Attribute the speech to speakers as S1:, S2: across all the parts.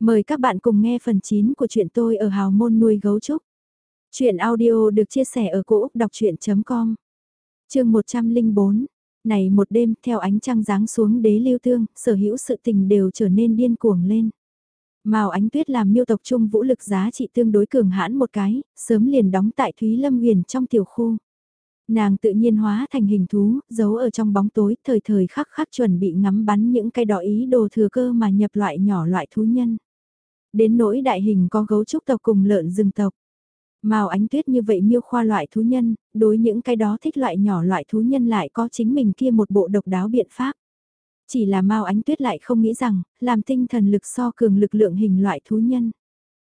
S1: Mời các bạn cùng nghe phần 9 của chuyện tôi ở hào môn nuôi gấu trúc. Chuyện audio được chia sẻ ở cỗ đọc chuyện.com Trường 104 Này một đêm theo ánh trăng ráng xuống đế lưu tương, sở hữu sự tình đều trở nên điên cuồng lên. Màu Ánh Tuyết làm miêu tộc trung vũ lực giá trị tương đối cường hãn một cái, sớm liền đóng tại Thúy Lâm Huyền trong tiểu khu. Nàng tự nhiên hóa thành hình thú, giấu ở trong bóng tối, thời thời khắc khắc chuẩn bị ngắm bắn những cái đỏ ý đồ thừa cơ mà nhập loại nhỏ loại thú nhân. Đến nỗi đại hình có gấu trúc tộc cùng lợn rừng tộc. Mao ánh tuyết như vậy miêu khoa loại thú nhân, đối những cái đó thích loại nhỏ loại thú nhân lại có chính mình kia một bộ độc đáo biện pháp. Chỉ là Mao ánh tuyết lại không nghĩ rằng, làm tinh thần lực so cường lực lượng hình loại thú nhân.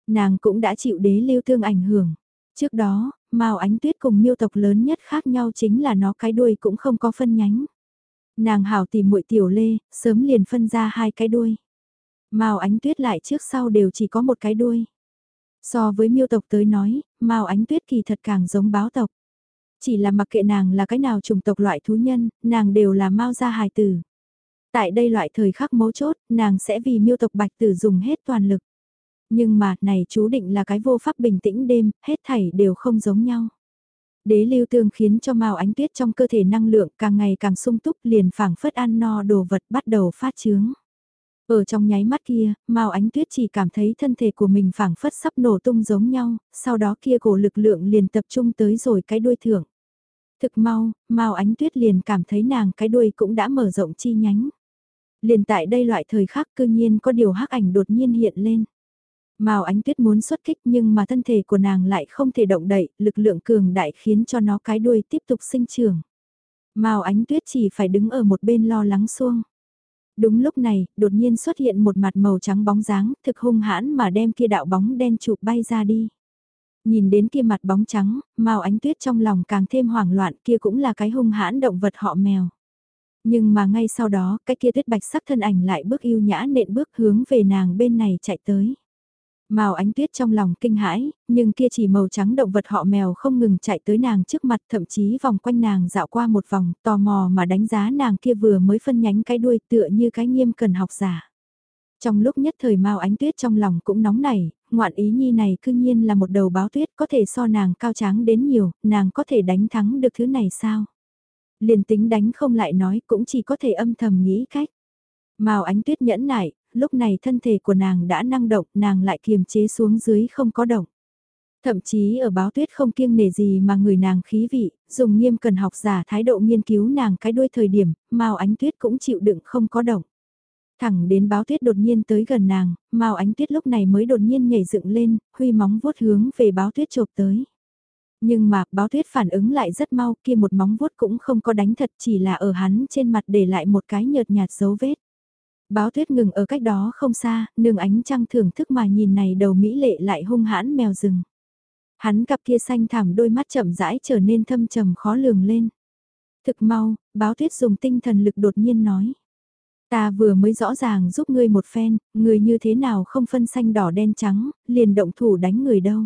S1: Nàng cũng đã chịu đế lưu tương ảnh hưởng. Trước đó, Mao ánh tuyết cùng miêu tộc lớn nhất khác nhau chính là nó cái đuôi cũng không có phân nhánh. Nàng hảo tìm muội tiểu lê, sớm liền phân ra hai cái đuôi. Mao ánh tuyết lại trước sau đều chỉ có một cái đuôi. So với miêu tộc tới nói, Mao ánh tuyết kỳ thật càng giống báo tộc. Chỉ là mặc kệ nàng là cái nào chủng tộc loại thú nhân, nàng đều là Mao gia hài tử. Tại đây loại thời khắc mấu chốt, nàng sẽ vì miêu tộc bạch tử dùng hết toàn lực. Nhưng mà, này chú định là cái vô pháp bình tĩnh đêm, hết thảy đều không giống nhau. Đế lưu tương khiến cho mao ánh tuyết trong cơ thể năng lượng càng ngày càng sung túc liền phảng phất ăn no đồ vật bắt đầu phát trướng. Ở trong nháy mắt kia, Mao Ánh Tuyết chỉ cảm thấy thân thể của mình phảng phất sắp nổ tung giống nhau, sau đó kia cổ lực lượng liền tập trung tới rồi cái đuôi thưởng. Thực mau, Mao Ánh Tuyết liền cảm thấy nàng cái đuôi cũng đã mở rộng chi nhánh. Liền tại đây loại thời khắc cư nhiên có điều hắc ảnh đột nhiên hiện lên. Mao Ánh Tuyết muốn xuất kích nhưng mà thân thể của nàng lại không thể động đậy, lực lượng cường đại khiến cho nó cái đuôi tiếp tục sinh trưởng. Mao Ánh Tuyết chỉ phải đứng ở một bên lo lắng xuông. Đúng lúc này, đột nhiên xuất hiện một mặt màu trắng bóng dáng, thực hung hãn mà đem kia đạo bóng đen chụp bay ra đi. Nhìn đến kia mặt bóng trắng, Mao Ánh Tuyết trong lòng càng thêm hoảng loạn, kia cũng là cái hung hãn động vật họ mèo. Nhưng mà ngay sau đó, cái kia tuyết bạch sắc thân ảnh lại bước yêu nhã nện bước hướng về nàng bên này chạy tới. Mao ánh tuyết trong lòng kinh hãi, nhưng kia chỉ màu trắng động vật họ mèo không ngừng chạy tới nàng trước mặt thậm chí vòng quanh nàng dạo qua một vòng, tò mò mà đánh giá nàng kia vừa mới phân nhánh cái đuôi tựa như cái nghiêm cần học giả. Trong lúc nhất thời Mao ánh tuyết trong lòng cũng nóng nảy, ngoạn ý nhi này cư nhiên là một đầu báo tuyết có thể so nàng cao tráng đến nhiều, nàng có thể đánh thắng được thứ này sao? Liền tính đánh không lại nói cũng chỉ có thể âm thầm nghĩ cách. Mao ánh tuyết nhẫn nại, lúc này thân thể của nàng đã năng động, nàng lại kiềm chế xuống dưới không có động. Thậm chí ở báo tuyết không kiêng nể gì mà người nàng khí vị, dùng nghiêm cần học giả thái độ nghiên cứu nàng cái đuôi thời điểm, Mao Ánh Tuyết cũng chịu đựng không có động. Thẳng đến báo tuyết đột nhiên tới gần nàng, Mao Ánh Tuyết lúc này mới đột nhiên nhảy dựng lên, huy móng vuốt hướng về báo tuyết chộp tới. Nhưng mà, báo tuyết phản ứng lại rất mau, kia một móng vuốt cũng không có đánh thật chỉ là ở hắn trên mặt để lại một cái nhợt nhạt dấu vết. Báo tuyết ngừng ở cách đó không xa, nương ánh trăng thưởng thức mà nhìn này đầu Mỹ lệ lại hung hãn mèo rừng. Hắn cặp kia xanh thảm đôi mắt chậm rãi trở nên thâm trầm khó lường lên. Thực mau, báo tuyết dùng tinh thần lực đột nhiên nói. Ta vừa mới rõ ràng giúp ngươi một phen, người như thế nào không phân xanh đỏ đen trắng, liền động thủ đánh người đâu.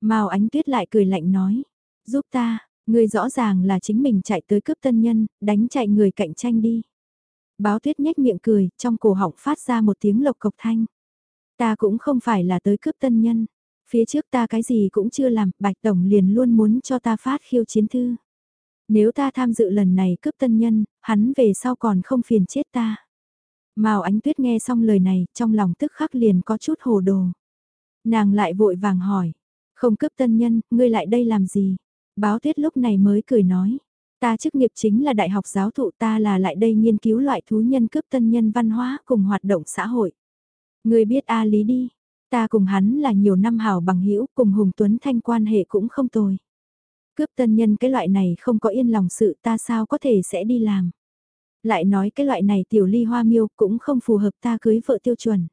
S1: Mao ánh tuyết lại cười lạnh nói. Giúp ta, ngươi rõ ràng là chính mình chạy tới cướp tân nhân, đánh chạy người cạnh tranh đi. Báo tuyết nhếch miệng cười, trong cổ họng phát ra một tiếng lộc cộc thanh. Ta cũng không phải là tới cướp tân nhân. Phía trước ta cái gì cũng chưa làm, Bạch Tổng liền luôn muốn cho ta phát khiêu chiến thư. Nếu ta tham dự lần này cướp tân nhân, hắn về sau còn không phiền chết ta. Mao ánh tuyết nghe xong lời này, trong lòng tức khắc liền có chút hồ đồ. Nàng lại vội vàng hỏi, không cướp tân nhân, ngươi lại đây làm gì? Báo tuyết lúc này mới cười nói, Ta chức nghiệp chính là đại học giáo thụ ta là lại đây nghiên cứu loại thú nhân cướp tân nhân văn hóa cùng hoạt động xã hội. Người biết A Lý đi, ta cùng hắn là nhiều năm hảo bằng hữu cùng Hùng Tuấn Thanh quan hệ cũng không tồi. Cướp tân nhân cái loại này không có yên lòng sự ta sao có thể sẽ đi làm. Lại nói cái loại này tiểu ly hoa miêu cũng không phù hợp ta cưới vợ tiêu chuẩn.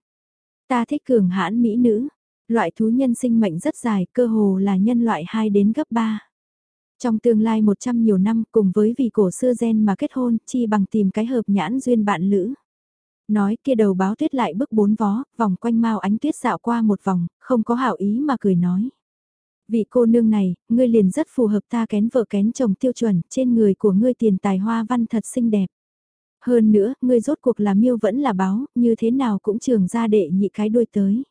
S1: Ta thích cường hãn mỹ nữ, loại thú nhân sinh mệnh rất dài cơ hồ là nhân loại 2 đến gấp 3. Trong tương lai 100 nhiều năm cùng với vì cổ xưa gen mà kết hôn, chi bằng tìm cái hợp nhãn duyên bạn lữ. Nói kia đầu báo tuyết lại bước bốn vó, vòng quanh mau ánh tuyết dạo qua một vòng, không có hảo ý mà cười nói. Vị cô nương này, ngươi liền rất phù hợp ta kén vợ kén chồng tiêu chuẩn, trên người của ngươi tiền tài hoa văn thật xinh đẹp. Hơn nữa, ngươi rốt cuộc là miêu vẫn là báo, như thế nào cũng trường ra đệ nhị cái đuôi tới.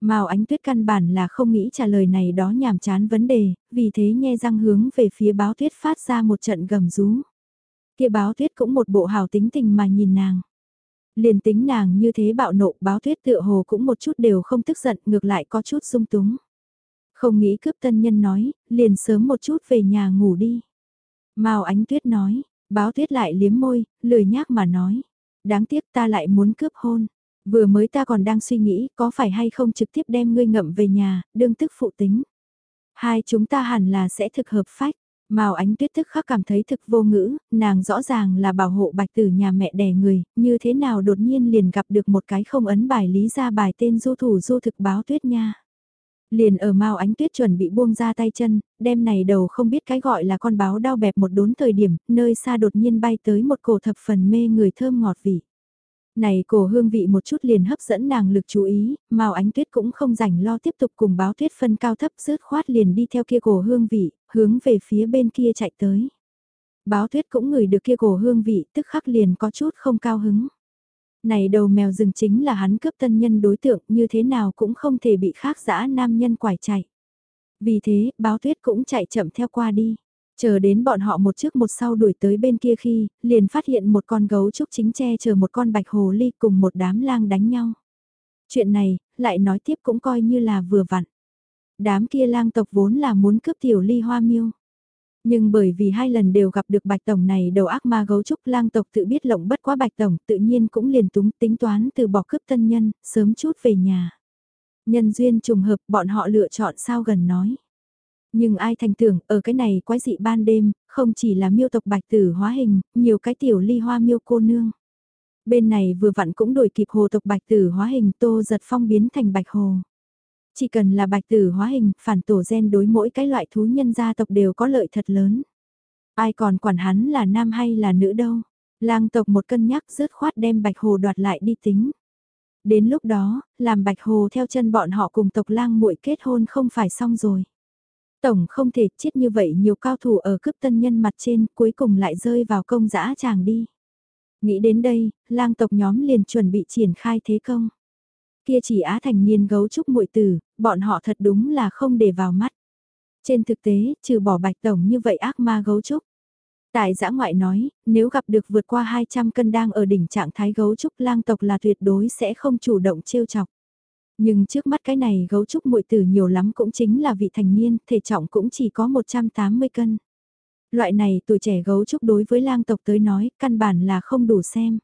S1: Mao Ánh Tuyết căn bản là không nghĩ trả lời này đó nhảm chán vấn đề, vì thế nhe răng hướng về phía báo tuyết phát ra một trận gầm rú. Kia báo tuyết cũng một bộ hào tính tình mà nhìn nàng. Liền tính nàng như thế bạo nộ báo tuyết tựa hồ cũng một chút đều không tức giận ngược lại có chút sung túng. Không nghĩ cướp tân nhân nói, liền sớm một chút về nhà ngủ đi. Mao Ánh Tuyết nói, báo tuyết lại liếm môi, lười nhác mà nói. Đáng tiếc ta lại muốn cướp hôn. Vừa mới ta còn đang suy nghĩ có phải hay không trực tiếp đem ngươi ngậm về nhà, đương tức phụ tính. Hai chúng ta hẳn là sẽ thực hợp phách. Mao ánh tuyết tức khắc cảm thấy thực vô ngữ, nàng rõ ràng là bảo hộ bạch tử nhà mẹ đẻ người, như thế nào đột nhiên liền gặp được một cái không ấn bài lý ra bài tên du thủ du thực báo tuyết nha. Liền ở Mao ánh tuyết chuẩn bị buông ra tay chân, đêm này đầu không biết cái gọi là con báo đau bẹp một đốn thời điểm, nơi xa đột nhiên bay tới một cổ thập phần mê người thơm ngọt vị. Này cổ hương vị một chút liền hấp dẫn nàng lực chú ý, Mao Ánh Tuyết cũng không rảnh lo tiếp tục cùng báo tuyết phân cao thấp rớt khoát liền đi theo kia cổ hương vị, hướng về phía bên kia chạy tới. Báo tuyết cũng ngửi được kia cổ hương vị, tức khắc liền có chút không cao hứng. Này đầu mèo rừng chính là hắn cướp tân nhân đối tượng như thế nào cũng không thể bị khác dã nam nhân quải chạy. Vì thế, báo tuyết cũng chạy chậm theo qua đi. Chờ đến bọn họ một trước một sau đuổi tới bên kia khi, liền phát hiện một con gấu trúc chính che chờ một con bạch hồ ly cùng một đám lang đánh nhau. Chuyện này, lại nói tiếp cũng coi như là vừa vặn. Đám kia lang tộc vốn là muốn cướp tiểu ly hoa miêu. Nhưng bởi vì hai lần đều gặp được bạch tổng này đầu ác ma gấu trúc lang tộc tự biết lộng bất quá bạch tổng tự nhiên cũng liền túng tính toán từ bỏ cướp tân nhân, sớm chút về nhà. Nhân duyên trùng hợp bọn họ lựa chọn sao gần nói. Nhưng ai thành tưởng, ở cái này quái dị ban đêm, không chỉ là miêu tộc bạch tử hóa hình, nhiều cái tiểu ly hoa miêu cô nương. Bên này vừa vặn cũng đổi kịp hồ tộc bạch tử hóa hình tô giật phong biến thành bạch hồ. Chỉ cần là bạch tử hóa hình, phản tổ gen đối mỗi cái loại thú nhân gia tộc đều có lợi thật lớn. Ai còn quản hắn là nam hay là nữ đâu. Lang tộc một cân nhắc rớt khoát đem bạch hồ đoạt lại đi tính. Đến lúc đó, làm bạch hồ theo chân bọn họ cùng tộc lang muội kết hôn không phải xong rồi. Tổng không thể chết như vậy nhiều cao thủ ở cướp tân nhân mặt trên cuối cùng lại rơi vào công dã chàng đi. Nghĩ đến đây, lang tộc nhóm liền chuẩn bị triển khai thế công. Kia chỉ á thành niên gấu trúc muội tử, bọn họ thật đúng là không để vào mắt. Trên thực tế, trừ bỏ bạch tổng như vậy ác ma gấu trúc. Tại giã ngoại nói, nếu gặp được vượt qua 200 cân đang ở đỉnh trạng thái gấu trúc lang tộc là tuyệt đối sẽ không chủ động trêu chọc. Nhưng trước mắt cái này gấu trúc muội tử nhiều lắm cũng chính là vị thành niên, thể trọng cũng chỉ có 180 cân. Loại này tuổi trẻ gấu trúc đối với lang tộc tới nói, căn bản là không đủ xem.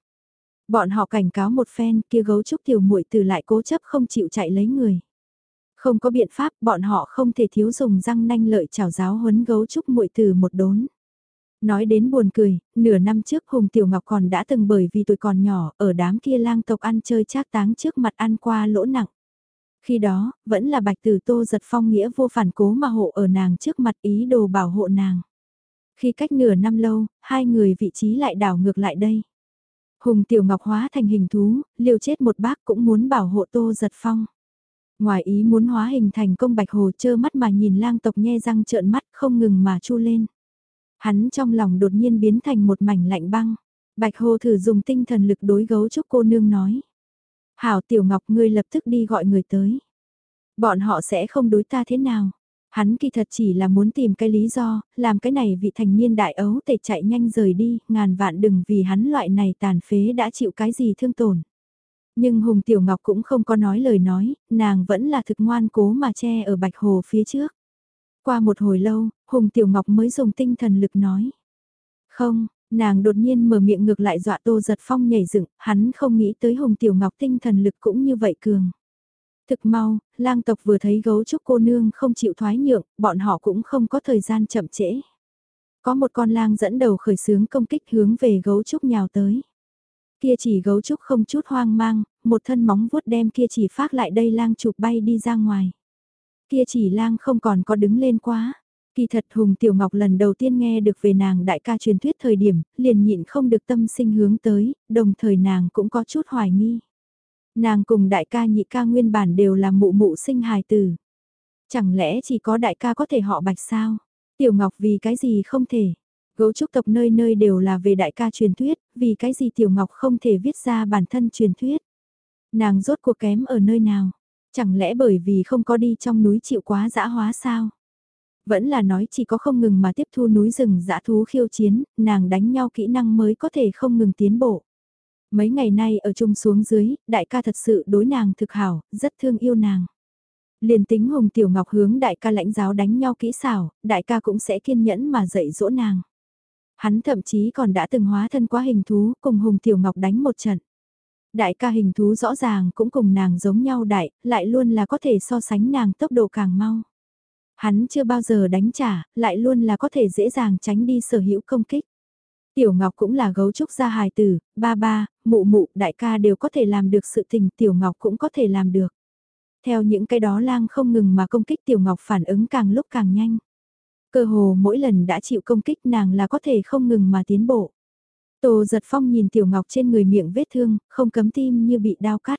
S1: Bọn họ cảnh cáo một phen kia gấu trúc tiểu muội tử lại cố chấp không chịu chạy lấy người. Không có biện pháp, bọn họ không thể thiếu dùng răng nanh lợi chảo giáo huấn gấu trúc muội tử một đốn. Nói đến buồn cười, nửa năm trước Hùng Tiểu Ngọc còn đã từng bởi vì tuổi còn nhỏ ở đám kia lang tộc ăn chơi trác táng trước mặt ăn qua lỗ nặng. Khi đó, vẫn là bạch tử tô giật phong nghĩa vô phản cố mà hộ ở nàng trước mặt ý đồ bảo hộ nàng. Khi cách nửa năm lâu, hai người vị trí lại đảo ngược lại đây. Hùng Tiểu Ngọc hóa thành hình thú, liều chết một bác cũng muốn bảo hộ tô giật phong. Ngoài ý muốn hóa hình thành công bạch hồ chơ mắt mà nhìn lang tộc nhe răng trợn mắt không ngừng mà chu lên. Hắn trong lòng đột nhiên biến thành một mảnh lạnh băng. Bạch hồ thử dùng tinh thần lực đối gấu chúc cô nương nói. Hảo Tiểu Ngọc ngươi lập tức đi gọi người tới. Bọn họ sẽ không đối ta thế nào. Hắn kỳ thật chỉ là muốn tìm cái lý do, làm cái này vị thành niên đại ấu tệ chạy nhanh rời đi, ngàn vạn đừng vì hắn loại này tàn phế đã chịu cái gì thương tổn. Nhưng Hùng Tiểu Ngọc cũng không có nói lời nói, nàng vẫn là thực ngoan cố mà che ở bạch hồ phía trước. Qua một hồi lâu, Hùng Tiểu Ngọc mới dùng tinh thần lực nói. Không, Nàng đột nhiên mở miệng ngược lại dọa Tô Giật Phong nhảy dựng, hắn không nghĩ tới Hồng Tiểu Ngọc tinh thần lực cũng như vậy cường. Thực mau, lang tộc vừa thấy gấu trúc cô nương không chịu thoái nhượng, bọn họ cũng không có thời gian chậm trễ. Có một con lang dẫn đầu khởi xướng công kích hướng về gấu trúc nhào tới. Kia chỉ gấu trúc không chút hoang mang, một thân móng vuốt đem kia chỉ phát lại đây lang chụp bay đi ra ngoài. Kia chỉ lang không còn có đứng lên quá, Kỳ thật Hùng Tiểu Ngọc lần đầu tiên nghe được về nàng đại ca truyền thuyết thời điểm, liền nhịn không được tâm sinh hướng tới, đồng thời nàng cũng có chút hoài nghi. Nàng cùng đại ca nhị ca nguyên bản đều là mụ mụ sinh hài tử. Chẳng lẽ chỉ có đại ca có thể họ bạch sao? Tiểu Ngọc vì cái gì không thể? Gấu trúc tộc nơi nơi đều là về đại ca truyền thuyết, vì cái gì Tiểu Ngọc không thể viết ra bản thân truyền thuyết. Nàng rốt cuộc kém ở nơi nào? Chẳng lẽ bởi vì không có đi trong núi chịu quá dã hóa sao? Vẫn là nói chỉ có không ngừng mà tiếp thu núi rừng dã thú khiêu chiến, nàng đánh nhau kỹ năng mới có thể không ngừng tiến bộ. Mấy ngày nay ở chung xuống dưới, đại ca thật sự đối nàng thực hảo, rất thương yêu nàng. Liền tính Hùng Tiểu Ngọc hướng đại ca lãnh giáo đánh nhau kỹ xảo, đại ca cũng sẽ kiên nhẫn mà dạy dỗ nàng. Hắn thậm chí còn đã từng hóa thân qua hình thú cùng Hùng Tiểu Ngọc đánh một trận. Đại ca hình thú rõ ràng cũng cùng nàng giống nhau đại, lại luôn là có thể so sánh nàng tốc độ càng mau. Hắn chưa bao giờ đánh trả, lại luôn là có thể dễ dàng tránh đi sở hữu công kích. Tiểu Ngọc cũng là gấu trúc gia hài tử, ba ba, mụ mụ, đại ca đều có thể làm được sự tình Tiểu Ngọc cũng có thể làm được. Theo những cái đó lang không ngừng mà công kích Tiểu Ngọc phản ứng càng lúc càng nhanh. Cơ hồ mỗi lần đã chịu công kích nàng là có thể không ngừng mà tiến bộ. Tô giật phong nhìn Tiểu Ngọc trên người miệng vết thương, không cấm tim như bị đau cắt.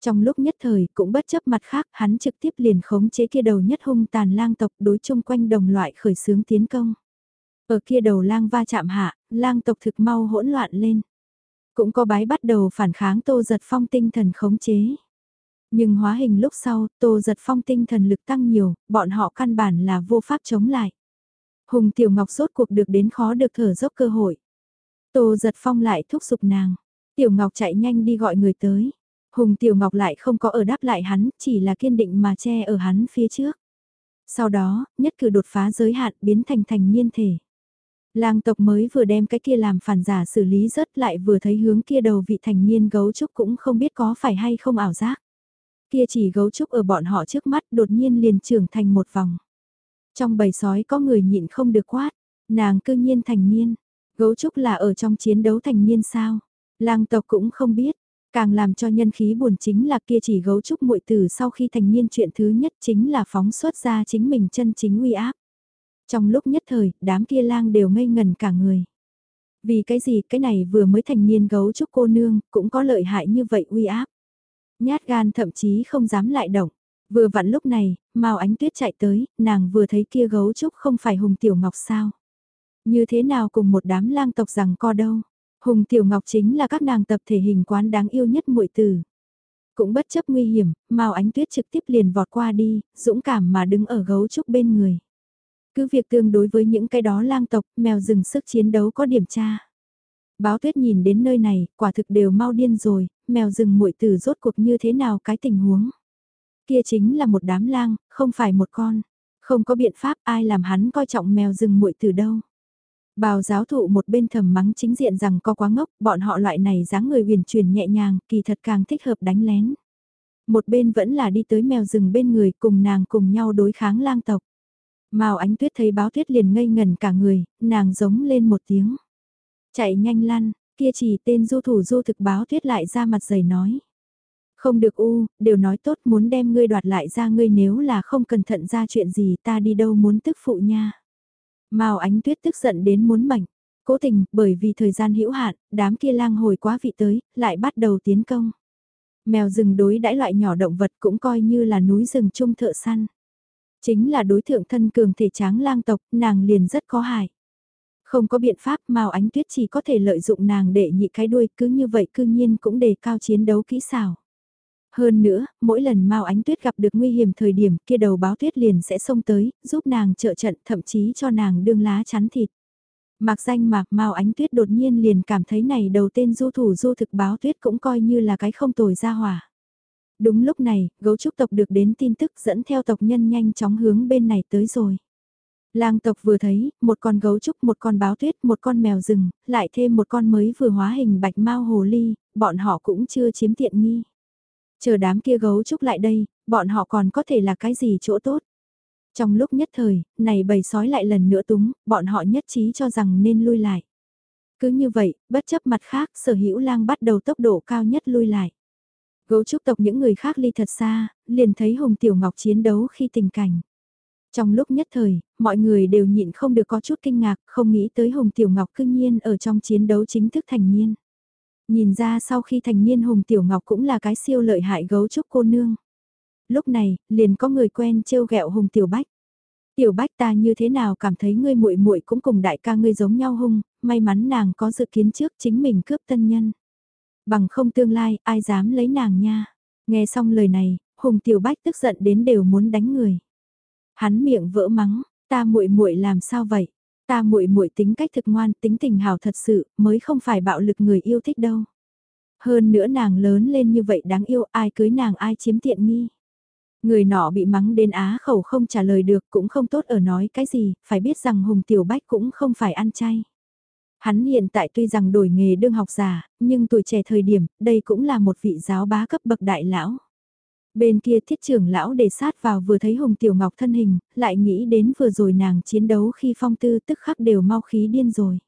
S1: Trong lúc nhất thời cũng bất chấp mặt khác hắn trực tiếp liền khống chế kia đầu nhất hung tàn lang tộc đối chung quanh đồng loại khởi xướng tiến công. Ở kia đầu lang va chạm hạ, lang tộc thực mau hỗn loạn lên. Cũng có bái bắt đầu phản kháng tô giật phong tinh thần khống chế. Nhưng hóa hình lúc sau, tô giật phong tinh thần lực tăng nhiều, bọn họ căn bản là vô pháp chống lại. Hùng Tiểu Ngọc sốt cuộc được đến khó được thở dốc cơ hội. Tô giật phong lại thúc giục nàng. Tiểu Ngọc chạy nhanh đi gọi người tới. Hùng Tiểu Ngọc lại không có ở đáp lại hắn, chỉ là kiên định mà che ở hắn phía trước. Sau đó, nhất cử đột phá giới hạn biến thành thành niên thể. Lang tộc mới vừa đem cái kia làm phản giả xử lý rớt lại vừa thấy hướng kia đầu vị thành niên gấu trúc cũng không biết có phải hay không ảo giác. Kia chỉ gấu trúc ở bọn họ trước mắt đột nhiên liền trưởng thành một vòng. Trong bầy sói có người nhịn không được quát, nàng cư nhiên thành niên, gấu trúc là ở trong chiến đấu thành niên sao, lang tộc cũng không biết, càng làm cho nhân khí buồn chính là kia chỉ gấu trúc muội tử sau khi thành niên chuyện thứ nhất chính là phóng xuất ra chính mình chân chính uy áp. Trong lúc nhất thời, đám kia lang đều ngây ngần cả người. Vì cái gì cái này vừa mới thành niên gấu trúc cô nương, cũng có lợi hại như vậy uy áp. Nhát gan thậm chí không dám lại động. Vừa vặn lúc này, Mao Ánh Tuyết chạy tới, nàng vừa thấy kia gấu trúc không phải Hùng Tiểu Ngọc sao. Như thế nào cùng một đám lang tộc rằng co đâu. Hùng Tiểu Ngọc chính là các nàng tập thể hình quán đáng yêu nhất muội tử. Cũng bất chấp nguy hiểm, Mao Ánh Tuyết trực tiếp liền vọt qua đi, dũng cảm mà đứng ở gấu trúc bên người. Cứ việc tương đối với những cái đó lang tộc, mèo rừng sức chiến đấu có điểm tra. Báo tuyết nhìn đến nơi này, quả thực đều mau điên rồi, mèo rừng muội tử rốt cuộc như thế nào cái tình huống. Kia chính là một đám lang, không phải một con. Không có biện pháp ai làm hắn coi trọng mèo rừng muội tử đâu. Bào giáo thụ một bên thầm mắng chính diện rằng có quá ngốc, bọn họ loại này dáng người huyền truyền nhẹ nhàng, kỳ thật càng thích hợp đánh lén. Một bên vẫn là đi tới mèo rừng bên người cùng nàng cùng nhau đối kháng lang tộc. Mao ánh tuyết thấy báo tuyết liền ngây ngần cả người, nàng giống lên một tiếng. Chạy nhanh lăn, kia chỉ tên du thủ du thực báo tuyết lại ra mặt dày nói. Không được u, đều nói tốt muốn đem ngươi đoạt lại ra ngươi nếu là không cẩn thận ra chuyện gì ta đi đâu muốn tức phụ nha. Mao ánh tuyết tức giận đến muốn mảnh. Cố tình, bởi vì thời gian hữu hạn, đám kia lang hồi quá vị tới, lại bắt đầu tiến công. Mèo rừng đối đãi loại nhỏ động vật cũng coi như là núi rừng chung thợ săn. Chính là đối thượng thân cường thể tráng lang tộc, nàng liền rất có hại. Không có biện pháp Mao Ánh Tuyết chỉ có thể lợi dụng nàng để nhị cái đuôi cứ như vậy cư nhiên cũng đề cao chiến đấu kỹ xảo. Hơn nữa, mỗi lần Mao Ánh Tuyết gặp được nguy hiểm thời điểm kia đầu báo tuyết liền sẽ xông tới, giúp nàng trợ trận thậm chí cho nàng đương lá chắn thịt. Mặc danh mạc Mao Ánh Tuyết đột nhiên liền cảm thấy này đầu tên du thủ du thực báo tuyết cũng coi như là cái không tồi ra hỏa. Đúng lúc này, gấu trúc tộc được đến tin tức dẫn theo tộc nhân nhanh chóng hướng bên này tới rồi. Lang tộc vừa thấy, một con gấu trúc, một con báo tuyết, một con mèo rừng, lại thêm một con mới vừa hóa hình bạch mao hồ ly, bọn họ cũng chưa chiếm tiện nghi. Chờ đám kia gấu trúc lại đây, bọn họ còn có thể là cái gì chỗ tốt. Trong lúc nhất thời, này bầy sói lại lần nữa túng, bọn họ nhất trí cho rằng nên lui lại. Cứ như vậy, bất chấp mặt khác, sở hữu lang bắt đầu tốc độ cao nhất lui lại. Gấu trúc tộc những người khác ly thật xa, liền thấy Hùng Tiểu Ngọc chiến đấu khi tình cảnh. Trong lúc nhất thời, mọi người đều nhịn không được có chút kinh ngạc, không nghĩ tới Hùng Tiểu Ngọc cương nhiên ở trong chiến đấu chính thức thành niên. Nhìn ra sau khi thành niên Hùng Tiểu Ngọc cũng là cái siêu lợi hại gấu trúc cô nương. Lúc này, liền có người quen trêu ghẹo Hùng Tiểu Bách. Tiểu Bách ta như thế nào cảm thấy ngươi muội muội cũng cùng đại ca ngươi giống nhau hung, may mắn nàng có dự kiến trước chính mình cướp tân nhân. Bằng không tương lai, ai dám lấy nàng nha. Nghe xong lời này, Hùng Tiểu Bách tức giận đến đều muốn đánh người. Hắn miệng vỡ mắng, ta muội muội làm sao vậy? Ta muội muội tính cách thực ngoan, tính tình hào thật sự, mới không phải bạo lực người yêu thích đâu. Hơn nữa nàng lớn lên như vậy đáng yêu, ai cưới nàng ai chiếm tiện nghi. Người nọ bị mắng đến á khẩu không trả lời được cũng không tốt ở nói cái gì, phải biết rằng Hùng Tiểu Bách cũng không phải ăn chay. Hắn hiện tại tuy rằng đổi nghề đương học giả, nhưng tuổi trẻ thời điểm, đây cũng là một vị giáo bá cấp bậc đại lão. Bên kia thiết trưởng lão để sát vào vừa thấy Hùng Tiểu Ngọc thân hình, lại nghĩ đến vừa rồi nàng chiến đấu khi phong tư tức khắc đều mau khí điên rồi.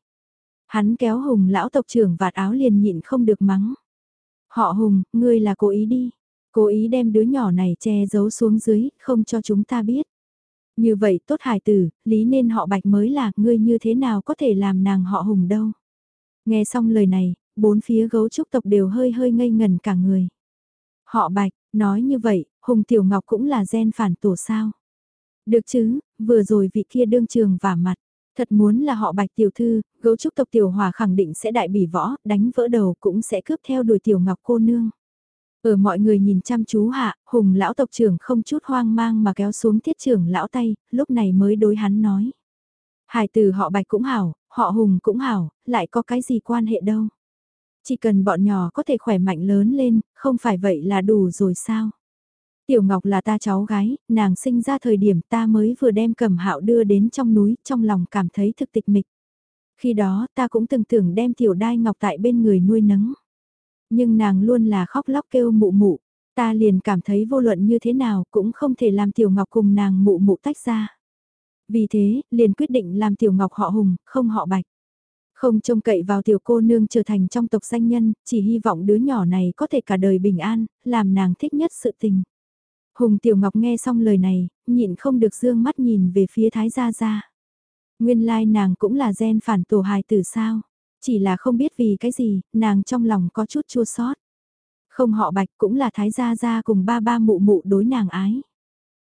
S1: Hắn kéo Hùng lão tộc trưởng vạt áo liền nhịn không được mắng. Họ Hùng, ngươi là cố ý đi. Cố ý đem đứa nhỏ này che giấu xuống dưới, không cho chúng ta biết. Như vậy tốt hài tử, lý nên họ bạch mới là ngươi như thế nào có thể làm nàng họ Hùng đâu. Nghe xong lời này, bốn phía gấu trúc tộc đều hơi hơi ngây ngần cả người. Họ bạch, nói như vậy, Hùng Tiểu Ngọc cũng là gen phản tổ sao. Được chứ, vừa rồi vị kia đương trường vả mặt. Thật muốn là họ bạch tiểu thư, gấu trúc tộc tiểu hòa khẳng định sẽ đại bỉ võ, đánh vỡ đầu cũng sẽ cướp theo đuổi tiểu ngọc cô nương. Ở mọi người nhìn chăm chú hạ, hùng lão tộc trưởng không chút hoang mang mà kéo xuống thiết trưởng lão tay, lúc này mới đối hắn nói. Hải từ họ bạch cũng hảo, họ hùng cũng hảo, lại có cái gì quan hệ đâu. Chỉ cần bọn nhỏ có thể khỏe mạnh lớn lên, không phải vậy là đủ rồi sao. Tiểu Ngọc là ta cháu gái, nàng sinh ra thời điểm ta mới vừa đem cẩm hạo đưa đến trong núi, trong lòng cảm thấy thực tịch mịch. Khi đó ta cũng từng tưởng đem Tiểu Đai Ngọc tại bên người nuôi nấng. Nhưng nàng luôn là khóc lóc kêu mụ mụ, ta liền cảm thấy vô luận như thế nào cũng không thể làm Tiểu Ngọc cùng nàng mụ mụ tách ra. Vì thế, liền quyết định làm Tiểu Ngọc họ Hùng, không họ Bạch. Không trông cậy vào tiểu cô nương trở thành trong tộc danh nhân, chỉ hy vọng đứa nhỏ này có thể cả đời bình an, làm nàng thích nhất sự tình. Hùng Tiểu Ngọc nghe xong lời này, nhịn không được dương mắt nhìn về phía Thái Gia Gia. Nguyên lai nàng cũng là gen phản tổ hài tử sao, chỉ là không biết vì cái gì, nàng trong lòng có chút chua sót. Không họ Bạch cũng là Thái Gia Gia cùng ba ba mụ mụ đối nàng ái.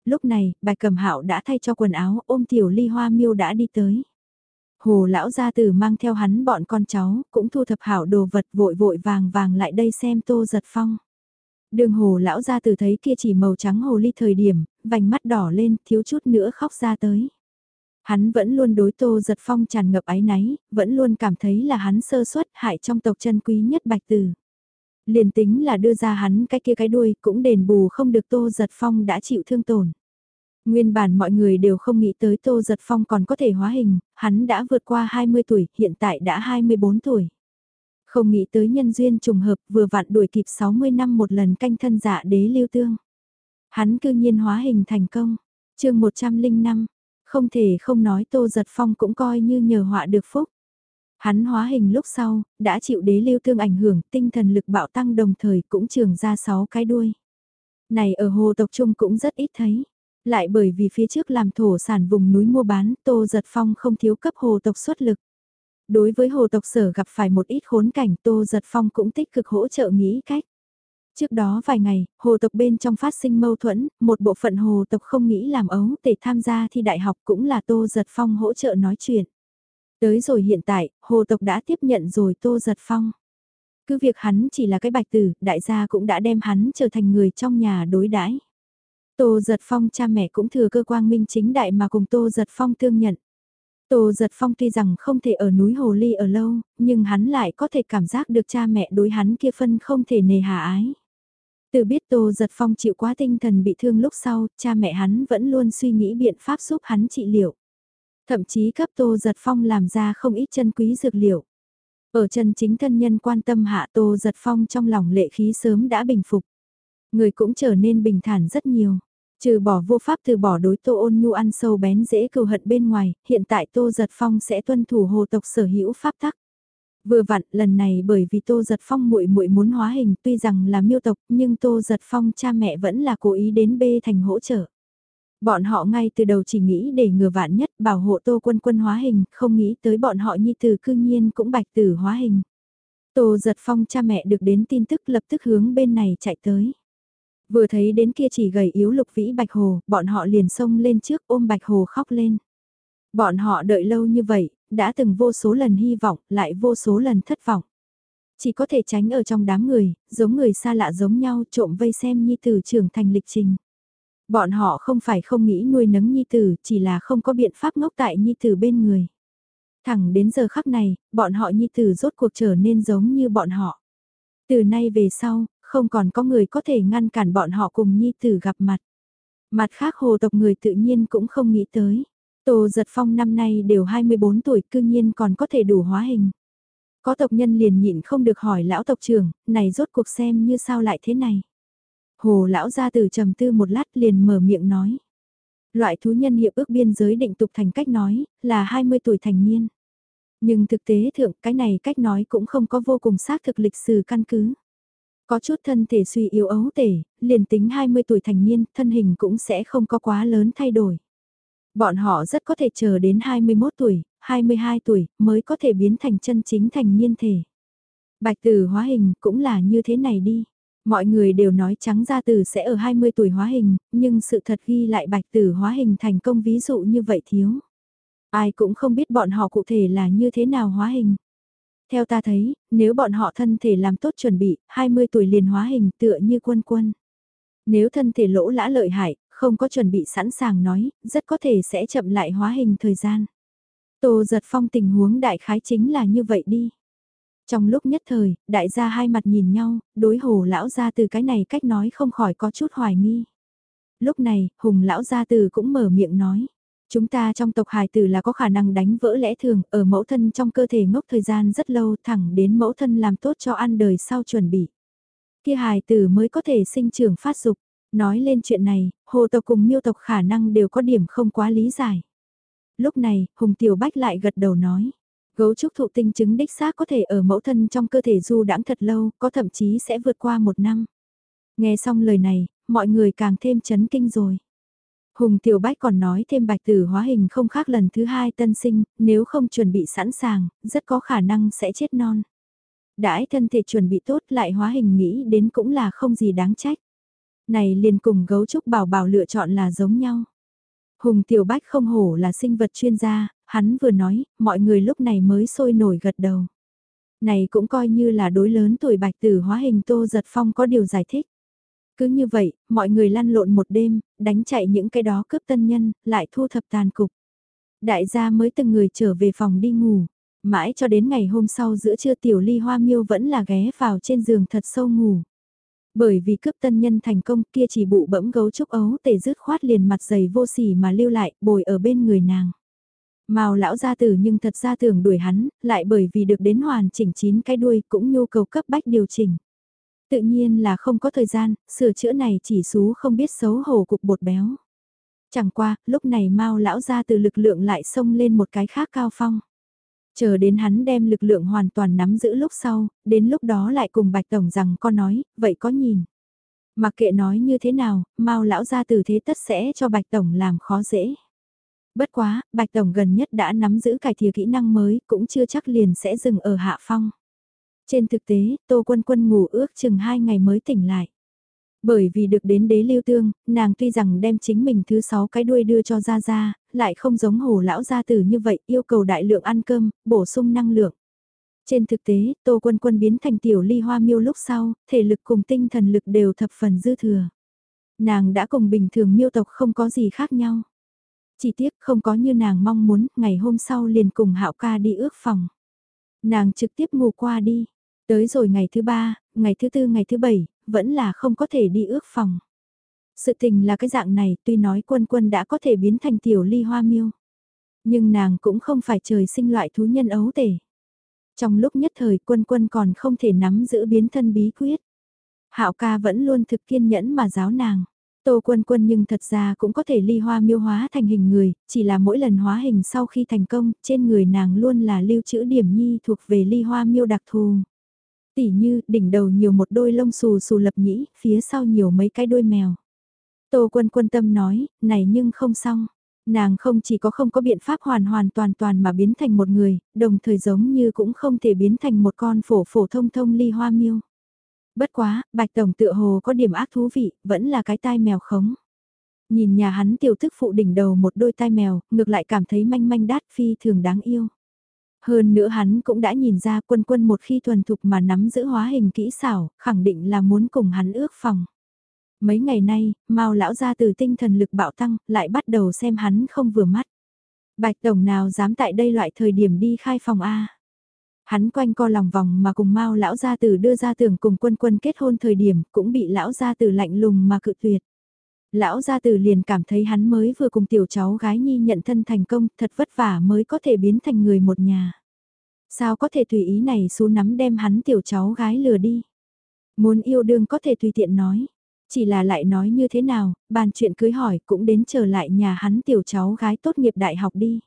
S1: Lúc này, Bạch Cầm Hạo đã thay cho quần áo, ôm Tiểu Ly Hoa Miêu đã đi tới. Hồ lão gia tử mang theo hắn bọn con cháu, cũng thu thập hảo đồ vật vội vội vàng vàng lại đây xem tô giật phong. Đường hồ lão gia tử thấy kia chỉ màu trắng hồ ly thời điểm, vành mắt đỏ lên, thiếu chút nữa khóc ra tới. Hắn vẫn luôn đối tô giật phong tràn ngập áy náy, vẫn luôn cảm thấy là hắn sơ suất hại trong tộc chân quý nhất bạch tử. Liền tính là đưa ra hắn cái kia cái đuôi cũng đền bù không được tô giật phong đã chịu thương tổn. Nguyên bản mọi người đều không nghĩ tới Tô Giật Phong còn có thể hóa hình, hắn đã vượt qua 20 tuổi, hiện tại đã 24 tuổi. Không nghĩ tới nhân duyên trùng hợp vừa vặn đuổi kịp 60 năm một lần canh thân dạ đế lưu tương. Hắn cư nhiên hóa hình thành công. chương 105, không thể không nói Tô Giật Phong cũng coi như nhờ họa được phúc. Hắn hóa hình lúc sau, đã chịu đế lưu tương ảnh hưởng, tinh thần lực bạo tăng đồng thời cũng trường ra 6 cái đuôi. Này ở hồ tộc trung cũng rất ít thấy. Lại bởi vì phía trước làm thổ sản vùng núi mua bán, Tô Giật Phong không thiếu cấp hồ tộc xuất lực. Đối với hồ tộc sở gặp phải một ít khốn cảnh Tô Giật Phong cũng tích cực hỗ trợ nghĩ cách. Trước đó vài ngày, hồ tộc bên trong phát sinh mâu thuẫn, một bộ phận hồ tộc không nghĩ làm ấu để tham gia thi đại học cũng là Tô Giật Phong hỗ trợ nói chuyện. Tới rồi hiện tại, hồ tộc đã tiếp nhận rồi Tô Giật Phong. Cứ việc hắn chỉ là cái bạch tử, đại gia cũng đã đem hắn trở thành người trong nhà đối đãi. Tô Giật Phong cha mẹ cũng thừa cơ quang minh chính đại mà cùng Tô Giật Phong tương nhận. Tô Giật Phong tuy rằng không thể ở núi Hồ Ly ở lâu, nhưng hắn lại có thể cảm giác được cha mẹ đối hắn kia phân không thể nề hà ái. Từ biết Tô Giật Phong chịu quá tinh thần bị thương lúc sau, cha mẹ hắn vẫn luôn suy nghĩ biện pháp giúp hắn trị liệu. Thậm chí cấp Tô Giật Phong làm ra không ít chân quý dược liệu. Ở chân chính thân nhân quan tâm hạ Tô Giật Phong trong lòng lệ khí sớm đã bình phục. Người cũng trở nên bình thản rất nhiều. Trừ bỏ vô pháp từ bỏ đối tô ôn nhu ăn sâu bén dễ cừu hận bên ngoài, hiện tại tô giật phong sẽ tuân thủ hồ tộc sở hữu pháp tắc. Vừa vặn, lần này bởi vì Tô Giật Phong muội muội muốn hóa hình, tuy rằng là miêu tộc, nhưng Tô Giật Phong cha mẹ vẫn là cố ý đến bê thành hỗ trợ. Bọn họ ngay từ đầu chỉ nghĩ để ngừa vạn nhất bảo hộ Tô Quân Quân hóa hình, không nghĩ tới bọn họ nhi tử cư nhiên cũng bạch tử hóa hình. Tô Giật Phong cha mẹ được đến tin tức lập tức hướng bên này chạy tới. Vừa thấy đến kia chỉ gầy yếu lục vĩ bạch hồ, bọn họ liền xông lên trước ôm bạch hồ khóc lên. Bọn họ đợi lâu như vậy, đã từng vô số lần hy vọng, lại vô số lần thất vọng. Chỉ có thể tránh ở trong đám người, giống người xa lạ giống nhau trộm vây xem nhi tử trưởng thành lịch trình. Bọn họ không phải không nghĩ nuôi nấng nhi tử, chỉ là không có biện pháp ngốc tại nhi tử bên người. Thẳng đến giờ khắc này, bọn họ nhi tử rốt cuộc trở nên giống như bọn họ. Từ nay về sau, không còn có người có thể ngăn cản bọn họ cùng nhi tử gặp mặt. Mặt khác hồ tộc người tự nhiên cũng không nghĩ tới. Tô Giật Phong năm nay đều 24 tuổi cư nhiên còn có thể đủ hóa hình. Có tộc nhân liền nhịn không được hỏi lão tộc trưởng, này rốt cuộc xem như sao lại thế này. Hồ lão ra từ trầm tư một lát liền mở miệng nói. Loại thú nhân hiệp ước biên giới định tục thành cách nói, là 20 tuổi thành niên. Nhưng thực tế thượng cái này cách nói cũng không có vô cùng xác thực lịch sử căn cứ. Có chút thân thể suy yếu ấu tể, liền tính 20 tuổi thành niên, thân hình cũng sẽ không có quá lớn thay đổi. Bọn họ rất có thể chờ đến 21 tuổi, 22 tuổi mới có thể biến thành chân chính thành niên thể. Bạch tử hóa hình cũng là như thế này đi. Mọi người đều nói trắng ra tử sẽ ở 20 tuổi hóa hình, nhưng sự thật ghi lại bạch tử hóa hình thành công ví dụ như vậy thiếu. Ai cũng không biết bọn họ cụ thể là như thế nào hóa hình. Theo ta thấy, nếu bọn họ thân thể làm tốt chuẩn bị, 20 tuổi liền hóa hình tựa như quân quân. Nếu thân thể lỗ lã lợi hại, không có chuẩn bị sẵn sàng nói, rất có thể sẽ chậm lại hóa hình thời gian. Tô giật phong tình huống đại khái chính là như vậy đi. Trong lúc nhất thời, đại gia hai mặt nhìn nhau, đối hồ lão gia từ cái này cách nói không khỏi có chút hoài nghi. Lúc này, hùng lão gia từ cũng mở miệng nói. Chúng ta trong tộc hài tử là có khả năng đánh vỡ lẽ thường, ở mẫu thân trong cơ thể ngốc thời gian rất lâu thẳng đến mẫu thân làm tốt cho ăn đời sau chuẩn bị. Kia hài tử mới có thể sinh trưởng phát dục. Nói lên chuyện này, hồ tộc cùng miêu tộc khả năng đều có điểm không quá lý giải. Lúc này, Hùng Tiểu Bách lại gật đầu nói. Gấu trúc thụ tinh chứng đích xác có thể ở mẫu thân trong cơ thể du đãng thật lâu, có thậm chí sẽ vượt qua một năm. Nghe xong lời này, mọi người càng thêm chấn kinh rồi. Hùng Tiểu Bách còn nói thêm bạch tử hóa hình không khác lần thứ hai tân sinh, nếu không chuẩn bị sẵn sàng, rất có khả năng sẽ chết non. Đãi thân thể chuẩn bị tốt lại hóa hình nghĩ đến cũng là không gì đáng trách. Này liền cùng gấu trúc bảo bảo lựa chọn là giống nhau. Hùng Tiểu Bách không hổ là sinh vật chuyên gia, hắn vừa nói, mọi người lúc này mới sôi nổi gật đầu. Này cũng coi như là đối lớn tuổi bạch tử hóa hình Tô Giật Phong có điều giải thích. Cứ như vậy, mọi người lăn lộn một đêm, đánh chạy những cái đó cướp tân nhân, lại thu thập tàn cục. Đại gia mới từng người trở về phòng đi ngủ. Mãi cho đến ngày hôm sau giữa trưa tiểu ly hoa miêu vẫn là ghé vào trên giường thật sâu ngủ. Bởi vì cướp tân nhân thành công kia chỉ bụ bẫm gấu trúc ấu tể rứt khoát liền mặt dày vô sỉ mà lưu lại bồi ở bên người nàng. Mao lão gia tử nhưng thật ra tưởng đuổi hắn, lại bởi vì được đến hoàn chỉnh chín cái đuôi cũng nhu cầu cấp bách điều chỉnh. Tự nhiên là không có thời gian, sửa chữa này chỉ xú không biết xấu hổ cục bột béo. Chẳng qua, lúc này mau lão gia từ lực lượng lại xông lên một cái khác cao phong. Chờ đến hắn đem lực lượng hoàn toàn nắm giữ lúc sau, đến lúc đó lại cùng Bạch Tổng rằng con nói, vậy có nhìn. Mặc kệ nói như thế nào, mau lão gia từ thế tất sẽ cho Bạch Tổng làm khó dễ. Bất quá, Bạch Tổng gần nhất đã nắm giữ cải thiện kỹ năng mới, cũng chưa chắc liền sẽ dừng ở hạ phong. Trên thực tế, Tô Quân Quân ngủ ước chừng hai ngày mới tỉnh lại. Bởi vì được đến đế lưu tương, nàng tuy rằng đem chính mình thứ sáu cái đuôi đưa cho Gia Gia, lại không giống hồ lão gia tử như vậy yêu cầu đại lượng ăn cơm, bổ sung năng lượng. Trên thực tế, Tô Quân Quân biến thành tiểu ly hoa miêu lúc sau, thể lực cùng tinh thần lực đều thập phần dư thừa. Nàng đã cùng bình thường miêu tộc không có gì khác nhau. Chỉ tiếc không có như nàng mong muốn, ngày hôm sau liền cùng hạo ca đi ước phòng. Nàng trực tiếp ngủ qua đi. Tới rồi ngày thứ ba, ngày thứ tư ngày thứ bảy, vẫn là không có thể đi ước phòng. Sự tình là cái dạng này tuy nói quân quân đã có thể biến thành tiểu ly hoa miêu. Nhưng nàng cũng không phải trời sinh loại thú nhân ấu tể. Trong lúc nhất thời quân quân còn không thể nắm giữ biến thân bí quyết. Hạo ca vẫn luôn thực kiên nhẫn mà giáo nàng. Tô quân quân nhưng thật ra cũng có thể ly hoa miêu hóa thành hình người, chỉ là mỗi lần hóa hình sau khi thành công, trên người nàng luôn là lưu trữ điểm nhi thuộc về ly hoa miêu đặc thù. Tỉ như, đỉnh đầu nhiều một đôi lông xù xù lập nhĩ, phía sau nhiều mấy cái đôi mèo. Tô quân quân tâm nói, này nhưng không xong. Nàng không chỉ có không có biện pháp hoàn hoàn toàn toàn mà biến thành một người, đồng thời giống như cũng không thể biến thành một con phổ phổ thông thông ly hoa miêu. Bất quá, Bạch Tổng tựa hồ có điểm ác thú vị, vẫn là cái tai mèo khống. Nhìn nhà hắn tiểu thức phụ đỉnh đầu một đôi tai mèo, ngược lại cảm thấy manh manh đát phi thường đáng yêu. Hơn nữa hắn cũng đã nhìn ra quân quân một khi thuần thục mà nắm giữ hóa hình kỹ xảo, khẳng định là muốn cùng hắn ước phòng. Mấy ngày nay, Mao lão ra từ tinh thần lực bạo tăng, lại bắt đầu xem hắn không vừa mắt. Bạch Tổng nào dám tại đây loại thời điểm đi khai phòng A. Hắn quanh co lòng vòng mà cùng Mao lão gia tử đưa ra tưởng cùng quân quân kết hôn thời điểm cũng bị lão gia tử lạnh lùng mà cự tuyệt. Lão gia tử liền cảm thấy hắn mới vừa cùng tiểu cháu gái nhi nhận thân thành công thật vất vả mới có thể biến thành người một nhà. Sao có thể tùy ý này số nắm đem hắn tiểu cháu gái lừa đi. Muốn yêu đương có thể tùy tiện nói. Chỉ là lại nói như thế nào, bàn chuyện cưới hỏi cũng đến trở lại nhà hắn tiểu cháu gái tốt nghiệp đại học đi.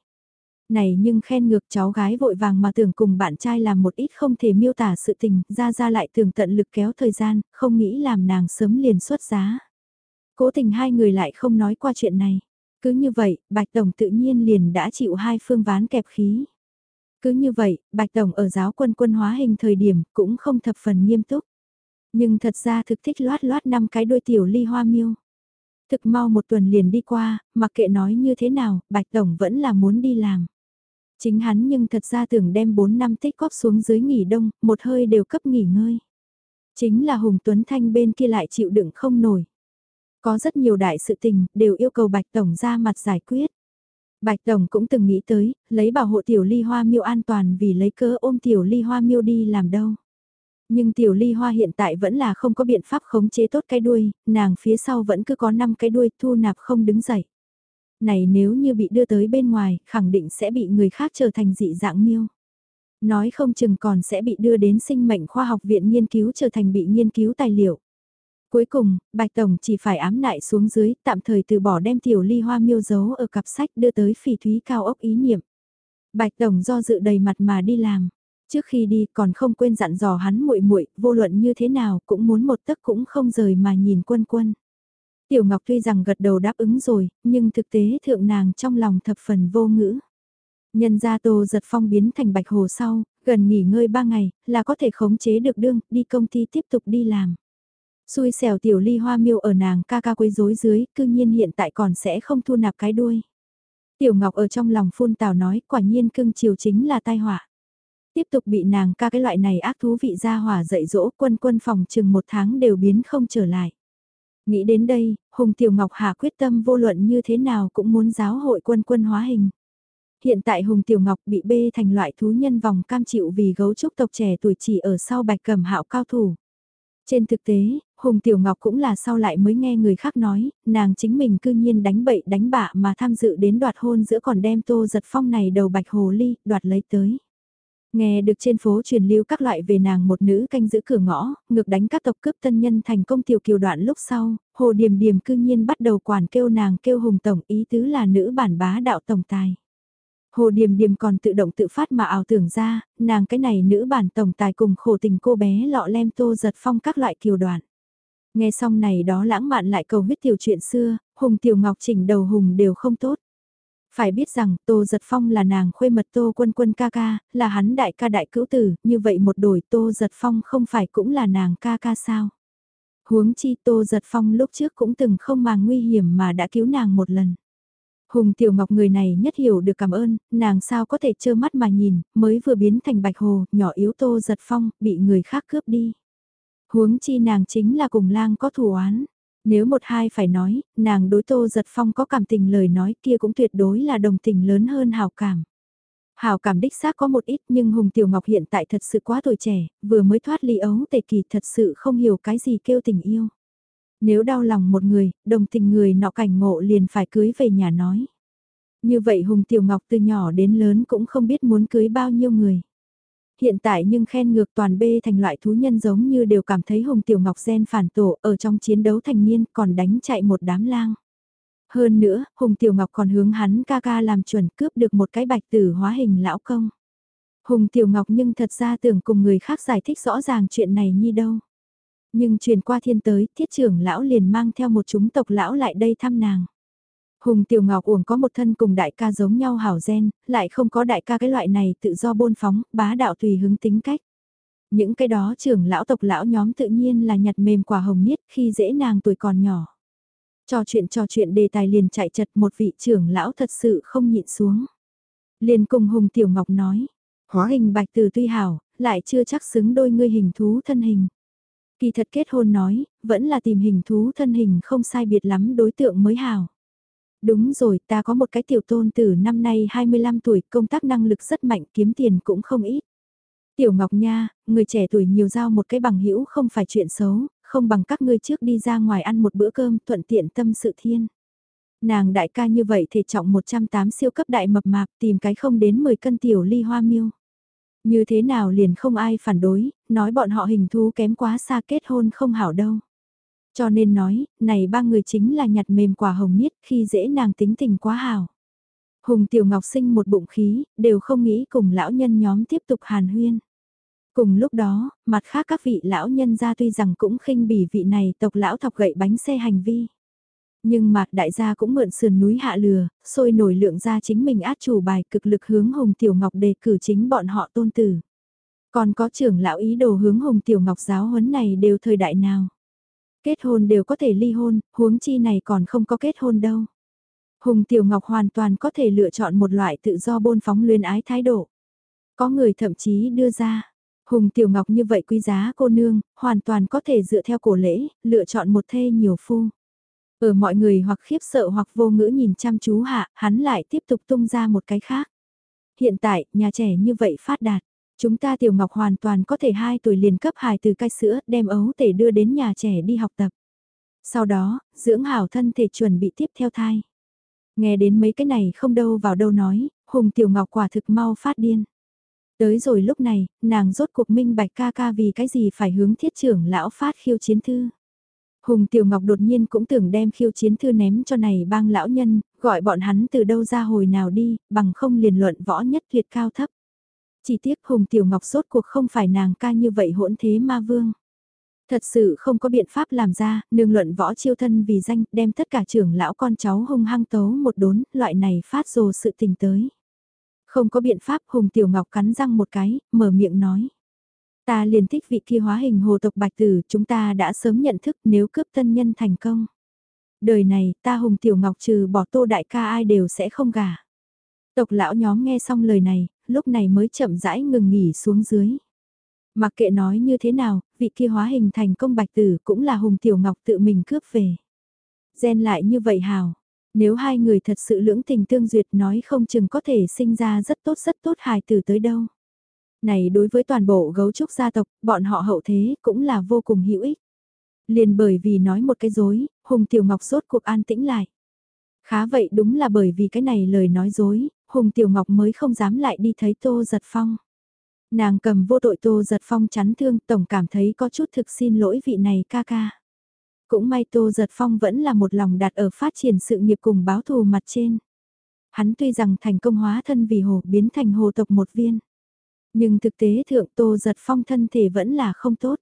S1: Này nhưng khen ngược cháu gái vội vàng mà tưởng cùng bạn trai làm một ít không thể miêu tả sự tình, ra ra lại tưởng tận lực kéo thời gian, không nghĩ làm nàng sớm liền xuất giá. Cố tình hai người lại không nói qua chuyện này. Cứ như vậy, Bạch Tổng tự nhiên liền đã chịu hai phương ván kẹp khí. Cứ như vậy, Bạch Tổng ở giáo quân quân hóa hình thời điểm cũng không thập phần nghiêm túc. Nhưng thật ra thực thích loát loát năm cái đôi tiểu ly hoa miêu. Thực mau một tuần liền đi qua, mặc kệ nói như thế nào, Bạch Tổng vẫn là muốn đi làm. Chính hắn nhưng thật ra tưởng đem 4 năm tích góp xuống dưới nghỉ đông, một hơi đều cấp nghỉ ngơi. Chính là Hùng Tuấn Thanh bên kia lại chịu đựng không nổi. Có rất nhiều đại sự tình, đều yêu cầu Bạch Tổng ra mặt giải quyết. Bạch Tổng cũng từng nghĩ tới, lấy bảo hộ tiểu ly hoa miêu an toàn vì lấy cớ ôm tiểu ly hoa miêu đi làm đâu. Nhưng tiểu ly hoa hiện tại vẫn là không có biện pháp khống chế tốt cái đuôi, nàng phía sau vẫn cứ có 5 cái đuôi thu nạp không đứng dậy. Này nếu như bị đưa tới bên ngoài, khẳng định sẽ bị người khác trở thành dị dạng miêu. Nói không chừng còn sẽ bị đưa đến sinh mệnh khoa học viện nghiên cứu trở thành bị nghiên cứu tài liệu. Cuối cùng, Bạch Tổng chỉ phải ám nại xuống dưới, tạm thời từ bỏ đem tiểu ly hoa miêu giấu ở cặp sách đưa tới phỉ thúy cao ốc ý niệm. Bạch Tổng do dự đầy mặt mà đi làm. Trước khi đi còn không quên dặn dò hắn muội muội vô luận như thế nào cũng muốn một tấc cũng không rời mà nhìn quân quân. Tiểu Ngọc tuy rằng gật đầu đáp ứng rồi, nhưng thực tế thượng nàng trong lòng thập phần vô ngữ. Nhân gia Tô giật phong biến thành bạch hồ sau, gần nghỉ ngơi ba ngày, là có thể khống chế được đương, đi công ty tiếp tục đi làm. Xui xẻo tiểu ly hoa miêu ở nàng ca ca quấy rối dưới, cư nhiên hiện tại còn sẽ không thu nạp cái đuôi. Tiểu Ngọc ở trong lòng phun tào nói, quả nhiên cưng chiều chính là tai họa. Tiếp tục bị nàng ca cái loại này ác thú vị ra hỏa dạy dỗ quân quân phòng chừng một tháng đều biến không trở lại. Nghĩ đến đây, Hùng Tiểu Ngọc Hà quyết tâm vô luận như thế nào cũng muốn giáo hội quân quân hóa hình. Hiện tại Hùng Tiểu Ngọc bị bê thành loại thú nhân vòng cam chịu vì gấu trúc tộc trẻ tuổi chỉ ở sau bạch cầm hạo cao thủ. Trên thực tế, Hùng Tiểu Ngọc cũng là sau lại mới nghe người khác nói, nàng chính mình cư nhiên đánh bậy đánh bạ mà tham dự đến đoạt hôn giữa còn đem tô giật phong này đầu bạch hồ ly, đoạt lấy tới. Nghe được trên phố truyền lưu các loại về nàng một nữ canh giữ cửa ngõ, ngược đánh các tộc cướp tân nhân thành công tiểu kiều đoạn lúc sau, hồ điềm điềm cư nhiên bắt đầu quản kêu nàng kêu hùng tổng ý tứ là nữ bản bá đạo tổng tài. Hồ điềm điềm còn tự động tự phát mà ảo tưởng ra, nàng cái này nữ bản tổng tài cùng khổ tình cô bé lọ lem tô giật phong các loại kiều đoạn. Nghe xong này đó lãng mạn lại cầu huyết tiểu chuyện xưa, hùng tiểu ngọc chỉnh đầu hùng đều không tốt. Phải biết rằng Tô Giật Phong là nàng khuê mật Tô Quân Quân ca ca, là hắn đại ca đại cữu tử, như vậy một đổi Tô Giật Phong không phải cũng là nàng ca ca sao. Huống chi Tô Giật Phong lúc trước cũng từng không màng nguy hiểm mà đã cứu nàng một lần. Hùng Tiểu Ngọc người này nhất hiểu được cảm ơn, nàng sao có thể trơ mắt mà nhìn, mới vừa biến thành bạch hồ, nhỏ yếu Tô Giật Phong, bị người khác cướp đi. Huống chi nàng chính là cùng lang có thù oán. Nếu một hai phải nói, nàng đối Tô Giật Phong có cảm tình lời nói kia cũng tuyệt đối là đồng tình lớn hơn hào cảm. Hào cảm đích xác có một ít nhưng Hùng Tiểu Ngọc hiện tại thật sự quá tuổi trẻ, vừa mới thoát ly ấu tề kỳ thật sự không hiểu cái gì kêu tình yêu. Nếu đau lòng một người, đồng tình người nọ cảnh ngộ liền phải cưới về nhà nói. Như vậy Hùng Tiểu Ngọc từ nhỏ đến lớn cũng không biết muốn cưới bao nhiêu người hiện tại nhưng khen ngược toàn bê thành loại thú nhân giống như đều cảm thấy Hùng Tiểu Ngọc gen phản tổ ở trong chiến đấu thành niên còn đánh chạy một đám lang. Hơn nữa, Hùng Tiểu Ngọc còn hướng hắn ca ca làm chuẩn cướp được một cái bạch tử hóa hình lão công. Hùng Tiểu Ngọc nhưng thật ra tưởng cùng người khác giải thích rõ ràng chuyện này như đâu. Nhưng truyền qua thiên tới, thiết trưởng lão liền mang theo một chúng tộc lão lại đây thăm nàng. Hùng Tiểu Ngọc uổng có một thân cùng đại ca giống nhau hảo gen, lại không có đại ca cái loại này tự do bôn phóng, bá đạo tùy hứng tính cách. Những cái đó trưởng lão tộc lão nhóm tự nhiên là nhặt mềm quả hồng niết khi dễ nàng tuổi còn nhỏ. Trò chuyện trò chuyện đề tài liền chạy chật một vị trưởng lão thật sự không nhịn xuống. Liền cùng Hùng Tiểu Ngọc nói, hóa hình bạch từ tuy hảo, lại chưa chắc xứng đôi ngươi hình thú thân hình. Kỳ thật kết hôn nói, vẫn là tìm hình thú thân hình không sai biệt lắm đối tượng mới hảo. Đúng rồi, ta có một cái tiểu tôn tử năm nay 25 tuổi, công tác năng lực rất mạnh, kiếm tiền cũng không ít. Tiểu Ngọc Nha, người trẻ tuổi nhiều giao một cái bằng hữu không phải chuyện xấu, không bằng các ngươi trước đi ra ngoài ăn một bữa cơm thuận tiện tâm sự thiên. Nàng đại ca như vậy thể trọng 108 siêu cấp đại mập mạp tìm cái không đến 10 cân tiểu ly hoa miêu. Như thế nào liền không ai phản đối, nói bọn họ hình thú kém quá xa kết hôn không hảo đâu. Cho nên nói, này ba người chính là nhặt mềm quả hồng niết khi dễ nàng tính tình quá hảo. Hùng Tiểu Ngọc sinh một bụng khí, đều không nghĩ cùng lão nhân nhóm tiếp tục hàn huyên. Cùng lúc đó, mặt khác các vị lão nhân gia tuy rằng cũng khinh bỉ vị này tộc lão thọc gậy bánh xe hành vi. Nhưng mặt đại gia cũng mượn sườn núi hạ lừa, sôi nổi lượng ra chính mình át chủ bài cực lực hướng Hùng Tiểu Ngọc đề cử chính bọn họ tôn tử. Còn có trưởng lão ý đồ hướng Hùng Tiểu Ngọc giáo huấn này đều thời đại nào. Kết hôn đều có thể ly hôn, huống chi này còn không có kết hôn đâu. Hùng Tiểu Ngọc hoàn toàn có thể lựa chọn một loại tự do bôn phóng luyến ái thái độ. Có người thậm chí đưa ra, Hùng Tiểu Ngọc như vậy quý giá cô nương, hoàn toàn có thể dựa theo cổ lễ, lựa chọn một thê nhiều phu. Ở mọi người hoặc khiếp sợ hoặc vô ngữ nhìn chăm chú hạ, hắn lại tiếp tục tung ra một cái khác. Hiện tại, nhà trẻ như vậy phát đạt. Chúng ta Tiểu Ngọc hoàn toàn có thể 2 tuổi liền cấp hài từ cai sữa đem ấu thể đưa đến nhà trẻ đi học tập. Sau đó, dưỡng hảo thân thể chuẩn bị tiếp theo thai. Nghe đến mấy cái này không đâu vào đâu nói, Hùng Tiểu Ngọc quả thực mau phát điên. Tới rồi lúc này, nàng rốt cuộc minh bạch ca ca vì cái gì phải hướng thiết trưởng lão phát khiêu chiến thư. Hùng Tiểu Ngọc đột nhiên cũng tưởng đem khiêu chiến thư ném cho này bang lão nhân, gọi bọn hắn từ đâu ra hồi nào đi, bằng không liền luận võ nhất tuyệt cao thấp. Chỉ tiếc Hùng Tiểu Ngọc rốt cuộc không phải nàng ca như vậy hỗn thế ma vương. Thật sự không có biện pháp làm ra, nương luận võ chiêu thân vì danh, đem tất cả trưởng lão con cháu hung hăng tấu một đốn, loại này phát rồ sự tình tới. Không có biện pháp Hùng Tiểu Ngọc cắn răng một cái, mở miệng nói. Ta liền thích vị kia hóa hình hồ tộc bạch tử, chúng ta đã sớm nhận thức nếu cướp tân nhân thành công. Đời này, ta Hùng Tiểu Ngọc trừ bỏ tô đại ca ai đều sẽ không gả. Tộc lão nhóm nghe xong lời này, lúc này mới chậm rãi ngừng nghỉ xuống dưới. Mặc kệ nói như thế nào, vị kia hóa hình thành công bạch tử cũng là Hùng Tiểu Ngọc tự mình cướp về. Gen lại như vậy hào, nếu hai người thật sự lưỡng tình tương duyệt nói không chừng có thể sinh ra rất tốt rất tốt hài tử tới đâu. Này đối với toàn bộ gấu trúc gia tộc, bọn họ hậu thế cũng là vô cùng hữu ích. Liền bởi vì nói một cái dối, Hùng Tiểu Ngọc sốt cuộc an tĩnh lại. Khá vậy đúng là bởi vì cái này lời nói dối, Hùng Tiểu Ngọc mới không dám lại đi thấy Tô Giật Phong. Nàng cầm vô tội Tô Giật Phong chắn thương, tổng cảm thấy có chút thực xin lỗi vị này ca ca. Cũng may Tô Giật Phong vẫn là một lòng đặt ở phát triển sự nghiệp cùng báo thù mặt trên. Hắn tuy rằng thành công hóa thân vì hồ biến thành hồ tộc một viên. Nhưng thực tế thượng Tô Giật Phong thân thể vẫn là không tốt.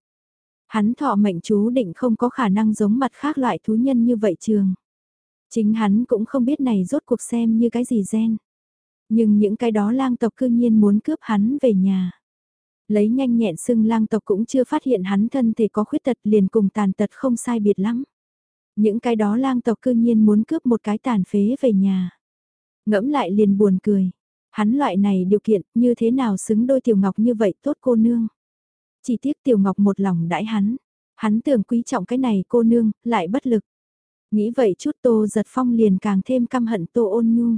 S1: Hắn thọ mệnh chú định không có khả năng giống mặt khác loại thú nhân như vậy trường. Chính hắn cũng không biết này rốt cuộc xem như cái gì gen. Nhưng những cái đó lang tộc cư nhiên muốn cướp hắn về nhà. Lấy nhanh nhẹn xưng lang tộc cũng chưa phát hiện hắn thân thể có khuyết tật liền cùng tàn tật không sai biệt lắm. Những cái đó lang tộc cư nhiên muốn cướp một cái tàn phế về nhà. Ngẫm lại liền buồn cười. Hắn loại này điều kiện như thế nào xứng đôi tiểu ngọc như vậy tốt cô nương. Chỉ tiếc tiểu ngọc một lòng đãi hắn. Hắn tưởng quý trọng cái này cô nương, lại bất lực. Nghĩ vậy chút tô giật phong liền càng thêm căm hận tô ôn nhu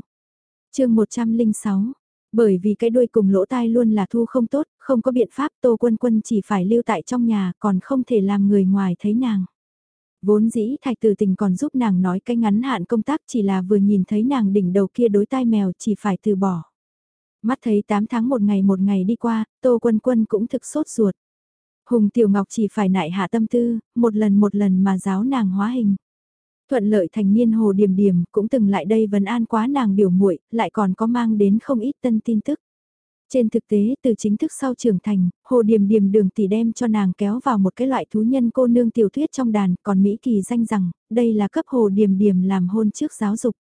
S1: chương 106, bởi vì cái đuôi cùng lỗ tai luôn là thu không tốt, không có biện pháp Tô Quân Quân chỉ phải lưu tại trong nhà còn không thể làm người ngoài thấy nàng. Vốn dĩ thạch tử tình còn giúp nàng nói cái ngắn hạn công tác chỉ là vừa nhìn thấy nàng đỉnh đầu kia đối tai mèo chỉ phải từ bỏ. Mắt thấy 8 tháng một ngày một ngày đi qua, Tô Quân Quân cũng thực sốt ruột. Hùng Tiểu Ngọc chỉ phải nại hạ tâm tư, một lần một lần mà giáo nàng hóa hình. Thuận lợi thành niên Hồ Điềm Điềm cũng từng lại đây vấn an quá nàng biểu muội lại còn có mang đến không ít tân tin tức. Trên thực tế từ chính thức sau trưởng thành, Hồ Điềm Điềm đường tỷ đem cho nàng kéo vào một cái loại thú nhân cô nương tiểu thuyết trong đàn, còn Mỹ Kỳ danh rằng, đây là cấp Hồ Điềm Điềm làm hôn trước giáo dục.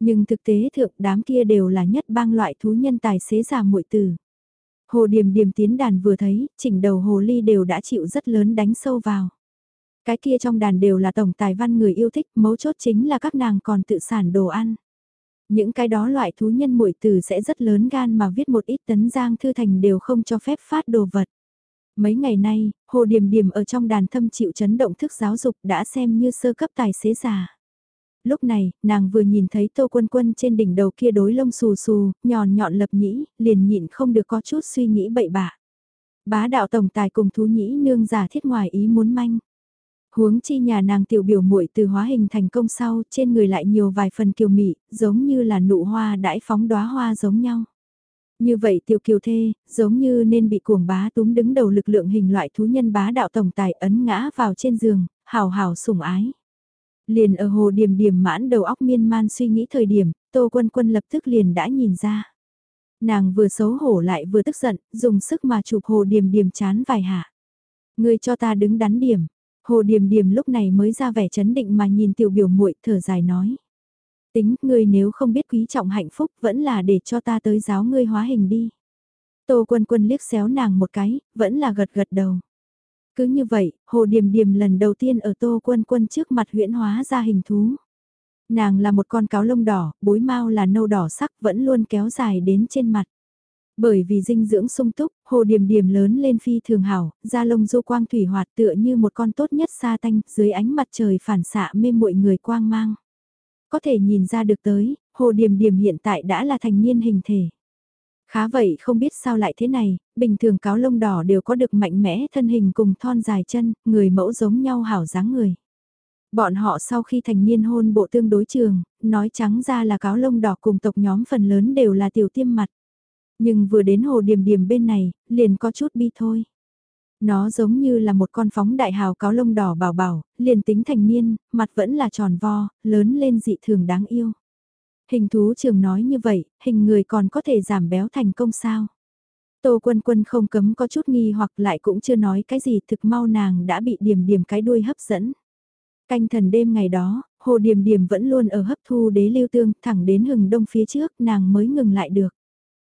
S1: Nhưng thực tế thượng đám kia đều là nhất bang loại thú nhân tài xế giả muội tử. Hồ Điềm Điềm tiến đàn vừa thấy, chỉnh đầu hồ ly đều đã chịu rất lớn đánh sâu vào. Cái kia trong đàn đều là tổng tài văn người yêu thích, mấu chốt chính là các nàng còn tự sản đồ ăn. Những cái đó loại thú nhân muội từ sẽ rất lớn gan mà viết một ít tấn giang thư thành đều không cho phép phát đồ vật. Mấy ngày nay, Hồ Điềm Điềm ở trong đàn thâm chịu chấn động thức giáo dục đã xem như sơ cấp tài xế già Lúc này, nàng vừa nhìn thấy Tô Quân Quân trên đỉnh đầu kia đối lông xù xù, nhòn nhọn lập nhĩ, liền nhịn không được có chút suy nghĩ bậy bạ. Bá đạo tổng tài cùng thú nhĩ nương giả thiết ngoài ý muốn manh. Huống chi nhà nàng tiểu biểu muội từ hóa hình thành công sau, trên người lại nhiều vài phần kiều mị, giống như là nụ hoa đãi phóng đóa hoa giống nhau. Như vậy tiểu kiều thê, giống như nên bị cuồng bá túm đứng đầu lực lượng hình loại thú nhân bá đạo tổng tài ấn ngã vào trên giường, hào hào sủng ái. Liền ở hồ điểm điểm mãn đầu óc miên man suy nghĩ thời điểm, tô quân quân lập tức liền đã nhìn ra. Nàng vừa xấu hổ lại vừa tức giận, dùng sức mà chụp hồ điểm điểm chán vài hạ. Người cho ta đứng đắn điểm, hồ Điềm Điềm lúc này mới ra vẻ chấn định mà nhìn tiểu biểu muội thở dài nói. Tính, ngươi nếu không biết quý trọng hạnh phúc vẫn là để cho ta tới giáo ngươi hóa hình đi. Tô quân quân liếc xéo nàng một cái, vẫn là gật gật đầu. Cứ như vậy, Hồ Điềm Điềm lần đầu tiên ở Tô Quân Quân trước mặt huyễn hóa ra hình thú. Nàng là một con cáo lông đỏ, bối mau là nâu đỏ sắc vẫn luôn kéo dài đến trên mặt. Bởi vì dinh dưỡng sung túc, hồ điềm điềm lớn lên phi thường hảo, da lông du quang thủy hoạt tựa như một con tốt nhất sa tanh, dưới ánh mặt trời phản xạ mê muội người quang mang. Có thể nhìn ra được tới, hồ điềm điềm hiện tại đã là thành niên hình thể. Khá vậy không biết sao lại thế này, bình thường cáo lông đỏ đều có được mạnh mẽ thân hình cùng thon dài chân, người mẫu giống nhau hảo dáng người. Bọn họ sau khi thành niên hôn bộ tương đối trường, nói trắng ra là cáo lông đỏ cùng tộc nhóm phần lớn đều là tiểu tiêm mặt. Nhưng vừa đến hồ điểm điểm bên này, liền có chút bi thôi. Nó giống như là một con phóng đại hào cáo lông đỏ bảo bảo, liền tính thành niên, mặt vẫn là tròn vo, lớn lên dị thường đáng yêu. Hình thú trường nói như vậy, hình người còn có thể giảm béo thành công sao? Tô quân quân không cấm có chút nghi hoặc lại cũng chưa nói cái gì thực mau nàng đã bị điểm điểm cái đuôi hấp dẫn. Canh thần đêm ngày đó, hồ điểm điểm vẫn luôn ở hấp thu đế lưu tương thẳng đến hừng đông phía trước nàng mới ngừng lại được.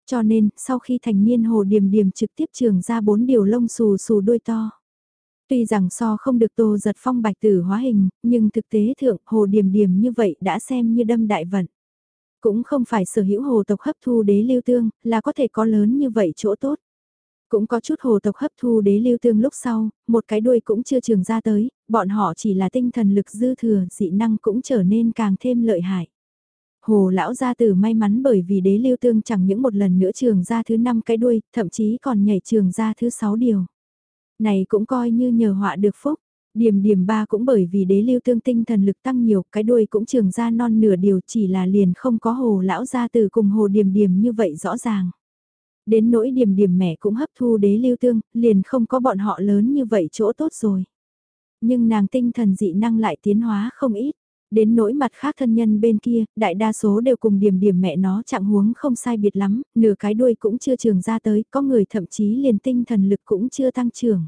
S1: Cho nên, sau khi thành niên hồ điểm điểm trực tiếp trường ra bốn điều lông xù xù đuôi to. Tuy rằng so không được tô giật phong bạch tử hóa hình, nhưng thực tế thượng hồ điểm điểm như vậy đã xem như đâm đại vận. Cũng không phải sở hữu hồ tộc hấp thu đế lưu tương, là có thể có lớn như vậy chỗ tốt. Cũng có chút hồ tộc hấp thu đế lưu tương lúc sau, một cái đuôi cũng chưa trường ra tới, bọn họ chỉ là tinh thần lực dư thừa, dị năng cũng trở nên càng thêm lợi hại. Hồ lão gia tử may mắn bởi vì đế lưu tương chẳng những một lần nữa trường ra thứ năm cái đuôi, thậm chí còn nhảy trường ra thứ sáu điều. Này cũng coi như nhờ họa được phúc. Điểm điểm ba cũng bởi vì đế lưu tương tinh thần lực tăng nhiều, cái đuôi cũng trường ra non nửa điều chỉ là liền không có hồ lão gia từ cùng hồ điểm điểm như vậy rõ ràng. Đến nỗi điểm điểm mẹ cũng hấp thu đế lưu tương, liền không có bọn họ lớn như vậy chỗ tốt rồi. Nhưng nàng tinh thần dị năng lại tiến hóa không ít. Đến nỗi mặt khác thân nhân bên kia, đại đa số đều cùng điểm điểm mẹ nó trạng huống không sai biệt lắm, nửa cái đuôi cũng chưa trường ra tới, có người thậm chí liền tinh thần lực cũng chưa tăng trưởng.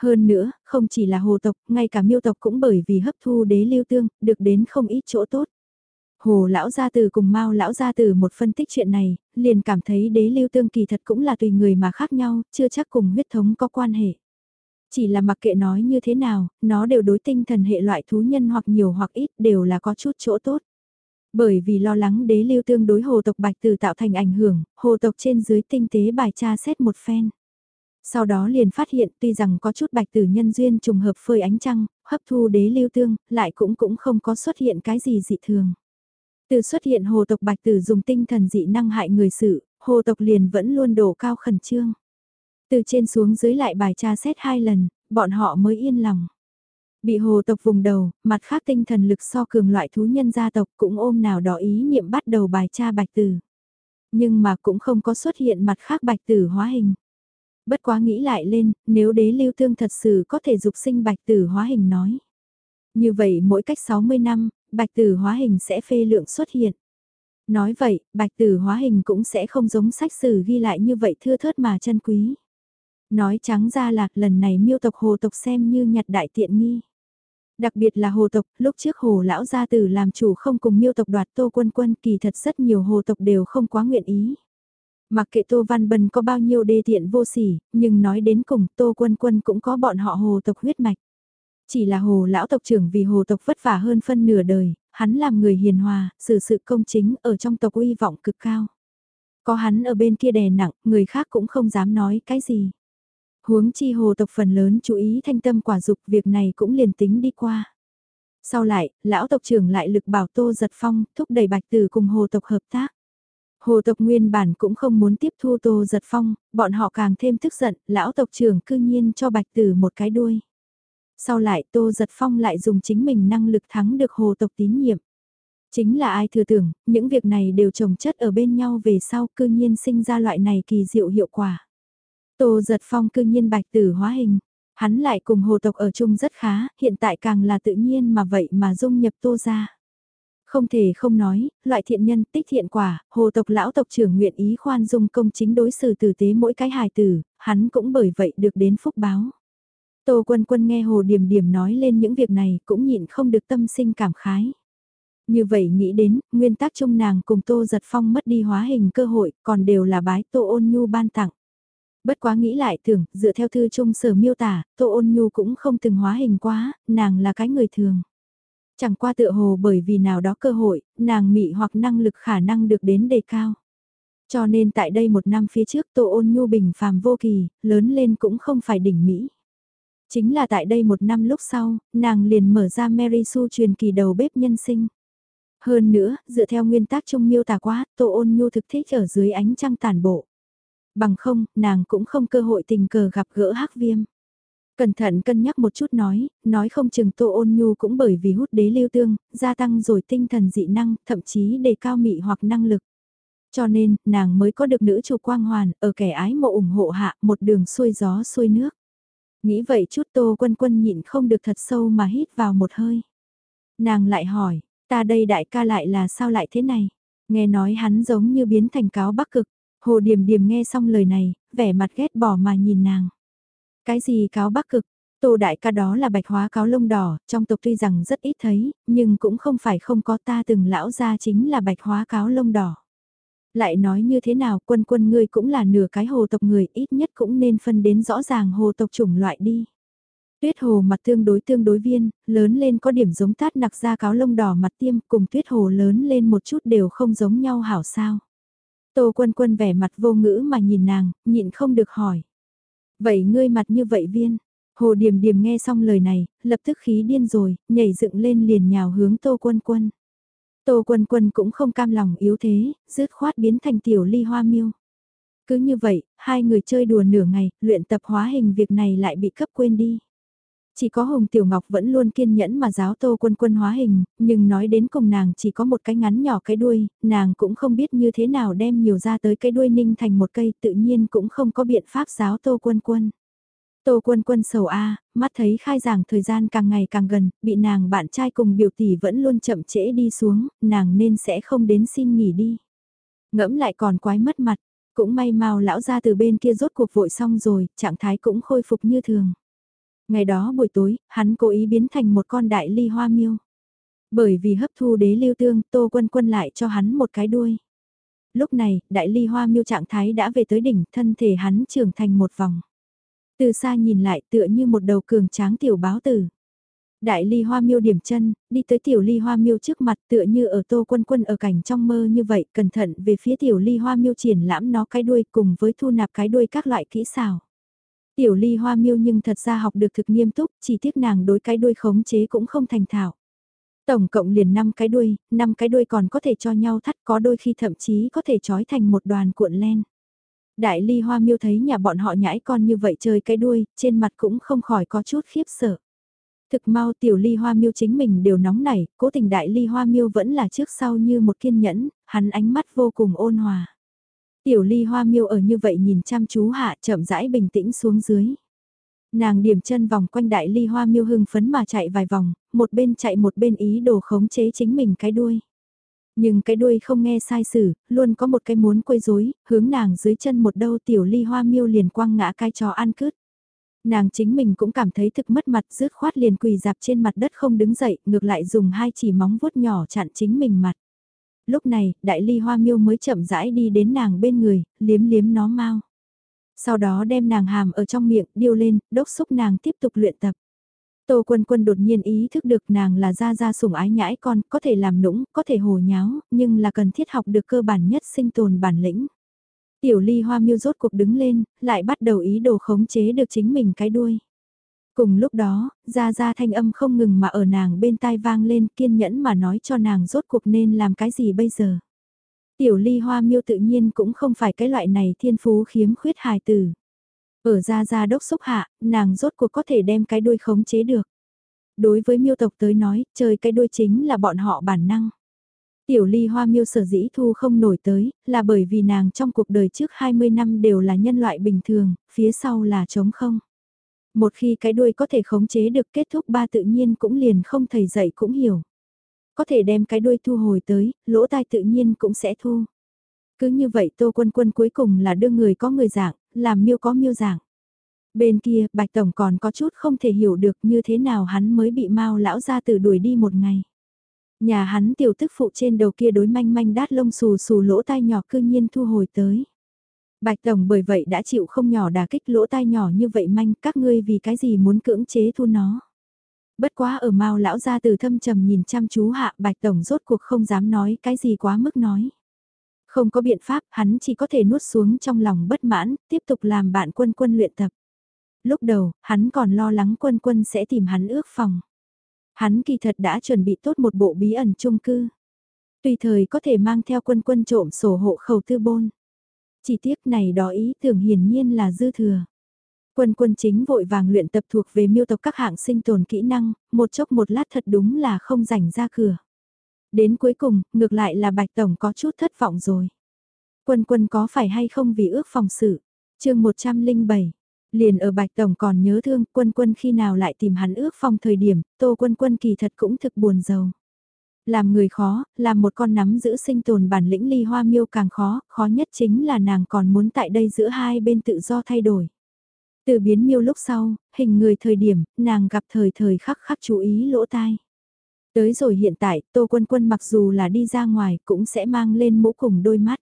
S1: Hơn nữa, không chỉ là hồ tộc, ngay cả miêu tộc cũng bởi vì hấp thu đế lưu tương, được đến không ít chỗ tốt. Hồ lão gia từ cùng Mao lão gia từ một phân tích chuyện này, liền cảm thấy đế lưu tương kỳ thật cũng là tùy người mà khác nhau, chưa chắc cùng huyết thống có quan hệ. Chỉ là mặc kệ nói như thế nào, nó đều đối tinh thần hệ loại thú nhân hoặc nhiều hoặc ít đều là có chút chỗ tốt. Bởi vì lo lắng đế lưu tương đối hồ tộc bạch từ tạo thành ảnh hưởng, hồ tộc trên dưới tinh tế bài tra xét một phen. Sau đó liền phát hiện tuy rằng có chút bạch tử nhân duyên trùng hợp phơi ánh trăng, hấp thu đế lưu tương, lại cũng cũng không có xuất hiện cái gì dị thường. Từ xuất hiện hồ tộc bạch tử dùng tinh thần dị năng hại người sự, hồ tộc liền vẫn luôn đổ cao khẩn trương. Từ trên xuống dưới lại bài tra xét hai lần, bọn họ mới yên lòng. Bị hồ tộc vùng đầu, mặt khác tinh thần lực so cường loại thú nhân gia tộc cũng ôm nào đó ý niệm bắt đầu bài tra bạch tử. Nhưng mà cũng không có xuất hiện mặt khác bạch tử hóa hình. Bất quá nghĩ lại lên, nếu đế lưu thương thật sự có thể dục sinh bạch tử hóa hình nói. Như vậy mỗi cách 60 năm, bạch tử hóa hình sẽ phê lượng xuất hiện. Nói vậy, bạch tử hóa hình cũng sẽ không giống sách sử ghi lại như vậy thưa thớt mà chân quý. Nói trắng ra là lần này miêu tộc hồ tộc xem như nhặt đại tiện nghi. Đặc biệt là hồ tộc, lúc trước hồ lão gia tử làm chủ không cùng miêu tộc đoạt tô quân quân kỳ thật rất nhiều hồ tộc đều không quá nguyện ý. Mặc kệ Tô Văn Bân có bao nhiêu đê tiện vô sỉ, nhưng nói đến cùng Tô Quân Quân cũng có bọn họ hồ tộc huyết mạch. Chỉ là hồ lão tộc trưởng vì hồ tộc vất vả hơn phân nửa đời, hắn làm người hiền hòa, xử sự công chính ở trong tộc uy vọng cực cao. Có hắn ở bên kia đè nặng, người khác cũng không dám nói cái gì. Huống chi hồ tộc phần lớn chú ý thanh tâm quả dục việc này cũng liền tính đi qua. Sau lại, lão tộc trưởng lại lực bảo Tô Giật Phong, thúc đẩy Bạch Tử cùng hồ tộc hợp tác. Hồ tộc nguyên bản cũng không muốn tiếp thu Tô Giật Phong, bọn họ càng thêm tức giận, lão tộc trưởng cư nhiên cho Bạch Tử một cái đuôi. Sau lại Tô Giật Phong lại dùng chính mình năng lực thắng được hồ tộc tín nhiệm. Chính là ai thừa tưởng, những việc này đều trồng chất ở bên nhau về sau cư nhiên sinh ra loại này kỳ diệu hiệu quả. Tô Giật Phong cư nhiên Bạch Tử hóa hình, hắn lại cùng hồ tộc ở chung rất khá, hiện tại càng là tự nhiên mà vậy mà dung nhập Tô ra. Không thể không nói, loại thiện nhân tích thiện quả, hồ tộc lão tộc trưởng nguyện ý khoan dung công chính đối xử tử tế mỗi cái hài tử, hắn cũng bởi vậy được đến phúc báo. Tô quân quân nghe hồ điểm điểm nói lên những việc này cũng nhịn không được tâm sinh cảm khái. Như vậy nghĩ đến, nguyên tắc chung nàng cùng Tô Giật Phong mất đi hóa hình cơ hội, còn đều là bái Tô Ôn Nhu ban tặng. Bất quá nghĩ lại tưởng, dựa theo thư trung sở miêu tả, Tô Ôn Nhu cũng không từng hóa hình quá, nàng là cái người thường. Chẳng qua tựa hồ bởi vì nào đó cơ hội, nàng mị hoặc năng lực khả năng được đến đề cao. Cho nên tại đây một năm phía trước Tô Ôn Nhu bình phàm vô kỳ, lớn lên cũng không phải đỉnh Mỹ. Chính là tại đây một năm lúc sau, nàng liền mở ra Mary Sue truyền kỳ đầu bếp nhân sinh. Hơn nữa, dựa theo nguyên tắc chung miêu tả quá, Tô Ôn Nhu thực thích ở dưới ánh trăng tàn bộ. Bằng không, nàng cũng không cơ hội tình cờ gặp gỡ hắc viêm. Cẩn thận cân nhắc một chút nói, nói không chừng Tô Ôn Nhu cũng bởi vì hút đế lưu tương, gia tăng rồi tinh thần dị năng, thậm chí đề cao mị hoặc năng lực. Cho nên, nàng mới có được nữ chủ quang hoàn, ở kẻ ái mộ ủng hộ hạ, một đường xuôi gió xuôi nước. Nghĩ vậy chút Tô Quân Quân nhịn không được thật sâu mà hít vào một hơi. Nàng lại hỏi, ta đây đại ca lại là sao lại thế này? Nghe nói hắn giống như biến thành cáo bắc cực. Hồ Điềm Điềm nghe xong lời này, vẻ mặt ghét bỏ mà nhìn nàng. Cái gì cáo bắc cực? Tô đại ca đó là bạch hóa cáo lông đỏ, trong tộc tuy rằng rất ít thấy, nhưng cũng không phải không có ta từng lão gia chính là bạch hóa cáo lông đỏ. Lại nói như thế nào quân quân ngươi cũng là nửa cái hồ tộc người ít nhất cũng nên phân đến rõ ràng hồ tộc chủng loại đi. Tuyết hồ mặt tương đối tương đối viên, lớn lên có điểm giống tát nặc ra cáo lông đỏ mặt tiêm cùng tuyết hồ lớn lên một chút đều không giống nhau hảo sao. Tô quân quân vẻ mặt vô ngữ mà nhìn nàng, nhịn không được hỏi. Vậy ngươi mặt như vậy viên, hồ Điềm Điềm nghe xong lời này, lập tức khí điên rồi, nhảy dựng lên liền nhào hướng tô quân quân. Tô quân quân cũng không cam lòng yếu thế, rứt khoát biến thành tiểu ly hoa miêu. Cứ như vậy, hai người chơi đùa nửa ngày, luyện tập hóa hình việc này lại bị cấp quên đi. Chỉ có Hồng Tiểu Ngọc vẫn luôn kiên nhẫn mà giáo tô quân quân hóa hình, nhưng nói đến cùng nàng chỉ có một cái ngắn nhỏ cái đuôi, nàng cũng không biết như thế nào đem nhiều ra tới cái đuôi ninh thành một cây tự nhiên cũng không có biện pháp giáo tô quân quân. Tô quân quân sầu A, mắt thấy khai giảng thời gian càng ngày càng gần, bị nàng bạn trai cùng biểu tỷ vẫn luôn chậm trễ đi xuống, nàng nên sẽ không đến xin nghỉ đi. Ngẫm lại còn quái mất mặt, cũng may mau lão ra từ bên kia rốt cuộc vội xong rồi, trạng thái cũng khôi phục như thường. Ngày đó buổi tối, hắn cố ý biến thành một con đại ly hoa miêu. Bởi vì hấp thu đế lưu tương, tô quân quân lại cho hắn một cái đuôi. Lúc này, đại ly hoa miêu trạng thái đã về tới đỉnh, thân thể hắn trưởng thành một vòng. Từ xa nhìn lại tựa như một đầu cường tráng tiểu báo tử. Đại ly hoa miêu điểm chân, đi tới tiểu ly hoa miêu trước mặt tựa như ở tô quân quân ở cảnh trong mơ như vậy, cẩn thận về phía tiểu ly hoa miêu triển lãm nó cái đuôi cùng với thu nạp cái đuôi các loại kỹ xảo. Tiểu ly hoa miêu nhưng thật ra học được thực nghiêm túc, chỉ tiếc nàng đối cái đuôi khống chế cũng không thành thạo. Tổng cộng liền 5 cái đuôi, 5 cái đuôi còn có thể cho nhau thắt có đôi khi thậm chí có thể trói thành một đoàn cuộn len. Đại ly hoa miêu thấy nhà bọn họ nhãi con như vậy chơi cái đuôi, trên mặt cũng không khỏi có chút khiếp sợ. Thực mau tiểu ly hoa miêu chính mình đều nóng nảy, cố tình đại ly hoa miêu vẫn là trước sau như một kiên nhẫn, hắn ánh mắt vô cùng ôn hòa. Tiểu ly hoa miêu ở như vậy nhìn chăm chú hạ chậm rãi bình tĩnh xuống dưới. Nàng điểm chân vòng quanh đại ly hoa miêu hưng phấn mà chạy vài vòng, một bên chạy một bên ý đồ khống chế chính mình cái đuôi. Nhưng cái đuôi không nghe sai sử, luôn có một cái muốn quấy rối, hướng nàng dưới chân một đâu tiểu ly hoa miêu liền quăng ngã cái chó ăn cướp, Nàng chính mình cũng cảm thấy thực mất mặt rứt khoát liền quỳ dạp trên mặt đất không đứng dậy, ngược lại dùng hai chỉ móng vuốt nhỏ chặn chính mình mặt. Lúc này, đại ly hoa miêu mới chậm rãi đi đến nàng bên người, liếm liếm nó mau. Sau đó đem nàng hàm ở trong miệng, điêu lên, đốc xúc nàng tiếp tục luyện tập. Tô Quân Quân đột nhiên ý thức được nàng là gia gia sủng ái nhãi con, có thể làm nũng, có thể hồ nháo, nhưng là cần thiết học được cơ bản nhất sinh tồn bản lĩnh. Tiểu ly hoa miêu rốt cuộc đứng lên, lại bắt đầu ý đồ khống chế được chính mình cái đuôi. Cùng lúc đó, gia gia thanh âm không ngừng mà ở nàng bên tai vang lên kiên nhẫn mà nói cho nàng rốt cuộc nên làm cái gì bây giờ. Tiểu ly hoa miêu tự nhiên cũng không phải cái loại này thiên phú khiếm khuyết hài tử. Ở ra ra đốc xúc hạ, nàng rốt cuộc có thể đem cái đuôi khống chế được. Đối với miêu tộc tới nói, chơi cái đuôi chính là bọn họ bản năng. Tiểu ly hoa miêu sở dĩ thu không nổi tới, là bởi vì nàng trong cuộc đời trước 20 năm đều là nhân loại bình thường, phía sau là trống không. Một khi cái đuôi có thể khống chế được kết thúc ba tự nhiên cũng liền không thầy dạy cũng hiểu. Có thể đem cái đuôi thu hồi tới, lỗ tai tự nhiên cũng sẽ thu. Cứ như vậy Tô Quân Quân cuối cùng là đưa người có người dạng, làm miêu có miêu dạng. Bên kia, Bạch Tổng còn có chút không thể hiểu được như thế nào hắn mới bị mau lão ra từ đuổi đi một ngày. Nhà hắn tiểu thức phụ trên đầu kia đối manh manh đát lông xù xù lỗ tai nhỏ cư nhiên thu hồi tới. Bạch Tổng bởi vậy đã chịu không nhỏ đà kích lỗ tai nhỏ như vậy manh các ngươi vì cái gì muốn cưỡng chế thu nó. Bất quá ở mau lão ra từ thâm trầm nhìn chăm chú hạ Bạch Tổng rốt cuộc không dám nói cái gì quá mức nói. Không có biện pháp, hắn chỉ có thể nuốt xuống trong lòng bất mãn, tiếp tục làm bạn quân quân luyện tập. Lúc đầu, hắn còn lo lắng quân quân sẽ tìm hắn ước phòng. Hắn kỳ thật đã chuẩn bị tốt một bộ bí ẩn chung cư. Tùy thời có thể mang theo quân quân trộm sổ hộ khẩu tư bôn. Chỉ tiếc này đó ý tưởng hiển nhiên là dư thừa. Quân quân chính vội vàng luyện tập thuộc về miêu tộc các hạng sinh tồn kỹ năng, một chốc một lát thật đúng là không rảnh ra cửa. Đến cuối cùng, ngược lại là Bạch Tổng có chút thất vọng rồi. Quân quân có phải hay không vì ước phòng sự? chương 107, liền ở Bạch Tổng còn nhớ thương quân quân khi nào lại tìm hắn ước phòng thời điểm, tô quân quân kỳ thật cũng thực buồn giàu. Làm người khó, làm một con nắm giữ sinh tồn bản lĩnh ly hoa miêu càng khó, khó nhất chính là nàng còn muốn tại đây giữa hai bên tự do thay đổi. Từ biến miêu lúc sau, hình người thời điểm, nàng gặp thời thời khắc khắc chú ý lỗ tai. Tới rồi hiện tại, Tô Quân Quân mặc dù là đi ra ngoài cũng sẽ mang lên mũ cùng đôi mắt.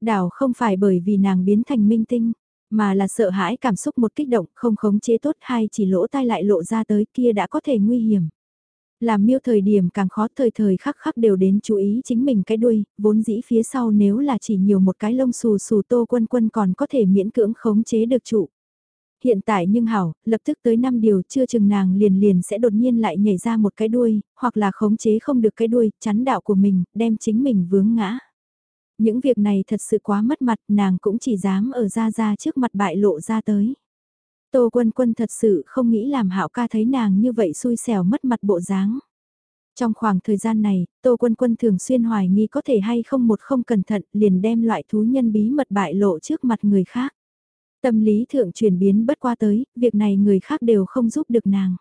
S1: Đảo không phải bởi vì nàng biến thành minh tinh, mà là sợ hãi cảm xúc một kích động không khống chế tốt hay chỉ lỗ tai lại lộ ra tới kia đã có thể nguy hiểm. Làm miêu thời điểm càng khó thời thời khắc khắc đều đến chú ý chính mình cái đuôi, vốn dĩ phía sau nếu là chỉ nhiều một cái lông xù xù tô quân quân còn có thể miễn cưỡng khống chế được trụ. Hiện tại nhưng hảo, lập tức tới năm điều chưa chừng nàng liền liền sẽ đột nhiên lại nhảy ra một cái đuôi, hoặc là khống chế không được cái đuôi, chắn đạo của mình, đem chính mình vướng ngã. Những việc này thật sự quá mất mặt, nàng cũng chỉ dám ở ra ra trước mặt bại lộ ra tới. Tô Quân Quân thật sự không nghĩ làm hạo ca thấy nàng như vậy xui xẻo mất mặt bộ dáng. Trong khoảng thời gian này, Tô Quân Quân thường xuyên hoài nghi có thể hay không một không cẩn thận liền đem loại thú nhân bí mật bại lộ trước mặt người khác. Tâm lý thượng chuyển biến bất qua tới, việc này người khác đều không giúp được nàng.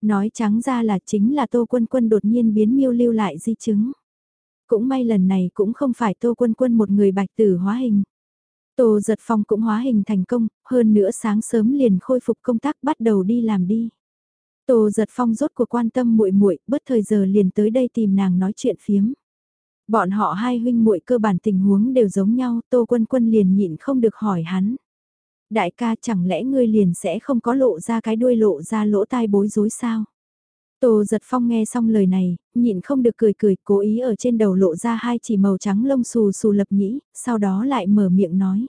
S1: Nói trắng ra là chính là Tô Quân Quân đột nhiên biến miêu lưu lại di chứng. Cũng may lần này cũng không phải Tô Quân Quân một người bạch tử hóa hình. Tô giật phong cũng hóa hình thành công, hơn nữa sáng sớm liền khôi phục công tác bắt đầu đi làm đi. Tô giật phong rốt cuộc quan tâm muội muội, bất thời giờ liền tới đây tìm nàng nói chuyện phiếm. Bọn họ hai huynh muội cơ bản tình huống đều giống nhau, Tô Quân Quân liền nhịn không được hỏi hắn. Đại ca chẳng lẽ ngươi liền sẽ không có lộ ra cái đuôi lộ ra lỗ tai bối rối sao? Tô giật phong nghe xong lời này, nhịn không được cười cười, cố ý ở trên đầu lộ ra hai chỉ màu trắng lông xù xù lập nhĩ, sau đó lại mở miệng nói.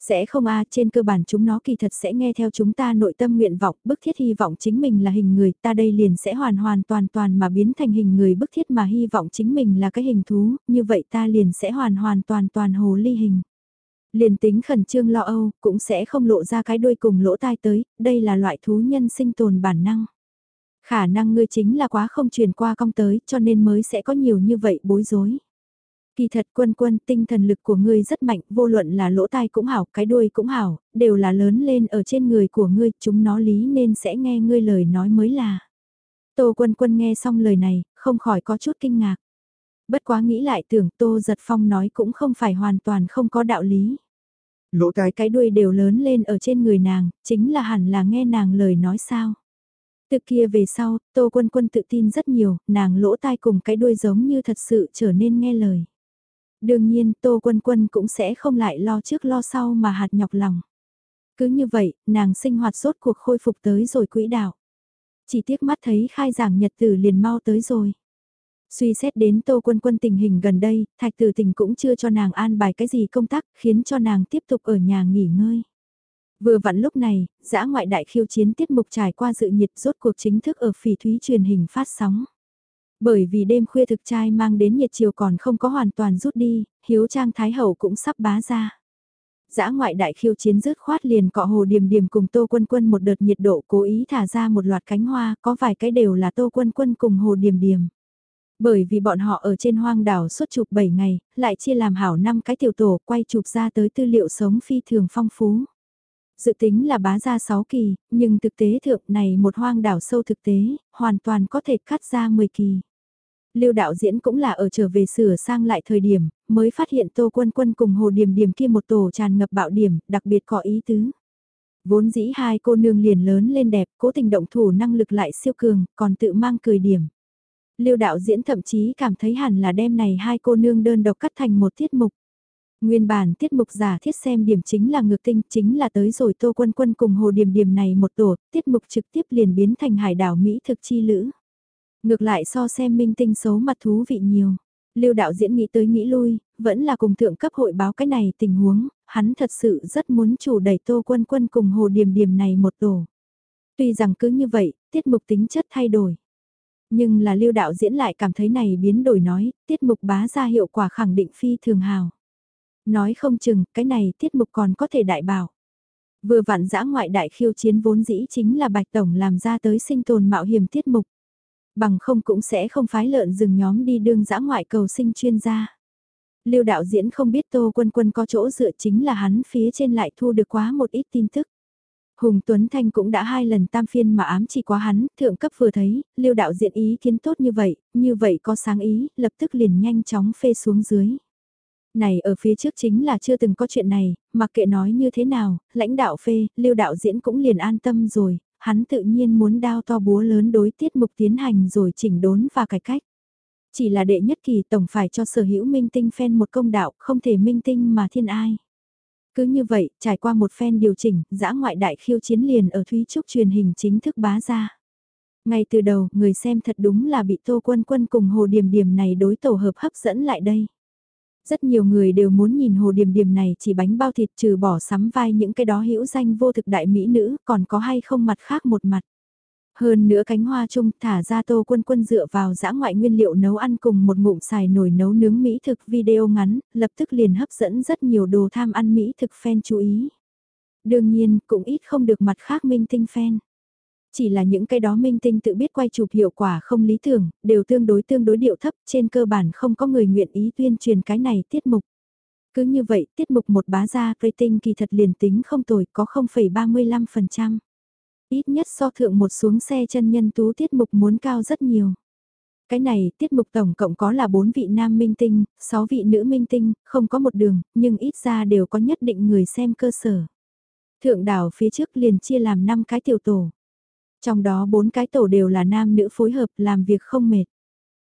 S1: Sẽ không a trên cơ bản chúng nó kỳ thật sẽ nghe theo chúng ta nội tâm nguyện vọng, bức thiết hy vọng chính mình là hình người, ta đây liền sẽ hoàn hoàn toàn toàn mà biến thành hình người bức thiết mà hy vọng chính mình là cái hình thú, như vậy ta liền sẽ hoàn hoàn toàn toàn hồ ly hình. Liền tính khẩn trương lo âu, cũng sẽ không lộ ra cái đuôi cùng lỗ tai tới, đây là loại thú nhân sinh tồn bản năng. Khả năng ngươi chính là quá không truyền qua công tới cho nên mới sẽ có nhiều như vậy bối rối. Kỳ thật quân quân tinh thần lực của ngươi rất mạnh, vô luận là lỗ tai cũng hảo, cái đuôi cũng hảo, đều là lớn lên ở trên người của ngươi, chúng nó lý nên sẽ nghe ngươi lời nói mới là. Tô quân quân nghe xong lời này, không khỏi có chút kinh ngạc. Bất quá nghĩ lại tưởng Tô Giật Phong nói cũng không phải hoàn toàn không có đạo lý. Lỗ tai cái đuôi đều lớn lên ở trên người nàng, chính là hẳn là nghe nàng lời nói sao. Từ kia về sau, Tô Quân Quân tự tin rất nhiều, nàng lỗ tai cùng cái đuôi giống như thật sự trở nên nghe lời. Đương nhiên, Tô Quân Quân cũng sẽ không lại lo trước lo sau mà hạt nhọc lòng. Cứ như vậy, nàng sinh hoạt suốt cuộc khôi phục tới rồi quỹ đạo. Chỉ tiếc mắt thấy khai giảng nhật tử liền mau tới rồi. Suy xét đến Tô Quân Quân tình hình gần đây, Thạch Tử Tình cũng chưa cho nàng an bài cái gì công tác, khiến cho nàng tiếp tục ở nhà nghỉ ngơi. Vừa vặn lúc này, giã ngoại đại khiêu chiến tiết mục trải qua dự nhiệt rốt cuộc chính thức ở phỉ thúy truyền hình phát sóng. Bởi vì đêm khuya thực trai mang đến nhiệt chiều còn không có hoàn toàn rút đi, hiếu trang thái hậu cũng sắp bá ra. Giã ngoại đại khiêu chiến rớt khoát liền cọ hồ điềm điềm cùng tô quân quân một đợt nhiệt độ cố ý thả ra một loạt cánh hoa, có vài cái đều là tô quân quân cùng hồ điềm điềm. Bởi vì bọn họ ở trên hoang đảo suốt chụp 7 ngày, lại chia làm hảo 5 cái tiểu tổ quay chụp ra tới tư liệu sống phi thường phong phú. Dự tính là bá ra 6 kỳ, nhưng thực tế thượng này một hoang đảo sâu thực tế, hoàn toàn có thể cắt ra 10 kỳ. Lưu đạo diễn cũng là ở trở về sửa sang lại thời điểm, mới phát hiện Tô Quân Quân cùng Hồ Điềm Điềm kia một tổ tràn ngập bạo điểm, đặc biệt có ý tứ. Vốn dĩ hai cô nương liền lớn lên đẹp, cố tình động thủ năng lực lại siêu cường, còn tự mang cười điểm. Lưu đạo diễn thậm chí cảm thấy hẳn là đêm này hai cô nương đơn độc cắt thành một tiết mục. Nguyên bản tiết mục giả thiết xem điểm chính là ngược tinh, chính là tới rồi Tô Quân Quân cùng Hồ Điềm Điềm này một tổ, tiết mục trực tiếp liền biến thành hải đảo Mỹ thực chi lữ. Ngược lại so xem minh tinh xấu mặt thú vị nhiều. Lưu đạo diễn nghĩ tới nghĩ lui, vẫn là cùng thượng cấp hội báo cái này tình huống, hắn thật sự rất muốn chủ đẩy Tô Quân Quân cùng Hồ Điềm Điềm này một tổ. Tuy rằng cứ như vậy, tiết mục tính chất thay đổi. Nhưng là lưu đạo diễn lại cảm thấy này biến đổi nói, tiết mục bá ra hiệu quả khẳng định phi thường hào. Nói không chừng, cái này tiết mục còn có thể đại bảo. Vừa vặn giã ngoại đại khiêu chiến vốn dĩ chính là Bạch Tổng làm ra tới sinh tồn mạo hiểm tiết mục. Bằng không cũng sẽ không phái lợn rừng nhóm đi đương giã ngoại cầu sinh chuyên gia. Lưu đạo diễn không biết Tô Quân Quân có chỗ dựa chính là hắn phía trên lại thu được quá một ít tin tức. Hùng Tuấn Thanh cũng đã hai lần tam phiên mà ám chỉ quá hắn, thượng cấp vừa thấy, lưu đạo diễn ý kiến tốt như vậy, như vậy có sáng ý, lập tức liền nhanh chóng phê xuống dưới. Này ở phía trước chính là chưa từng có chuyện này, mặc kệ nói như thế nào, lãnh đạo phê, lưu đạo diễn cũng liền an tâm rồi, hắn tự nhiên muốn đao to búa lớn đối tiết mục tiến hành rồi chỉnh đốn và cải cách. Chỉ là đệ nhất kỳ tổng phải cho sở hữu minh tinh fan một công đạo, không thể minh tinh mà thiên ai. Cứ như vậy, trải qua một phen điều chỉnh, giã ngoại đại khiêu chiến liền ở Thúy Trúc truyền hình chính thức bá ra. Ngay từ đầu, người xem thật đúng là bị Tô Quân Quân cùng Hồ Điềm Điềm này đối tổ hợp hấp dẫn lại đây. Rất nhiều người đều muốn nhìn Hồ Điềm Điềm này chỉ bánh bao thịt trừ bỏ sắm vai những cái đó hữu danh vô thực đại mỹ nữ, còn có hay không mặt khác một mặt. Hơn nữa cánh hoa chung thả ra tô quân quân dựa vào dã ngoại nguyên liệu nấu ăn cùng một ngụm xài nồi nấu nướng Mỹ thực video ngắn, lập tức liền hấp dẫn rất nhiều đồ tham ăn Mỹ thực fan chú ý. Đương nhiên, cũng ít không được mặt khác minh tinh fan. Chỉ là những cái đó minh tinh tự biết quay chụp hiệu quả không lý tưởng, đều tương đối tương đối điệu thấp, trên cơ bản không có người nguyện ý tuyên truyền cái này tiết mục. Cứ như vậy, tiết mục một bá ra rating kỳ thật liền tính không tồi có 0,35%. Ít nhất so thượng một xuống xe chân nhân tú tiết mục muốn cao rất nhiều. Cái này, tiết mục tổng cộng có là 4 vị nam minh tinh, 6 vị nữ minh tinh, không có một đường, nhưng ít ra đều có nhất định người xem cơ sở. Thượng đảo phía trước liền chia làm 5 cái tiểu tổ. Trong đó bốn cái tổ đều là nam nữ phối hợp làm việc không mệt.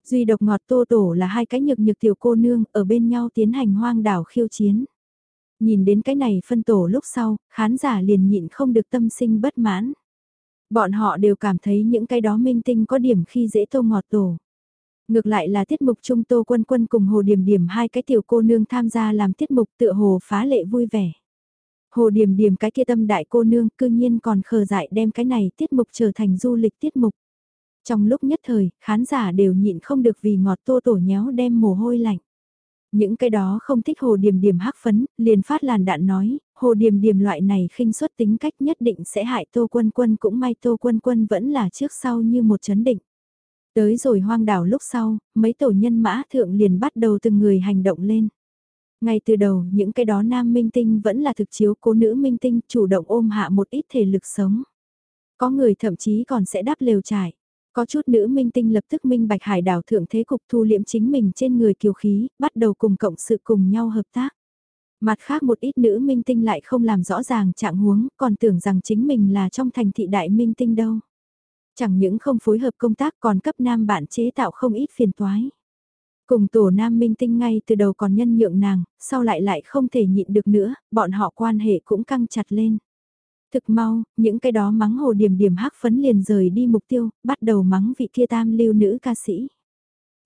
S1: Duy độc ngọt tô tổ là hai cái nhược nhược tiểu cô nương ở bên nhau tiến hành hoang đảo khiêu chiến. Nhìn đến cái này phân tổ lúc sau, khán giả liền nhịn không được tâm sinh bất mãn. Bọn họ đều cảm thấy những cái đó minh tinh có điểm khi dễ tô ngọt tổ. Ngược lại là tiết mục trung tô quân quân cùng hồ điểm điểm hai cái tiểu cô nương tham gia làm tiết mục tựa hồ phá lệ vui vẻ. Hồ điểm điểm cái kia tâm đại cô nương cư nhiên còn khờ dại đem cái này tiết mục trở thành du lịch tiết mục. Trong lúc nhất thời, khán giả đều nhịn không được vì ngọt tô tổ nhéo đem mồ hôi lạnh. Những cái đó không thích hồ điểm điểm hắc phấn, liền phát làn đạn nói, hồ điểm điểm loại này khinh suất tính cách nhất định sẽ hại tô quân quân cũng may tô quân quân vẫn là trước sau như một chấn định. Tới rồi hoang đảo lúc sau, mấy tổ nhân mã thượng liền bắt đầu từng người hành động lên. Ngay từ đầu, những cái đó nam minh tinh vẫn là thực chiếu cố nữ minh tinh chủ động ôm hạ một ít thể lực sống. Có người thậm chí còn sẽ đáp lều trải. Có chút nữ minh tinh lập tức minh bạch hải đảo thượng thế cục thu liễm chính mình trên người kiều khí, bắt đầu cùng cộng sự cùng nhau hợp tác. Mặt khác một ít nữ minh tinh lại không làm rõ ràng trạng huống, còn tưởng rằng chính mình là trong thành thị đại minh tinh đâu. Chẳng những không phối hợp công tác còn cấp nam bạn chế tạo không ít phiền toái. Cùng tổ nam minh tinh ngay từ đầu còn nhân nhượng nàng, sau lại lại không thể nhịn được nữa, bọn họ quan hệ cũng căng chặt lên. Thực mau, những cái đó mắng hồ điểm điểm hắc phấn liền rời đi mục tiêu, bắt đầu mắng vị kia tam lưu nữ ca sĩ.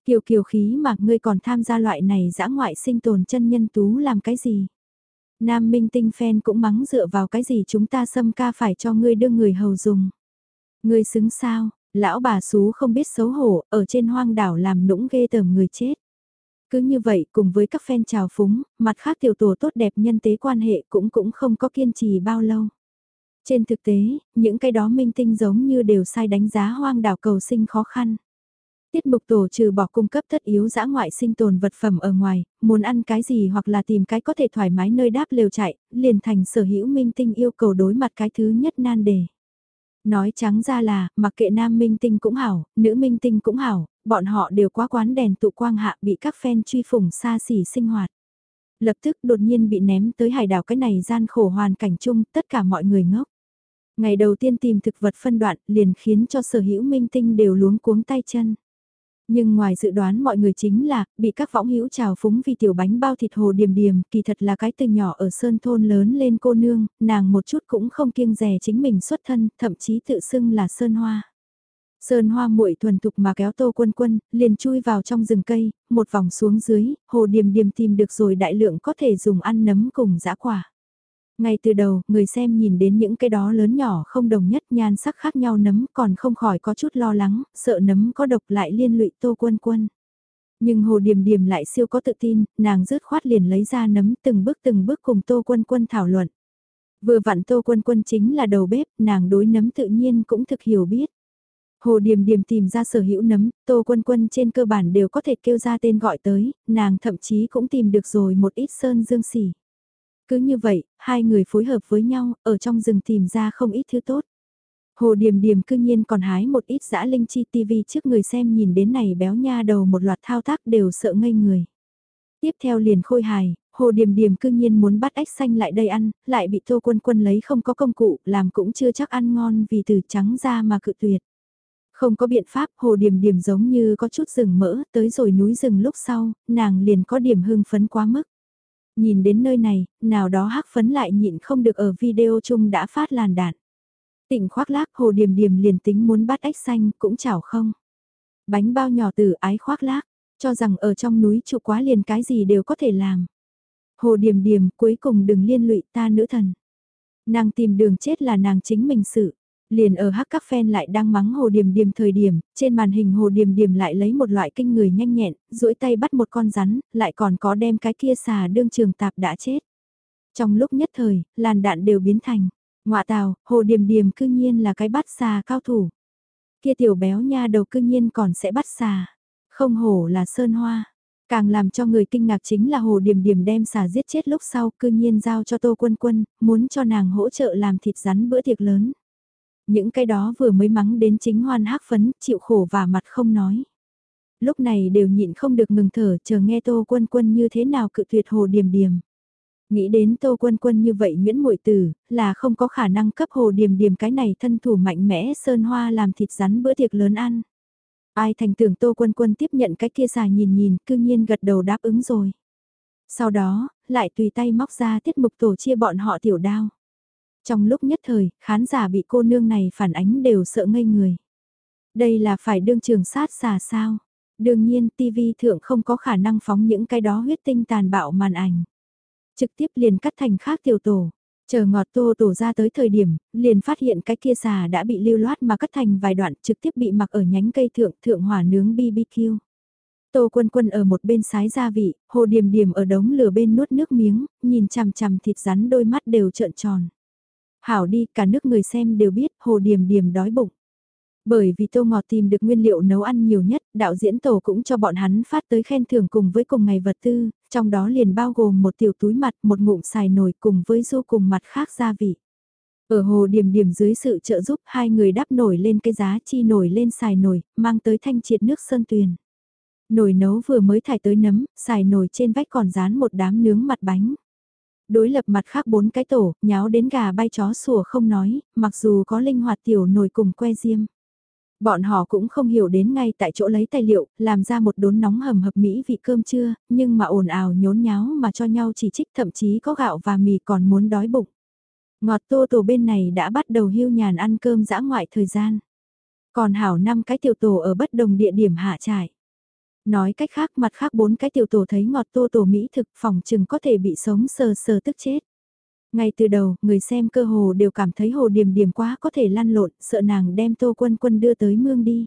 S1: Kiều kiều khí mà ngươi còn tham gia loại này dã ngoại sinh tồn chân nhân tú làm cái gì? Nam minh tinh fan cũng mắng dựa vào cái gì chúng ta xâm ca phải cho ngươi đưa người hầu dùng. Ngươi xứng sao, lão bà xú không biết xấu hổ, ở trên hoang đảo làm nũng ghê tởm người chết. Cứ như vậy cùng với các fan chào phúng, mặt khác tiểu tổ tốt đẹp nhân tế quan hệ cũng cũng không có kiên trì bao lâu. Trên thực tế, những cái đó minh tinh giống như đều sai đánh giá hoang đảo cầu sinh khó khăn. Tiết mục tổ trừ bỏ cung cấp tất yếu dã ngoại sinh tồn vật phẩm ở ngoài, muốn ăn cái gì hoặc là tìm cái có thể thoải mái nơi đáp lều chạy, liền thành sở hữu minh tinh yêu cầu đối mặt cái thứ nhất nan đề. Nói trắng ra là, mặc kệ nam minh tinh cũng hảo, nữ minh tinh cũng hảo, bọn họ đều quá quán đèn tụ quang hạ bị các fan truy phủng xa xỉ sinh hoạt. Lập tức đột nhiên bị ném tới hải đảo cái này gian khổ hoàn cảnh chung, tất cả mọi người ngốc. Ngày đầu tiên tìm thực vật phân đoạn liền khiến cho sở hữu minh tinh đều luống cuống tay chân. Nhưng ngoài dự đoán mọi người chính là, bị các võng hữu trào phúng vì tiểu bánh bao thịt hồ điềm điềm, kỳ thật là cái từ nhỏ ở sơn thôn lớn lên cô nương, nàng một chút cũng không kiêng rè chính mình xuất thân, thậm chí tự xưng là sơn hoa. Sơn hoa muội thuần thục mà kéo tô quân quân, liền chui vào trong rừng cây, một vòng xuống dưới, hồ điềm điềm tìm được rồi đại lượng có thể dùng ăn nấm cùng dã quả. Ngay từ đầu, người xem nhìn đến những cái đó lớn nhỏ không đồng nhất nhan sắc khác nhau nấm còn không khỏi có chút lo lắng, sợ nấm có độc lại liên lụy tô quân quân. Nhưng hồ điềm điềm lại siêu có tự tin, nàng rớt khoát liền lấy ra nấm từng bước từng bước cùng tô quân quân thảo luận. Vừa vặn tô quân quân chính là đầu bếp, nàng đối nấm tự nhiên cũng thực hiểu biết. Hồ Điềm Điềm tìm ra sở hữu nấm, Tô Quân Quân trên cơ bản đều có thể kêu ra tên gọi tới, nàng thậm chí cũng tìm được rồi một ít sơn dương xỉ. Cứ như vậy, hai người phối hợp với nhau, ở trong rừng tìm ra không ít thứ tốt. Hồ Điềm Điềm cư nhiên còn hái một ít dã linh chi TV trước người xem nhìn đến này béo nha đầu một loạt thao tác đều sợ ngây người. Tiếp theo liền khôi hài, Hồ Điềm Điềm cư nhiên muốn bắt ếch xanh lại đây ăn, lại bị Tô Quân Quân lấy không có công cụ, làm cũng chưa chắc ăn ngon vì từ trắng ra mà cự tuyệt. Không có biện pháp, Hồ Điềm Điềm giống như có chút rừng mỡ, tới rồi núi rừng lúc sau, nàng liền có điểm hưng phấn quá mức. Nhìn đến nơi này, nào đó hắc phấn lại nhịn không được ở video chung đã phát làn đạn. Tịnh khoác lác hồ điềm điềm liền tính muốn bắt ếch xanh cũng chảo không. Bánh bao nhỏ từ ái khoác lác, cho rằng ở trong núi trụ quá liền cái gì đều có thể làm. Hồ điềm điềm cuối cùng đừng liên lụy ta nữ thần. Nàng tìm đường chết là nàng chính mình sự. Liền ở hắc các fan lại đang mắng hồ điềm điềm thời điểm, trên màn hình hồ điềm điềm lại lấy một loại kinh người nhanh nhẹn, duỗi tay bắt một con rắn, lại còn có đem cái kia xà đương trường tạp đã chết. Trong lúc nhất thời, làn đạn đều biến thành, ngọa tào, hồ điềm điềm cư nhiên là cái bắt xà cao thủ. Kia tiểu béo nha đầu cư nhiên còn sẽ bắt xà, không hổ là sơn hoa. Càng làm cho người kinh ngạc chính là Hồ Điềm Điềm đem xà giết chết lúc sau cư nhiên giao cho Tô Quân Quân, muốn cho nàng hỗ trợ làm thịt rắn bữa tiệc lớn. Những cái đó vừa mới mắng đến chính hoan hắc phấn, chịu khổ và mặt không nói. Lúc này đều nhịn không được ngừng thở chờ nghe Tô Quân Quân như thế nào cự tuyệt hồ điềm điềm. Nghĩ đến Tô Quân Quân như vậy nguyễn muội tử, là không có khả năng cấp hồ điềm điềm cái này thân thủ mạnh mẽ sơn hoa làm thịt rắn bữa tiệc lớn ăn. Ai thành tưởng Tô Quân Quân tiếp nhận cái kia xài nhìn nhìn, cư nhiên gật đầu đáp ứng rồi. Sau đó, lại tùy tay móc ra tiết mục tổ chia bọn họ tiểu đao. Trong lúc nhất thời, khán giả bị cô nương này phản ánh đều sợ ngây người. Đây là phải đương trường sát xà sao? Đương nhiên TV thượng không có khả năng phóng những cái đó huyết tinh tàn bạo màn ảnh. Trực tiếp liền cắt thành khác tiểu tổ. Chờ ngọt tô tổ ra tới thời điểm, liền phát hiện cái kia xà đã bị lưu loát mà cắt thành vài đoạn trực tiếp bị mặc ở nhánh cây thượng thượng hỏa nướng BBQ. Tô quân quân ở một bên sái gia vị, hồ điềm điềm ở đống lửa bên nuốt nước miếng, nhìn chằm chằm thịt rắn đôi mắt đều trợn tròn. Hảo đi, cả nước người xem đều biết, hồ điềm điềm đói bụng. Bởi vì tô ngọt tìm được nguyên liệu nấu ăn nhiều nhất, đạo diễn tổ cũng cho bọn hắn phát tới khen thưởng cùng với cùng ngày vật tư, trong đó liền bao gồm một tiểu túi mặt, một ngụm xài nồi cùng với du cùng mặt khác gia vị. Ở hồ điểm điểm dưới sự trợ giúp hai người đắp nổi lên cái giá chi nổi lên xài nồi, mang tới thanh triệt nước sơn tuyền. Nồi nấu vừa mới thải tới nấm, xài nồi trên vách còn dán một đám nướng mặt bánh đối lập mặt khác bốn cái tổ, nháo đến gà bay chó sủa không nói, mặc dù có linh hoạt tiểu nổi cùng que diêm. Bọn họ cũng không hiểu đến ngay tại chỗ lấy tài liệu, làm ra một đốn nóng hầm hập mỹ vị cơm trưa, nhưng mà ồn ào nhốn nháo mà cho nhau chỉ trích thậm chí có gạo và mì còn muốn đói bụng. Ngọt tô tổ bên này đã bắt đầu hưu nhàn ăn cơm dã ngoại thời gian. Còn hảo năm cái tiểu tổ ở bất đồng địa điểm hạ trải. Nói cách khác mặt khác bốn cái tiểu tổ thấy ngọt tô tổ Mỹ thực phòng chừng có thể bị sống sờ sờ tức chết. Ngay từ đầu, người xem cơ hồ đều cảm thấy hồ điểm điểm quá có thể lăn lộn, sợ nàng đem tô quân quân đưa tới mương đi.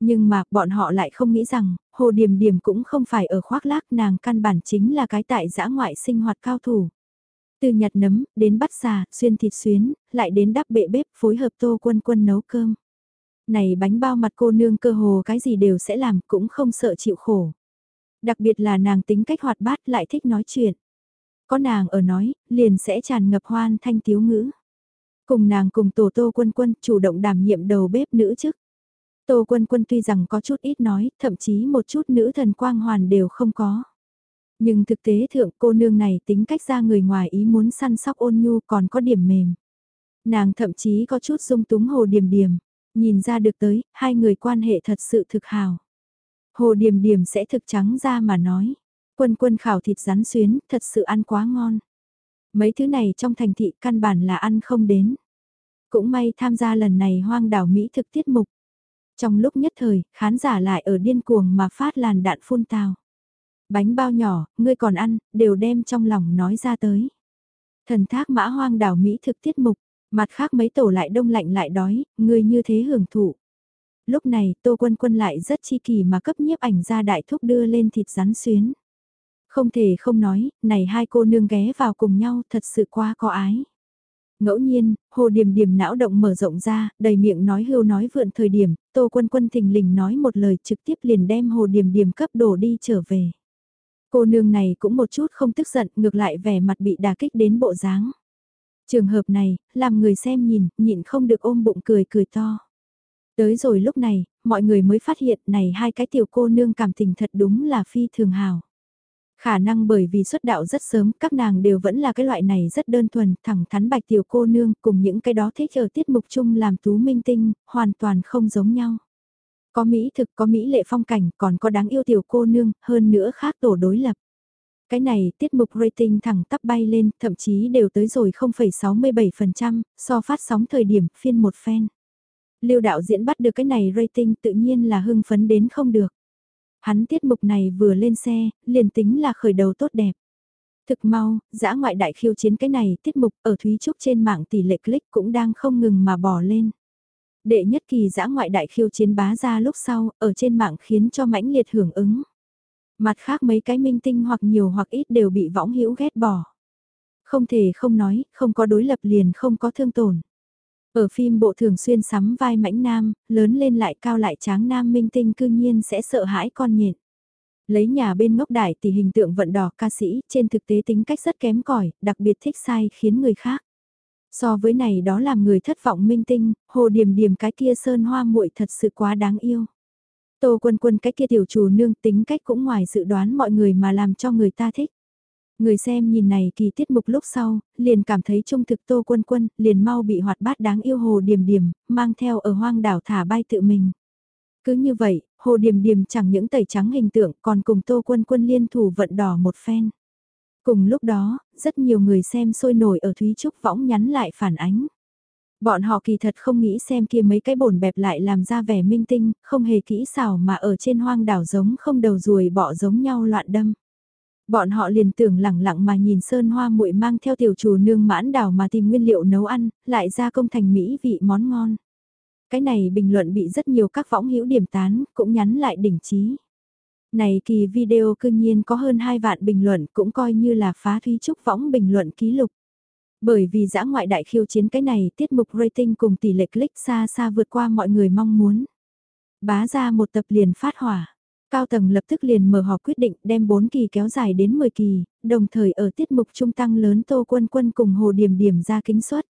S1: Nhưng mà, bọn họ lại không nghĩ rằng, hồ điểm điểm cũng không phải ở khoác lác nàng căn bản chính là cái tại giã ngoại sinh hoạt cao thủ. Từ nhặt nấm, đến bắt xà, xuyên thịt xuyến, lại đến đắp bệ bếp phối hợp tô quân quân nấu cơm. Này bánh bao mặt cô nương cơ hồ cái gì đều sẽ làm cũng không sợ chịu khổ. Đặc biệt là nàng tính cách hoạt bát lại thích nói chuyện. Có nàng ở nói, liền sẽ tràn ngập hoan thanh tiếu ngữ. Cùng nàng cùng tổ tô quân quân chủ động đảm nhiệm đầu bếp nữ chức. Tô quân quân tuy rằng có chút ít nói, thậm chí một chút nữ thần quang hoàn đều không có. Nhưng thực tế thượng cô nương này tính cách ra người ngoài ý muốn săn sóc ôn nhu còn có điểm mềm. Nàng thậm chí có chút dung túng hồ điểm điểm, nhìn ra được tới, hai người quan hệ thật sự thực hào. Hồ điểm điểm sẽ thực trắng ra mà nói, quân quân khảo thịt rắn xuyến, thật sự ăn quá ngon. Mấy thứ này trong thành thị căn bản là ăn không đến. Cũng may tham gia lần này hoang đảo Mỹ thực tiết mục. Trong lúc nhất thời, khán giả lại ở điên cuồng mà phát làn đạn phun tào. Bánh bao nhỏ, ngươi còn ăn, đều đem trong lòng nói ra tới. Thần thác mã hoang đảo Mỹ thực tiết mục, mặt khác mấy tổ lại đông lạnh lại đói, người như thế hưởng thụ. Lúc này, Tô Quân Quân lại rất chi kỳ mà cấp nhiếp ảnh ra đại thúc đưa lên thịt rắn xuyến. Không thể không nói, này hai cô nương ghé vào cùng nhau thật sự quá có ái. Ngẫu nhiên, hồ điểm điểm não động mở rộng ra, đầy miệng nói hưu nói vượn thời điểm, tô quân quân thình lình nói một lời trực tiếp liền đem hồ điểm điểm cấp đổ đi trở về. Cô nương này cũng một chút không tức giận, ngược lại vẻ mặt bị đà kích đến bộ dáng. Trường hợp này, làm người xem nhìn, nhịn không được ôm bụng cười cười to. Tới rồi lúc này, mọi người mới phát hiện này hai cái tiểu cô nương cảm tình thật đúng là phi thường hào. Khả năng bởi vì xuất đạo rất sớm, các nàng đều vẫn là cái loại này rất đơn thuần, thẳng thắn bạch tiểu cô nương, cùng những cái đó thích ở tiết mục chung làm tú minh tinh, hoàn toàn không giống nhau. Có Mỹ thực, có Mỹ lệ phong cảnh, còn có đáng yêu tiểu cô nương, hơn nữa khác tổ đối lập. Cái này, tiết mục rating thẳng tắp bay lên, thậm chí đều tới rồi 0,67%, so phát sóng thời điểm phiên một fan. Lưu đạo diễn bắt được cái này rating tự nhiên là hưng phấn đến không được. Hắn tiết mục này vừa lên xe, liền tính là khởi đầu tốt đẹp. Thực mau, giã ngoại đại khiêu chiến cái này tiết mục ở Thúy Trúc trên mạng tỷ lệ click cũng đang không ngừng mà bỏ lên. Đệ nhất kỳ giã ngoại đại khiêu chiến bá ra lúc sau, ở trên mạng khiến cho mãnh liệt hưởng ứng. Mặt khác mấy cái minh tinh hoặc nhiều hoặc ít đều bị võng hữu ghét bỏ. Không thể không nói, không có đối lập liền không có thương tổn. Ở phim bộ thường xuyên sắm vai mãnh nam, lớn lên lại cao lại tráng nam minh tinh cư nhiên sẽ sợ hãi con nhện. Lấy nhà bên ngốc đại thì hình tượng vận đỏ ca sĩ, trên thực tế tính cách rất kém cỏi đặc biệt thích sai khiến người khác. So với này đó làm người thất vọng minh tinh, hồ điểm điểm cái kia sơn hoa muội thật sự quá đáng yêu. Tô quân quân cái kia tiểu chủ nương tính cách cũng ngoài dự đoán mọi người mà làm cho người ta thích. Người xem nhìn này kỳ tiết mục lúc sau, liền cảm thấy trung thực tô quân quân, liền mau bị hoạt bát đáng yêu hồ điểm điểm, mang theo ở hoang đảo thả bay tự mình. Cứ như vậy, hồ điểm điểm chẳng những tẩy trắng hình tượng còn cùng tô quân quân liên thủ vận đỏ một phen. Cùng lúc đó, rất nhiều người xem sôi nổi ở Thúy Trúc võng nhắn lại phản ánh. Bọn họ kỳ thật không nghĩ xem kia mấy cái bổn bẹp lại làm ra vẻ minh tinh, không hề kỹ xảo mà ở trên hoang đảo giống không đầu ruồi bọ giống nhau loạn đâm. Bọn họ liền tưởng lẳng lặng mà nhìn sơn hoa muội mang theo tiểu chủ nương mãn đảo mà tìm nguyên liệu nấu ăn, lại ra công thành mỹ vị món ngon. Cái này bình luận bị rất nhiều các võng hữu điểm tán, cũng nhắn lại đỉnh trí. Này kỳ video cương nhiên có hơn 2 vạn bình luận cũng coi như là phá thúy trúc võng bình luận ký lục. Bởi vì giã ngoại đại khiêu chiến cái này tiết mục rating cùng tỷ lệ click xa xa vượt qua mọi người mong muốn. Bá ra một tập liền phát hỏa. Cao tầng lập tức liền mở họp quyết định đem 4 kỳ kéo dài đến 10 kỳ, đồng thời ở tiết mục trung tăng lớn Tô Quân Quân cùng Hồ Điểm Điểm ra kính suất.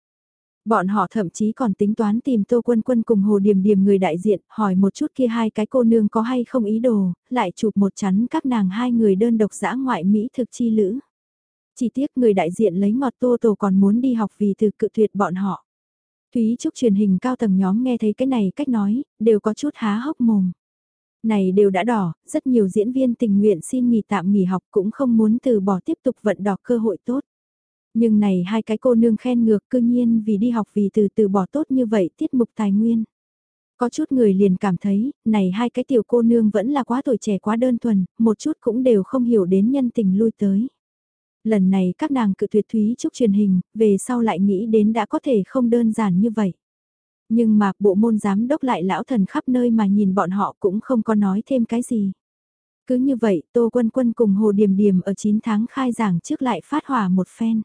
S1: Bọn họ thậm chí còn tính toán tìm Tô Quân Quân cùng Hồ Điểm Điểm người đại diện, hỏi một chút kia hai cái cô nương có hay không ý đồ, lại chụp một chắn các nàng hai người đơn độc dã ngoại Mỹ thực chi lữ. Chỉ tiếc người đại diện lấy ngọt tô tổ còn muốn đi học vì từ cự tuyệt bọn họ. Thúy Trúc truyền hình cao tầng nhóm nghe thấy cái này cách nói, đều có chút há hốc mồm. Này đều đã đỏ, rất nhiều diễn viên tình nguyện xin nghỉ tạm nghỉ học cũng không muốn từ bỏ tiếp tục vận đỏ cơ hội tốt. Nhưng này hai cái cô nương khen ngược cư nhiên vì đi học vì từ từ bỏ tốt như vậy tiết mục tài nguyên. Có chút người liền cảm thấy, này hai cái tiểu cô nương vẫn là quá tuổi trẻ quá đơn thuần, một chút cũng đều không hiểu đến nhân tình lui tới. Lần này các nàng cự tuyệt Thúy Trúc truyền hình, về sau lại nghĩ đến đã có thể không đơn giản như vậy. Nhưng mà bộ môn giám đốc lại lão thần khắp nơi mà nhìn bọn họ cũng không có nói thêm cái gì. Cứ như vậy Tô Quân Quân cùng Hồ Điềm Điềm ở 9 tháng khai giảng trước lại phát hỏa một phen.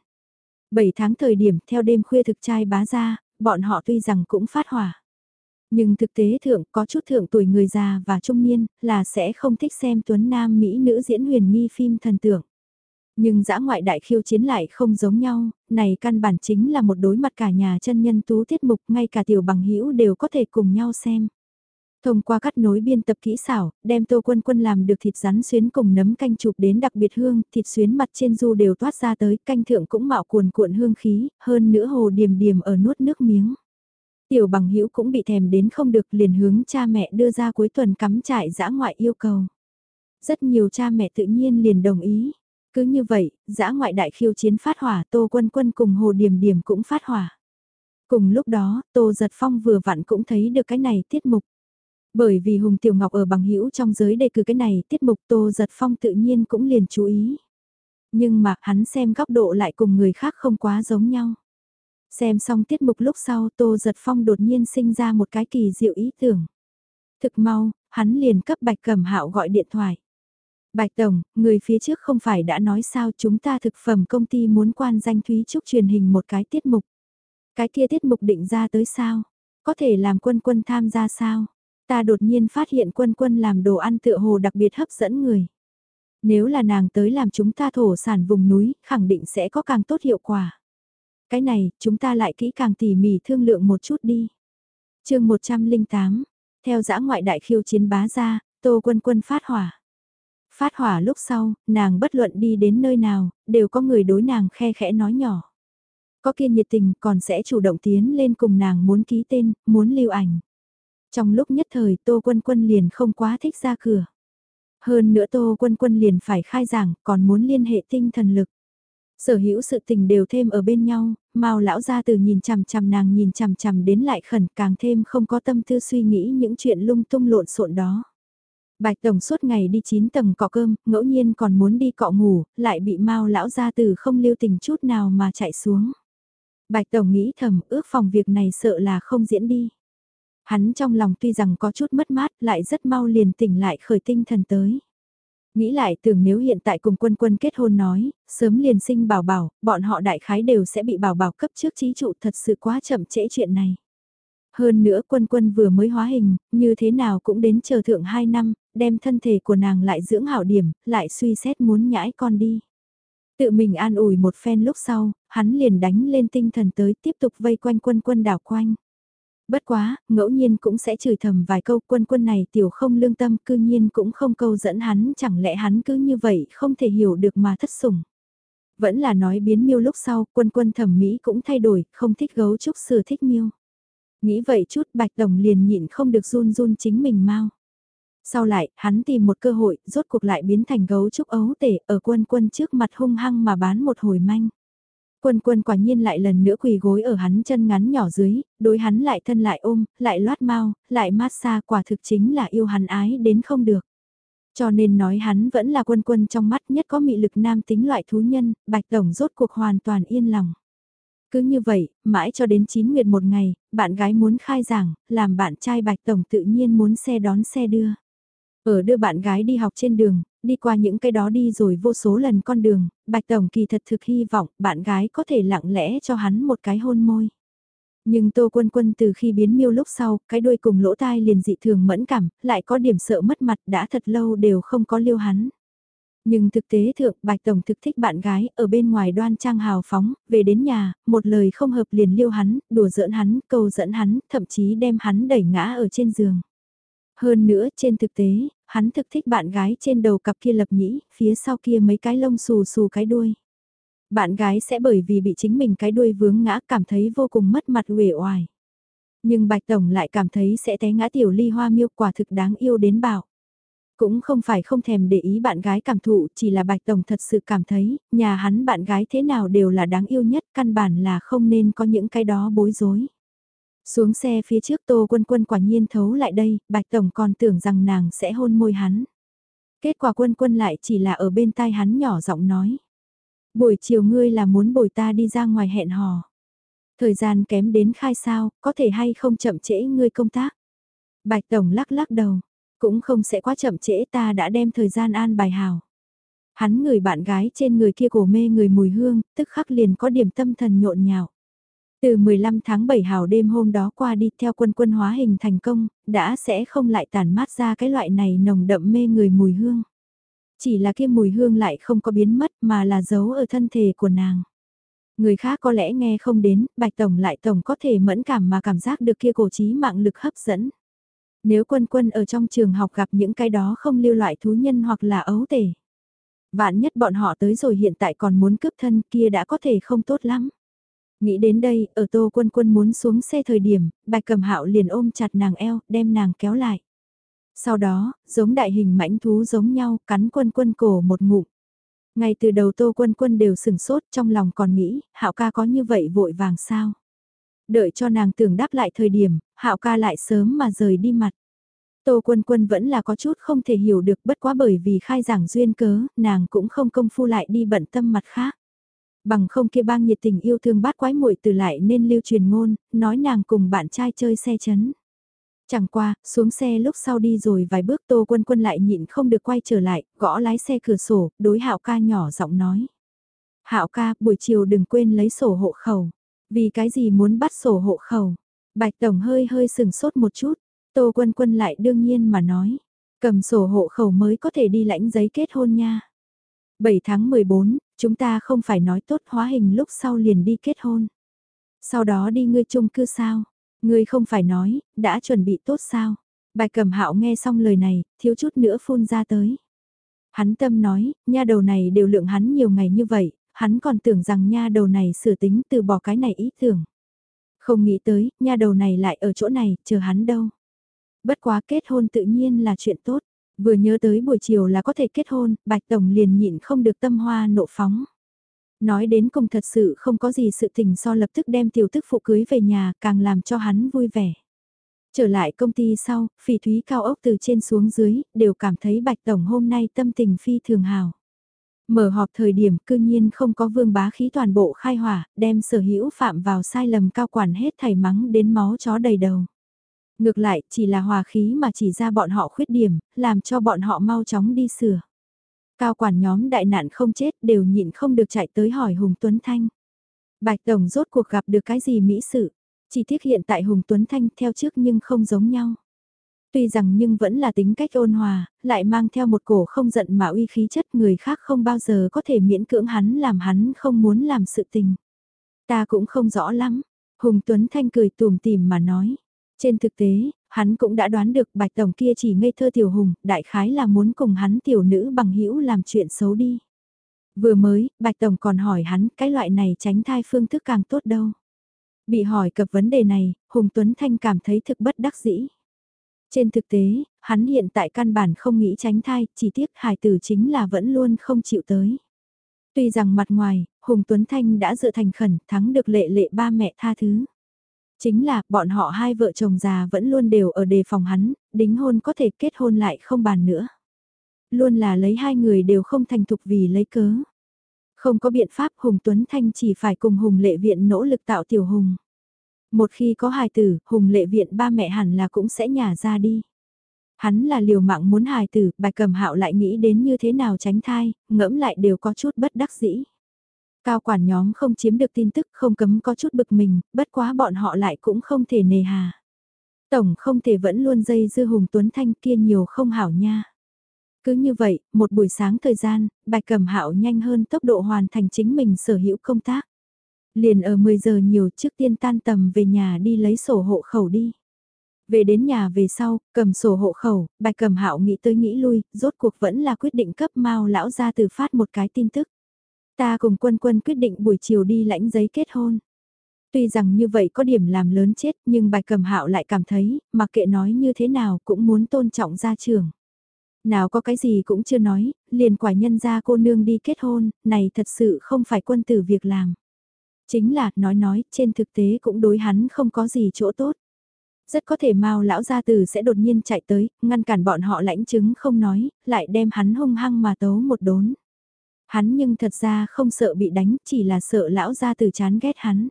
S1: 7 tháng thời điểm theo đêm khuya thực trai bá ra, bọn họ tuy rằng cũng phát hỏa. Nhưng thực tế thượng có chút thượng tuổi người già và trung niên là sẽ không thích xem tuấn nam mỹ nữ diễn huyền nghi phim thần tượng. Nhưng giã ngoại đại khiêu chiến lại không giống nhau, này căn bản chính là một đối mặt cả nhà chân nhân tú tiết mục ngay cả tiểu bằng hữu đều có thể cùng nhau xem. Thông qua cắt nối biên tập kỹ xảo, đem tô quân quân làm được thịt rắn xuyến cùng nấm canh chụp đến đặc biệt hương, thịt xuyến mặt trên du đều toát ra tới, canh thượng cũng mạo cuồn cuộn hương khí, hơn nữa hồ điềm điềm ở nuốt nước miếng. Tiểu bằng hữu cũng bị thèm đến không được liền hướng cha mẹ đưa ra cuối tuần cắm trại dã ngoại yêu cầu. Rất nhiều cha mẹ tự nhiên liền đồng ý. Cứ như vậy, giã ngoại đại khiêu chiến phát hỏa Tô Quân Quân cùng Hồ Điềm Điềm cũng phát hỏa. Cùng lúc đó, Tô Giật Phong vừa vặn cũng thấy được cái này tiết mục. Bởi vì Hùng Tiểu Ngọc ở bằng hữu trong giới đề cử cái này tiết mục Tô Giật Phong tự nhiên cũng liền chú ý. Nhưng mà hắn xem góc độ lại cùng người khác không quá giống nhau. Xem xong tiết mục lúc sau Tô Giật Phong đột nhiên sinh ra một cái kỳ diệu ý tưởng. Thực mau, hắn liền cấp Bạch Cẩm Hạo gọi điện thoại. Bạch Tổng, người phía trước không phải đã nói sao chúng ta thực phẩm công ty muốn quan danh Thúy Trúc truyền hình một cái tiết mục. Cái kia tiết mục định ra tới sao? Có thể làm quân quân tham gia sao? Ta đột nhiên phát hiện quân quân làm đồ ăn tựa hồ đặc biệt hấp dẫn người. Nếu là nàng tới làm chúng ta thổ sản vùng núi, khẳng định sẽ có càng tốt hiệu quả. Cái này, chúng ta lại kỹ càng tỉ mỉ thương lượng một chút đi. chương 108, theo dã ngoại đại khiêu chiến bá ra, Tô Quân Quân phát hỏa. Phát hỏa lúc sau, nàng bất luận đi đến nơi nào, đều có người đối nàng khe khẽ nói nhỏ. Có kia nhiệt tình còn sẽ chủ động tiến lên cùng nàng muốn ký tên, muốn lưu ảnh. Trong lúc nhất thời Tô Quân Quân liền không quá thích ra cửa. Hơn nữa Tô Quân Quân liền phải khai giảng còn muốn liên hệ tinh thần lực. Sở hữu sự tình đều thêm ở bên nhau, Mao lão gia từ nhìn chằm chằm nàng nhìn chằm chằm đến lại khẩn càng thêm không có tâm tư suy nghĩ những chuyện lung tung lộn xộn đó. Bạch Tổng suốt ngày đi 9 tầng cọ cơm, ngẫu nhiên còn muốn đi cọ ngủ, lại bị Mao lão gia từ không lưu tình chút nào mà chạy xuống. Bạch Tổng nghĩ thầm ước phòng việc này sợ là không diễn đi. Hắn trong lòng tuy rằng có chút mất mát lại rất mau liền tỉnh lại khởi tinh thần tới. Nghĩ lại tưởng nếu hiện tại cùng quân quân kết hôn nói, sớm liền sinh bảo bảo, bọn họ đại khái đều sẽ bị bảo bảo cấp trước trí trụ thật sự quá chậm trễ chuyện này. Hơn nữa quân quân vừa mới hóa hình, như thế nào cũng đến chờ thượng 2 năm, đem thân thể của nàng lại dưỡng hảo điểm, lại suy xét muốn nhãi con đi. Tự mình an ủi một phen lúc sau, hắn liền đánh lên tinh thần tới tiếp tục vây quanh quân quân đảo quanh. Bất quá, ngẫu nhiên cũng sẽ chửi thầm vài câu quân quân này tiểu không lương tâm cư nhiên cũng không câu dẫn hắn chẳng lẽ hắn cứ như vậy không thể hiểu được mà thất sủng. Vẫn là nói biến miêu lúc sau quân quân thẩm mỹ cũng thay đổi, không thích gấu trúc sửa thích miêu. Nghĩ vậy chút bạch đồng liền nhịn không được run run chính mình mau. Sau lại, hắn tìm một cơ hội, rốt cuộc lại biến thành gấu trúc ấu tể ở quân quân trước mặt hung hăng mà bán một hồi manh. Quân quân quả nhiên lại lần nữa quỳ gối ở hắn chân ngắn nhỏ dưới, đối hắn lại thân lại ôm, lại loát mau, lại mát xa quả thực chính là yêu hắn ái đến không được. Cho nên nói hắn vẫn là quân quân trong mắt nhất có mị lực nam tính loại thú nhân, bạch tổng rốt cuộc hoàn toàn yên lòng. Cứ như vậy, mãi cho đến 9 nguyệt một ngày, bạn gái muốn khai giảng, làm bạn trai bạch tổng tự nhiên muốn xe đón xe đưa. Ở đưa bạn gái đi học trên đường, đi qua những cái đó đi rồi vô số lần con đường, Bạch Tổng kỳ thật thực hy vọng bạn gái có thể lặng lẽ cho hắn một cái hôn môi. Nhưng Tô Quân Quân từ khi biến miêu lúc sau, cái đuôi cùng lỗ tai liền dị thường mẫn cảm, lại có điểm sợ mất mặt đã thật lâu đều không có liêu hắn. Nhưng thực tế thượng Bạch Tổng thực thích bạn gái ở bên ngoài đoan trang hào phóng, về đến nhà, một lời không hợp liền liêu hắn, đùa giỡn hắn, cầu dẫn hắn, thậm chí đem hắn đẩy ngã ở trên giường. Hơn nữa trên thực tế, hắn thực thích bạn gái trên đầu cặp kia lập nhĩ, phía sau kia mấy cái lông xù xù cái đuôi. Bạn gái sẽ bởi vì bị chính mình cái đuôi vướng ngã cảm thấy vô cùng mất mặt uể oải. Nhưng Bạch Tổng lại cảm thấy sẽ té ngã tiểu ly hoa miêu quả thực đáng yêu đến bảo. Cũng không phải không thèm để ý bạn gái cảm thụ, chỉ là Bạch Tổng thật sự cảm thấy, nhà hắn bạn gái thế nào đều là đáng yêu nhất, căn bản là không nên có những cái đó bối rối. Xuống xe phía trước Tô Quân Quân quả nhiên thấu lại đây, Bạch Tổng còn tưởng rằng nàng sẽ hôn môi hắn. Kết quả Quân Quân lại chỉ là ở bên tai hắn nhỏ giọng nói. Buổi chiều ngươi là muốn bồi ta đi ra ngoài hẹn hò. Thời gian kém đến khai sao, có thể hay không chậm trễ ngươi công tác. Bạch Tổng lắc lắc đầu, cũng không sẽ quá chậm trễ ta đã đem thời gian an bài hào. Hắn người bạn gái trên người kia cổ mê người mùi hương, tức khắc liền có điểm tâm thần nhộn nhạo. Từ 15 tháng 7 hào đêm hôm đó qua đi theo quân quân hóa hình thành công, đã sẽ không lại tàn mát ra cái loại này nồng đậm mê người mùi hương. Chỉ là kia mùi hương lại không có biến mất mà là giấu ở thân thể của nàng. Người khác có lẽ nghe không đến, bạch tổng lại tổng có thể mẫn cảm mà cảm giác được kia cổ trí mạng lực hấp dẫn. Nếu quân quân ở trong trường học gặp những cái đó không lưu loại thú nhân hoặc là ấu tể. Vạn nhất bọn họ tới rồi hiện tại còn muốn cướp thân kia đã có thể không tốt lắm. Nghĩ đến đây, ở tô quân quân muốn xuống xe thời điểm, bạch cầm hạo liền ôm chặt nàng eo, đem nàng kéo lại. Sau đó, giống đại hình mãnh thú giống nhau, cắn quân quân cổ một ngụm. Ngay từ đầu tô quân quân đều sừng sốt trong lòng còn nghĩ, hạo ca có như vậy vội vàng sao? Đợi cho nàng tưởng đáp lại thời điểm, hạo ca lại sớm mà rời đi mặt. Tô quân quân vẫn là có chút không thể hiểu được bất quá bởi vì khai giảng duyên cớ, nàng cũng không công phu lại đi bận tâm mặt khác. Bằng không kia bang nhiệt tình yêu thương bát quái muội từ lại nên lưu truyền ngôn, nói nàng cùng bạn trai chơi xe chấn. Chẳng qua, xuống xe lúc sau đi rồi vài bước tô quân quân lại nhịn không được quay trở lại, gõ lái xe cửa sổ, đối hạo ca nhỏ giọng nói. Hạo ca, buổi chiều đừng quên lấy sổ hộ khẩu. Vì cái gì muốn bắt sổ hộ khẩu? Bạch Tổng hơi hơi sừng sốt một chút, tô quân quân lại đương nhiên mà nói. Cầm sổ hộ khẩu mới có thể đi lãnh giấy kết hôn nha. 7 tháng 14, chúng ta không phải nói tốt hóa hình lúc sau liền đi kết hôn. Sau đó đi ngươi chung cư sao? Ngươi không phải nói, đã chuẩn bị tốt sao? Bài cầm hạo nghe xong lời này, thiếu chút nữa phun ra tới. Hắn tâm nói, nha đầu này đều lượng hắn nhiều ngày như vậy, hắn còn tưởng rằng nha đầu này sửa tính từ bỏ cái này ý tưởng. Không nghĩ tới, nha đầu này lại ở chỗ này, chờ hắn đâu. Bất quá kết hôn tự nhiên là chuyện tốt. Vừa nhớ tới buổi chiều là có thể kết hôn, Bạch Tổng liền nhịn không được tâm hoa nộ phóng. Nói đến cùng thật sự không có gì sự tình so lập tức đem tiểu tức phụ cưới về nhà càng làm cho hắn vui vẻ. Trở lại công ty sau, phỉ thúy cao ốc từ trên xuống dưới, đều cảm thấy Bạch Tổng hôm nay tâm tình phi thường hào. Mở họp thời điểm cư nhiên không có vương bá khí toàn bộ khai hỏa, đem sở hữu phạm vào sai lầm cao quản hết thảy mắng đến máu chó đầy đầu. Ngược lại, chỉ là hòa khí mà chỉ ra bọn họ khuyết điểm, làm cho bọn họ mau chóng đi sửa. Cao quản nhóm đại nạn không chết đều nhịn không được chạy tới hỏi Hùng Tuấn Thanh. Bạch Tổng rốt cuộc gặp được cái gì mỹ sự? Chỉ tiếc hiện tại Hùng Tuấn Thanh theo trước nhưng không giống nhau. Tuy rằng nhưng vẫn là tính cách ôn hòa, lại mang theo một cổ không giận mà uy khí chất người khác không bao giờ có thể miễn cưỡng hắn làm hắn không muốn làm sự tình. Ta cũng không rõ lắm. Hùng Tuấn Thanh cười tùm tìm mà nói. Trên thực tế, hắn cũng đã đoán được bạch tổng kia chỉ ngây thơ tiểu hùng, đại khái là muốn cùng hắn tiểu nữ bằng hữu làm chuyện xấu đi. Vừa mới, bạch tổng còn hỏi hắn cái loại này tránh thai phương thức càng tốt đâu. Bị hỏi cập vấn đề này, Hùng Tuấn Thanh cảm thấy thực bất đắc dĩ. Trên thực tế, hắn hiện tại căn bản không nghĩ tránh thai, chỉ tiếc hài tử chính là vẫn luôn không chịu tới. Tuy rằng mặt ngoài, Hùng Tuấn Thanh đã dự thành khẩn thắng được lệ lệ ba mẹ tha thứ. Chính là, bọn họ hai vợ chồng già vẫn luôn đều ở đề phòng hắn, đính hôn có thể kết hôn lại không bàn nữa. Luôn là lấy hai người đều không thành thục vì lấy cớ. Không có biện pháp Hùng Tuấn Thanh chỉ phải cùng Hùng Lệ Viện nỗ lực tạo tiểu Hùng. Một khi có hài tử, Hùng Lệ Viện ba mẹ hẳn là cũng sẽ nhả ra đi. Hắn là liều mạng muốn hài tử, bài cầm hạo lại nghĩ đến như thế nào tránh thai, ngẫm lại đều có chút bất đắc dĩ. Cao quản nhóm không chiếm được tin tức không cấm có chút bực mình, bất quá bọn họ lại cũng không thể nề hà. Tổng không thể vẫn luôn dây dư Hùng Tuấn Thanh kia nhiều không hảo nha. Cứ như vậy, một buổi sáng thời gian, Bạch Cẩm Hạo nhanh hơn tốc độ hoàn thành chính mình sở hữu công tác. Liền ở 10 giờ nhiều trước tiên tan tầm về nhà đi lấy sổ hộ khẩu đi. Về đến nhà về sau, cầm sổ hộ khẩu, Bạch Cẩm Hạo nghĩ tới nghĩ lui, rốt cuộc vẫn là quyết định cấp mau lão ra từ phát một cái tin tức. Ta cùng quân quân quyết định buổi chiều đi lãnh giấy kết hôn. Tuy rằng như vậy có điểm làm lớn chết nhưng bạch cầm hạo lại cảm thấy, mặc kệ nói như thế nào cũng muốn tôn trọng gia trưởng. Nào có cái gì cũng chưa nói, liền quả nhân ra cô nương đi kết hôn, này thật sự không phải quân tử việc làm. Chính là, nói nói, trên thực tế cũng đối hắn không có gì chỗ tốt. Rất có thể mau lão gia tử sẽ đột nhiên chạy tới, ngăn cản bọn họ lãnh chứng không nói, lại đem hắn hung hăng mà tấu một đốn. Hắn nhưng thật ra không sợ bị đánh, chỉ là sợ lão gia tử chán ghét hắn.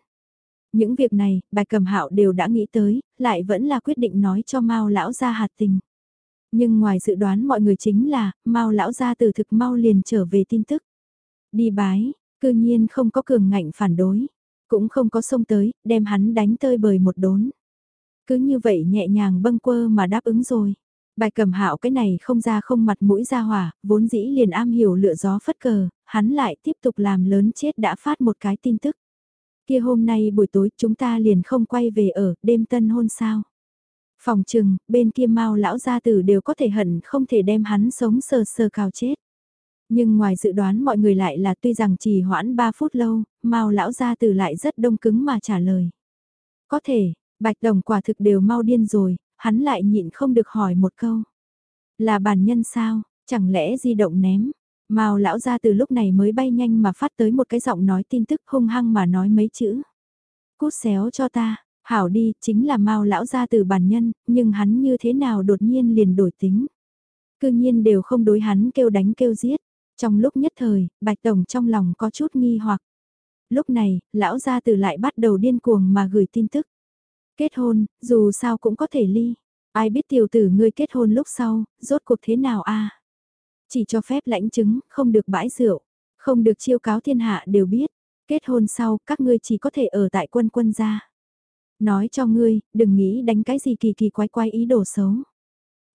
S1: Những việc này, bạch cầm hạo đều đã nghĩ tới, lại vẫn là quyết định nói cho mau lão gia hạt tình. Nhưng ngoài dự đoán mọi người chính là, mau lão gia tử thực mau liền trở về tin tức. Đi bái, cư nhiên không có cường ngạnh phản đối, cũng không có xông tới, đem hắn đánh tơi bời một đốn. Cứ như vậy nhẹ nhàng bâng quơ mà đáp ứng rồi. Bài cầm hạo cái này không ra không mặt mũi ra hỏa, vốn dĩ liền am hiểu lựa gió phất cờ, hắn lại tiếp tục làm lớn chết đã phát một cái tin tức. Kia hôm nay buổi tối chúng ta liền không quay về ở đêm tân hôn sao. Phòng trừng, bên kia mau lão gia tử đều có thể hận không thể đem hắn sống sờ sờ cào chết. Nhưng ngoài dự đoán mọi người lại là tuy rằng chỉ hoãn 3 phút lâu, mau lão gia tử lại rất đông cứng mà trả lời. Có thể, Bạch Đồng quả thực đều mau điên rồi, hắn lại nhịn không được hỏi một câu. Là bản nhân sao, chẳng lẽ di động ném? Mao lão gia từ lúc này mới bay nhanh mà phát tới một cái giọng nói tin tức hung hăng mà nói mấy chữ. Cút xéo cho ta, hảo đi, chính là Mao lão gia từ bản nhân, nhưng hắn như thế nào đột nhiên liền đổi tính. Cư nhiên đều không đối hắn kêu đánh kêu giết. Trong lúc nhất thời, Bạch Tổng trong lòng có chút nghi hoặc. Lúc này, lão gia từ lại bắt đầu điên cuồng mà gửi tin tức. Kết hôn, dù sao cũng có thể ly. Ai biết tiểu tử ngươi kết hôn lúc sau, rốt cuộc thế nào a? Chỉ cho phép lãnh chứng, không được bãi rượu, không được chiêu cáo thiên hạ đều biết. Kết hôn sau, các ngươi chỉ có thể ở tại quân quân gia. Nói cho ngươi, đừng nghĩ đánh cái gì kỳ kỳ quái quái ý đồ xấu.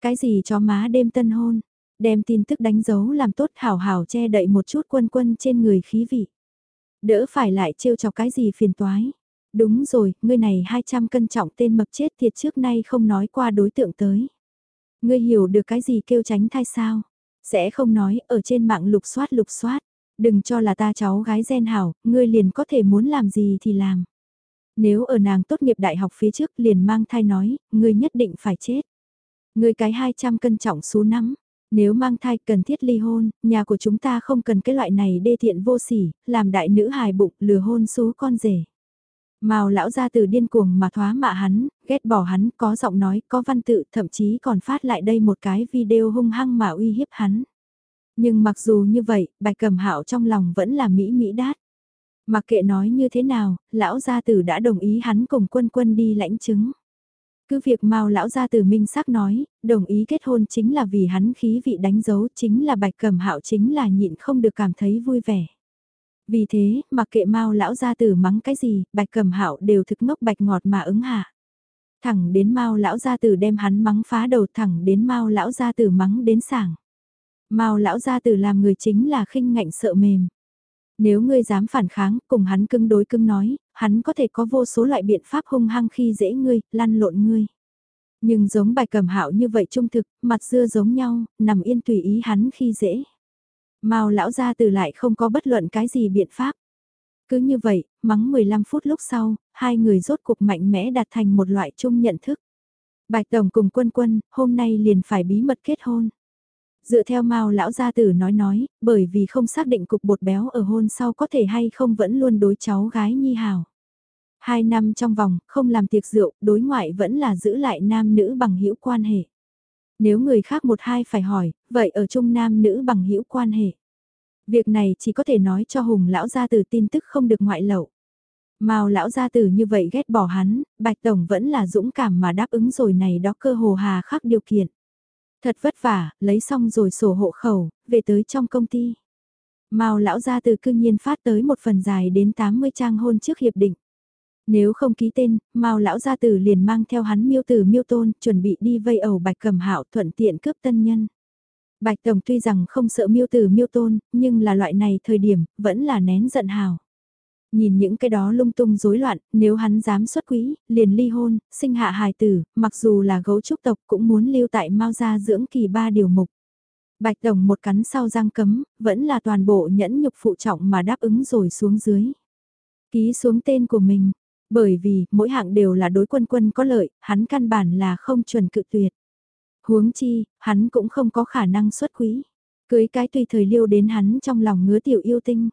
S1: Cái gì cho má đêm tân hôn, đem tin tức đánh dấu làm tốt hảo hảo che đậy một chút quân quân trên người khí vị. Đỡ phải lại trêu chọc cái gì phiền toái. Đúng rồi, ngươi này 200 cân trọng tên mập chết thiệt trước nay không nói qua đối tượng tới. Ngươi hiểu được cái gì kêu tránh thai sao? Sẽ không nói, ở trên mạng lục soát lục soát. Đừng cho là ta cháu gái gen hảo, ngươi liền có thể muốn làm gì thì làm. Nếu ở nàng tốt nghiệp đại học phía trước liền mang thai nói, ngươi nhất định phải chết. Ngươi cái 200 cân trọng số nắm. Nếu mang thai cần thiết ly hôn, nhà của chúng ta không cần cái loại này đê thiện vô sỉ, làm đại nữ hài bụng lừa hôn số con rể. Màu lão gia từ điên cuồng mà thoá mạ hắn, ghét bỏ hắn, có giọng nói, có văn tự, thậm chí còn phát lại đây một cái video hung hăng mà uy hiếp hắn. Nhưng mặc dù như vậy, bạch cầm hạo trong lòng vẫn là mỹ mỹ đát. Mặc kệ nói như thế nào, lão gia tử đã đồng ý hắn cùng quân quân đi lãnh chứng. Cứ việc Mao lão gia tử minh xác nói, đồng ý kết hôn chính là vì hắn khí vị đánh dấu chính là bạch cẩm hạo chính là nhịn không được cảm thấy vui vẻ. Vì thế, mặc kệ mao lão gia tử mắng cái gì, bạch cẩm hạo đều thực ngốc bạch ngọt mà ứng hạ. Thẳng đến mao lão gia tử đem hắn mắng phá đầu thẳng đến mao lão gia tử mắng đến sảng. mao lão gia tử làm người chính là khinh ngạnh sợ mềm. Nếu ngươi dám phản kháng, cùng hắn cưng đối cưng nói, hắn có thể có vô số loại biện pháp hung hăng khi dễ ngươi, lăn lộn ngươi. Nhưng giống bài cầm hạo như vậy trung thực, mặt dưa giống nhau, nằm yên tùy ý hắn khi dễ. Mao lão gia từ lại không có bất luận cái gì biện pháp. Cứ như vậy, mắng 15 phút lúc sau, hai người rốt cuộc mạnh mẽ đạt thành một loại chung nhận thức. Bạch Tổng cùng quân quân, hôm nay liền phải bí mật kết hôn. Dựa theo Mao lão gia tử nói nói, bởi vì không xác định cục bột béo ở hôn sau có thể hay không vẫn luôn đối cháu gái nhi hào. Hai năm trong vòng, không làm tiệc rượu, đối ngoại vẫn là giữ lại nam nữ bằng hữu quan hệ. Nếu người khác một hai phải hỏi, vậy ở chung nam nữ bằng hữu quan hệ. Việc này chỉ có thể nói cho Hùng lão gia tử tin tức không được ngoại lậu. Mao lão gia tử như vậy ghét bỏ hắn, Bạch Tổng vẫn là dũng cảm mà đáp ứng rồi này đó cơ hồ hà khắc điều kiện. Thật vất vả, lấy xong rồi sổ hộ khẩu, về tới trong công ty. Mao lão gia tử cương nhiên phát tới một phần dài đến 80 trang hôn trước hiệp định. Nếu không ký tên, Mao lão gia tử liền mang theo hắn miêu tử miêu tôn, chuẩn bị đi vây ẩu Bạch Cẩm Hạo thuận tiện cướp tân nhân. Bạch Tổng tuy rằng không sợ miêu tử miêu tôn, nhưng là loại này thời điểm, vẫn là nén giận hào. Nhìn những cái đó lung tung rối loạn, nếu hắn dám xuất quỹ, liền ly hôn, sinh hạ hài tử, mặc dù là gấu trúc tộc cũng muốn lưu tại Mao gia dưỡng kỳ ba điều mục. Bạch Tổng một cắn sau răng cấm, vẫn là toàn bộ nhẫn nhục phụ trọng mà đáp ứng rồi xuống dưới. Ký xuống tên của mình, bởi vì, mỗi hạng đều là đối quân quân có lợi, hắn căn bản là không chuẩn cự tuyệt. Huống chi, hắn cũng không có khả năng xuất quý. Cưới cái tùy thời liêu đến hắn trong lòng ngứa tiểu yêu tinh.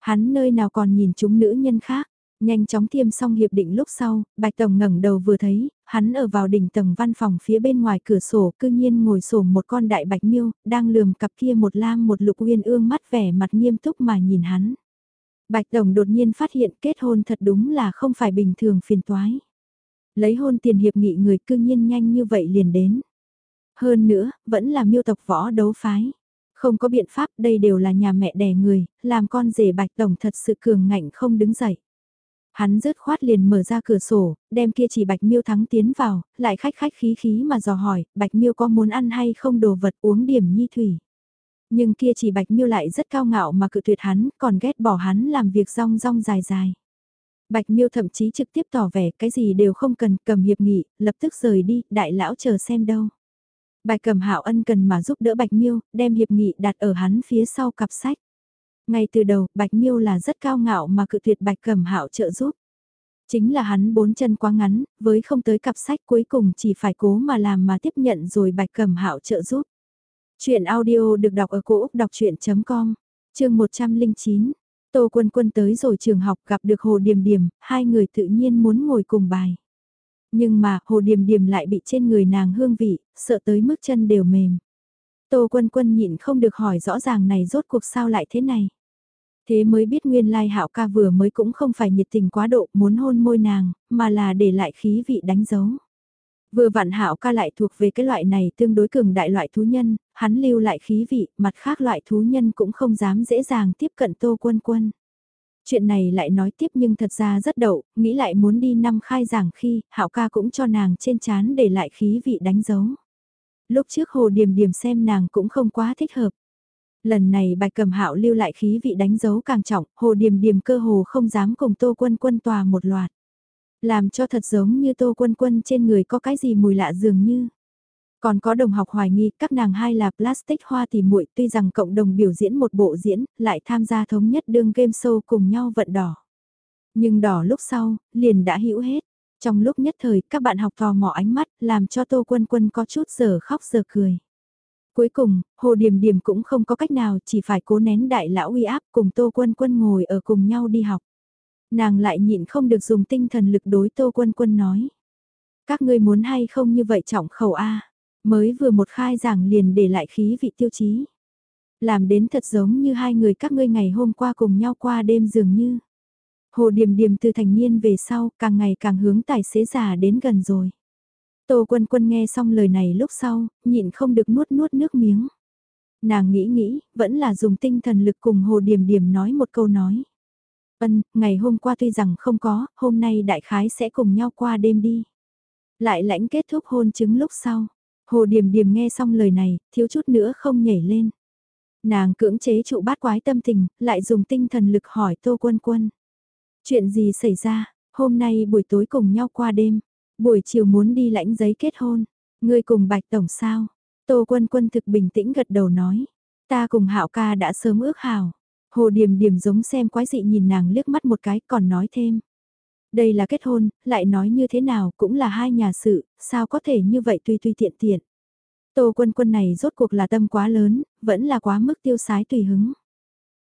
S1: Hắn nơi nào còn nhìn chúng nữ nhân khác. Nhanh chóng tiêm xong hiệp định lúc sau, Bạch Tổng ngẩng đầu vừa thấy, hắn ở vào đỉnh tầng văn phòng phía bên ngoài cửa sổ cư nhiên ngồi sổ một con đại bạch miêu, đang lườm cặp kia một lam một lục uyên ương mắt vẻ mặt nghiêm túc mà nhìn hắn. Bạch Tổng đột nhiên phát hiện kết hôn thật đúng là không phải bình thường phiền toái. Lấy hôn tiền hiệp nghị người cư nhiên nhanh như vậy liền đến. Hơn nữa, vẫn là miêu tộc võ đấu phái. Không có biện pháp đây đều là nhà mẹ đẻ người, làm con rể Bạch Tổng thật sự cường ngạnh không đứng dậy. Hắn rớt khoát liền mở ra cửa sổ, đem kia chỉ Bạch Miêu thắng tiến vào, lại khách khách khí khí mà dò hỏi, Bạch Miêu có muốn ăn hay không đồ vật uống điểm nhi thủy. Nhưng kia chỉ Bạch Miêu lại rất cao ngạo mà cự tuyệt hắn, còn ghét bỏ hắn làm việc rong rong dài dài. Bạch Miêu thậm chí trực tiếp tỏ vẻ cái gì đều không cần cầm hiệp nghị, lập tức rời đi, đại lão chờ xem đâu. Bạch cầm hạo ân cần mà giúp đỡ Bạch Miêu, đem hiệp nghị đặt ở hắn phía sau cặp sách. Ngay từ đầu, Bạch Miêu là rất cao ngạo mà cự tuyệt Bạch Cẩm Hạo trợ giúp. Chính là hắn bốn chân quá ngắn, với không tới cặp sách cuối cùng chỉ phải cố mà làm mà tiếp nhận rồi Bạch Cẩm Hạo trợ giúp. Chuyện audio được đọc ở cổ Úc đọc chuyện.com, chương 109. Tô Quân Quân tới rồi trường học gặp được Hồ Điềm Điềm, hai người tự nhiên muốn ngồi cùng bài. Nhưng mà Hồ Điềm Điềm lại bị trên người nàng hương vị, sợ tới mức chân đều mềm. Tô Quân Quân nhịn không được hỏi rõ ràng này rốt cuộc sao lại thế này. Thế mới biết nguyên lai hạo ca vừa mới cũng không phải nhiệt tình quá độ muốn hôn môi nàng, mà là để lại khí vị đánh dấu. Vừa vạn hạo ca lại thuộc về cái loại này tương đối cường đại loại thú nhân, hắn lưu lại khí vị, mặt khác loại thú nhân cũng không dám dễ dàng tiếp cận tô quân quân. Chuyện này lại nói tiếp nhưng thật ra rất đậu, nghĩ lại muốn đi năm khai giảng khi, hạo ca cũng cho nàng trên chán để lại khí vị đánh dấu. Lúc trước hồ điềm điềm xem nàng cũng không quá thích hợp. Lần này bạch cầm hạo lưu lại khí vị đánh dấu càng trọng, hồ điềm điềm cơ hồ không dám cùng tô quân quân tòa một loạt. Làm cho thật giống như tô quân quân trên người có cái gì mùi lạ dường như. Còn có đồng học hoài nghi các nàng hai là plastic hoa thì muội tuy rằng cộng đồng biểu diễn một bộ diễn, lại tham gia thống nhất đương game show cùng nhau vận đỏ. Nhưng đỏ lúc sau, liền đã hữu hết. Trong lúc nhất thời, các bạn học tò mò ánh mắt, làm cho Tô Quân Quân có chút giờ khóc giờ cười. Cuối cùng, Hồ Điềm Điềm cũng không có cách nào chỉ phải cố nén đại lão uy áp cùng Tô Quân Quân ngồi ở cùng nhau đi học. Nàng lại nhịn không được dùng tinh thần lực đối Tô Quân Quân nói. Các ngươi muốn hay không như vậy trọng khẩu A, mới vừa một khai giảng liền để lại khí vị tiêu chí. Làm đến thật giống như hai người các ngươi ngày hôm qua cùng nhau qua đêm dường như. Hồ Điềm Điềm từ thành niên về sau càng ngày càng hướng tài xế già đến gần rồi. Tô Quân Quân nghe xong lời này lúc sau, nhịn không được nuốt nuốt nước miếng. Nàng nghĩ nghĩ, vẫn là dùng tinh thần lực cùng Hồ Điềm Điềm nói một câu nói. Ân, ngày hôm qua tuy rằng không có, hôm nay đại khái sẽ cùng nhau qua đêm đi. Lại lãnh kết thúc hôn chứng lúc sau. Hồ Điềm Điềm nghe xong lời này, thiếu chút nữa không nhảy lên. Nàng cưỡng chế trụ bát quái tâm tình, lại dùng tinh thần lực hỏi Tô Quân Quân. Chuyện gì xảy ra, hôm nay buổi tối cùng nhau qua đêm, buổi chiều muốn đi lãnh giấy kết hôn, ngươi cùng Bạch Tổng sao? Tô Quân Quân thực bình tĩnh gật đầu nói, ta cùng Hạo ca đã sớm ước hảo. Hồ Điềm Điềm giống xem quái dị nhìn nàng liếc mắt một cái còn nói thêm. Đây là kết hôn, lại nói như thế nào cũng là hai nhà sự, sao có thể như vậy tùy tùy tiện tiện. Tô quân quân này rốt cuộc là tâm quá lớn, vẫn là quá mức tiêu sái tùy hứng.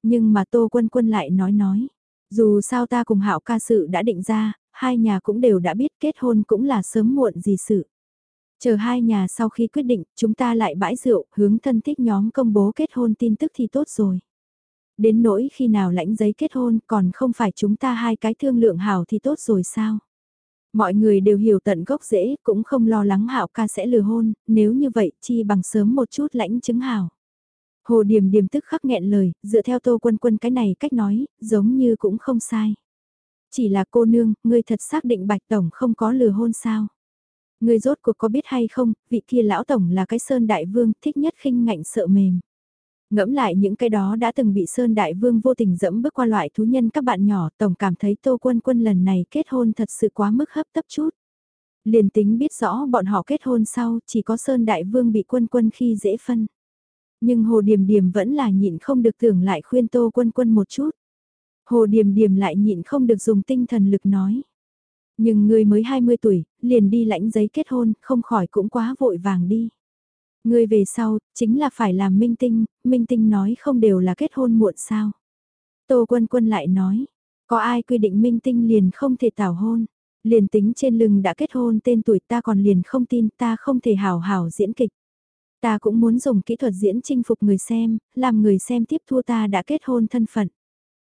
S1: Nhưng mà tô quân quân lại nói nói, dù sao ta cùng hạo ca sự đã định ra, hai nhà cũng đều đã biết kết hôn cũng là sớm muộn gì sự. Chờ hai nhà sau khi quyết định, chúng ta lại bãi rượu, hướng thân thích nhóm công bố kết hôn tin tức thì tốt rồi. Đến nỗi khi nào lãnh giấy kết hôn còn không phải chúng ta hai cái thương lượng hảo thì tốt rồi sao? Mọi người đều hiểu tận gốc dễ, cũng không lo lắng hạo ca sẽ lừa hôn, nếu như vậy chi bằng sớm một chút lãnh chứng hảo. Hồ Điềm Điềm tức khắc nghẹn lời, dựa theo Tô Quân Quân cái này cách nói, giống như cũng không sai. Chỉ là cô nương, ngươi thật xác định Bạch Tổng không có lừa hôn sao? Ngươi rốt cuộc có biết hay không, vị kia lão Tổng là cái Sơn Đại Vương thích nhất khinh ngạnh sợ mềm. Ngẫm lại những cái đó đã từng bị Sơn Đại Vương vô tình dẫm bước qua loại thú nhân các bạn nhỏ, Tổng cảm thấy Tô Quân Quân lần này kết hôn thật sự quá mức hấp tấp chút. Liền tính biết rõ bọn họ kết hôn sau, chỉ có Sơn Đại Vương bị quân quân khi dễ phân. Nhưng Hồ Điềm Điềm vẫn là nhịn không được tưởng lại khuyên Tô Quân Quân một chút. Hồ Điềm Điềm lại nhịn không được dùng tinh thần lực nói. Nhưng người mới 20 tuổi, liền đi lãnh giấy kết hôn, không khỏi cũng quá vội vàng đi. Ngươi về sau, chính là phải làm minh tinh, minh tinh nói không đều là kết hôn muộn sao. Tô Quân Quân lại nói, có ai quy định minh tinh liền không thể tảo hôn. Liền tính trên lưng đã kết hôn tên tuổi ta còn liền không tin ta không thể hào hào diễn kịch. Ta cũng muốn dùng kỹ thuật diễn chinh phục người xem, làm người xem tiếp thu ta đã kết hôn thân phận.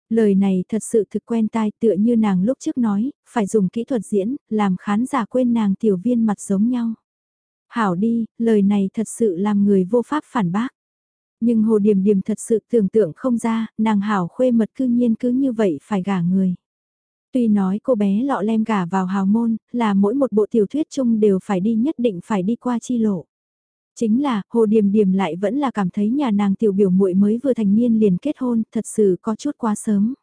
S1: Lời này thật sự thực quen tai tựa như nàng lúc trước nói, phải dùng kỹ thuật diễn, làm khán giả quên nàng tiểu viên mặt giống nhau. Hảo đi, lời này thật sự làm người vô pháp phản bác. Nhưng Hồ Điềm Điềm thật sự tưởng tượng không ra, nàng Hảo khuê mật cư nhiên cứ như vậy phải gả người. Tuy nói cô bé lọ lem gả vào hào môn, là mỗi một bộ tiểu thuyết chung đều phải đi nhất định phải đi qua chi lộ. Chính là, Hồ Điềm Điềm lại vẫn là cảm thấy nhà nàng tiểu biểu muội mới vừa thành niên liền kết hôn, thật sự có chút quá sớm.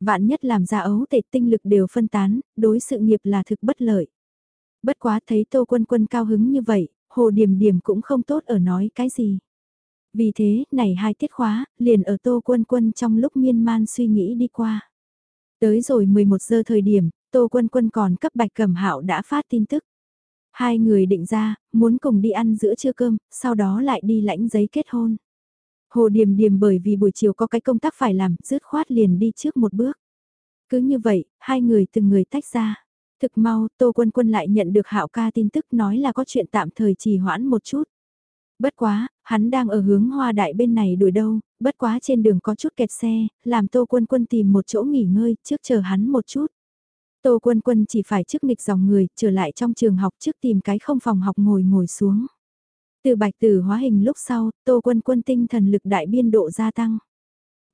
S1: Vạn nhất làm ra ấu tệ tinh lực đều phân tán, đối sự nghiệp là thực bất lợi. Bất quá thấy Tô Quân Quân cao hứng như vậy, Hồ Điềm Điềm cũng không tốt ở nói cái gì. Vì thế, này hai tiết khóa, liền ở Tô Quân Quân trong lúc miên man suy nghĩ đi qua. Tới rồi 11 giờ thời điểm, Tô Quân Quân còn cấp Bạch Cẩm Hạo đã phát tin tức. Hai người định ra, muốn cùng đi ăn giữa trưa cơm, sau đó lại đi lãnh giấy kết hôn. Hồ Điềm Điềm bởi vì buổi chiều có cái công tác phải làm, dứt khoát liền đi trước một bước. Cứ như vậy, hai người từng người tách ra. Thực mau, Tô Quân Quân lại nhận được Hạo ca tin tức nói là có chuyện tạm thời trì hoãn một chút. Bất quá, hắn đang ở hướng hoa đại bên này đuổi đâu, bất quá trên đường có chút kẹt xe, làm Tô Quân Quân tìm một chỗ nghỉ ngơi trước chờ hắn một chút. Tô Quân Quân chỉ phải trước nghịch dòng người, trở lại trong trường học trước tìm cái không phòng học ngồi ngồi xuống. Từ bạch tử hóa hình lúc sau, Tô Quân Quân tinh thần lực đại biên độ gia tăng.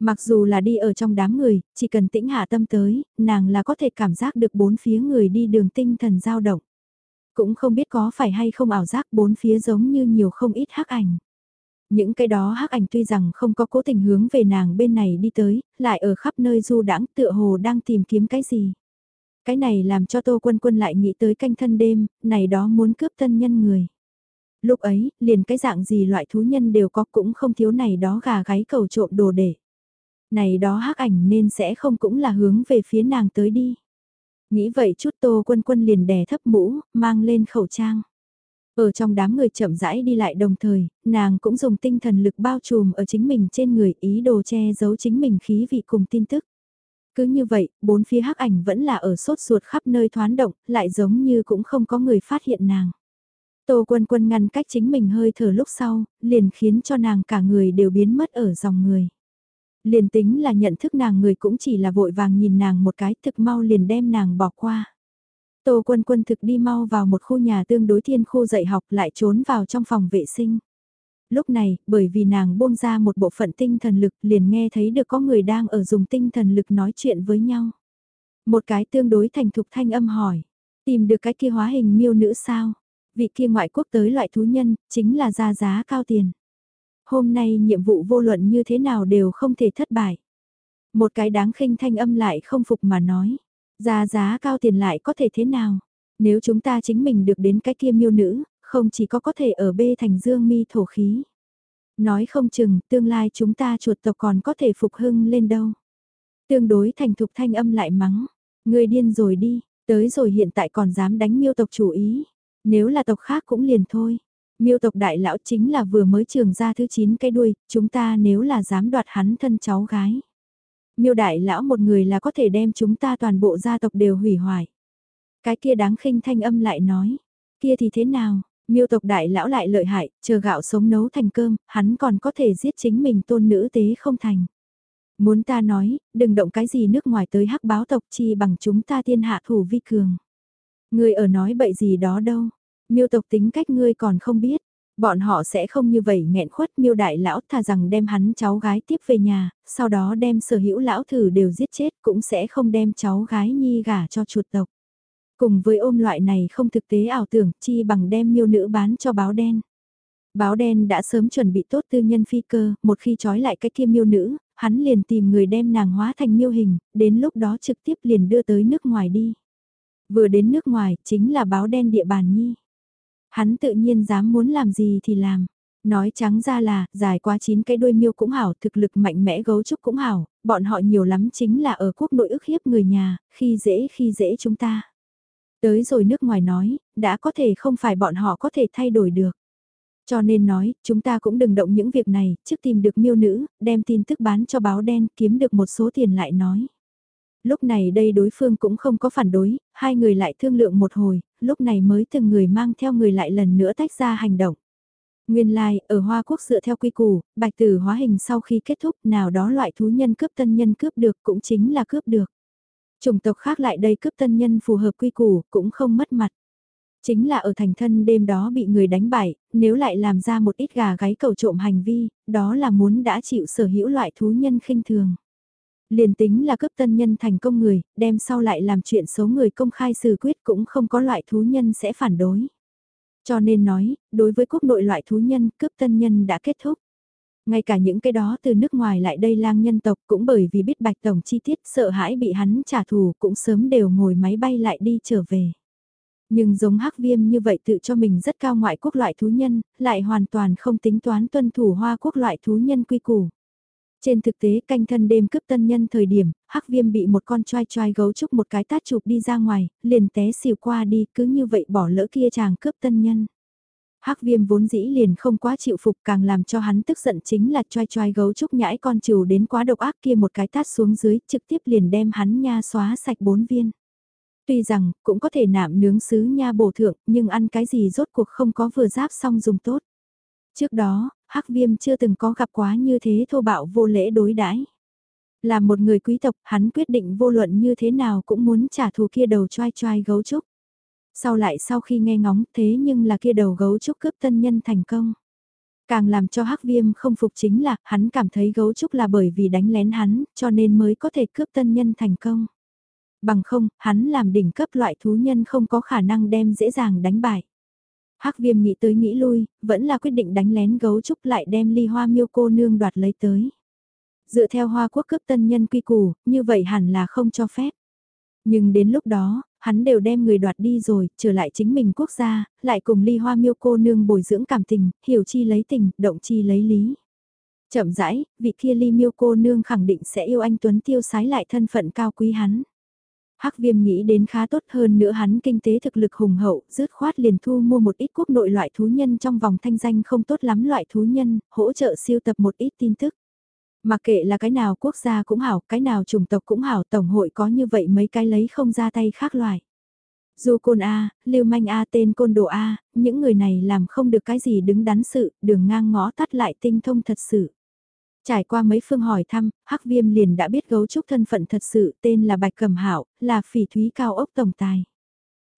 S1: Mặc dù là đi ở trong đám người, chỉ cần tĩnh hạ tâm tới, nàng là có thể cảm giác được bốn phía người đi đường tinh thần dao động. Cũng không biết có phải hay không ảo giác bốn phía giống như nhiều không ít hắc ảnh. Những cái đó hắc ảnh tuy rằng không có cố tình hướng về nàng bên này đi tới, lại ở khắp nơi du đãng tựa hồ đang tìm kiếm cái gì. Cái này làm cho Tô Quân Quân lại nghĩ tới canh thân đêm, này đó muốn cướp thân nhân người. Lúc ấy, liền cái dạng gì loại thú nhân đều có cũng không thiếu này đó gà gáy cầu trộm đồ để. Này đó hắc ảnh nên sẽ không cũng là hướng về phía nàng tới đi. Nghĩ vậy chút Tô Quân Quân liền đè thấp mũ, mang lên khẩu trang. Ở trong đám người chậm rãi đi lại đồng thời, nàng cũng dùng tinh thần lực bao trùm ở chính mình trên người ý đồ che giấu chính mình khí vị cùng tin tức. Cứ như vậy, bốn phía hắc ảnh vẫn là ở sốt ruột khắp nơi thoán động, lại giống như cũng không có người phát hiện nàng. Tô quân quân ngăn cách chính mình hơi thở lúc sau, liền khiến cho nàng cả người đều biến mất ở dòng người. Liền tính là nhận thức nàng người cũng chỉ là vội vàng nhìn nàng một cái thực mau liền đem nàng bỏ qua. Tô quân quân thực đi mau vào một khu nhà tương đối thiên khu dạy học lại trốn vào trong phòng vệ sinh. Lúc này, bởi vì nàng buông ra một bộ phận tinh thần lực liền nghe thấy được có người đang ở dùng tinh thần lực nói chuyện với nhau. Một cái tương đối thành thục thanh âm hỏi, tìm được cái kia hóa hình miêu nữ sao? Vị kia ngoại quốc tới loại thú nhân, chính là ra giá cao tiền. Hôm nay nhiệm vụ vô luận như thế nào đều không thể thất bại. Một cái đáng khinh thanh âm lại không phục mà nói, giá giá cao tiền lại có thể thế nào? Nếu chúng ta chính mình được đến cái kia miêu nữ, không chỉ có có thể ở bê thành dương mi thổ khí. Nói không chừng, tương lai chúng ta chuột tộc còn có thể phục hưng lên đâu. Tương đối thành thục thanh âm lại mắng, người điên rồi đi, tới rồi hiện tại còn dám đánh miêu tộc chủ ý. Nếu là tộc khác cũng liền thôi. Miêu tộc đại lão chính là vừa mới trường ra thứ 9 cái đuôi, chúng ta nếu là dám đoạt hắn thân cháu gái. Miêu đại lão một người là có thể đem chúng ta toàn bộ gia tộc đều hủy hoại. Cái kia đáng khinh thanh âm lại nói, kia thì thế nào, miêu tộc đại lão lại lợi hại, chờ gạo sống nấu thành cơm, hắn còn có thể giết chính mình tôn nữ tế không thành. Muốn ta nói, đừng động cái gì nước ngoài tới hắc báo tộc chi bằng chúng ta thiên hạ thủ vi cường. người ở nói bậy gì đó đâu, miêu tộc tính cách ngươi còn không biết. Bọn họ sẽ không như vậy nghẹn khuất miêu đại lão thà rằng đem hắn cháu gái tiếp về nhà, sau đó đem sở hữu lão thử đều giết chết cũng sẽ không đem cháu gái nhi gả cho chuột tộc. Cùng với ôm loại này không thực tế ảo tưởng chi bằng đem miêu nữ bán cho báo đen. Báo đen đã sớm chuẩn bị tốt tư nhân phi cơ, một khi trói lại cái kia miêu nữ, hắn liền tìm người đem nàng hóa thành miêu hình, đến lúc đó trực tiếp liền đưa tới nước ngoài đi. Vừa đến nước ngoài, chính là báo đen địa bàn nhi. Hắn tự nhiên dám muốn làm gì thì làm. Nói trắng ra là, dài qua chín cái đuôi miêu cũng hảo, thực lực mạnh mẽ gấu trúc cũng hảo, bọn họ nhiều lắm chính là ở quốc nội ức hiếp người nhà, khi dễ khi dễ chúng ta. Tới rồi nước ngoài nói, đã có thể không phải bọn họ có thể thay đổi được. Cho nên nói, chúng ta cũng đừng động những việc này, trước tìm được miêu nữ, đem tin tức bán cho báo đen, kiếm được một số tiền lại nói. Lúc này đây đối phương cũng không có phản đối, hai người lại thương lượng một hồi, lúc này mới từng người mang theo người lại lần nữa tách ra hành động. Nguyên lai, like, ở Hoa Quốc dựa theo quy củ, bạch tử hóa hình sau khi kết thúc nào đó loại thú nhân cướp tân nhân cướp được cũng chính là cướp được. Chủng tộc khác lại đây cướp tân nhân phù hợp quy củ cũng không mất mặt. Chính là ở thành thân đêm đó bị người đánh bại, nếu lại làm ra một ít gà gáy cầu trộm hành vi, đó là muốn đã chịu sở hữu loại thú nhân khinh thường. Liền tính là cấp tân nhân thành công người, đem sau lại làm chuyện xấu người công khai xử quyết cũng không có loại thú nhân sẽ phản đối. Cho nên nói, đối với quốc nội loại thú nhân, cướp tân nhân đã kết thúc. Ngay cả những cái đó từ nước ngoài lại đây lang nhân tộc cũng bởi vì biết bạch tổng chi tiết sợ hãi bị hắn trả thù cũng sớm đều ngồi máy bay lại đi trở về. Nhưng giống hắc viêm như vậy tự cho mình rất cao ngoại quốc loại thú nhân, lại hoàn toàn không tính toán tuân thủ hoa quốc loại thú nhân quy củ. Trên thực tế canh thân đêm cướp tân nhân thời điểm, hắc viêm bị một con trai trai gấu trúc một cái tát chụp đi ra ngoài, liền té xỉu qua đi, cứ như vậy bỏ lỡ kia chàng cướp tân nhân. Hắc viêm vốn dĩ liền không quá chịu phục càng làm cho hắn tức giận chính là trai trai gấu trúc nhãi con trừ đến quá độc ác kia một cái tát xuống dưới trực tiếp liền đem hắn nha xóa sạch bốn viên. Tuy rằng, cũng có thể nạm nướng sứ nha bổ thượng, nhưng ăn cái gì rốt cuộc không có vừa giáp xong dùng tốt. Trước đó, Hắc Viêm chưa từng có gặp quá như thế thô bạo vô lễ đối đãi. Là một người quý tộc, hắn quyết định vô luận như thế nào cũng muốn trả thù kia đầu choai choai gấu trúc. Sau lại sau khi nghe ngóng thế nhưng là kia đầu gấu trúc cướp tân nhân thành công. Càng làm cho Hắc Viêm không phục chính là hắn cảm thấy gấu trúc là bởi vì đánh lén hắn cho nên mới có thể cướp tân nhân thành công. Bằng không, hắn làm đỉnh cấp loại thú nhân không có khả năng đem dễ dàng đánh bại. Hắc viêm nghĩ tới nghĩ lui, vẫn là quyết định đánh lén gấu trúc lại đem ly hoa miêu cô nương đoạt lấy tới. Dựa theo hoa quốc cướp tân nhân quy củ, như vậy hẳn là không cho phép. Nhưng đến lúc đó, hắn đều đem người đoạt đi rồi, trở lại chính mình quốc gia, lại cùng ly hoa miêu cô nương bồi dưỡng cảm tình, hiểu chi lấy tình, động chi lấy lý. Chậm rãi, vị kia ly miêu cô nương khẳng định sẽ yêu anh Tuấn tiêu sái lại thân phận cao quý hắn. Hắc viêm nghĩ đến khá tốt hơn nữa hắn kinh tế thực lực hùng hậu, rứt khoát liền thu mua một ít quốc nội loại thú nhân trong vòng thanh danh không tốt lắm loại thú nhân, hỗ trợ siêu tập một ít tin tức. Mặc kệ là cái nào quốc gia cũng hảo, cái nào chủng tộc cũng hảo, tổng hội có như vậy mấy cái lấy không ra tay khác loại. Dù côn A, lưu manh A tên côn đồ A, những người này làm không được cái gì đứng đắn sự, đường ngang ngõ tắt lại tinh thông thật sự. Trải qua mấy phương hỏi thăm, Hắc Viêm liền đã biết gấu trúc thân phận thật sự tên là Bạch Cẩm Hạo, là phỉ thúy cao ốc tổng tài.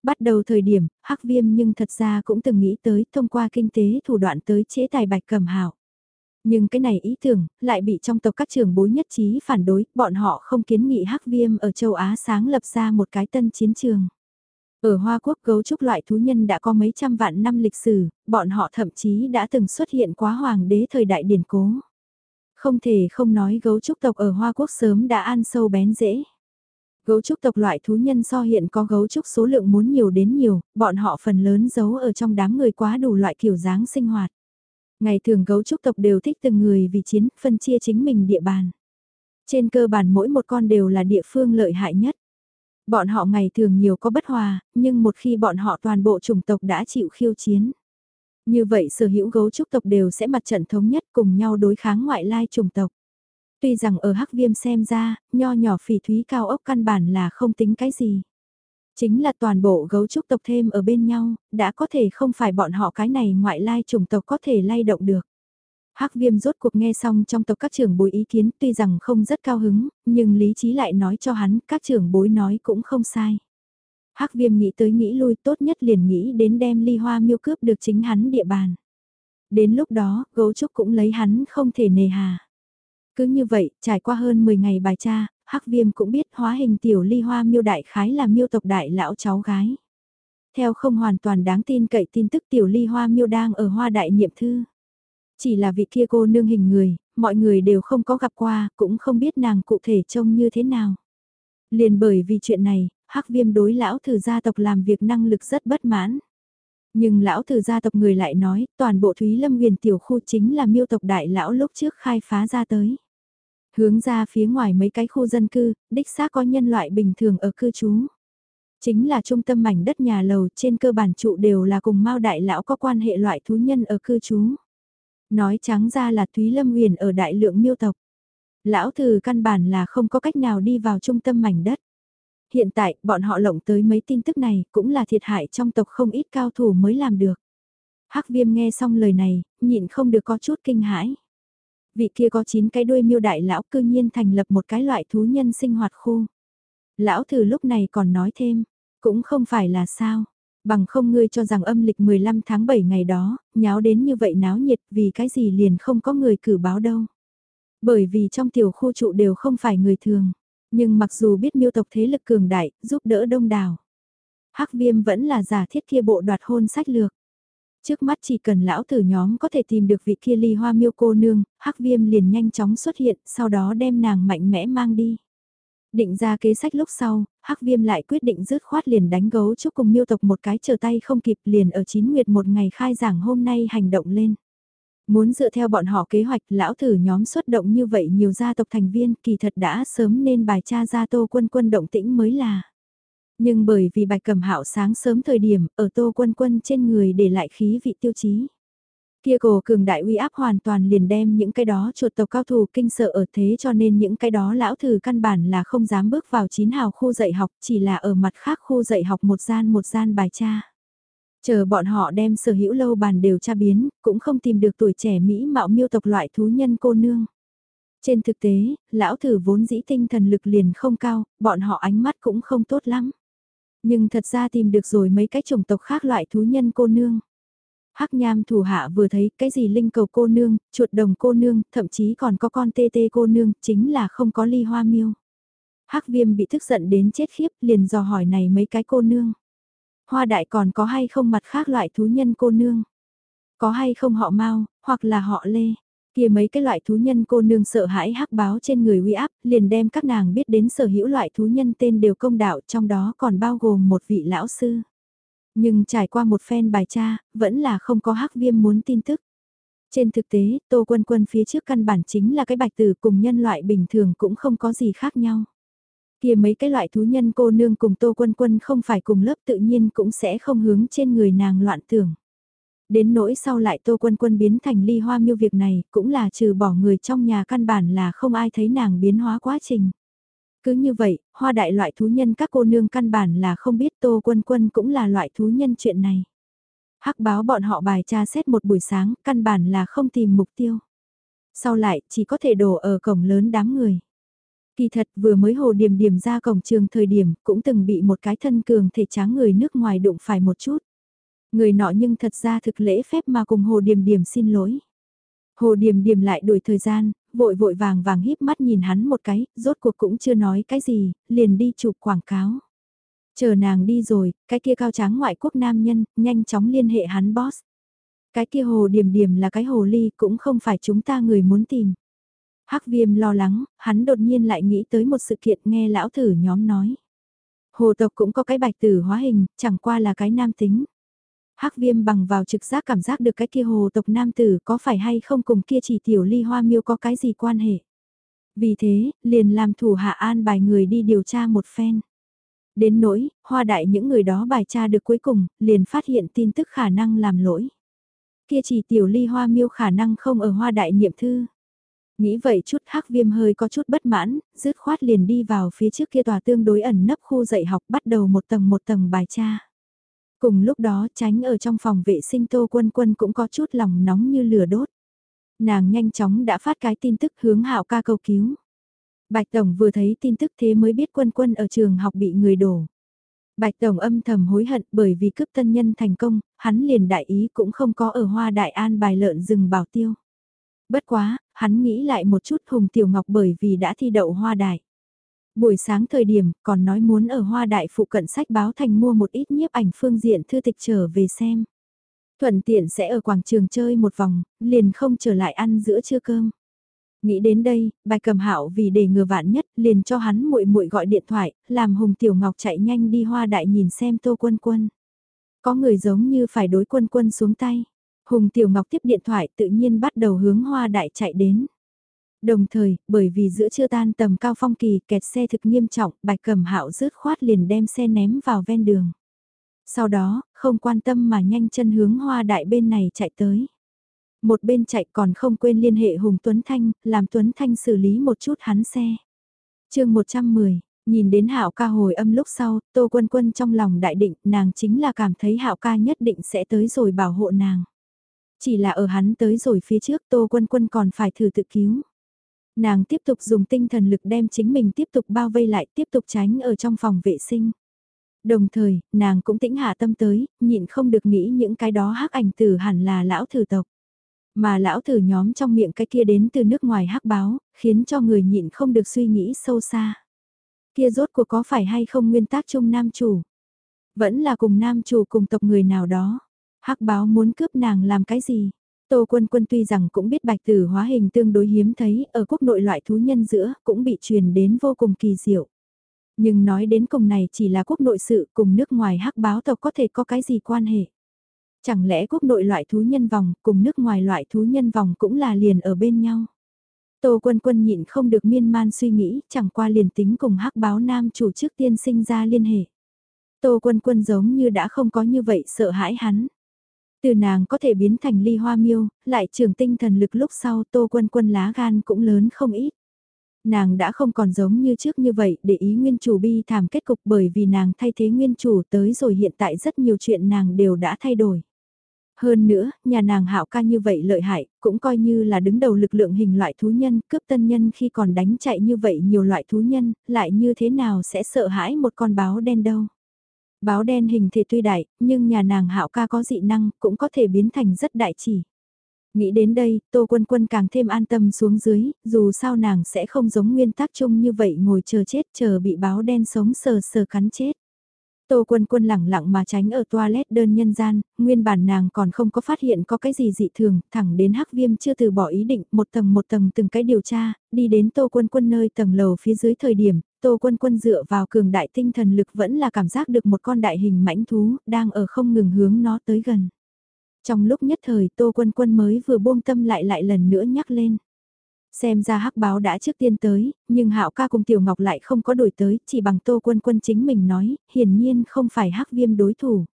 S1: Bắt đầu thời điểm, Hắc Viêm nhưng thật ra cũng từng nghĩ tới thông qua kinh tế thủ đoạn tới chế tài Bạch Cẩm Hạo. Nhưng cái này ý tưởng, lại bị trong tộc các trường bối nhất trí phản đối, bọn họ không kiến nghị Hắc Viêm ở châu Á sáng lập ra một cái tân chiến trường. Ở Hoa Quốc gấu trúc loại thú nhân đã có mấy trăm vạn năm lịch sử, bọn họ thậm chí đã từng xuất hiện quá hoàng đế thời đại điển cố. Không thể không nói gấu trúc tộc ở Hoa Quốc sớm đã ăn sâu bén dễ. Gấu trúc tộc loại thú nhân so hiện có gấu trúc số lượng muốn nhiều đến nhiều, bọn họ phần lớn giấu ở trong đám người quá đủ loại kiểu dáng sinh hoạt. Ngày thường gấu trúc tộc đều thích từng người vì chiến, phân chia chính mình địa bàn. Trên cơ bản mỗi một con đều là địa phương lợi hại nhất. Bọn họ ngày thường nhiều có bất hòa, nhưng một khi bọn họ toàn bộ chủng tộc đã chịu khiêu chiến. Như vậy sở hữu gấu trúc tộc đều sẽ mặt trận thống nhất cùng nhau đối kháng ngoại lai chủng tộc. Tuy rằng ở Hắc Viêm xem ra, nho nhỏ phỉ thúy cao ốc căn bản là không tính cái gì. Chính là toàn bộ gấu trúc tộc thêm ở bên nhau, đã có thể không phải bọn họ cái này ngoại lai chủng tộc có thể lay động được. Hắc viêm rốt cuộc nghe xong trong tộc các trưởng bối ý kiến tuy rằng không rất cao hứng, nhưng lý trí lại nói cho hắn các trưởng bối nói cũng không sai. Hắc viêm nghĩ tới nghĩ lui tốt nhất liền nghĩ đến đem ly hoa miêu cướp được chính hắn địa bàn. Đến lúc đó, gấu trúc cũng lấy hắn không thể nề hà. Cứ như vậy, trải qua hơn 10 ngày bài tra, Hắc viêm cũng biết hóa hình tiểu ly hoa miêu đại khái là miêu tộc đại lão cháu gái. Theo không hoàn toàn đáng tin cậy tin tức tiểu ly hoa miêu đang ở hoa đại niệm thư. Chỉ là vị kia cô nương hình người, mọi người đều không có gặp qua, cũng không biết nàng cụ thể trông như thế nào. Liền bởi vì chuyện này, hắc viêm đối lão thử gia tộc làm việc năng lực rất bất mãn. Nhưng lão thử gia tộc người lại nói, toàn bộ Thúy Lâm huyền tiểu khu chính là miêu tộc đại lão lúc trước khai phá ra tới. Hướng ra phía ngoài mấy cái khu dân cư, đích xác có nhân loại bình thường ở cư trú. Chính là trung tâm mảnh đất nhà lầu trên cơ bản trụ đều là cùng Mao Đại Lão có quan hệ loại thú nhân ở cư trú. Nói trắng ra là Thúy Lâm Huyền ở đại lượng miêu tộc. Lão thử căn bản là không có cách nào đi vào trung tâm mảnh đất. Hiện tại, bọn họ lộng tới mấy tin tức này cũng là thiệt hại trong tộc không ít cao thủ mới làm được. Hắc viêm nghe xong lời này, nhịn không được có chút kinh hãi. Vị kia có 9 cái đuôi miêu đại lão cư nhiên thành lập một cái loại thú nhân sinh hoạt khu. Lão thử lúc này còn nói thêm, cũng không phải là sao, bằng không ngươi cho rằng âm lịch 15 tháng 7 ngày đó, nháo đến như vậy náo nhiệt vì cái gì liền không có người cử báo đâu. Bởi vì trong tiểu khu trụ đều không phải người thường, nhưng mặc dù biết miêu tộc thế lực cường đại, giúp đỡ đông đảo. Hắc viêm vẫn là giả thiết kia bộ đoạt hôn sách lược. Trước mắt chỉ cần lão tử nhóm có thể tìm được vị kia ly hoa miêu cô nương, hắc viêm liền nhanh chóng xuất hiện, sau đó đem nàng mạnh mẽ mang đi. Định ra kế sách lúc sau, hắc viêm lại quyết định rứt khoát liền đánh gấu chúc cùng miêu tộc một cái chờ tay không kịp liền ở chín nguyệt một ngày khai giảng hôm nay hành động lên. Muốn dựa theo bọn họ kế hoạch, lão thử nhóm xuất động như vậy nhiều gia tộc thành viên, kỳ thật đã sớm nên bài tra ra tô quân quân động tĩnh mới là. Nhưng bởi vì bạch cầm hạo sáng sớm thời điểm, ở tô quân quân trên người để lại khí vị tiêu chí. Kia cổ cường đại uy áp hoàn toàn liền đem những cái đó chuột tộc cao thủ kinh sợ ở thế cho nên những cái đó lão thử căn bản là không dám bước vào chín hào khu dạy học, chỉ là ở mặt khác khu dạy học một gian một gian bài tra. Chờ bọn họ đem sở hữu lâu bàn đều tra biến, cũng không tìm được tuổi trẻ Mỹ mạo miêu tộc loại thú nhân cô nương. Trên thực tế, lão thử vốn dĩ tinh thần lực liền không cao, bọn họ ánh mắt cũng không tốt lắm. Nhưng thật ra tìm được rồi mấy cái chủng tộc khác loại thú nhân cô nương. Hắc nham thủ hạ vừa thấy cái gì linh cầu cô nương, chuột đồng cô nương, thậm chí còn có con tê tê cô nương, chính là không có ly hoa miêu. Hắc viêm bị tức giận đến chết khiếp liền dò hỏi này mấy cái cô nương. Hoa đại còn có hay không mặt khác loại thú nhân cô nương? Có hay không họ mau, hoặc là họ lê? kia mấy cái loại thú nhân cô nương sợ hãi hắc báo trên người uy áp, liền đem các nàng biết đến sở hữu loại thú nhân tên đều công đạo, trong đó còn bao gồm một vị lão sư. Nhưng trải qua một phen bài tra, vẫn là không có hắc viêm muốn tin tức. Trên thực tế, Tô Quân Quân phía trước căn bản chính là cái bạch tử cùng nhân loại bình thường cũng không có gì khác nhau. Kia mấy cái loại thú nhân cô nương cùng Tô Quân Quân không phải cùng lớp tự nhiên cũng sẽ không hướng trên người nàng loạn tưởng. Đến nỗi sau lại Tô Quân Quân biến thành ly hoa miêu việc này cũng là trừ bỏ người trong nhà căn bản là không ai thấy nàng biến hóa quá trình. Cứ như vậy, hoa đại loại thú nhân các cô nương căn bản là không biết Tô Quân Quân cũng là loại thú nhân chuyện này. Hắc báo bọn họ bài tra xét một buổi sáng, căn bản là không tìm mục tiêu. Sau lại, chỉ có thể đổ ở cổng lớn đám người. Kỳ thật vừa mới hồ điểm điểm ra cổng trường thời điểm cũng từng bị một cái thân cường thể tráng người nước ngoài đụng phải một chút. Người nọ nhưng thật ra thực lễ phép mà cùng hồ điểm điểm xin lỗi. Hồ điểm điểm lại đuổi thời gian, vội vội vàng vàng híp mắt nhìn hắn một cái, rốt cuộc cũng chưa nói cái gì, liền đi chụp quảng cáo. Chờ nàng đi rồi, cái kia cao tráng ngoại quốc nam nhân, nhanh chóng liên hệ hắn boss. Cái kia hồ điểm điểm là cái hồ ly cũng không phải chúng ta người muốn tìm. Hắc viêm lo lắng, hắn đột nhiên lại nghĩ tới một sự kiện nghe lão thử nhóm nói. Hồ tộc cũng có cái bạch tử hóa hình, chẳng qua là cái nam tính. Hắc viêm bằng vào trực giác cảm giác được cái kia hồ tộc nam tử có phải hay không cùng kia chỉ tiểu ly hoa miêu có cái gì quan hệ. Vì thế, liền làm thủ hạ an bài người đi điều tra một phen. Đến nỗi, hoa đại những người đó bài tra được cuối cùng, liền phát hiện tin tức khả năng làm lỗi. Kia chỉ tiểu ly hoa miêu khả năng không ở hoa đại niệm thư. Nghĩ vậy chút hắc viêm hơi có chút bất mãn, dứt khoát liền đi vào phía trước kia tòa tương đối ẩn nấp khu dạy học bắt đầu một tầng một tầng bài tra. Cùng lúc đó tránh ở trong phòng vệ sinh tô quân quân cũng có chút lòng nóng như lửa đốt. Nàng nhanh chóng đã phát cái tin tức hướng hạo ca cầu cứu. Bạch Tổng vừa thấy tin tức thế mới biết quân quân ở trường học bị người đổ. Bạch Tổng âm thầm hối hận bởi vì cướp tân nhân thành công, hắn liền đại ý cũng không có ở hoa đại an bài lợn rừng bảo tiêu. Bất quá, hắn nghĩ lại một chút Hùng Tiểu Ngọc bởi vì đã thi đậu hoa đại. Buổi sáng thời điểm còn nói muốn ở hoa đại phụ cận sách báo thành mua một ít nhiếp ảnh phương diện thư tịch trở về xem. Thuận tiện sẽ ở quảng trường chơi một vòng, liền không trở lại ăn giữa trưa cơm. Nghĩ đến đây, bài cầm hạo vì để ngừa vạn nhất, liền cho hắn muội muội gọi điện thoại, làm Hùng Tiểu Ngọc chạy nhanh đi hoa đại nhìn xem Tô Quân Quân. Có người giống như phải đối Quân Quân xuống tay. Hùng Tiểu Ngọc tiếp điện thoại tự nhiên bắt đầu hướng hoa đại chạy đến. Đồng thời, bởi vì giữa chưa tan tầm cao phong kỳ kẹt xe thực nghiêm trọng, bạch cẩm hạo rứt khoát liền đem xe ném vào ven đường. Sau đó, không quan tâm mà nhanh chân hướng hoa đại bên này chạy tới. Một bên chạy còn không quên liên hệ Hùng Tuấn Thanh, làm Tuấn Thanh xử lý một chút hắn xe. chương 110, nhìn đến hạo ca hồi âm lúc sau, Tô Quân Quân trong lòng đại định, nàng chính là cảm thấy hạo ca nhất định sẽ tới rồi bảo hộ nàng. Chỉ là ở hắn tới rồi phía trước Tô Quân Quân còn phải thử tự cứu. Nàng tiếp tục dùng tinh thần lực đem chính mình tiếp tục bao vây lại, tiếp tục tránh ở trong phòng vệ sinh. Đồng thời, nàng cũng tĩnh hạ tâm tới, nhịn không được nghĩ những cái đó hắc ảnh tử hẳn là lão thử tộc. Mà lão thử nhóm trong miệng cái kia đến từ nước ngoài hắc báo, khiến cho người nhịn không được suy nghĩ sâu xa. Kia rốt cuộc có phải hay không nguyên tác chung nam chủ? Vẫn là cùng nam chủ cùng tộc người nào đó hắc báo muốn cướp nàng làm cái gì? Tô Quân Quân tuy rằng cũng biết bạch tử hóa hình tương đối hiếm thấy ở quốc nội loại thú nhân giữa cũng bị truyền đến vô cùng kỳ diệu. Nhưng nói đến cùng này chỉ là quốc nội sự cùng nước ngoài hắc báo tộc có thể có cái gì quan hệ. Chẳng lẽ quốc nội loại thú nhân vòng cùng nước ngoài loại thú nhân vòng cũng là liền ở bên nhau. Tô quân quân nhịn không được miên man suy nghĩ, chẳng qua liền tính cùng hắc báo nam chủ trước tiên sinh ra liên hệ. Tô quân quân giống như đã không có như vậy sợ hãi hắn. Từ nàng có thể biến thành ly hoa miêu, lại trưởng tinh thần lực lúc sau tô quân quân lá gan cũng lớn không ít. Nàng đã không còn giống như trước như vậy để ý nguyên chủ bi thảm kết cục bởi vì nàng thay thế nguyên chủ tới rồi hiện tại rất nhiều chuyện nàng đều đã thay đổi. Hơn nữa, nhà nàng hạo ca như vậy lợi hại, cũng coi như là đứng đầu lực lượng hình loại thú nhân, cướp tân nhân khi còn đánh chạy như vậy nhiều loại thú nhân, lại như thế nào sẽ sợ hãi một con báo đen đâu. Báo đen hình thể tuy đại, nhưng nhà nàng hạo ca có dị năng, cũng có thể biến thành rất đại chỉ. Nghĩ đến đây, Tô Quân Quân càng thêm an tâm xuống dưới, dù sao nàng sẽ không giống nguyên tắc chung như vậy ngồi chờ chết chờ bị báo đen sống sờ sờ cắn chết. Tô Quân Quân lẳng lặng mà tránh ở toilet đơn nhân gian, nguyên bản nàng còn không có phát hiện có cái gì dị thường, thẳng đến Hắc Viêm chưa từ bỏ ý định, một tầng một tầng từng cái điều tra, đi đến Tô Quân Quân nơi tầng lầu phía dưới thời điểm, Tô Quân Quân dựa vào cường đại tinh thần lực vẫn là cảm giác được một con đại hình mãnh thú, đang ở không ngừng hướng nó tới gần. Trong lúc nhất thời Tô Quân Quân mới vừa buông tâm lại lại lần nữa nhắc lên. Xem ra hắc báo đã trước tiên tới, nhưng hạo ca cùng Tiểu Ngọc lại không có đổi tới, chỉ bằng Tô Quân Quân chính mình nói, hiển nhiên không phải hắc viêm đối thủ.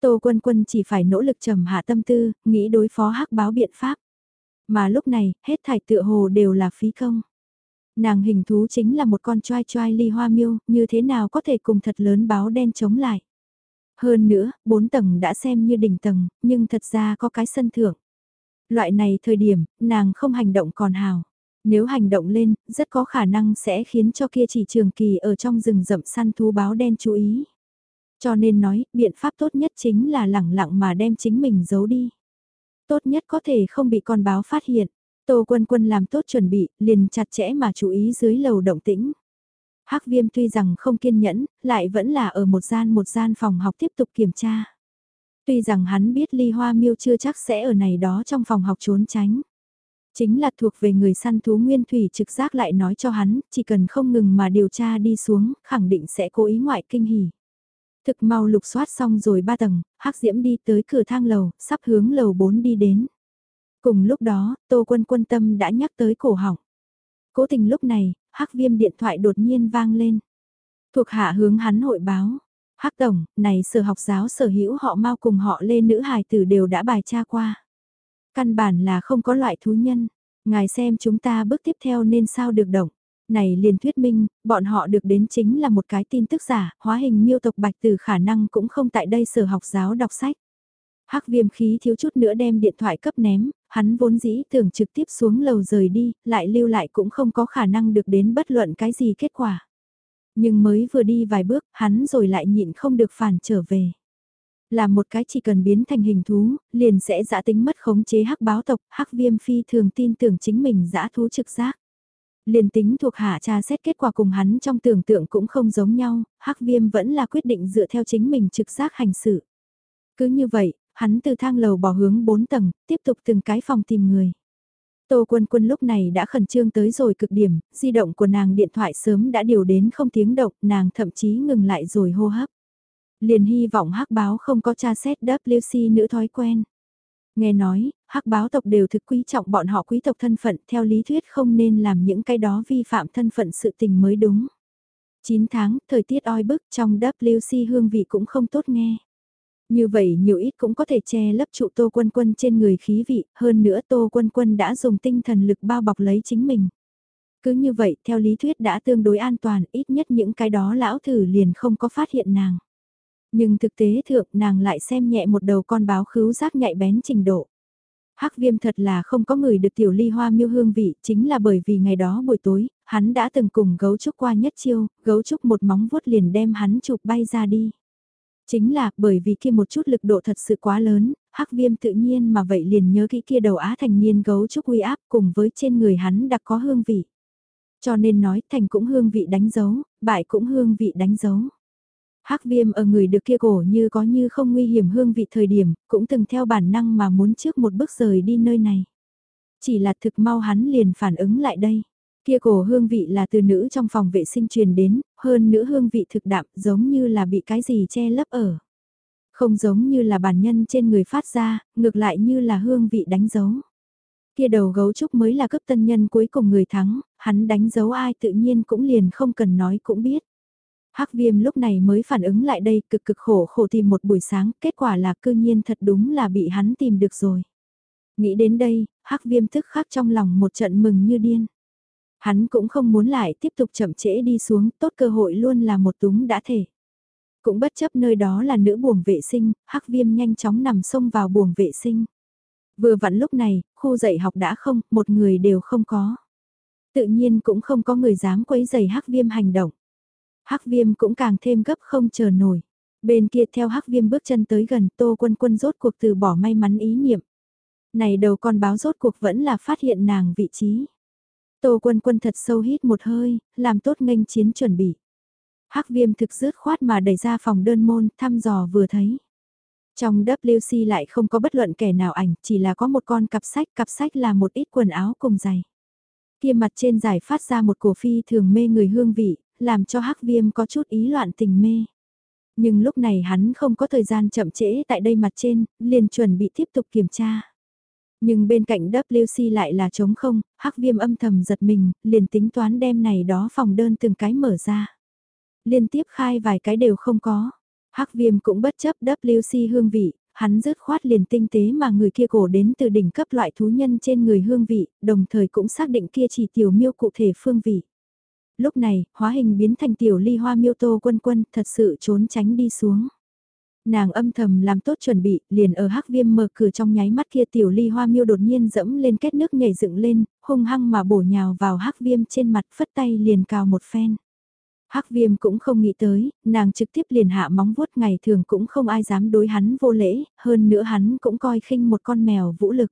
S1: Tô Quân Quân chỉ phải nỗ lực trầm hạ tâm tư, nghĩ đối phó hắc báo biện pháp. Mà lúc này, hết thải tựa hồ đều là phí công. Nàng hình thú chính là một con choai choai ly hoa miêu, như thế nào có thể cùng thật lớn báo đen chống lại. Hơn nữa, bốn tầng đã xem như đỉnh tầng, nhưng thật ra có cái sân thượng. Loại này thời điểm, nàng không hành động còn hào. Nếu hành động lên, rất có khả năng sẽ khiến cho kia chỉ trường kỳ ở trong rừng rậm săn thú báo đen chú ý. Cho nên nói, biện pháp tốt nhất chính là lẳng lặng mà đem chính mình giấu đi. Tốt nhất có thể không bị con báo phát hiện. Tô Quân Quân làm tốt chuẩn bị, liền chặt chẽ mà chú ý dưới lầu động tĩnh. Hắc Viêm tuy rằng không kiên nhẫn, lại vẫn là ở một gian một gian phòng học tiếp tục kiểm tra. Tuy rằng hắn biết Ly Hoa Miêu chưa chắc sẽ ở này đó trong phòng học trốn tránh. Chính là thuộc về người săn thú nguyên thủy trực giác lại nói cho hắn, chỉ cần không ngừng mà điều tra đi xuống, khẳng định sẽ cố ý ngoại kinh hỉ. Thực mau lục soát xong rồi ba tầng, Hắc Diễm đi tới cửa thang lầu, sắp hướng lầu 4 đi đến. Cùng lúc đó, Tô Quân quân tâm đã nhắc tới cổ họng. Cố tình lúc này, Hắc Viêm điện thoại đột nhiên vang lên. Thuộc hạ hướng hắn hội báo. Hắc Tổng, này sở học giáo sở hữu họ mau cùng họ lê nữ hài tử đều đã bài tra qua. Căn bản là không có loại thú nhân. Ngài xem chúng ta bước tiếp theo nên sao được động. Này liền thuyết minh, bọn họ được đến chính là một cái tin tức giả, hóa hình miêu tộc bạch tử khả năng cũng không tại đây sở học giáo đọc sách. Hắc viêm khí thiếu chút nữa đem điện thoại cấp ném, hắn vốn dĩ tưởng trực tiếp xuống lầu rời đi, lại lưu lại cũng không có khả năng được đến bất luận cái gì kết quả. Nhưng mới vừa đi vài bước, hắn rồi lại nhịn không được phản trở về. Là một cái chỉ cần biến thành hình thú, liền sẽ dã tính mất khống chế hắc báo tộc, hắc viêm phi thường tin tưởng chính mình dã thú trực giác. Liền tính thuộc hạ tra xét kết quả cùng hắn trong tưởng tượng cũng không giống nhau, hắc viêm vẫn là quyết định dựa theo chính mình trực giác hành xử. Cứ như vậy, hắn từ thang lầu bỏ hướng 4 tầng, tiếp tục từng cái phòng tìm người. Tô Quân Quân lúc này đã khẩn trương tới rồi cực điểm, di động của nàng điện thoại sớm đã điều đến không tiếng động, nàng thậm chí ngừng lại rồi hô hấp. Liền hy vọng hắc báo không có tra xét WC nữ thói quen. Nghe nói, hắc báo tộc đều thực quý trọng bọn họ quý tộc thân phận theo lý thuyết không nên làm những cái đó vi phạm thân phận sự tình mới đúng. 9 tháng, thời tiết oi bức trong WC hương vị cũng không tốt nghe. Như vậy nhiều ít cũng có thể che lấp trụ Tô Quân Quân trên người khí vị, hơn nữa Tô Quân Quân đã dùng tinh thần lực bao bọc lấy chính mình. Cứ như vậy, theo lý thuyết đã tương đối an toàn, ít nhất những cái đó lão thử liền không có phát hiện nàng. Nhưng thực tế thượng nàng lại xem nhẹ một đầu con báo khứu giác nhạy bén trình độ. Hắc viêm thật là không có người được tiểu ly hoa miêu hương vị, chính là bởi vì ngày đó buổi tối, hắn đã từng cùng gấu trúc qua nhất chiêu, gấu trúc một móng vuốt liền đem hắn chụp bay ra đi. Chính là bởi vì kia một chút lực độ thật sự quá lớn, hắc viêm tự nhiên mà vậy liền nhớ kỹ kia đầu á thành niên gấu trúc uy áp cùng với trên người hắn đặc có hương vị. Cho nên nói thành cũng hương vị đánh dấu, bại cũng hương vị đánh dấu. Hắc viêm ở người được kia cổ như có như không nguy hiểm hương vị thời điểm, cũng từng theo bản năng mà muốn trước một bước rời đi nơi này. Chỉ là thực mau hắn liền phản ứng lại đây. Kia cổ hương vị là từ nữ trong phòng vệ sinh truyền đến, hơn nữa hương vị thực đạm giống như là bị cái gì che lấp ở. Không giống như là bản nhân trên người phát ra, ngược lại như là hương vị đánh dấu. Kia đầu gấu trúc mới là cấp tân nhân cuối cùng người thắng, hắn đánh dấu ai tự nhiên cũng liền không cần nói cũng biết. Hắc viêm lúc này mới phản ứng lại đây cực cực khổ khổ tìm một buổi sáng, kết quả là cư nhiên thật đúng là bị hắn tìm được rồi. Nghĩ đến đây, Hắc viêm tức khắc trong lòng một trận mừng như điên. Hắn cũng không muốn lại tiếp tục chậm trễ đi xuống, tốt cơ hội luôn là một túng đã thể. Cũng bất chấp nơi đó là nữ buồng vệ sinh, Hắc viêm nhanh chóng nằm xông vào buồng vệ sinh. Vừa vặn lúc này, khu dạy học đã không, một người đều không có. Tự nhiên cũng không có người dám quấy giày Hắc viêm hành động. Hắc viêm cũng càng thêm gấp không chờ nổi. Bên kia theo hắc viêm bước chân tới gần tô quân quân rốt cuộc từ bỏ may mắn ý niệm. Này đầu con báo rốt cuộc vẫn là phát hiện nàng vị trí. Tô quân quân thật sâu hít một hơi, làm tốt nghênh chiến chuẩn bị. Hắc viêm thực rớt khoát mà đẩy ra phòng đơn môn, thăm dò vừa thấy. Trong WC lại không có bất luận kẻ nào ảnh, chỉ là có một con cặp sách, cặp sách là một ít quần áo cùng giày. Kia mặt trên giải phát ra một cổ phi thường mê người hương vị, làm cho hắc viêm có chút ý loạn tình mê. Nhưng lúc này hắn không có thời gian chậm trễ tại đây mặt trên, liền chuẩn bị tiếp tục kiểm tra. Nhưng bên cạnh WC lại là trống không, hắc viêm âm thầm giật mình, liền tính toán đem này đó phòng đơn từng cái mở ra. Liên tiếp khai vài cái đều không có. Hắc viêm cũng bất chấp WC hương vị, hắn rớt khoát liền tinh tế mà người kia cổ đến từ đỉnh cấp loại thú nhân trên người hương vị, đồng thời cũng xác định kia chỉ tiểu miêu cụ thể phương vị lúc này, hóa hình biến thành tiểu ly hoa miêu tô quân quân thật sự trốn tránh đi xuống. Nàng âm thầm làm tốt chuẩn bị, liền ở hắc viêm mở cửa trong nháy mắt kia tiểu ly hoa miêu đột nhiên dẫm lên kết nước nhảy dựng lên, hung hăng mà bổ nhào vào hắc viêm trên mặt phất tay liền cào một phen. Hắc viêm cũng không nghĩ tới, nàng trực tiếp liền hạ móng vuốt ngày thường cũng không ai dám đối hắn vô lễ, hơn nữa hắn cũng coi khinh một con mèo vũ lực.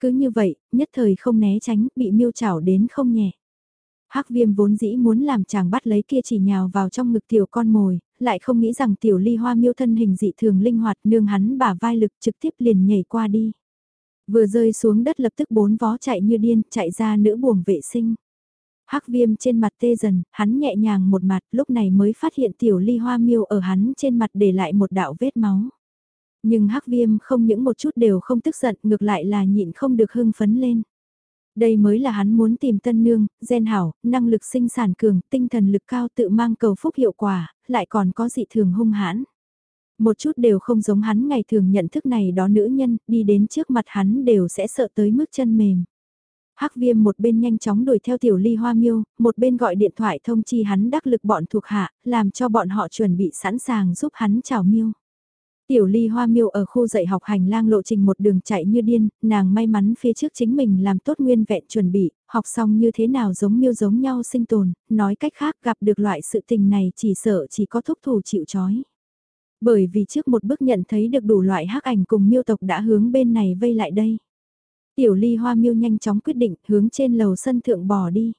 S1: Cứ như vậy, nhất thời không né tránh, bị miêu chảo đến không nhẹ. Hắc viêm vốn dĩ muốn làm chàng bắt lấy kia chỉ nhào vào trong ngực tiểu con mồi, lại không nghĩ rằng tiểu ly hoa miêu thân hình dị thường linh hoạt nương hắn bả vai lực trực tiếp liền nhảy qua đi. Vừa rơi xuống đất lập tức bốn vó chạy như điên, chạy ra nữ buồng vệ sinh. Hắc viêm trên mặt tê dần, hắn nhẹ nhàng một mặt, lúc này mới phát hiện tiểu ly hoa miêu ở hắn trên mặt để lại một đạo vết máu. Nhưng hắc viêm không những một chút đều không tức giận, ngược lại là nhịn không được hưng phấn lên. Đây mới là hắn muốn tìm tân nương, gen hảo, năng lực sinh sản cường, tinh thần lực cao tự mang cầu phúc hiệu quả, lại còn có dị thường hung hãn. Một chút đều không giống hắn ngày thường nhận thức này đó nữ nhân, đi đến trước mặt hắn đều sẽ sợ tới mức chân mềm. Hắc viêm một bên nhanh chóng đuổi theo tiểu ly hoa miêu, một bên gọi điện thoại thông chi hắn đắc lực bọn thuộc hạ, làm cho bọn họ chuẩn bị sẵn sàng giúp hắn chào miêu. Tiểu ly hoa miêu ở khu dạy học hành lang lộ trình một đường chạy như điên, nàng may mắn phía trước chính mình làm tốt nguyên vẹn chuẩn bị, học xong như thế nào giống miêu giống nhau sinh tồn, nói cách khác gặp được loại sự tình này chỉ sợ chỉ có thúc thủ chịu chói. Bởi vì trước một bước nhận thấy được đủ loại hắc ảnh cùng miêu tộc đã hướng bên này vây lại đây. Tiểu ly hoa miêu nhanh chóng quyết định hướng trên lầu sân thượng bò đi.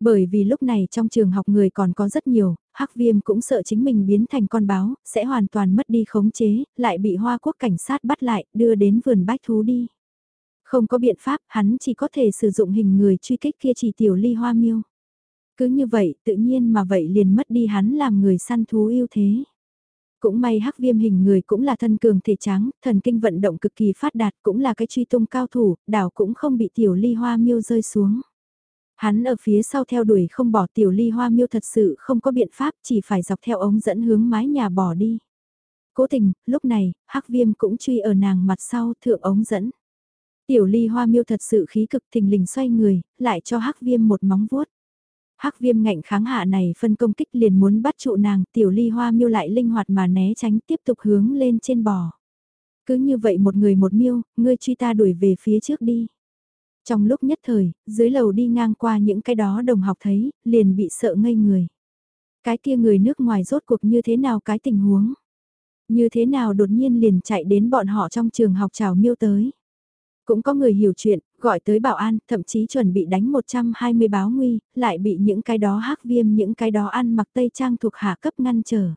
S1: Bởi vì lúc này trong trường học người còn có rất nhiều, Hắc Viêm cũng sợ chính mình biến thành con báo, sẽ hoàn toàn mất đi khống chế, lại bị Hoa Quốc cảnh sát bắt lại, đưa đến vườn bách thú đi. Không có biện pháp, hắn chỉ có thể sử dụng hình người truy kích kia chỉ tiểu ly hoa miêu. Cứ như vậy, tự nhiên mà vậy liền mất đi hắn làm người săn thú yêu thế. Cũng may hắc viêm hình người cũng là thân cường thể trắng, thần kinh vận động cực kỳ phát đạt cũng là cái truy tung cao thủ, đảo cũng không bị tiểu ly hoa miêu rơi xuống. Hắn ở phía sau theo đuổi không bỏ tiểu ly hoa miêu thật sự không có biện pháp chỉ phải dọc theo ống dẫn hướng mái nhà bỏ đi. Cố tình, lúc này, hắc viêm cũng truy ở nàng mặt sau thượng ống dẫn. Tiểu ly hoa miêu thật sự khí cực thình lình xoay người, lại cho hắc viêm một móng vuốt. Hắc viêm ngạnh kháng hạ này phân công kích liền muốn bắt trụ nàng, tiểu ly hoa miêu lại linh hoạt mà né tránh tiếp tục hướng lên trên bò. Cứ như vậy một người một miêu, ngươi truy ta đuổi về phía trước đi. Trong lúc nhất thời, dưới lầu đi ngang qua những cái đó đồng học thấy, liền bị sợ ngây người. Cái kia người nước ngoài rốt cuộc như thế nào cái tình huống? Như thế nào đột nhiên liền chạy đến bọn họ trong trường học chào miêu tới? Cũng có người hiểu chuyện, gọi tới bảo an, thậm chí chuẩn bị đánh 120 báo nguy, lại bị những cái đó hắc viêm những cái đó ăn mặc tây trang thuộc hạ cấp ngăn trở.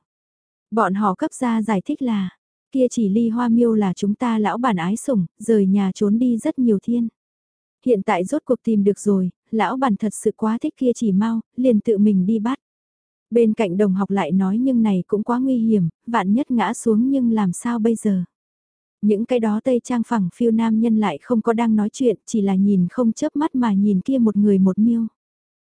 S1: Bọn họ cấp ra giải thích là, kia chỉ ly hoa miêu là chúng ta lão bản ái sủng, rời nhà trốn đi rất nhiều thiên. Hiện tại rốt cuộc tìm được rồi, lão bản thật sự quá thích kia chỉ mau, liền tự mình đi bắt. Bên cạnh đồng học lại nói nhưng này cũng quá nguy hiểm, vạn nhất ngã xuống nhưng làm sao bây giờ. Những cái đó tây trang phẳng phiêu nam nhân lại không có đang nói chuyện, chỉ là nhìn không chớp mắt mà nhìn kia một người một miêu.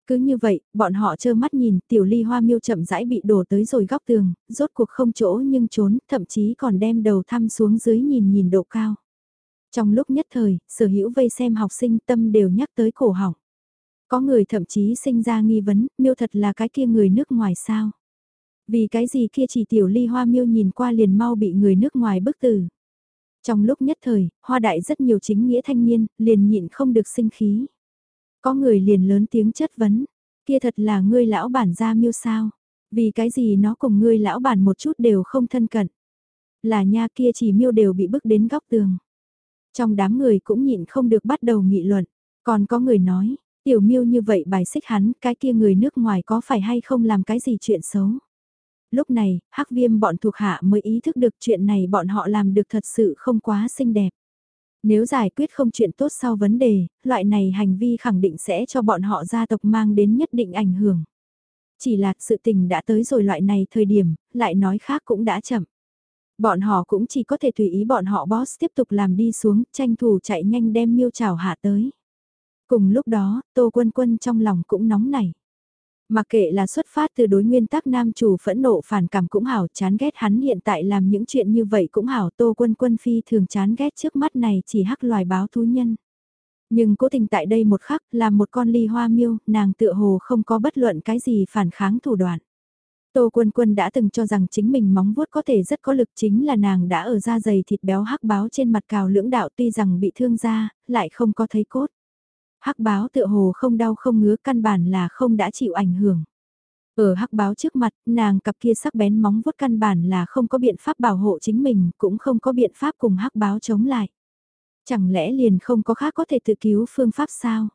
S1: Cứ như vậy, bọn họ trơ mắt nhìn tiểu ly hoa miêu chậm rãi bị đổ tới rồi góc tường, rốt cuộc không chỗ nhưng trốn, thậm chí còn đem đầu thăm xuống dưới nhìn nhìn độ cao. Trong lúc nhất thời, sở hữu vây xem học sinh tâm đều nhắc tới cổ họng. Có người thậm chí sinh ra nghi vấn, miêu thật là cái kia người nước ngoài sao? Vì cái gì kia chỉ tiểu ly hoa miêu nhìn qua liền mau bị người nước ngoài bức tử. Trong lúc nhất thời, hoa đại rất nhiều chính nghĩa thanh niên, liền nhịn không được sinh khí. Có người liền lớn tiếng chất vấn, kia thật là ngươi lão bản gia miêu sao, vì cái gì nó cùng ngươi lão bản một chút đều không thân cận. Là nha kia chỉ miêu đều bị bức đến góc tường. Trong đám người cũng nhịn không được bắt đầu nghị luận, còn có người nói, tiểu miêu như vậy bài xích hắn, cái kia người nước ngoài có phải hay không làm cái gì chuyện xấu. Lúc này, hắc viêm bọn thuộc hạ mới ý thức được chuyện này bọn họ làm được thật sự không quá xinh đẹp. Nếu giải quyết không chuyện tốt sau vấn đề, loại này hành vi khẳng định sẽ cho bọn họ gia tộc mang đến nhất định ảnh hưởng. Chỉ là sự tình đã tới rồi loại này thời điểm, lại nói khác cũng đã chậm. Bọn họ cũng chỉ có thể tùy ý bọn họ boss tiếp tục làm đi xuống, tranh thủ chạy nhanh đem miêu trào hạ tới. Cùng lúc đó, Tô Quân Quân trong lòng cũng nóng nảy. Mặc kệ là xuất phát từ đối nguyên tắc nam chủ phẫn nộ phản cảm cũng hảo chán ghét hắn hiện tại làm những chuyện như vậy cũng hảo tô quân quân phi thường chán ghét trước mắt này chỉ hắc loài báo thú nhân. Nhưng cố tình tại đây một khắc là một con ly hoa miêu, nàng tựa hồ không có bất luận cái gì phản kháng thủ đoạn. Tô Quân Quân đã từng cho rằng chính mình móng vuốt có thể rất có lực chính là nàng đã ở da dày thịt béo hắc báo trên mặt cào lưỡng đạo tuy rằng bị thương da, lại không có thấy cốt hắc báo tựa hồ không đau không ngứa căn bản là không đã chịu ảnh hưởng. Ở hắc báo trước mặt, nàng cặp kia sắc bén móng vuốt căn bản là không có biện pháp bảo hộ chính mình, cũng không có biện pháp cùng hắc báo chống lại. Chẳng lẽ liền không có khác có thể tự cứu phương pháp sao?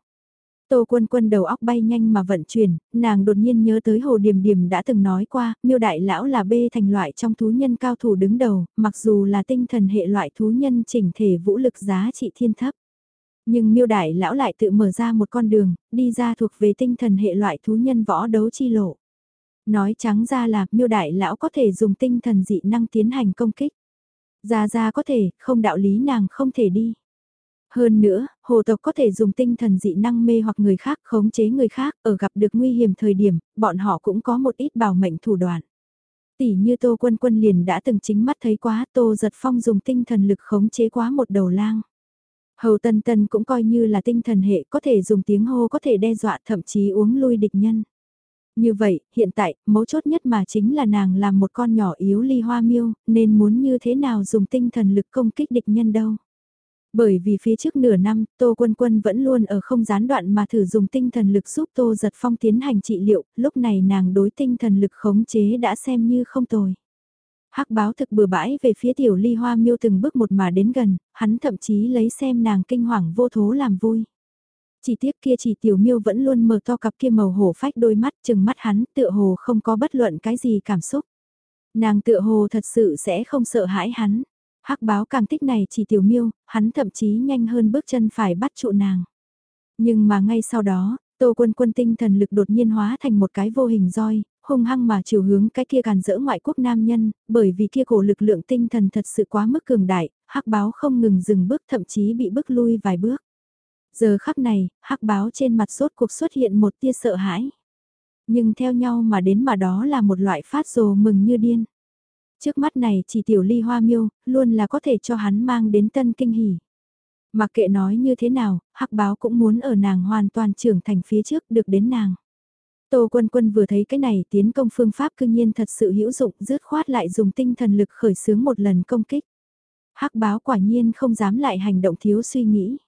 S1: Tô quân quân đầu óc bay nhanh mà vận chuyển, nàng đột nhiên nhớ tới hồ điềm điềm đã từng nói qua, miêu đại lão là bê thành loại trong thú nhân cao thủ đứng đầu, mặc dù là tinh thần hệ loại thú nhân chỉnh thể vũ lực giá trị thiên thấp. Nhưng miêu đại lão lại tự mở ra một con đường, đi ra thuộc về tinh thần hệ loại thú nhân võ đấu chi lộ. Nói trắng ra là miêu đại lão có thể dùng tinh thần dị năng tiến hành công kích. Ra ra có thể, không đạo lý nàng không thể đi. Hơn nữa, hồ tộc có thể dùng tinh thần dị năng mê hoặc người khác khống chế người khác, ở gặp được nguy hiểm thời điểm, bọn họ cũng có một ít bảo mệnh thủ đoạn. Tỷ như Tô Quân Quân liền đã từng chính mắt thấy quá Tô Giật Phong dùng tinh thần lực khống chế quá một đầu lang. Hầu Tân Tân cũng coi như là tinh thần hệ có thể dùng tiếng hô có thể đe dọa thậm chí uống lui địch nhân. Như vậy, hiện tại, mấu chốt nhất mà chính là nàng làm một con nhỏ yếu ly hoa miêu, nên muốn như thế nào dùng tinh thần lực công kích địch nhân đâu. Bởi vì phía trước nửa năm, Tô Quân Quân vẫn luôn ở không gián đoạn mà thử dùng tinh thần lực giúp Tô Giật Phong tiến hành trị liệu, lúc này nàng đối tinh thần lực khống chế đã xem như không tồi hắc báo thực bừa bãi về phía tiểu ly hoa miêu từng bước một mà đến gần, hắn thậm chí lấy xem nàng kinh hoàng vô thố làm vui. Chỉ tiếc kia chỉ tiểu miêu vẫn luôn mở to cặp kia màu hổ phách đôi mắt chừng mắt hắn tựa hồ không có bất luận cái gì cảm xúc. Nàng tựa hồ thật sự sẽ không sợ hãi hắn hắc báo càng thích này chỉ tiểu miêu, hắn thậm chí nhanh hơn bước chân phải bắt trụ nàng. Nhưng mà ngay sau đó, Tô quân quân tinh thần lực đột nhiên hóa thành một cái vô hình roi, hung hăng mà chiều hướng cái kia càn dỡ ngoại quốc nam nhân, bởi vì kia cổ lực lượng tinh thần thật sự quá mức cường đại, hắc báo không ngừng dừng bước thậm chí bị bước lui vài bước. Giờ khắc này, hắc báo trên mặt sốt cuộc xuất hiện một tia sợ hãi. Nhưng theo nhau mà đến mà đó là một loại phát rồ mừng như điên. Trước mắt này chỉ tiểu ly hoa miêu, luôn là có thể cho hắn mang đến tân kinh hỉ. Mặc kệ nói như thế nào, hắc báo cũng muốn ở nàng hoàn toàn trưởng thành phía trước được đến nàng. Tô Quân Quân vừa thấy cái này tiến công phương pháp cương nhiên thật sự hữu dụng dứt khoát lại dùng tinh thần lực khởi xướng một lần công kích. hắc báo quả nhiên không dám lại hành động thiếu suy nghĩ.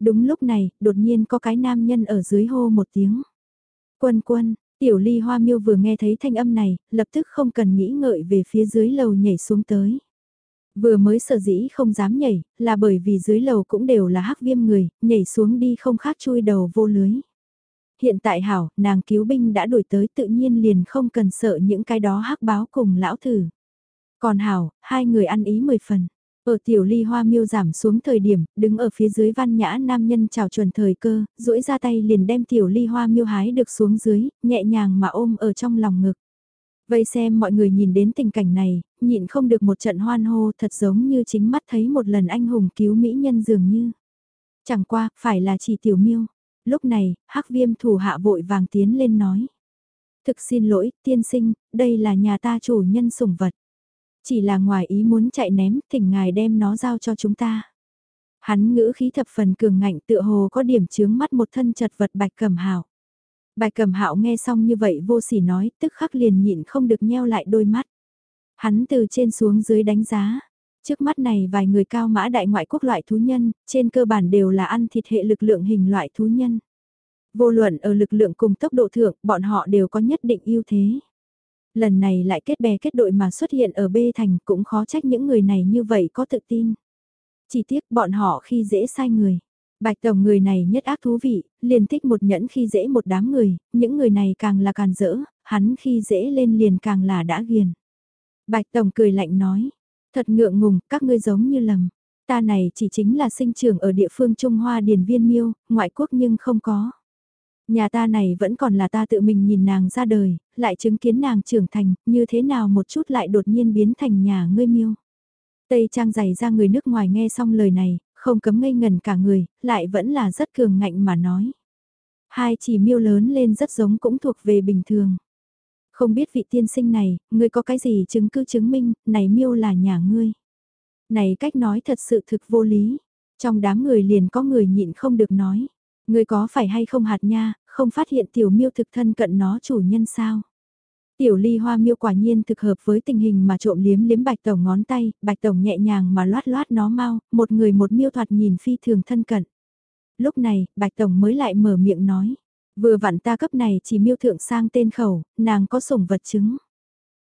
S1: Đúng lúc này, đột nhiên có cái nam nhân ở dưới hô một tiếng. Quân quân, tiểu ly hoa miêu vừa nghe thấy thanh âm này, lập tức không cần nghĩ ngợi về phía dưới lầu nhảy xuống tới. Vừa mới sợ dĩ không dám nhảy, là bởi vì dưới lầu cũng đều là hắc viêm người, nhảy xuống đi không khác chui đầu vô lưới. Hiện tại hảo, nàng cứu binh đã đuổi tới tự nhiên liền không cần sợ những cái đó hắc báo cùng lão thử. Còn hảo, hai người ăn ý mười phần. Ở tiểu ly hoa miêu giảm xuống thời điểm, đứng ở phía dưới văn nhã nam nhân chào chuẩn thời cơ, duỗi ra tay liền đem tiểu ly hoa miêu hái được xuống dưới, nhẹ nhàng mà ôm ở trong lòng ngực. vậy xem mọi người nhìn đến tình cảnh này, nhịn không được một trận hoan hô thật giống như chính mắt thấy một lần anh hùng cứu mỹ nhân dường như. Chẳng qua, phải là chỉ tiểu miêu. Lúc này, hắc viêm thủ hạ vội vàng tiến lên nói. Thực xin lỗi, tiên sinh, đây là nhà ta chủ nhân sủng vật. Chỉ là ngoài ý muốn chạy ném, thỉnh ngài đem nó giao cho chúng ta. Hắn ngữ khí thập phần cường ngạnh tựa hồ có điểm chướng mắt một thân chật vật bạch cẩm hạo. Bạch cẩm hạo nghe xong như vậy vô sỉ nói, tức khắc liền nhịn không được nheo lại đôi mắt. Hắn từ trên xuống dưới đánh giá. Trước mắt này vài người cao mã đại ngoại quốc loại thú nhân, trên cơ bản đều là ăn thịt hệ lực lượng hình loại thú nhân. Vô luận ở lực lượng cùng tốc độ thượng, bọn họ đều có nhất định ưu thế. Lần này lại kết bè kết đội mà xuất hiện ở B thành cũng khó trách những người này như vậy có tự tin. Chỉ tiếc bọn họ khi dễ sai người. Bạch Tổng người này nhất ác thú vị, liền thích một nhẫn khi dễ một đám người, những người này càng là càng dỡ, hắn khi dễ lên liền càng là đã ghiền. Bạch Tổng cười lạnh nói, thật ngượng ngùng, các ngươi giống như lầm. Ta này chỉ chính là sinh trưởng ở địa phương Trung Hoa Điền Viên Miêu, ngoại quốc nhưng không có. Nhà ta này vẫn còn là ta tự mình nhìn nàng ra đời, lại chứng kiến nàng trưởng thành, như thế nào một chút lại đột nhiên biến thành nhà ngươi miêu. Tây Trang giày ra người nước ngoài nghe xong lời này, không cấm ngây ngần cả người, lại vẫn là rất cường ngạnh mà nói. Hai chỉ miêu lớn lên rất giống cũng thuộc về bình thường. Không biết vị tiên sinh này, ngươi có cái gì chứng cứ chứng minh, này miêu là nhà ngươi. Này cách nói thật sự thực vô lý. Trong đám người liền có người nhịn không được nói. Ngươi có phải hay không hạt nha, không phát hiện tiểu miêu thực thân cận nó chủ nhân sao? Tiểu ly hoa miêu quả nhiên thực hợp với tình hình mà trộm liếm liếm bạch tổng ngón tay, bạch tổng nhẹ nhàng mà loát loát nó mau, một người một miêu thoạt nhìn phi thường thân cận. Lúc này, bạch tổng mới lại mở miệng nói, vừa vặn ta cấp này chỉ miêu thượng sang tên khẩu, nàng có sủng vật chứng.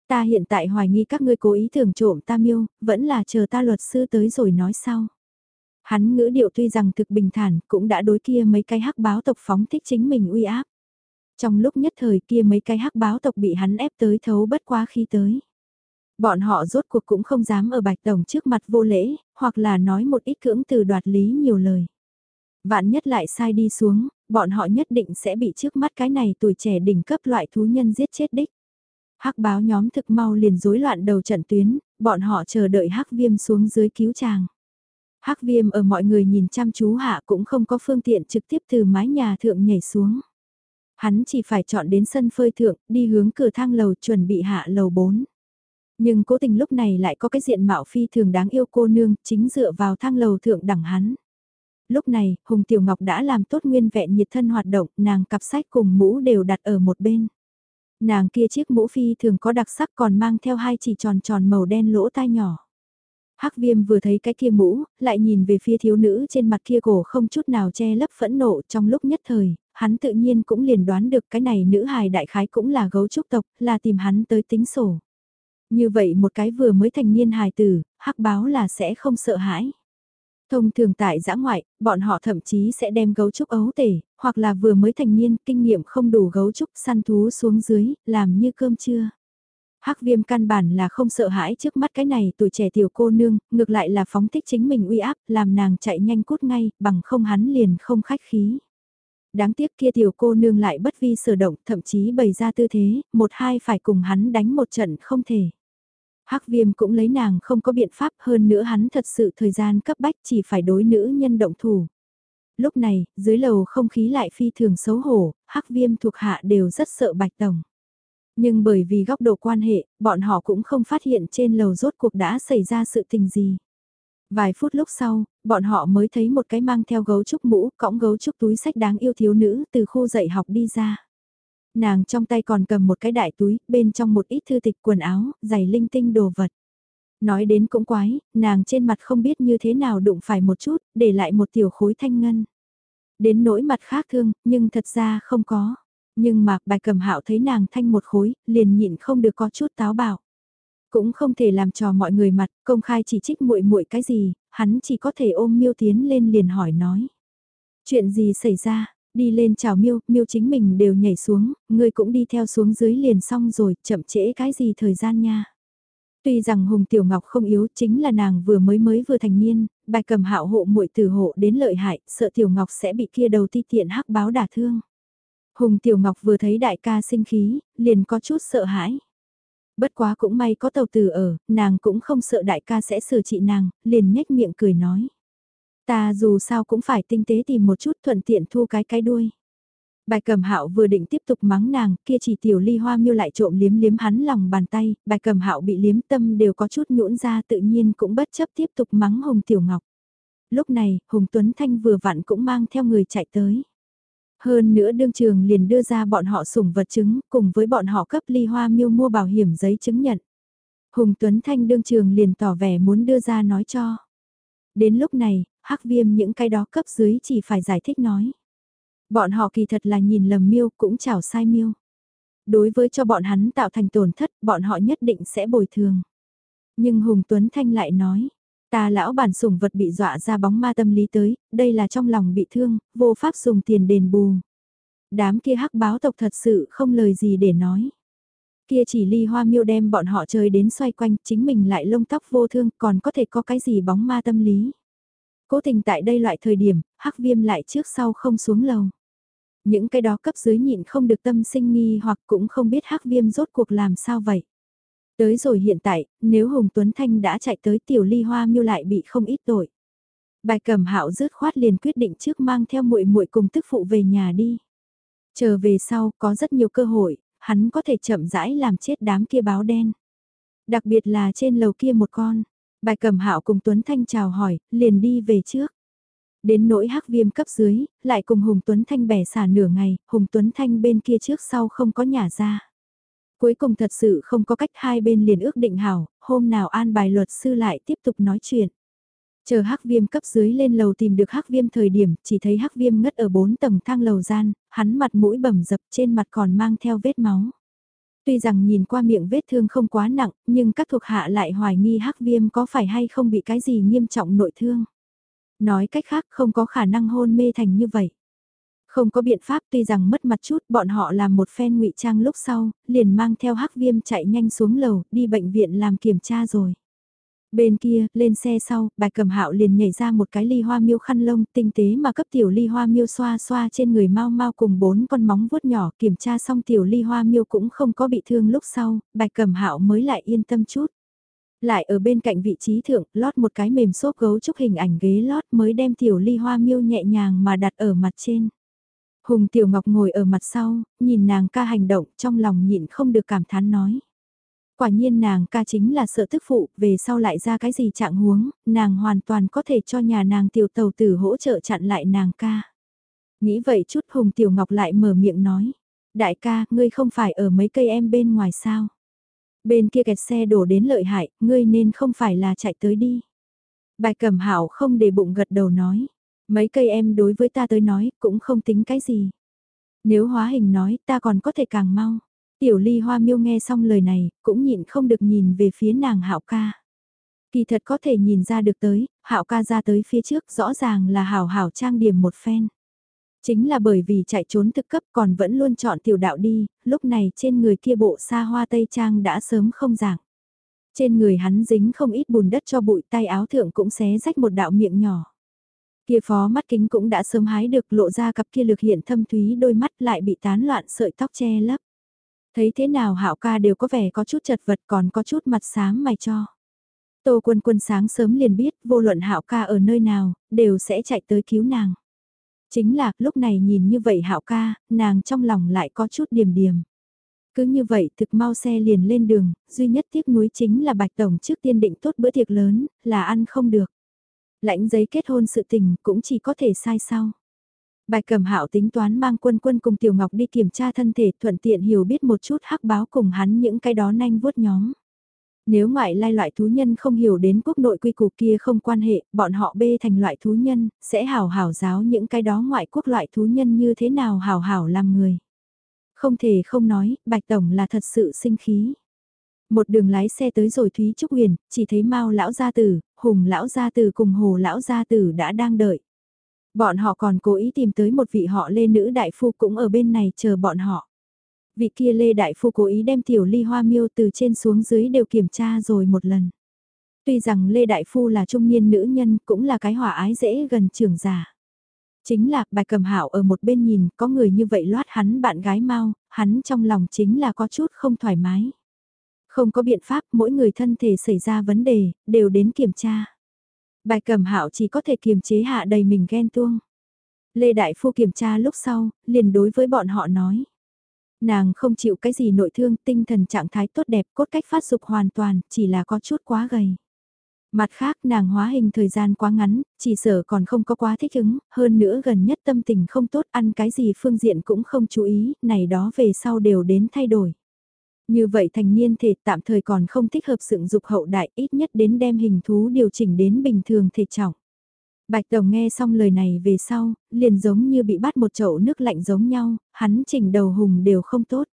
S1: Ta hiện tại hoài nghi các ngươi cố ý thường trộm ta miêu, vẫn là chờ ta luật sư tới rồi nói sau. Hắn ngữ điệu tuy rằng thực bình thản cũng đã đối kia mấy cái hắc báo tộc phóng thích chính mình uy áp. Trong lúc nhất thời kia mấy cái hắc báo tộc bị hắn ép tới thấu bất quá khi tới. Bọn họ rốt cuộc cũng không dám ở bạch tổng trước mặt vô lễ, hoặc là nói một ít cưỡng từ đoạt lý nhiều lời. Vạn nhất lại sai đi xuống, bọn họ nhất định sẽ bị trước mắt cái này tuổi trẻ đỉnh cấp loại thú nhân giết chết đích. Hắc báo nhóm thực mau liền rối loạn đầu trận tuyến, bọn họ chờ đợi hắc viêm xuống dưới cứu chàng. Hắc viêm ở mọi người nhìn chăm chú hạ cũng không có phương tiện trực tiếp từ mái nhà thượng nhảy xuống. Hắn chỉ phải chọn đến sân phơi thượng, đi hướng cửa thang lầu chuẩn bị hạ lầu 4. Nhưng cố tình lúc này lại có cái diện mạo phi thường đáng yêu cô nương, chính dựa vào thang lầu thượng đẳng hắn. Lúc này, Hùng Tiểu Ngọc đã làm tốt nguyên vẹn nhiệt thân hoạt động, nàng cặp sách cùng mũ đều đặt ở một bên. Nàng kia chiếc mũ phi thường có đặc sắc còn mang theo hai chỉ tròn tròn màu đen lỗ tai nhỏ. Hắc viêm vừa thấy cái kia mũ, lại nhìn về phía thiếu nữ trên mặt kia cổ không chút nào che lấp phẫn nộ trong lúc nhất thời, hắn tự nhiên cũng liền đoán được cái này nữ hài đại khái cũng là gấu trúc tộc, là tìm hắn tới tính sổ. Như vậy một cái vừa mới thành niên hài tử, hắc báo là sẽ không sợ hãi. Thông thường tại giã ngoại, bọn họ thậm chí sẽ đem gấu trúc ấu tể, hoặc là vừa mới thành niên, kinh nghiệm không đủ gấu trúc săn thú xuống dưới, làm như cơm trưa. Hắc viêm căn bản là không sợ hãi trước mắt cái này tuổi trẻ tiểu cô nương, ngược lại là phóng thích chính mình uy áp, làm nàng chạy nhanh cút ngay, bằng không hắn liền không khách khí. Đáng tiếc kia tiểu cô nương lại bất vi sở động, thậm chí bày ra tư thế, một hai phải cùng hắn đánh một trận không thể. Hắc viêm cũng lấy nàng không có biện pháp hơn nữa hắn thật sự thời gian cấp bách chỉ phải đối nữ nhân động thủ. Lúc này, dưới lầu không khí lại phi thường xấu hổ, hắc viêm thuộc hạ đều rất sợ bạch tổng. Nhưng bởi vì góc độ quan hệ, bọn họ cũng không phát hiện trên lầu rốt cuộc đã xảy ra sự tình gì. Vài phút lúc sau, bọn họ mới thấy một cái mang theo gấu trúc mũ, cõng gấu trúc túi sách đáng yêu thiếu nữ từ khu dạy học đi ra. Nàng trong tay còn cầm một cái đại túi, bên trong một ít thư tịch quần áo, giày linh tinh đồ vật. Nói đến cũng quái, nàng trên mặt không biết như thế nào đụng phải một chút, để lại một tiểu khối thanh ngân. Đến nỗi mặt khác thương, nhưng thật ra không có. Nhưng mà bài cầm hạo thấy nàng thanh một khối, liền nhịn không được có chút táo bạo. Cũng không thể làm trò mọi người mặt, công khai chỉ trích muội muội cái gì, hắn chỉ có thể ôm miêu tiến lên liền hỏi nói. Chuyện gì xảy ra, đi lên chào miêu, miêu chính mình đều nhảy xuống, ngươi cũng đi theo xuống dưới liền xong rồi, chậm trễ cái gì thời gian nha. Tuy rằng Hùng Tiểu Ngọc không yếu chính là nàng vừa mới mới vừa thành niên, bài cầm hạo hộ muội từ hộ đến lợi hại, sợ Tiểu Ngọc sẽ bị kia đầu ti tiện hắc báo đả thương. Hùng Tiểu Ngọc vừa thấy đại ca sinh khí, liền có chút sợ hãi. Bất quá cũng may có tàu từ ở, nàng cũng không sợ đại ca sẽ xử trị nàng, liền nhếch miệng cười nói. Ta dù sao cũng phải tinh tế tìm một chút thuận tiện thu cái cái đuôi. Bài cầm hạo vừa định tiếp tục mắng nàng, kia chỉ tiểu ly hoa miêu lại trộm liếm liếm hắn lòng bàn tay, bài cầm hạo bị liếm tâm đều có chút nhũn ra tự nhiên cũng bất chấp tiếp tục mắng Hùng Tiểu Ngọc. Lúc này, Hùng Tuấn Thanh vừa vặn cũng mang theo người chạy tới. Hơn nữa đương trường liền đưa ra bọn họ sủng vật chứng, cùng với bọn họ cấp ly hoa miêu mua bảo hiểm giấy chứng nhận. Hùng Tuấn Thanh đương trường liền tỏ vẻ muốn đưa ra nói cho. Đến lúc này, hắc viêm những cái đó cấp dưới chỉ phải giải thích nói. Bọn họ kỳ thật là nhìn lầm miêu cũng chảo sai miêu. Đối với cho bọn hắn tạo thành tổn thất, bọn họ nhất định sẽ bồi thường. Nhưng Hùng Tuấn Thanh lại nói, ta lão bản sủng vật bị dọa ra bóng ma tâm lý tới, đây là trong lòng bị thương, vô pháp dùng tiền đền bù. Đám kia hắc báo tộc thật sự không lời gì để nói. Kia chỉ ly hoa miêu đem bọn họ chơi đến xoay quanh, chính mình lại lông tóc vô thương, còn có thể có cái gì bóng ma tâm lý. Cố tình tại đây loại thời điểm, hắc viêm lại trước sau không xuống lầu. Những cái đó cấp dưới nhịn không được tâm sinh nghi hoặc cũng không biết hắc viêm rốt cuộc làm sao vậy. Tới rồi hiện tại, nếu Hùng Tuấn Thanh đã chạy tới tiểu ly hoa miêu lại bị không ít tội. Bài cầm hạo rứt khoát liền quyết định trước mang theo muội muội cùng tức phụ về nhà đi. Chờ về sau có rất nhiều cơ hội, hắn có thể chậm rãi làm chết đám kia báo đen. Đặc biệt là trên lầu kia một con, bài cầm hạo cùng Tuấn Thanh chào hỏi, liền đi về trước. Đến nỗi hắc viêm cấp dưới, lại cùng Hùng Tuấn Thanh bẻ xả nửa ngày, Hùng Tuấn Thanh bên kia trước sau không có nhà ra. Cuối cùng thật sự không có cách hai bên liền ước định hảo, hôm nào an bài luật sư lại tiếp tục nói chuyện. Chờ hắc viêm cấp dưới lên lầu tìm được hắc viêm thời điểm, chỉ thấy hắc viêm ngất ở bốn tầng thang lầu gian, hắn mặt mũi bầm dập trên mặt còn mang theo vết máu. Tuy rằng nhìn qua miệng vết thương không quá nặng, nhưng các thuộc hạ lại hoài nghi hắc viêm có phải hay không bị cái gì nghiêm trọng nội thương. Nói cách khác không có khả năng hôn mê thành như vậy. Không có biện pháp tuy rằng mất mặt chút bọn họ làm một phen ngụy trang lúc sau, liền mang theo hắc viêm chạy nhanh xuống lầu, đi bệnh viện làm kiểm tra rồi. Bên kia, lên xe sau, bài cầm hạo liền nhảy ra một cái ly hoa miêu khăn lông tinh tế mà cấp tiểu ly hoa miêu xoa xoa trên người mau mau cùng bốn con móng vuốt nhỏ kiểm tra xong tiểu ly hoa miêu cũng không có bị thương lúc sau, bài cầm hạo mới lại yên tâm chút. Lại ở bên cạnh vị trí thượng, lót một cái mềm xốp gấu trúc hình ảnh ghế lót mới đem tiểu ly hoa miêu nhẹ nhàng mà đặt ở mặt trên. Hùng Tiểu Ngọc ngồi ở mặt sau, nhìn nàng ca hành động trong lòng nhịn không được cảm thán nói. Quả nhiên nàng ca chính là sợ tức phụ, về sau lại ra cái gì trạng huống, nàng hoàn toàn có thể cho nhà nàng tiểu tàu tử hỗ trợ chặn lại nàng ca. Nghĩ vậy chút Hùng Tiểu Ngọc lại mở miệng nói. Đại ca, ngươi không phải ở mấy cây em bên ngoài sao? Bên kia kẹt xe đổ đến lợi hại, ngươi nên không phải là chạy tới đi. Bài Cẩm hảo không để bụng gật đầu nói. Mấy cây em đối với ta tới nói cũng không tính cái gì. Nếu hóa hình nói ta còn có thể càng mau. Tiểu ly hoa miêu nghe xong lời này, cũng nhịn không được nhìn về phía nàng hạo ca. Kỳ thật có thể nhìn ra được tới, hạo ca ra tới phía trước rõ ràng là hảo hảo trang điểm một phen. Chính là bởi vì chạy trốn thực cấp còn vẫn luôn chọn tiểu đạo đi, lúc này trên người kia bộ xa hoa tây trang đã sớm không dạng. Trên người hắn dính không ít bùn đất cho bụi tay áo thượng cũng xé rách một đạo miệng nhỏ. Kia phó mắt kính cũng đã sớm hái được lộ ra cặp kia lực hiện thâm thúy đôi mắt lại bị tán loạn sợi tóc che lấp. Thấy thế nào hạo ca đều có vẻ có chút chật vật còn có chút mặt sáng mày cho. Tô quân quân sáng sớm liền biết vô luận hạo ca ở nơi nào, đều sẽ chạy tới cứu nàng. Chính là lúc này nhìn như vậy hạo ca, nàng trong lòng lại có chút điềm điềm Cứ như vậy thực mau xe liền lên đường, duy nhất tiếc nuối chính là Bạch Tổng trước tiên định tốt bữa tiệc lớn, là ăn không được. Lãnh giấy kết hôn sự tình cũng chỉ có thể sai sau. Bạch Cẩm Hạo tính toán mang quân quân cùng Tiểu Ngọc đi kiểm tra thân thể thuận tiện hiểu biết một chút hắc báo cùng hắn những cái đó nanh vuốt nhóm. Nếu ngoại lai loại thú nhân không hiểu đến quốc nội quy củ kia không quan hệ, bọn họ bê thành loại thú nhân, sẽ hảo hảo giáo những cái đó ngoại quốc loại thú nhân như thế nào hảo hảo làm người. Không thể không nói, Bạch Tổng là thật sự sinh khí. Một đường lái xe tới rồi Thúy Trúc Huyền, chỉ thấy Mao lão gia tử, Hùng lão gia tử cùng Hồ lão gia tử đã đang đợi. Bọn họ còn cố ý tìm tới một vị họ lê nữ đại phu cũng ở bên này chờ bọn họ. Vị kia lê đại phu cố ý đem tiểu ly hoa miêu từ trên xuống dưới đều kiểm tra rồi một lần. Tuy rằng lê đại phu là trung niên nữ nhân cũng là cái hỏa ái dễ gần trưởng giả. Chính là bài cầm hạo ở một bên nhìn có người như vậy loát hắn bạn gái mau, hắn trong lòng chính là có chút không thoải mái. Không có biện pháp mỗi người thân thể xảy ra vấn đề, đều đến kiểm tra. Bài cầm hạo chỉ có thể kiềm chế hạ đầy mình ghen tuông. Lê Đại Phu kiểm tra lúc sau, liền đối với bọn họ nói. Nàng không chịu cái gì nội thương, tinh thần trạng thái tốt đẹp, cốt cách phát dục hoàn toàn, chỉ là có chút quá gầy. Mặt khác nàng hóa hình thời gian quá ngắn, chỉ sợ còn không có quá thích ứng, hơn nữa gần nhất tâm tình không tốt ăn cái gì phương diện cũng không chú ý, này đó về sau đều đến thay đổi. Như vậy thành niên thể tạm thời còn không thích hợp sự dục hậu đại ít nhất đến đem hình thú điều chỉnh đến bình thường thể trọng. Bạch Tổng nghe xong lời này về sau, liền giống như bị bắt một chậu nước lạnh giống nhau, hắn chỉnh đầu hùng đều không tốt.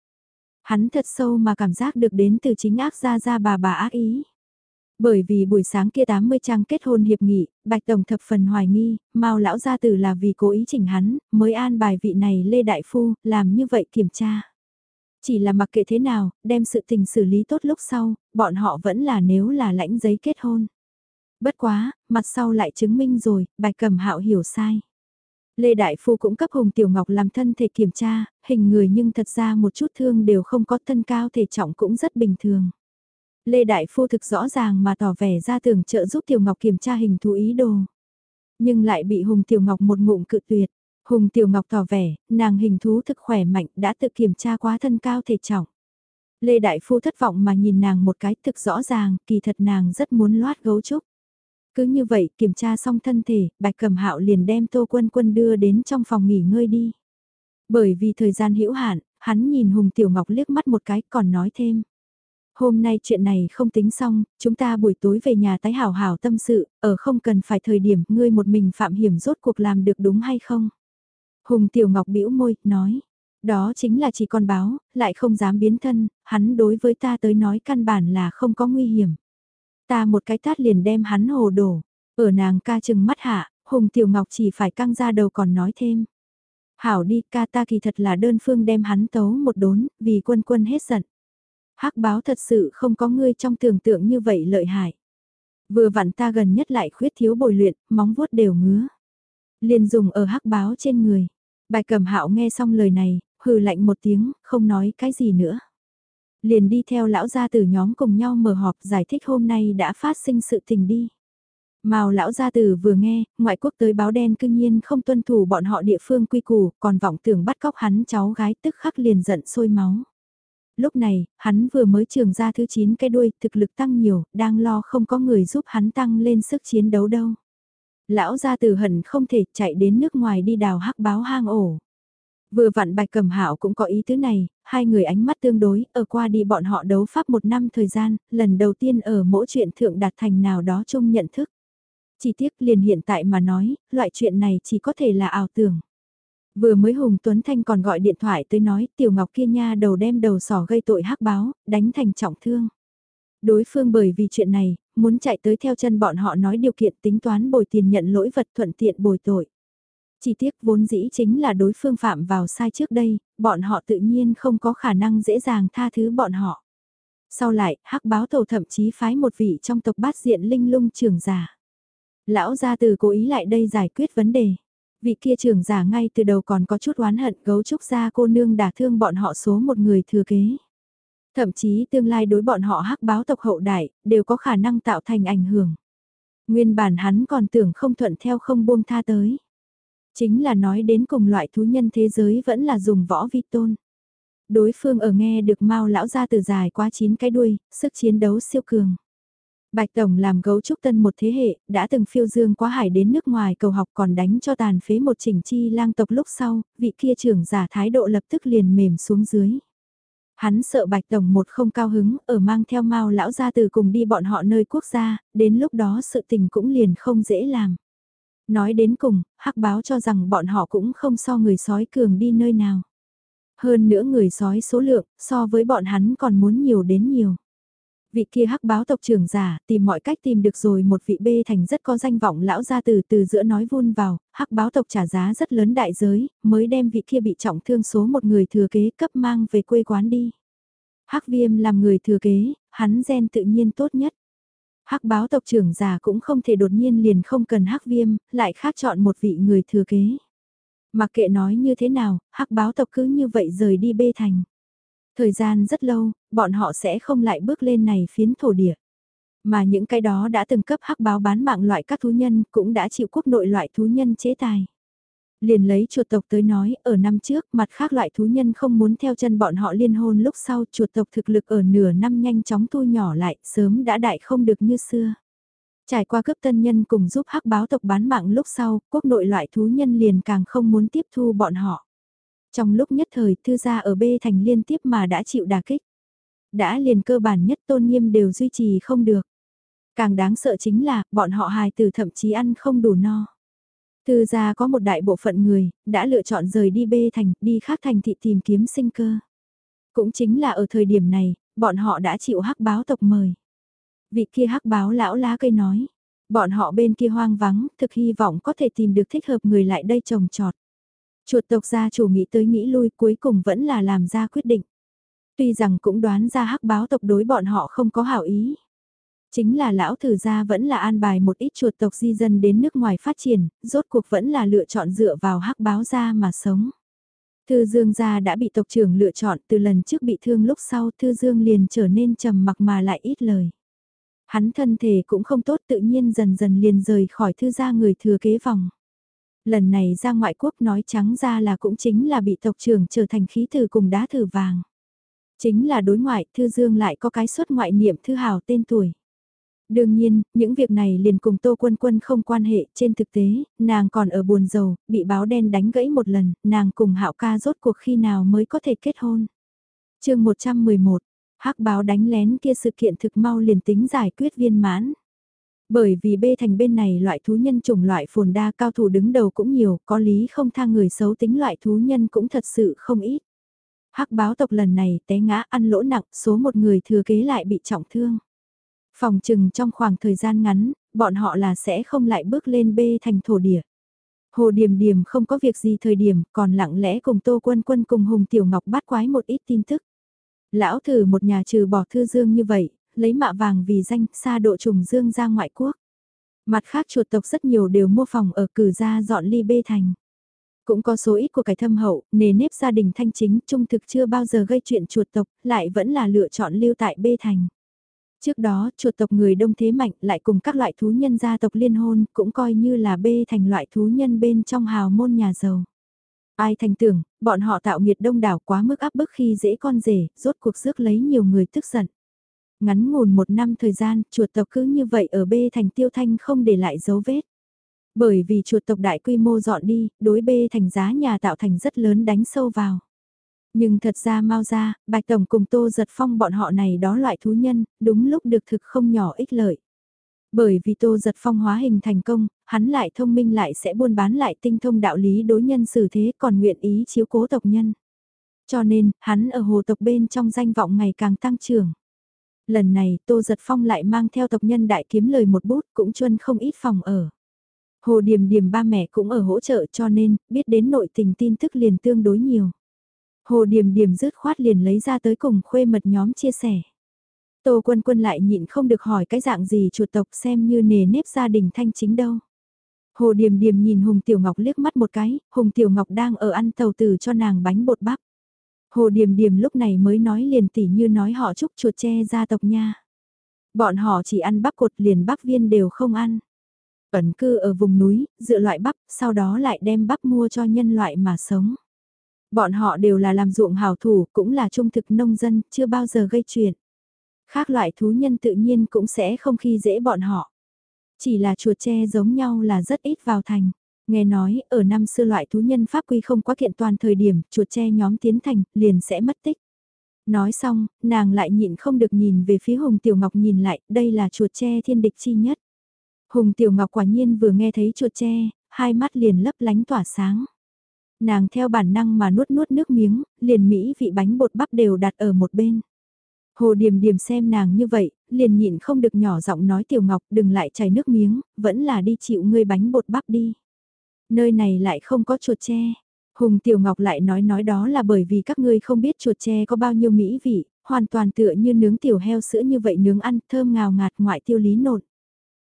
S1: Hắn thật sâu mà cảm giác được đến từ chính ác gia gia bà bà ác ý. Bởi vì buổi sáng kia 80 trang kết hôn hiệp nghị, Bạch Tổng thập phần hoài nghi, Mao lão gia tử là vì cố ý chỉnh hắn, mới an bài vị này Lê Đại Phu, làm như vậy kiểm tra. Chỉ là mặc kệ thế nào, đem sự tình xử lý tốt lúc sau, bọn họ vẫn là nếu là lãnh giấy kết hôn. Bất quá, mặt sau lại chứng minh rồi, Bạch Cẩm Hạo hiểu sai. Lê Đại Phu cũng cấp Hùng Tiểu Ngọc làm thân thể kiểm tra, hình người nhưng thật ra một chút thương đều không có thân cao thể trọng cũng rất bình thường. Lê Đại Phu thực rõ ràng mà tỏ vẻ ra tưởng trợ giúp Tiểu Ngọc kiểm tra hình thú ý đồ. Nhưng lại bị Hùng Tiểu Ngọc một ngụm cự tuyệt. Hùng Tiểu Ngọc tỏ vẻ, nàng hình thú thực khỏe mạnh đã tự kiểm tra quá thân cao thể trọng. Lê Đại Phu thất vọng mà nhìn nàng một cái thực rõ ràng, kỳ thật nàng rất muốn loát gấu trúc. Cứ như vậy, kiểm tra xong thân thể, Bạch Cẩm Hạo liền đem Tô Quân Quân đưa đến trong phòng nghỉ ngơi đi. Bởi vì thời gian hữu hạn, hắn nhìn Hùng Tiểu Ngọc liếc mắt một cái còn nói thêm. Hôm nay chuyện này không tính xong, chúng ta buổi tối về nhà tái hảo hảo tâm sự, ở không cần phải thời điểm ngươi một mình phạm hiểm rốt cuộc làm được đúng hay không? Hùng Tiểu Ngọc bĩu môi, nói. Đó chính là chỉ con báo, lại không dám biến thân, hắn đối với ta tới nói căn bản là không có nguy hiểm. Ta một cái tát liền đem hắn hồ đổ. Ở nàng ca chừng mắt hạ, Hùng Tiểu Ngọc chỉ phải căng ra đầu còn nói thêm. Hảo đi ca ta kỳ thật là đơn phương đem hắn tấu một đốn, vì quân quân hết giận hắc báo thật sự không có ngươi trong tưởng tượng như vậy lợi hại. Vừa vặn ta gần nhất lại khuyết thiếu bồi luyện, móng vuốt đều ngứa. Liền dùng ở hắc báo trên người. Bài cẩm hạo nghe xong lời này, hừ lạnh một tiếng, không nói cái gì nữa. Liền đi theo lão gia tử nhóm cùng nhau mở họp giải thích hôm nay đã phát sinh sự tình đi. Màu lão gia tử vừa nghe, ngoại quốc tới báo đen cương nhiên không tuân thủ bọn họ địa phương quy củ, còn vọng tưởng bắt cóc hắn cháu gái tức khắc liền giận sôi máu. Lúc này, hắn vừa mới trường ra thứ 9 cái đuôi, thực lực tăng nhiều, đang lo không có người giúp hắn tăng lên sức chiến đấu đâu. Lão gia từ hận không thể chạy đến nước ngoài đi đào hắc báo hang ổ. Vừa vặn bạch cầm hạo cũng có ý tứ này, hai người ánh mắt tương đối, ở qua đi bọn họ đấu pháp một năm thời gian, lần đầu tiên ở mỗi chuyện thượng đạt thành nào đó chung nhận thức. Chỉ tiếc liền hiện tại mà nói, loại chuyện này chỉ có thể là ảo tưởng. Vừa mới Hùng Tuấn Thanh còn gọi điện thoại tới nói tiểu ngọc kia nha đầu đem đầu sỏ gây tội hắc báo, đánh thành trọng thương. Đối phương bởi vì chuyện này, muốn chạy tới theo chân bọn họ nói điều kiện tính toán bồi tiền nhận lỗi vật thuận tiện bồi tội. Chỉ tiếc vốn dĩ chính là đối phương phạm vào sai trước đây, bọn họ tự nhiên không có khả năng dễ dàng tha thứ bọn họ. Sau lại, hắc báo tổ thậm chí phái một vị trong tộc bát diện linh lung trường giả. Lão gia từ cố ý lại đây giải quyết vấn đề. Vị kia trưởng giả ngay từ đầu còn có chút oán hận gấu trúc gia cô nương đả thương bọn họ số một người thừa kế. Thậm chí tương lai đối bọn họ hắc báo tộc hậu đại, đều có khả năng tạo thành ảnh hưởng. Nguyên bản hắn còn tưởng không thuận theo không buông tha tới. Chính là nói đến cùng loại thú nhân thế giới vẫn là dùng võ vi tôn. Đối phương ở nghe được mau lão ra từ dài quá chín cái đuôi, sức chiến đấu siêu cường. Bạch Tổng làm gấu trúc tân một thế hệ, đã từng phiêu dương quá hải đến nước ngoài cầu học còn đánh cho tàn phế một chỉnh chi lang tộc lúc sau, vị kia trưởng giả thái độ lập tức liền mềm xuống dưới. Hắn sợ Bạch Tổng một không cao hứng, ở mang theo mao lão ra từ cùng đi bọn họ nơi quốc gia, đến lúc đó sự tình cũng liền không dễ làm. Nói đến cùng, hắc báo cho rằng bọn họ cũng không so người sói cường đi nơi nào. Hơn nữa người sói số lượng, so với bọn hắn còn muốn nhiều đến nhiều vị kia hắc báo tộc trưởng giả tìm mọi cách tìm được rồi một vị bê thành rất có danh vọng lão gia từ từ giữa nói vun vào, hắc báo tộc trả giá rất lớn đại giới, mới đem vị kia bị trọng thương số một người thừa kế cấp mang về quê quán đi. Hắc viêm làm người thừa kế, hắn gen tự nhiên tốt nhất. Hắc báo tộc trưởng già cũng không thể đột nhiên liền không cần hắc viêm, lại khác chọn một vị người thừa kế. Mặc kệ nói như thế nào, hắc báo tộc cứ như vậy rời đi bê thành. Thời gian rất lâu, bọn họ sẽ không lại bước lên này phiến thổ địa. Mà những cái đó đã từng cấp hắc báo bán mạng loại các thú nhân cũng đã chịu quốc nội loại thú nhân chế tài. Liền lấy chuột tộc tới nói, ở năm trước, mặt khác loại thú nhân không muốn theo chân bọn họ liên hôn lúc sau chuột tộc thực lực ở nửa năm nhanh chóng thu nhỏ lại, sớm đã đại không được như xưa. Trải qua cấp tân nhân cùng giúp hắc báo tộc bán mạng lúc sau, quốc nội loại thú nhân liền càng không muốn tiếp thu bọn họ. Trong lúc nhất thời thư gia ở B thành liên tiếp mà đã chịu đả kích. Đã liền cơ bản nhất tôn nghiêm đều duy trì không được. Càng đáng sợ chính là bọn họ hài từ thậm chí ăn không đủ no. Thư gia có một đại bộ phận người, đã lựa chọn rời đi B thành, đi khác thành thị tìm kiếm sinh cơ. Cũng chính là ở thời điểm này, bọn họ đã chịu hắc báo tộc mời. Vị kia hắc báo lão lá cây nói, bọn họ bên kia hoang vắng, thực hy vọng có thể tìm được thích hợp người lại đây trồng trọt. Chuột tộc gia chủ nghĩ tới nghĩ lui cuối cùng vẫn là làm ra quyết định. Tuy rằng cũng đoán ra hắc báo tộc đối bọn họ không có hảo ý. Chính là lão thử gia vẫn là an bài một ít chuột tộc di dân đến nước ngoài phát triển, rốt cuộc vẫn là lựa chọn dựa vào hắc báo gia mà sống. Thư Dương gia đã bị tộc trưởng lựa chọn từ lần trước bị thương lúc sau Thư Dương liền trở nên trầm mặc mà lại ít lời. Hắn thân thể cũng không tốt tự nhiên dần dần liền rời khỏi Thư gia người thừa kế vòng. Lần này ra ngoại quốc nói trắng ra là cũng chính là bị tộc trưởng trở thành khí thử cùng đá thử vàng. Chính là đối ngoại, Thư Dương lại có cái xuất ngoại niệm Thư Hào tên tuổi. Đương nhiên, những việc này liền cùng Tô Quân Quân không quan hệ, trên thực tế, nàng còn ở buồn giàu, bị báo đen đánh gãy một lần, nàng cùng Hạo ca rốt cuộc khi nào mới có thể kết hôn. chương 111, hắc báo đánh lén kia sự kiện thực mau liền tính giải quyết viên mãn. Bởi vì bê thành bên này loại thú nhân chủng loại phồn đa cao thủ đứng đầu cũng nhiều, có lý không tha người xấu tính loại thú nhân cũng thật sự không ít. Hắc báo tộc lần này té ngã ăn lỗ nặng, số một người thừa kế lại bị trọng thương. Phòng trừng trong khoảng thời gian ngắn, bọn họ là sẽ không lại bước lên bê thành thổ địa. Hồ Điềm Điềm không có việc gì thời điểm, còn lặng lẽ cùng Tô Quân Quân cùng Hùng Tiểu Ngọc bắt quái một ít tin tức. Lão thử một nhà trừ bỏ thư dương như vậy, lấy mạ vàng vì danh xa độ trùng dương ra ngoại quốc. Mặt khác chuột tộc rất nhiều đều mua phòng ở cử ra dọn ly bê thành. Cũng có số ít của cải thâm hậu, nề nếp gia đình thanh chính trung thực chưa bao giờ gây chuyện chuột tộc, lại vẫn là lựa chọn lưu tại bê thành. Trước đó, chuột tộc người đông thế mạnh lại cùng các loại thú nhân gia tộc liên hôn, cũng coi như là bê thành loại thú nhân bên trong hào môn nhà giàu. Ai thành tưởng, bọn họ tạo nghiệt đông đảo quá mức áp bức khi dễ con rể, rốt cuộc rước lấy nhiều người tức giận. Ngắn ngủn một năm thời gian, chuột tộc cứ như vậy ở bê thành tiêu thanh không để lại dấu vết. Bởi vì chuột tộc đại quy mô dọn đi, đối bê thành giá nhà tạo thành rất lớn đánh sâu vào. Nhưng thật ra mau ra, Bạch Tổng cùng Tô giật phong bọn họ này đó loại thú nhân, đúng lúc được thực không nhỏ ích lợi. Bởi vì Tô giật phong hóa hình thành công, hắn lại thông minh lại sẽ buôn bán lại tinh thông đạo lý đối nhân xử thế còn nguyện ý chiếu cố tộc nhân. Cho nên, hắn ở hồ tộc bên trong danh vọng ngày càng tăng trưởng. Lần này Tô Giật Phong lại mang theo tộc nhân đại kiếm lời một bút cũng chuân không ít phòng ở. Hồ Điềm Điềm ba mẹ cũng ở hỗ trợ cho nên biết đến nội tình tin tức liền tương đối nhiều. Hồ Điềm Điềm rứt khoát liền lấy ra tới cùng khuê mật nhóm chia sẻ. Tô Quân Quân lại nhịn không được hỏi cái dạng gì chuột tộc xem như nề nếp gia đình thanh chính đâu. Hồ Điềm Điềm nhìn Hùng Tiểu Ngọc liếc mắt một cái, Hùng Tiểu Ngọc đang ở ăn tàu tử cho nàng bánh bột bắp. Hồ Điềm Điềm lúc này mới nói liền tỉ như nói họ chúc chuột che gia tộc nha. Bọn họ chỉ ăn bắp cột liền bắp viên đều không ăn. Ẩn cư ở vùng núi, dựa loại bắp, sau đó lại đem bắp mua cho nhân loại mà sống. Bọn họ đều là làm ruộng hào thủ, cũng là trung thực nông dân, chưa bao giờ gây chuyện. Khác loại thú nhân tự nhiên cũng sẽ không khi dễ bọn họ. Chỉ là chuột tre giống nhau là rất ít vào thành. Nghe nói, ở năm xưa loại thú nhân pháp quy không quá kiện toàn thời điểm, chuột tre nhóm tiến thành, liền sẽ mất tích. Nói xong, nàng lại nhịn không được nhìn về phía Hùng Tiểu Ngọc nhìn lại, đây là chuột tre thiên địch chi nhất. Hùng Tiểu Ngọc quả nhiên vừa nghe thấy chuột tre, hai mắt liền lấp lánh tỏa sáng. Nàng theo bản năng mà nuốt nuốt nước miếng, liền mỹ vị bánh bột bắp đều đặt ở một bên. Hồ Điềm Điềm xem nàng như vậy, liền nhịn không được nhỏ giọng nói Tiểu Ngọc đừng lại chảy nước miếng, vẫn là đi chịu ngươi bánh bột bắp đi. Nơi này lại không có chuột tre. Hùng Tiểu Ngọc lại nói nói đó là bởi vì các ngươi không biết chuột tre có bao nhiêu mỹ vị, hoàn toàn tựa như nướng tiểu heo sữa như vậy nướng ăn thơm ngào ngạt ngoại tiêu lý nột.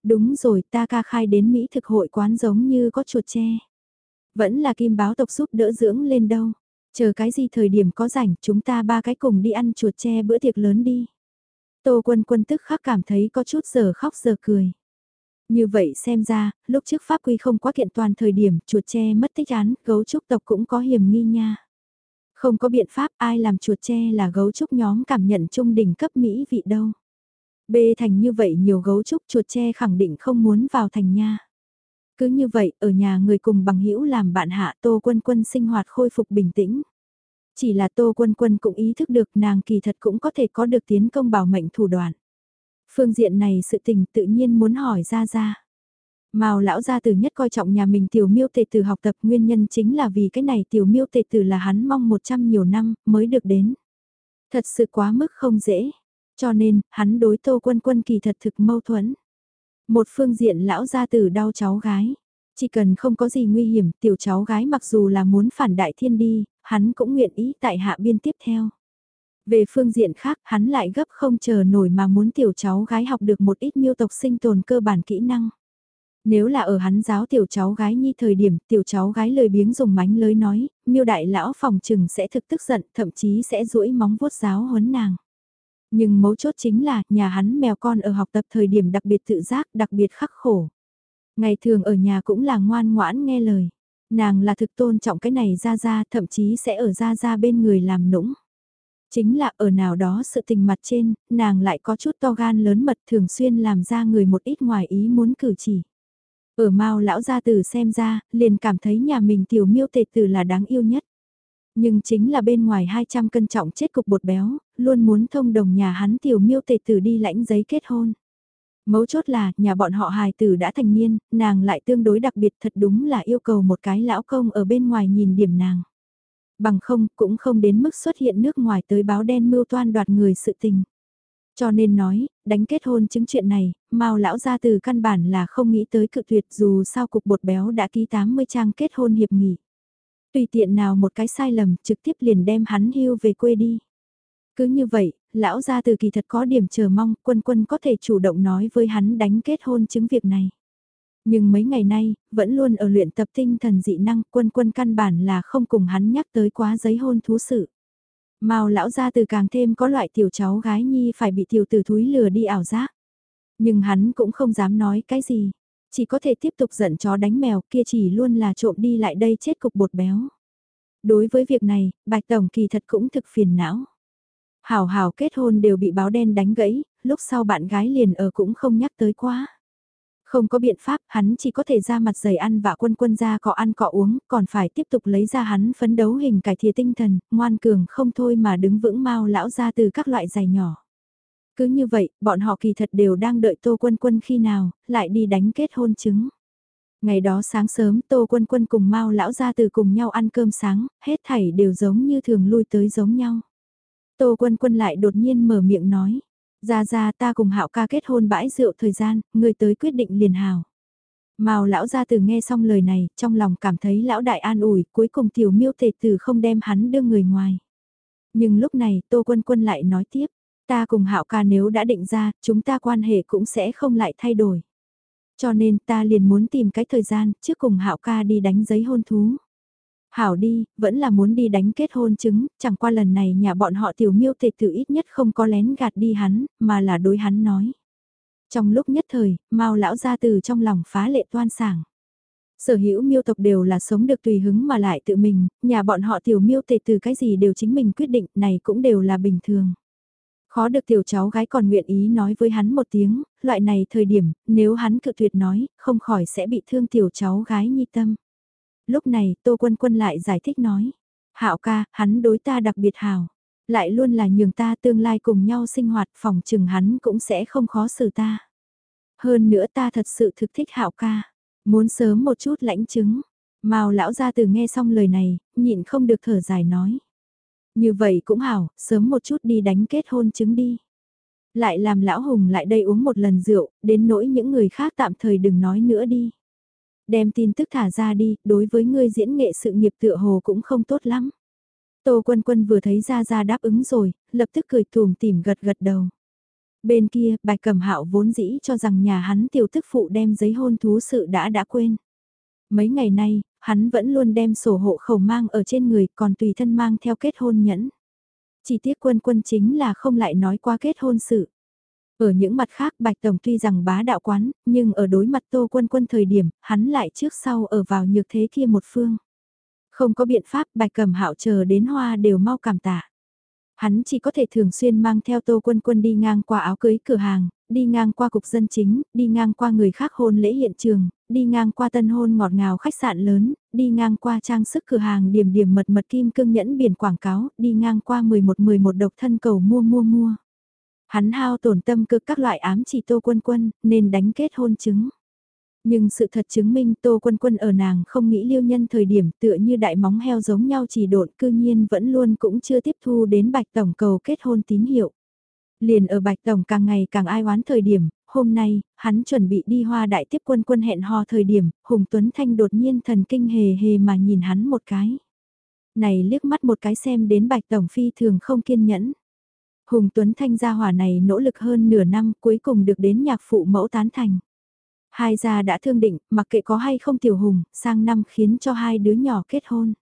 S1: Đúng rồi ta ca khai đến Mỹ thực hội quán giống như có chuột tre. Vẫn là kim báo tộc giúp đỡ dưỡng lên đâu. Chờ cái gì thời điểm có rảnh chúng ta ba cái cùng đi ăn chuột tre bữa tiệc lớn đi. Tô quân quân tức khắc cảm thấy có chút giờ khóc giờ cười. Như vậy xem ra, lúc trước pháp quy không quá kiện toàn thời điểm chuột tre mất tích án, gấu trúc tộc cũng có hiểm nghi nha. Không có biện pháp ai làm chuột tre là gấu trúc nhóm cảm nhận trung đỉnh cấp Mỹ vị đâu. Bê thành như vậy nhiều gấu trúc chuột tre khẳng định không muốn vào thành nha. Cứ như vậy, ở nhà người cùng bằng hữu làm bạn hạ Tô Quân Quân sinh hoạt khôi phục bình tĩnh. Chỉ là Tô Quân Quân cũng ý thức được nàng kỳ thật cũng có thể có được tiến công bảo mệnh thủ đoạn. Phương diện này sự tình tự nhiên muốn hỏi ra ra. Mao lão gia tử nhất coi trọng nhà mình tiểu miêu tề tử học tập nguyên nhân chính là vì cái này tiểu miêu tề tử là hắn mong 100 nhiều năm mới được đến. Thật sự quá mức không dễ, cho nên hắn đối tô quân quân kỳ thật thực mâu thuẫn. Một phương diện lão gia tử đau cháu gái. Chỉ cần không có gì nguy hiểm, tiểu cháu gái mặc dù là muốn phản đại thiên đi, hắn cũng nguyện ý tại hạ biên tiếp theo. Về phương diện khác, hắn lại gấp không chờ nổi mà muốn tiểu cháu gái học được một ít miêu tộc sinh tồn cơ bản kỹ năng. Nếu là ở hắn giáo tiểu cháu gái nhi thời điểm, tiểu cháu gái lời biếng dùng mánh lới nói, miêu đại lão phòng trừng sẽ thực tức giận, thậm chí sẽ duỗi móng vuốt giáo huấn nàng. Nhưng mấu chốt chính là, nhà hắn mèo con ở học tập thời điểm đặc biệt tự giác, đặc biệt khắc khổ. Ngày thường ở nhà cũng là ngoan ngoãn nghe lời. Nàng là thực tôn trọng cái này ra ra, thậm chí sẽ ở ra ra bên người làm nũng. Chính là ở nào đó sự tình mặt trên, nàng lại có chút to gan lớn mật thường xuyên làm ra người một ít ngoài ý muốn cử chỉ. Ở mau lão gia tử xem ra, liền cảm thấy nhà mình tiểu miêu tệ tử là đáng yêu nhất. Nhưng chính là bên ngoài 200 cân trọng chết cục bột béo, luôn muốn thông đồng nhà hắn tiểu miêu tệ tử đi lãnh giấy kết hôn. Mấu chốt là, nhà bọn họ hài tử đã thành niên, nàng lại tương đối đặc biệt thật đúng là yêu cầu một cái lão công ở bên ngoài nhìn điểm nàng. Bằng không, cũng không đến mức xuất hiện nước ngoài tới báo đen mưu toan đoạt người sự tình. Cho nên nói, đánh kết hôn chứng chuyện này, Mao lão gia từ căn bản là không nghĩ tới cự tuyệt dù sao cục bột béo đã ký 80 trang kết hôn hiệp nghị. Tùy tiện nào một cái sai lầm trực tiếp liền đem hắn hưu về quê đi. Cứ như vậy, lão gia từ kỳ thật có điểm chờ mong quân quân có thể chủ động nói với hắn đánh kết hôn chứng việc này. Nhưng mấy ngày nay, vẫn luôn ở luyện tập tinh thần dị năng quân quân căn bản là không cùng hắn nhắc tới quá giấy hôn thú sự. Mao lão gia từ càng thêm có loại tiểu cháu gái nhi phải bị tiểu tử thúi lừa đi ảo giác. Nhưng hắn cũng không dám nói cái gì, chỉ có thể tiếp tục giận chó đánh mèo kia chỉ luôn là trộm đi lại đây chết cục bột béo. Đối với việc này, Bạch Tổng kỳ thật cũng thực phiền não. Hảo hảo kết hôn đều bị báo đen đánh gãy, lúc sau bạn gái liền ở cũng không nhắc tới quá. Không có biện pháp, hắn chỉ có thể ra mặt dày ăn và quân quân ra cọ ăn cọ uống, còn phải tiếp tục lấy ra hắn phấn đấu hình cải thiện tinh thần, ngoan cường không thôi mà đứng vững mau lão ra từ các loại giày nhỏ. Cứ như vậy, bọn họ kỳ thật đều đang đợi Tô Quân Quân khi nào, lại đi đánh kết hôn chứng. Ngày đó sáng sớm Tô Quân Quân cùng Mao lão ra từ cùng nhau ăn cơm sáng, hết thảy đều giống như thường lui tới giống nhau. Tô Quân Quân lại đột nhiên mở miệng nói, ra ra ta cùng hạo ca kết hôn bãi rượu thời gian, người tới quyết định liền hào. Màu lão gia từ nghe xong lời này, trong lòng cảm thấy lão đại an ủi, cuối cùng tiểu miêu tề tử không đem hắn đưa người ngoài. Nhưng lúc này, Tô Quân Quân lại nói tiếp, Ta cùng Hạo ca nếu đã định ra, chúng ta quan hệ cũng sẽ không lại thay đổi. Cho nên ta liền muốn tìm cái thời gian trước cùng Hạo ca đi đánh giấy hôn thú. Hảo đi, vẫn là muốn đi đánh kết hôn chứng, chẳng qua lần này nhà bọn họ tiểu miêu tệ tử ít nhất không có lén gạt đi hắn, mà là đối hắn nói. Trong lúc nhất thời, mau lão ra từ trong lòng phá lệ toan sảng. Sở hữu miêu tộc đều là sống được tùy hứng mà lại tự mình, nhà bọn họ tiểu miêu tệ từ cái gì đều chính mình quyết định, này cũng đều là bình thường. Khó được tiểu cháu gái còn nguyện ý nói với hắn một tiếng, loại này thời điểm, nếu hắn cự tuyệt nói, không khỏi sẽ bị thương tiểu cháu gái nhi tâm. Lúc này, Tô Quân Quân lại giải thích nói, hạo ca, hắn đối ta đặc biệt hào, lại luôn là nhường ta tương lai cùng nhau sinh hoạt phòng chừng hắn cũng sẽ không khó xử ta. Hơn nữa ta thật sự thực thích hạo ca, muốn sớm một chút lãnh chứng. Mao lão gia từ nghe xong lời này, nhịn không được thở dài nói. Như vậy cũng hảo, sớm một chút đi đánh kết hôn chứng đi. Lại làm lão hùng lại đây uống một lần rượu, đến nỗi những người khác tạm thời đừng nói nữa đi. Đem tin tức thả ra đi, đối với ngươi diễn nghệ sự nghiệp tựa hồ cũng không tốt lắm. Tô Quân Quân vừa thấy ra ra đáp ứng rồi, lập tức cười thùm tìm gật gật đầu. Bên kia, bài cầm hạo vốn dĩ cho rằng nhà hắn tiểu thức phụ đem giấy hôn thú sự đã đã quên. Mấy ngày nay, hắn vẫn luôn đem sổ hộ khẩu mang ở trên người còn tùy thân mang theo kết hôn nhẫn. Chỉ tiếc quân quân chính là không lại nói qua kết hôn sự. Ở những mặt khác Bạch Tổng tuy rằng bá đạo quán, nhưng ở đối mặt Tô Quân Quân thời điểm, hắn lại trước sau ở vào nhược thế kia một phương. Không có biện pháp Bạch Cẩm Hạo chờ đến hoa đều mau cảm tạ. Hắn chỉ có thể thường xuyên mang theo Tô Quân Quân đi ngang qua áo cưới cửa hàng, đi ngang qua cục dân chính, đi ngang qua người khác hôn lễ hiện trường, đi ngang qua tân hôn ngọt ngào khách sạn lớn, đi ngang qua trang sức cửa hàng điểm điểm mật mật kim cương nhẫn biển quảng cáo, đi ngang qua 11-11 độc thân cầu mua mua mua. Hắn hao tổn tâm cực các loại ám chỉ Tô Quân Quân, nên đánh kết hôn chứng. Nhưng sự thật chứng minh Tô Quân Quân ở nàng không nghĩ liêu nhân thời điểm tựa như đại móng heo giống nhau chỉ độn cư nhiên vẫn luôn cũng chưa tiếp thu đến Bạch Tổng cầu kết hôn tín hiệu. Liền ở Bạch Tổng càng ngày càng ai oán thời điểm, hôm nay, hắn chuẩn bị đi hoa đại tiếp quân quân hẹn hò thời điểm, Hùng Tuấn Thanh đột nhiên thần kinh hề hề mà nhìn hắn một cái. Này liếc mắt một cái xem đến Bạch Tổng Phi thường không kiên nhẫn. Hùng Tuấn Thanh gia hỏa này nỗ lực hơn nửa năm cuối cùng được đến nhạc phụ mẫu tán thành. Hai gia đã thương định, mặc kệ có hay không tiểu hùng, sang năm khiến cho hai đứa nhỏ kết hôn.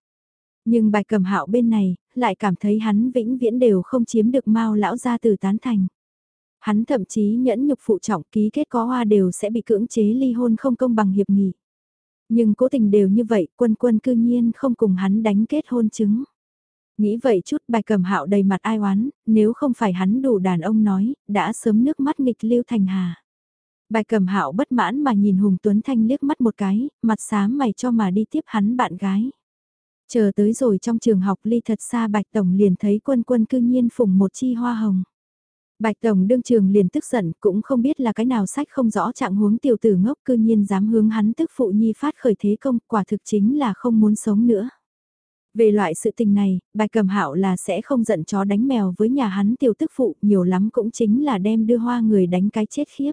S1: Nhưng bài cầm hạo bên này, lại cảm thấy hắn vĩnh viễn đều không chiếm được mau lão gia từ tán thành. Hắn thậm chí nhẫn nhục phụ trọng ký kết có hoa đều sẽ bị cưỡng chế ly hôn không công bằng hiệp nghị. Nhưng cố tình đều như vậy, quân quân cư nhiên không cùng hắn đánh kết hôn chứng. Nghĩ vậy chút bài cầm hạo đầy mặt ai oán, nếu không phải hắn đủ đàn ông nói, đã sớm nước mắt nghịch lưu thành hà. Bài cầm hạo bất mãn mà nhìn Hùng Tuấn Thanh liếc mắt một cái, mặt xám mày cho mà đi tiếp hắn bạn gái. Chờ tới rồi trong trường học ly thật xa Bạch Tổng liền thấy quân quân cư nhiên phùng một chi hoa hồng. Bạch Tổng đương trường liền tức giận cũng không biết là cái nào sách không rõ trạng huống tiểu tử ngốc cư nhiên dám hướng hắn tức phụ nhi phát khởi thế công quả thực chính là không muốn sống nữa. Về loại sự tình này, bài cầm hạo là sẽ không giận chó đánh mèo với nhà hắn tiểu tức phụ, nhiều lắm cũng chính là đem đưa hoa người đánh cái chết khiếp.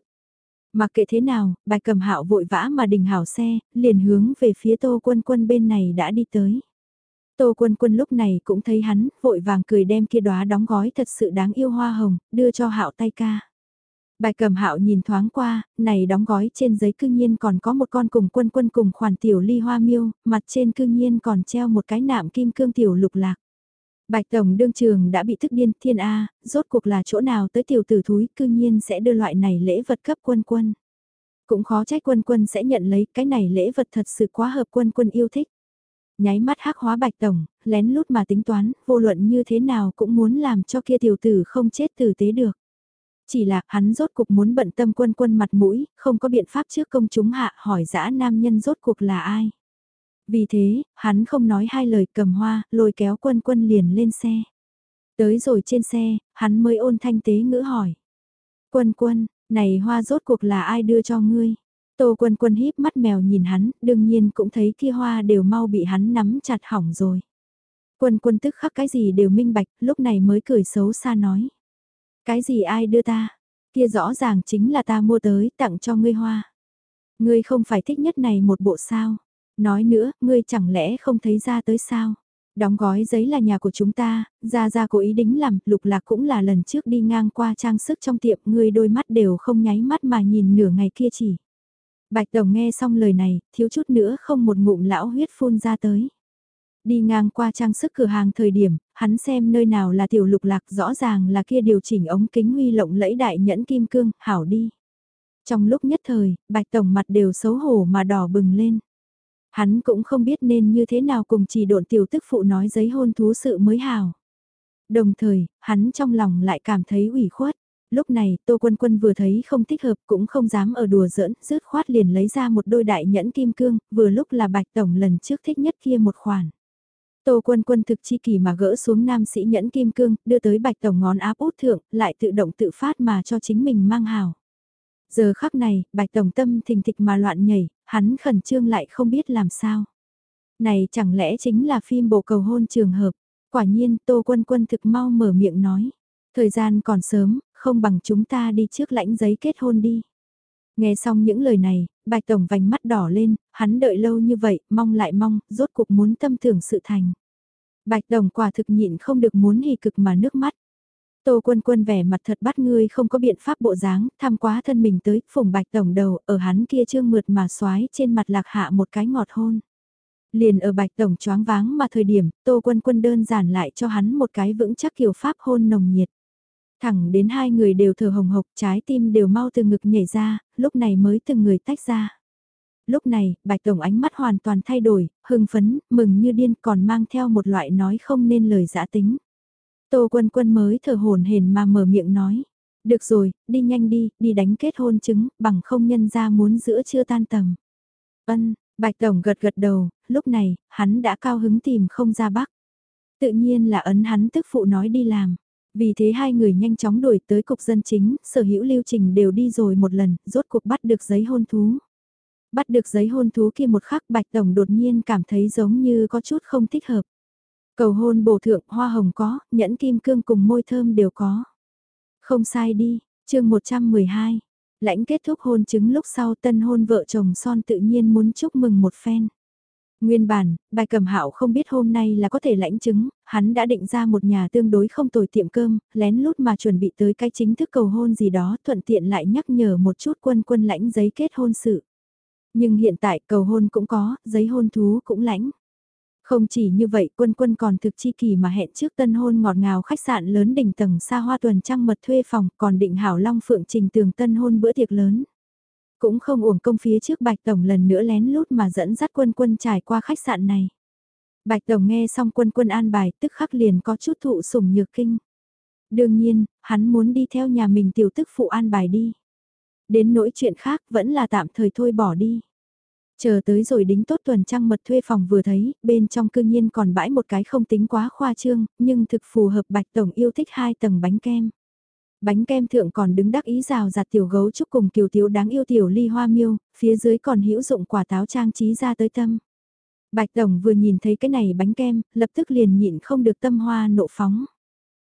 S1: Mặc kệ thế nào, bài cầm hạo vội vã mà đình hảo xe, liền hướng về phía tô quân quân bên này đã đi tới. Tô quân quân lúc này cũng thấy hắn, vội vàng cười đem kia đóa đóng gói thật sự đáng yêu hoa hồng, đưa cho hạo tay ca. Bài cầm hạo nhìn thoáng qua, này đóng gói trên giấy cư nhiên còn có một con cùng quân quân cùng khoản tiểu ly hoa miêu, mặt trên cư nhiên còn treo một cái nạm kim cương tiểu lục lạc. Bạch Tổng đương trường đã bị thức điên thiên A, rốt cuộc là chỗ nào tới tiểu tử thúi cư nhiên sẽ đưa loại này lễ vật cấp quân quân. Cũng khó trách quân quân sẽ nhận lấy cái này lễ vật thật sự quá hợp quân quân yêu thích. Nháy mắt hắc hóa Bạch Tổng, lén lút mà tính toán, vô luận như thế nào cũng muốn làm cho kia tiểu tử không chết tử tế được. Chỉ là hắn rốt cuộc muốn bận tâm quân quân mặt mũi, không có biện pháp trước công chúng hạ hỏi dã nam nhân rốt cuộc là ai. Vì thế, hắn không nói hai lời cầm hoa, lôi kéo quân quân liền lên xe. Tới rồi trên xe, hắn mới ôn thanh tế ngữ hỏi. Quân quân, này hoa rốt cuộc là ai đưa cho ngươi? Tô quân quân híp mắt mèo nhìn hắn, đương nhiên cũng thấy kia hoa đều mau bị hắn nắm chặt hỏng rồi. Quân quân tức khắc cái gì đều minh bạch, lúc này mới cười xấu xa nói. Cái gì ai đưa ta? Kia rõ ràng chính là ta mua tới tặng cho ngươi hoa. Ngươi không phải thích nhất này một bộ sao? Nói nữa, ngươi chẳng lẽ không thấy ra tới sao? Đóng gói giấy là nhà của chúng ta, ra ra cố ý đính làm, lục lạc cũng là lần trước đi ngang qua trang sức trong tiệm, ngươi đôi mắt đều không nháy mắt mà nhìn nửa ngày kia chỉ. Bạch đồng nghe xong lời này, thiếu chút nữa không một ngụm lão huyết phun ra tới. Đi ngang qua trang sức cửa hàng thời điểm, hắn xem nơi nào là tiểu lục lạc rõ ràng là kia điều chỉnh ống kính huy lộng lẫy đại nhẫn kim cương, hảo đi. Trong lúc nhất thời, Bạch Tổng mặt đều xấu hổ mà đỏ bừng lên. Hắn cũng không biết nên như thế nào cùng chỉ độn tiểu tức phụ nói giấy hôn thú sự mới hảo Đồng thời, hắn trong lòng lại cảm thấy ủy khuất. Lúc này, Tô Quân Quân vừa thấy không thích hợp cũng không dám ở đùa giỡn, rứt khoát liền lấy ra một đôi đại nhẫn kim cương, vừa lúc là Bạch Tổng lần trước thích nhất kia một khoản. Tô Quân Quân thực chi kỳ mà gỡ xuống nam sĩ nhẫn kim cương, đưa tới Bạch Tổng ngón áp út thượng, lại tự động tự phát mà cho chính mình mang hào. Giờ khắc này, Bạch Tổng tâm thình thịch mà loạn nhảy, hắn khẩn trương lại không biết làm sao. Này chẳng lẽ chính là phim bộ cầu hôn trường hợp. Quả nhiên Tô Quân Quân thực mau mở miệng nói. Thời gian còn sớm, không bằng chúng ta đi trước lãnh giấy kết hôn đi. Nghe xong những lời này, Bạch Tổng vành mắt đỏ lên, hắn đợi lâu như vậy, mong lại mong, rốt cuộc muốn tâm tưởng sự thành. Bạch Tổng quả thực nhịn không được muốn hì cực mà nước mắt. Tô quân quân vẻ mặt thật bắt ngươi không có biện pháp bộ dáng, tham quá thân mình tới, phùng bạch tổng đầu, ở hắn kia trương mượt mà xoái trên mặt lạc hạ một cái ngọt hôn. Liền ở bạch tổng choáng váng mà thời điểm, tô quân quân đơn giản lại cho hắn một cái vững chắc kiểu pháp hôn nồng nhiệt. Thẳng đến hai người đều thở hồng hộc, trái tim đều mau từ ngực nhảy ra, lúc này mới từng người tách ra. Lúc này, bạch tổng ánh mắt hoàn toàn thay đổi, hưng phấn, mừng như điên còn mang theo một loại nói không nên lời giã tính. Tô Quân Quân mới thở hồn hển mà mở miệng nói. Được rồi, đi nhanh đi, đi đánh kết hôn chứng, bằng không nhân ra muốn giữa chưa tan tầm. Ân, Bạch Tổng gật gật đầu, lúc này, hắn đã cao hứng tìm không ra bắc. Tự nhiên là ấn hắn tức phụ nói đi làm. Vì thế hai người nhanh chóng đuổi tới cục dân chính, sở hữu lưu trình đều đi rồi một lần, rốt cuộc bắt được giấy hôn thú. Bắt được giấy hôn thú kia một khắc Bạch Tổng đột nhiên cảm thấy giống như có chút không thích hợp. Cầu hôn bổ thượng hoa hồng có, nhẫn kim cương cùng môi thơm đều có. Không sai đi, chương 112. Lãnh kết thúc hôn chứng lúc sau tân hôn vợ chồng son tự nhiên muốn chúc mừng một phen. Nguyên bản, bài cầm hạo không biết hôm nay là có thể lãnh chứng, hắn đã định ra một nhà tương đối không tồi tiệm cơm, lén lút mà chuẩn bị tới cái chính thức cầu hôn gì đó thuận tiện lại nhắc nhở một chút quân quân lãnh giấy kết hôn sự. Nhưng hiện tại cầu hôn cũng có, giấy hôn thú cũng lãnh. Không chỉ như vậy quân quân còn thực chi kỳ mà hẹn trước tân hôn ngọt ngào khách sạn lớn đỉnh tầng xa hoa tuần trăng mật thuê phòng còn định hảo long phượng trình tường tân hôn bữa tiệc lớn. Cũng không uổng công phía trước Bạch Tổng lần nữa lén lút mà dẫn dắt quân quân trải qua khách sạn này. Bạch Tổng nghe xong quân quân an bài tức khắc liền có chút thụ sủng nhược kinh. Đương nhiên, hắn muốn đi theo nhà mình tiểu tức phụ an bài đi. Đến nỗi chuyện khác vẫn là tạm thời thôi bỏ đi. Chờ tới rồi đính tốt tuần trăng mật thuê phòng vừa thấy, bên trong cư nhiên còn bãi một cái không tính quá khoa trương, nhưng thực phù hợp bạch tổng yêu thích hai tầng bánh kem. Bánh kem thượng còn đứng đắc ý rào rạt tiểu gấu chúc cùng kiều tiểu đáng yêu tiểu ly hoa miêu, phía dưới còn hữu dụng quả táo trang trí ra tới tâm. Bạch tổng vừa nhìn thấy cái này bánh kem, lập tức liền nhịn không được tâm hoa nộ phóng.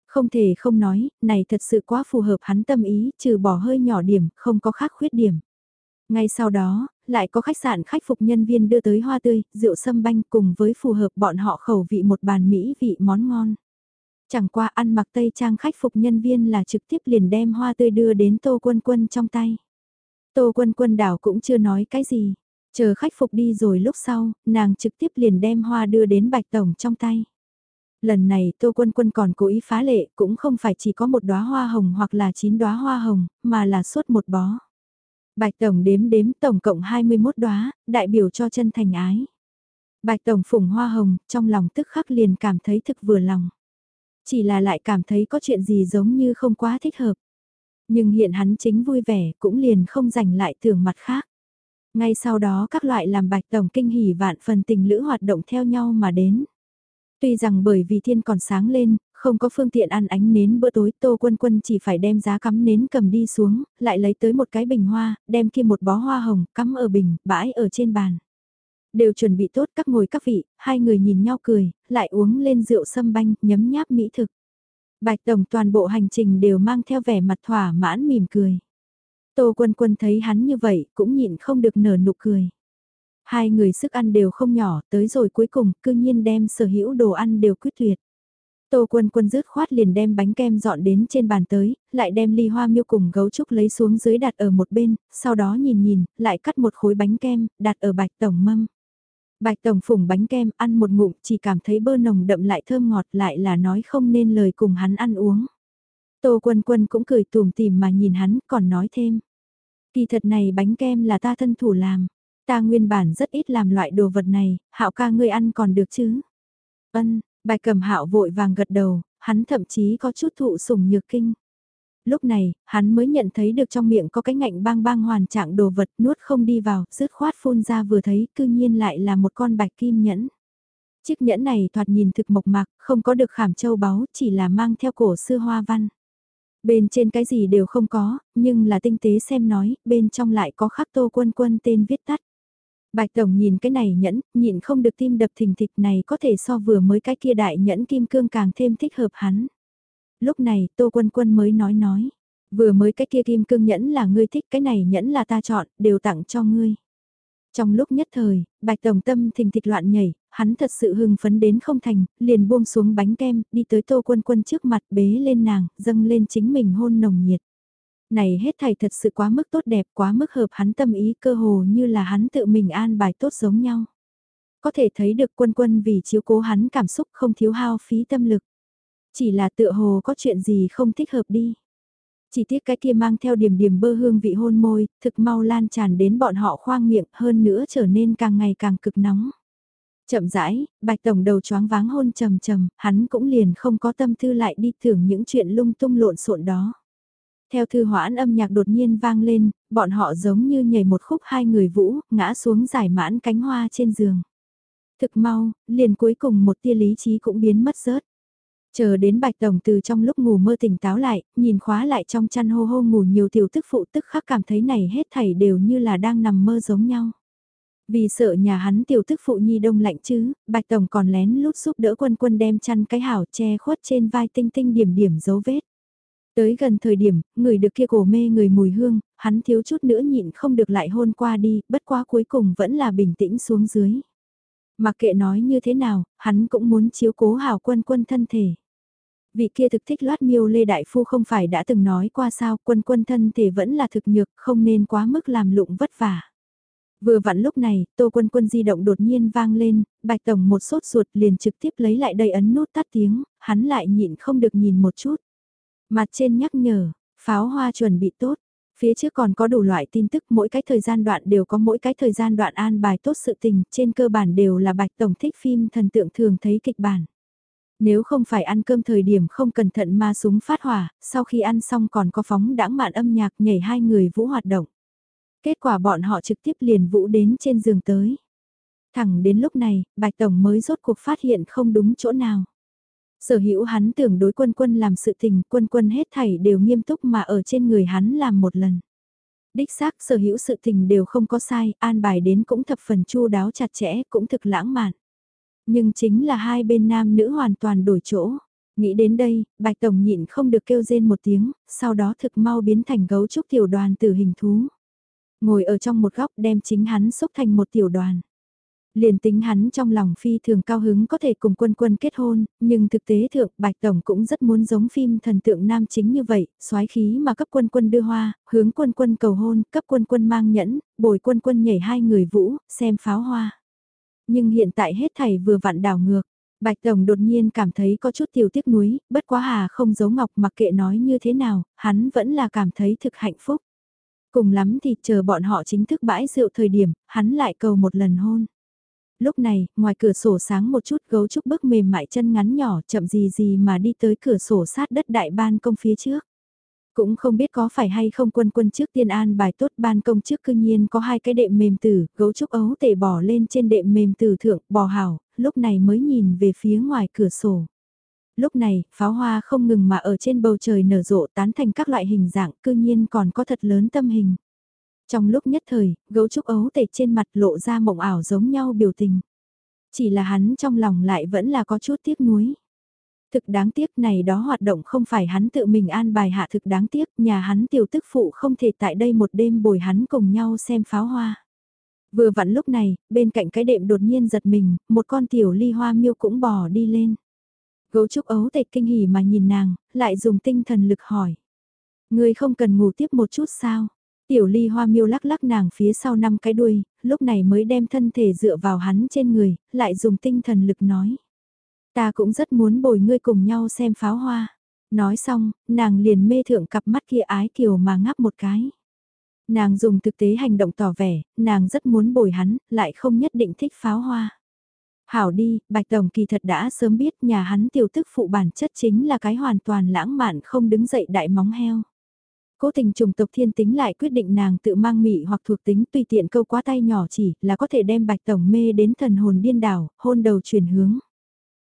S1: Không thể không nói, này thật sự quá phù hợp hắn tâm ý, trừ bỏ hơi nhỏ điểm, không có khác khuyết điểm. Ngay sau đó, lại có khách sạn khách phục nhân viên đưa tới hoa tươi, rượu sâm banh cùng với phù hợp bọn họ khẩu vị một bàn mỹ vị món ngon. Chẳng qua ăn mặc tây trang khách phục nhân viên là trực tiếp liền đem hoa tươi đưa đến tô quân quân trong tay. Tô quân quân đảo cũng chưa nói cái gì, chờ khách phục đi rồi lúc sau, nàng trực tiếp liền đem hoa đưa đến bạch tổng trong tay. Lần này Tô Quân Quân còn cố ý phá lệ, cũng không phải chỉ có một đóa hoa hồng hoặc là chín đóa hoa hồng, mà là suốt một bó. Bạch Tổng đếm đếm tổng cộng 21 đóa, đại biểu cho chân thành ái. Bạch Tổng phủng hoa hồng, trong lòng tức khắc liền cảm thấy thực vừa lòng. Chỉ là lại cảm thấy có chuyện gì giống như không quá thích hợp. Nhưng hiện hắn chính vui vẻ, cũng liền không dành lại tưởng mặt khác. Ngay sau đó các loại làm Bạch Tổng kinh hỉ vạn phần tình lữ hoạt động theo nhau mà đến. Tuy rằng bởi vì thiên còn sáng lên, không có phương tiện ăn ánh nến bữa tối Tô Quân Quân chỉ phải đem giá cắm nến cầm đi xuống, lại lấy tới một cái bình hoa, đem kia một bó hoa hồng cắm ở bình, bãi ở trên bàn. Đều chuẩn bị tốt các ngồi các vị, hai người nhìn nhau cười, lại uống lên rượu sâm banh, nhấm nháp mỹ thực. Bạch Tổng toàn bộ hành trình đều mang theo vẻ mặt thỏa mãn mỉm cười. Tô Quân Quân thấy hắn như vậy cũng nhịn không được nở nụ cười. Hai người sức ăn đều không nhỏ, tới rồi cuối cùng, cư nhiên đem sở hữu đồ ăn đều quyết tuyệt. Tô quân quân rứt khoát liền đem bánh kem dọn đến trên bàn tới, lại đem ly hoa miêu cùng gấu trúc lấy xuống dưới đặt ở một bên, sau đó nhìn nhìn, lại cắt một khối bánh kem, đặt ở bạch tổng mâm. Bạch tổng phủng bánh kem, ăn một ngụm, chỉ cảm thấy bơ nồng đậm lại thơm ngọt lại là nói không nên lời cùng hắn ăn uống. Tô quân quân cũng cười tùm tìm mà nhìn hắn, còn nói thêm. Kỳ thật này bánh kem là ta thân thủ làm. Ta nguyên bản rất ít làm loại đồ vật này, hạo ca ngươi ăn còn được chứ. Ân, bài cầm hạo vội vàng gật đầu, hắn thậm chí có chút thụ sủng nhược kinh. Lúc này, hắn mới nhận thấy được trong miệng có cái ngạnh bang bang hoàn trạng đồ vật nuốt không đi vào, rứt khoát phun ra vừa thấy cư nhiên lại là một con bạch kim nhẫn. Chiếc nhẫn này thoạt nhìn thực mộc mạc, không có được khảm châu báu, chỉ là mang theo cổ xưa hoa văn. Bên trên cái gì đều không có, nhưng là tinh tế xem nói, bên trong lại có khắc tô quân quân tên viết tắt. Bạch Tổng nhìn cái này nhẫn, nhịn không được tim đập thình thịch này có thể so vừa mới cái kia đại nhẫn kim cương càng thêm thích hợp hắn. Lúc này Tô Quân Quân mới nói nói, vừa mới cái kia kim cương nhẫn là ngươi thích cái này nhẫn là ta chọn, đều tặng cho ngươi. Trong lúc nhất thời, Bạch Tổng tâm thình thịch loạn nhảy, hắn thật sự hưng phấn đến không thành, liền buông xuống bánh kem, đi tới Tô Quân Quân trước mặt bế lên nàng, dâng lên chính mình hôn nồng nhiệt. Này hết thảy thật sự quá mức tốt đẹp, quá mức hợp hắn tâm ý cơ hồ như là hắn tự mình an bài tốt giống nhau. Có thể thấy được quân quân vì chiếu cố hắn cảm xúc không thiếu hao phí tâm lực. Chỉ là tựa hồ có chuyện gì không thích hợp đi. Chỉ tiếc cái kia mang theo điểm điểm bơ hương vị hôn môi, thực mau lan tràn đến bọn họ khoang miệng hơn nữa trở nên càng ngày càng cực nóng. Chậm rãi, bạch tổng đầu choáng váng hôn trầm trầm, hắn cũng liền không có tâm tư lại đi thưởng những chuyện lung tung lộn xộn đó. Theo thư hoãn âm nhạc đột nhiên vang lên, bọn họ giống như nhảy một khúc hai người vũ, ngã xuống giải mãn cánh hoa trên giường. Thực mau, liền cuối cùng một tia lý trí cũng biến mất rớt. Chờ đến bạch tổng từ trong lúc ngủ mơ tỉnh táo lại, nhìn khóa lại trong chăn hô hô ngủ nhiều tiểu tức phụ tức khắc cảm thấy này hết thảy đều như là đang nằm mơ giống nhau. Vì sợ nhà hắn tiểu tức phụ nhi đông lạnh chứ, bạch tổng còn lén lút giúp đỡ quân quân đem chăn cái hảo che khuất trên vai tinh tinh điểm điểm dấu vết. Tới gần thời điểm, người được kia cổ mê người mùi hương, hắn thiếu chút nữa nhịn không được lại hôn qua đi, bất quá cuối cùng vẫn là bình tĩnh xuống dưới. Mặc kệ nói như thế nào, hắn cũng muốn chiếu cố hào quân quân thân thể. Vị kia thực thích loát miêu Lê Đại Phu không phải đã từng nói qua sao quân quân thân thể vẫn là thực nhược, không nên quá mức làm lụng vất vả. Vừa vặn lúc này, tô quân quân di động đột nhiên vang lên, bạch tổng một sốt ruột liền trực tiếp lấy lại đây ấn nút tắt tiếng, hắn lại nhịn không được nhìn một chút. Mặt trên nhắc nhở, pháo hoa chuẩn bị tốt, phía trước còn có đủ loại tin tức mỗi cái thời gian đoạn đều có mỗi cái thời gian đoạn an bài tốt sự tình, trên cơ bản đều là bạch tổng thích phim thần tượng thường thấy kịch bản. Nếu không phải ăn cơm thời điểm không cẩn thận ma súng phát hỏa, sau khi ăn xong còn có phóng đãng mạn âm nhạc nhảy hai người vũ hoạt động. Kết quả bọn họ trực tiếp liền vũ đến trên giường tới. Thẳng đến lúc này, Bạch Tổng mới rốt cuộc phát hiện không đúng chỗ nào. Sở hữu hắn tưởng đối quân quân làm sự tình, quân quân hết thảy đều nghiêm túc mà ở trên người hắn làm một lần. Đích xác sở hữu sự tình đều không có sai, an bài đến cũng thập phần chu đáo chặt chẽ, cũng thực lãng mạn. Nhưng chính là hai bên nam nữ hoàn toàn đổi chỗ. Nghĩ đến đây, Bạch Tổng nhịn không được kêu rên một tiếng, sau đó thực mau biến thành gấu trúc tiểu đoàn tử hình thú. Ngồi ở trong một góc đem chính hắn xúc thành một tiểu đoàn. Liền tính hắn trong lòng phi thường cao hứng có thể cùng quân quân kết hôn, nhưng thực tế thượng Bạch Tổng cũng rất muốn giống phim thần tượng nam chính như vậy, soái khí mà cấp quân quân đưa hoa, hướng quân quân cầu hôn, cấp quân quân mang nhẫn, bồi quân quân nhảy hai người vũ, xem pháo hoa. Nhưng hiện tại hết thảy vừa vặn đảo ngược. Bạch Tổng đột nhiên cảm thấy có chút tiểu tiếc nuối, bất quá hà không giấu ngọc mặc kệ nói như thế nào, hắn vẫn là cảm thấy thực hạnh phúc. Cùng lắm thì chờ bọn họ chính thức bãi rượu thời điểm, hắn lại cầu một lần hôn lúc này, ngoài cửa sổ sáng một chút gấu trúc bước mềm mại chân ngắn nhỏ chậm gì gì mà đi tới cửa sổ sát đất đại ban công phía trước. Cũng không biết có phải hay không quân quân trước tiên an bài tốt ban công trước cư nhiên có hai cái đệm mềm tử, gấu trúc ấu tể bỏ lên trên đệm mềm tử thượng, bò hảo, lúc này mới nhìn về phía ngoài cửa sổ. Lúc này, pháo hoa không ngừng mà ở trên bầu trời nở rộ tán thành các loại hình dạng cư nhiên còn có thật lớn tâm hình. Trong lúc nhất thời, gấu trúc ấu tệ trên mặt lộ ra mộng ảo giống nhau biểu tình. Chỉ là hắn trong lòng lại vẫn là có chút tiếc nuối. Thực đáng tiếc này đó hoạt động không phải hắn tự mình an bài hạ thực đáng tiếc, nhà hắn tiểu tức phụ không thể tại đây một đêm bồi hắn cùng nhau xem pháo hoa. Vừa vặn lúc này, bên cạnh cái đệm đột nhiên giật mình, một con tiểu ly hoa miêu cũng bò đi lên. Gấu trúc ấu tệ kinh hỉ mà nhìn nàng, lại dùng tinh thần lực hỏi. Người không cần ngủ tiếp một chút sao? Tiểu ly hoa miêu lắc lắc nàng phía sau năm cái đuôi, lúc này mới đem thân thể dựa vào hắn trên người, lại dùng tinh thần lực nói. Ta cũng rất muốn bồi ngươi cùng nhau xem pháo hoa. Nói xong, nàng liền mê thượng cặp mắt kia ái kiều mà ngáp một cái. Nàng dùng thực tế hành động tỏ vẻ, nàng rất muốn bồi hắn, lại không nhất định thích pháo hoa. Hảo đi, Bạch Tổng kỳ thật đã sớm biết nhà hắn tiểu tức phụ bản chất chính là cái hoàn toàn lãng mạn không đứng dậy đại móng heo. Cố tình trùng tộc thiên tính lại quyết định nàng tự mang mị hoặc thuộc tính tùy tiện câu quá tay nhỏ chỉ là có thể đem Bạch Tổng mê đến thần hồn điên đảo, hôn đầu chuyển hướng.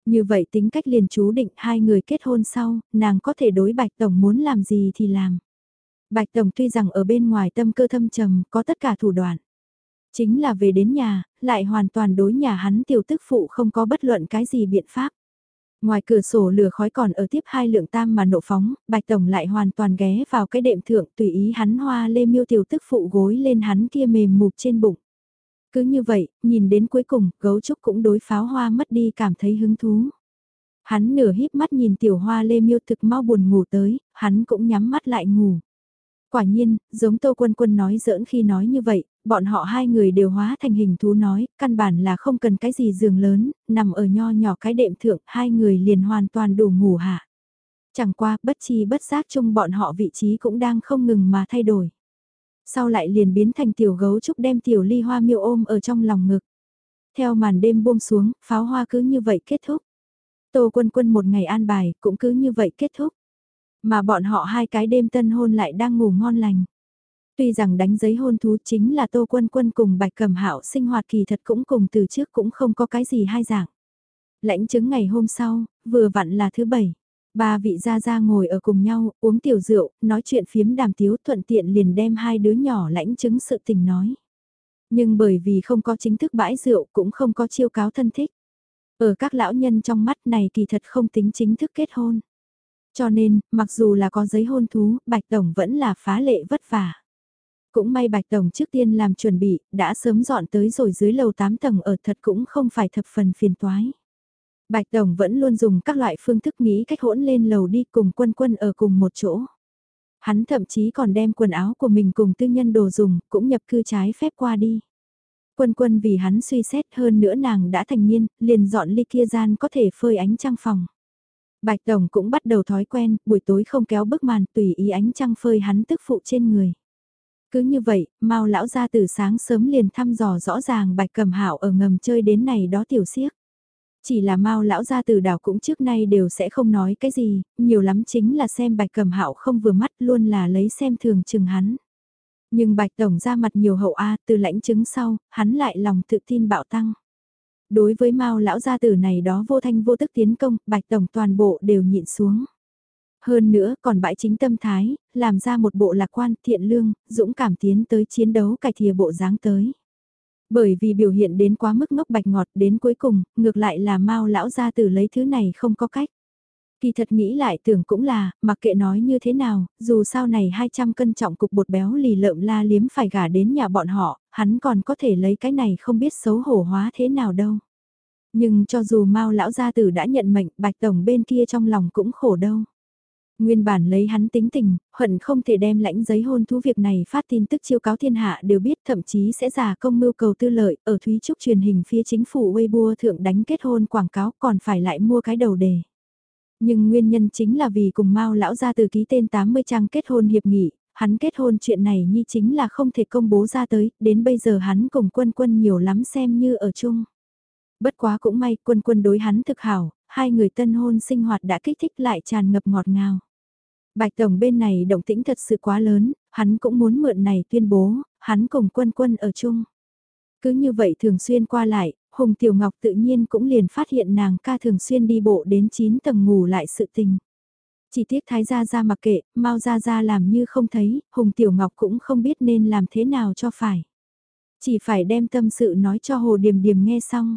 S1: Như vậy tính cách liền chú định hai người kết hôn sau, nàng có thể đối Bạch Tổng muốn làm gì thì làm. Bạch Tổng tuy rằng ở bên ngoài tâm cơ thâm trầm có tất cả thủ đoạn. Chính là về đến nhà, lại hoàn toàn đối nhà hắn tiểu tức phụ không có bất luận cái gì biện pháp. Ngoài cửa sổ lửa khói còn ở tiếp hai lượng tam mà nộ phóng, Bạch Tổng lại hoàn toàn ghé vào cái đệm thượng tùy ý hắn hoa lê miêu tiểu tức phụ gối lên hắn kia mềm mục trên bụng. Cứ như vậy, nhìn đến cuối cùng, gấu trúc cũng đối pháo hoa mất đi cảm thấy hứng thú. Hắn nửa híp mắt nhìn tiểu hoa lê miêu thực mau buồn ngủ tới, hắn cũng nhắm mắt lại ngủ. Quả nhiên, giống Tô Quân Quân nói giỡn khi nói như vậy, bọn họ hai người đều hóa thành hình thú nói, căn bản là không cần cái gì giường lớn, nằm ở nho nhỏ cái đệm thượng, hai người liền hoàn toàn đủ ngủ hạ. Chẳng qua, bất chi bất giác chung bọn họ vị trí cũng đang không ngừng mà thay đổi. Sau lại liền biến thành tiểu gấu trúc đem tiểu ly hoa miêu ôm ở trong lòng ngực. Theo màn đêm buông xuống, pháo hoa cứ như vậy kết thúc. Tô quân quân một ngày an bài, cũng cứ như vậy kết thúc. Mà bọn họ hai cái đêm tân hôn lại đang ngủ ngon lành. Tuy rằng đánh giấy hôn thú chính là Tô Quân Quân cùng Bạch Cẩm Hạo sinh hoạt kỳ thật cũng cùng từ trước cũng không có cái gì hai dạng. Lãnh chứng ngày hôm sau, vừa vặn là thứ bảy. Ba vị gia gia ngồi ở cùng nhau, uống tiểu rượu, nói chuyện phiếm đàm tiếu thuận tiện liền đem hai đứa nhỏ lãnh chứng sự tình nói. Nhưng bởi vì không có chính thức bãi rượu cũng không có chiêu cáo thân thích. Ở các lão nhân trong mắt này kỳ thật không tính chính thức kết hôn. Cho nên, mặc dù là có giấy hôn thú, Bạch Tổng vẫn là phá lệ vất vả. Cũng may Bạch Tổng trước tiên làm chuẩn bị, đã sớm dọn tới rồi dưới lầu 8 tầng ở thật cũng không phải thập phần phiền toái. Bạch Tổng vẫn luôn dùng các loại phương thức nghĩ cách hỗn lên lầu đi cùng quân quân ở cùng một chỗ. Hắn thậm chí còn đem quần áo của mình cùng tư nhân đồ dùng, cũng nhập cư trái phép qua đi. Quân quân vì hắn suy xét hơn nữa nàng đã thành niên, liền dọn ly kia gian có thể phơi ánh trăng phòng. Bạch Tổng cũng bắt đầu thói quen, buổi tối không kéo bức màn tùy ý ánh trăng phơi hắn tức phụ trên người. Cứ như vậy, Mao lão ra từ sáng sớm liền thăm dò rõ ràng Bạch Cầm Hạo ở ngầm chơi đến này đó tiểu siếc. Chỉ là Mao lão gia từ đảo cũng trước nay đều sẽ không nói cái gì, nhiều lắm chính là xem Bạch Cầm Hạo không vừa mắt luôn là lấy xem thường chừng hắn. Nhưng Bạch tổng ra mặt nhiều hậu a, từ lãnh chứng sau, hắn lại lòng tự tin bạo tăng. Đối với Mao lão gia tử này đó vô thanh vô tức tiến công, Bạch tổng toàn bộ đều nhịn xuống. Hơn nữa còn bãi chính tâm thái, làm ra một bộ lạc quan thiện lương, dũng cảm tiến tới chiến đấu cải thìa bộ dáng tới. Bởi vì biểu hiện đến quá mức ngốc bạch ngọt đến cuối cùng, ngược lại là mao lão gia tử lấy thứ này không có cách. Kỳ thật nghĩ lại tưởng cũng là, mặc kệ nói như thế nào, dù sau này 200 cân trọng cục bột béo lì lợm la liếm phải gả đến nhà bọn họ, hắn còn có thể lấy cái này không biết xấu hổ hóa thế nào đâu. Nhưng cho dù mau lão gia tử đã nhận mệnh, bạch tổng bên kia trong lòng cũng khổ đâu. Nguyên bản lấy hắn tính tình, hận không thể đem lãnh giấy hôn thú việc này phát tin tức chiêu cáo thiên hạ đều biết thậm chí sẽ giả công mưu cầu tư lợi ở Thúy Trúc truyền hình phía chính phủ Weibo thượng đánh kết hôn quảng cáo còn phải lại mua cái đầu đề. Nhưng nguyên nhân chính là vì cùng Mao lão ra từ ký tên 80 trang kết hôn hiệp nghị, hắn kết hôn chuyện này như chính là không thể công bố ra tới, đến bây giờ hắn cùng quân quân nhiều lắm xem như ở chung. Bất quá cũng may quân quân đối hắn thực hảo, hai người tân hôn sinh hoạt đã kích thích lại tràn ngập ngọt ngào. Bạch Tổng bên này động tĩnh thật sự quá lớn, hắn cũng muốn mượn này tuyên bố, hắn cùng quân quân ở chung. Cứ như vậy thường xuyên qua lại, Hùng Tiểu Ngọc tự nhiên cũng liền phát hiện nàng ca thường xuyên đi bộ đến 9 tầng ngủ lại sự tình. Chỉ tiếc Thái Gia Gia mặc kệ, mau Gia Gia làm như không thấy, Hùng Tiểu Ngọc cũng không biết nên làm thế nào cho phải. Chỉ phải đem tâm sự nói cho Hồ Điềm Điềm nghe xong.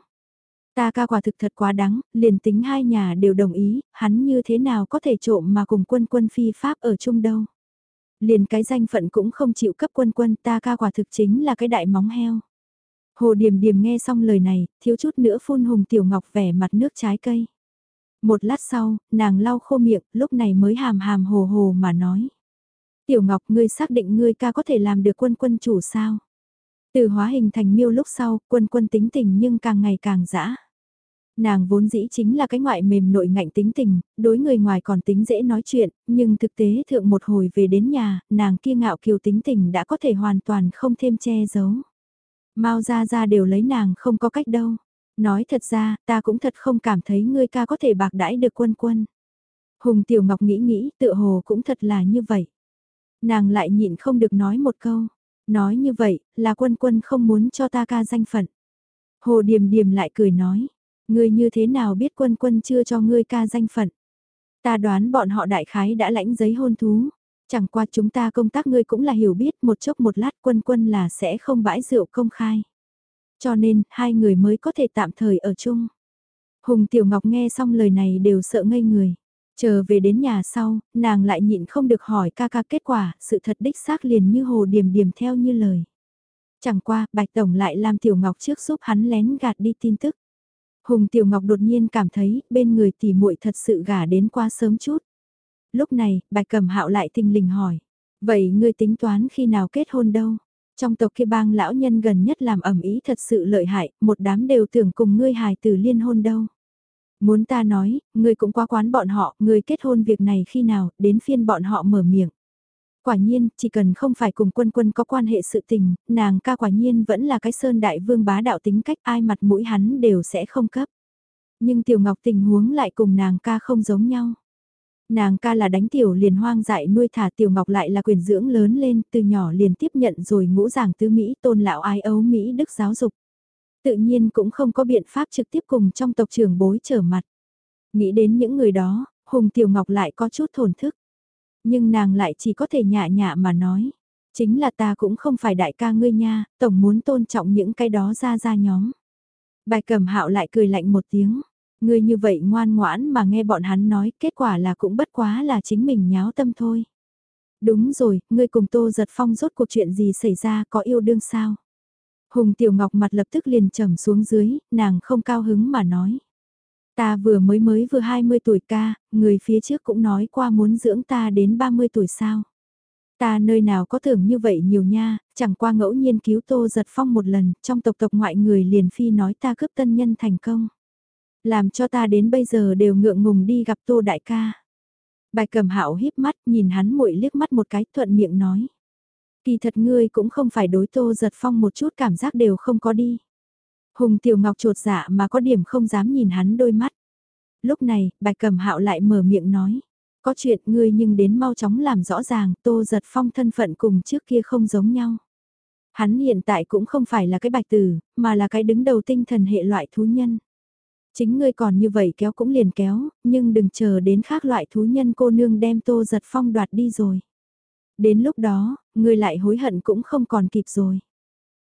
S1: Ta ca quả thực thật quá đáng, liền tính hai nhà đều đồng ý, hắn như thế nào có thể trộm mà cùng quân quân phi pháp ở chung đâu. Liền cái danh phận cũng không chịu cấp quân quân ta ca quả thực chính là cái đại móng heo. Hồ Điềm Điềm nghe xong lời này, thiếu chút nữa phun Hùng Tiểu Ngọc vẻ mặt nước trái cây. Một lát sau, nàng lau khô miệng, lúc này mới hàm hàm hồ hồ mà nói. Tiểu Ngọc ngươi xác định ngươi ca có thể làm được quân quân chủ sao? Từ hóa hình thành miêu lúc sau, quân quân tính tình nhưng càng ngày càng dã. Nàng vốn dĩ chính là cái ngoại mềm nội ngạnh tính tình, đối người ngoài còn tính dễ nói chuyện, nhưng thực tế thượng một hồi về đến nhà, nàng kia ngạo kiều tính tình đã có thể hoàn toàn không thêm che giấu. Mao ra ra đều lấy nàng không có cách đâu. Nói thật ra, ta cũng thật không cảm thấy ngươi ca có thể bạc đãi được quân quân. Hùng Tiểu Ngọc nghĩ nghĩ, tựa hồ cũng thật là như vậy. Nàng lại nhịn không được nói một câu. Nói như vậy, là quân quân không muốn cho ta ca danh phận. Hồ Điềm Điềm lại cười nói. Ngươi như thế nào biết quân quân chưa cho ngươi ca danh phận? Ta đoán bọn họ đại khái đã lãnh giấy hôn thú. Chẳng qua chúng ta công tác ngươi cũng là hiểu biết một chốc một lát quân quân là sẽ không bãi rượu công khai. Cho nên, hai người mới có thể tạm thời ở chung. Hùng Tiểu Ngọc nghe xong lời này đều sợ ngây người. Chờ về đến nhà sau, nàng lại nhịn không được hỏi ca ca kết quả, sự thật đích xác liền như hồ điểm điểm theo như lời. Chẳng qua, Bạch Tổng lại làm Tiểu Ngọc trước giúp hắn lén gạt đi tin tức. Hùng Tiểu Ngọc đột nhiên cảm thấy bên người tỷ muội thật sự gả đến quá sớm chút. Lúc này, Bạch Cẩm Hạo lại tinh lình hỏi, vậy ngươi tính toán khi nào kết hôn đâu? Trong tộc kia bang lão nhân gần nhất làm ẩm ý thật sự lợi hại, một đám đều tưởng cùng ngươi hài tử liên hôn đâu. Muốn ta nói, ngươi cũng quá quán bọn họ, ngươi kết hôn việc này khi nào, đến phiên bọn họ mở miệng. Quả nhiên, chỉ cần không phải cùng quân quân có quan hệ sự tình, nàng ca quả nhiên vẫn là cái sơn đại vương bá đạo tính cách ai mặt mũi hắn đều sẽ không cấp. Nhưng tiểu ngọc tình huống lại cùng nàng ca không giống nhau. Nàng ca là đánh tiểu liền hoang dại nuôi thả tiểu ngọc lại là quyền dưỡng lớn lên từ nhỏ liền tiếp nhận rồi ngũ giảng tứ Mỹ tôn lão ái ấu Mỹ đức giáo dục. Tự nhiên cũng không có biện pháp trực tiếp cùng trong tộc trưởng bối trở mặt. Nghĩ đến những người đó, Hùng Tiểu Ngọc lại có chút thổn thức. Nhưng nàng lại chỉ có thể nhạ nhạ mà nói. Chính là ta cũng không phải đại ca ngươi nha, tổng muốn tôn trọng những cái đó ra ra nhóm. Bài cầm hạo lại cười lạnh một tiếng. Ngươi như vậy ngoan ngoãn mà nghe bọn hắn nói kết quả là cũng bất quá là chính mình nháo tâm thôi. Đúng rồi, ngươi cùng Tô Giật Phong rốt cuộc chuyện gì xảy ra có yêu đương sao? Hùng Tiểu Ngọc mặt lập tức liền trầm xuống dưới, nàng không cao hứng mà nói. Ta vừa mới mới vừa 20 tuổi ca, người phía trước cũng nói qua muốn dưỡng ta đến 30 tuổi sao. Ta nơi nào có tưởng như vậy nhiều nha, chẳng qua ngẫu nhiên cứu Tô Giật Phong một lần, trong tộc tộc ngoại người liền phi nói ta cướp tân nhân thành công. Làm cho ta đến bây giờ đều ngượng ngùng đi gặp Tô Đại ca. Bài cầm hạo híp mắt nhìn hắn muội liếc mắt một cái thuận miệng nói. Kỳ thật ngươi cũng không phải đối Tô Giật Phong một chút cảm giác đều không có đi. Hùng Tiểu Ngọc trột dạ mà có điểm không dám nhìn hắn đôi mắt. Lúc này, bài cầm hạo lại mở miệng nói. Có chuyện ngươi nhưng đến mau chóng làm rõ ràng Tô Giật Phong thân phận cùng trước kia không giống nhau. Hắn hiện tại cũng không phải là cái bạch tử, mà là cái đứng đầu tinh thần hệ loại thú nhân. Chính ngươi còn như vậy kéo cũng liền kéo, nhưng đừng chờ đến khác loại thú nhân cô nương đem Tô Giật Phong đoạt đi rồi. Đến lúc đó, ngươi lại hối hận cũng không còn kịp rồi.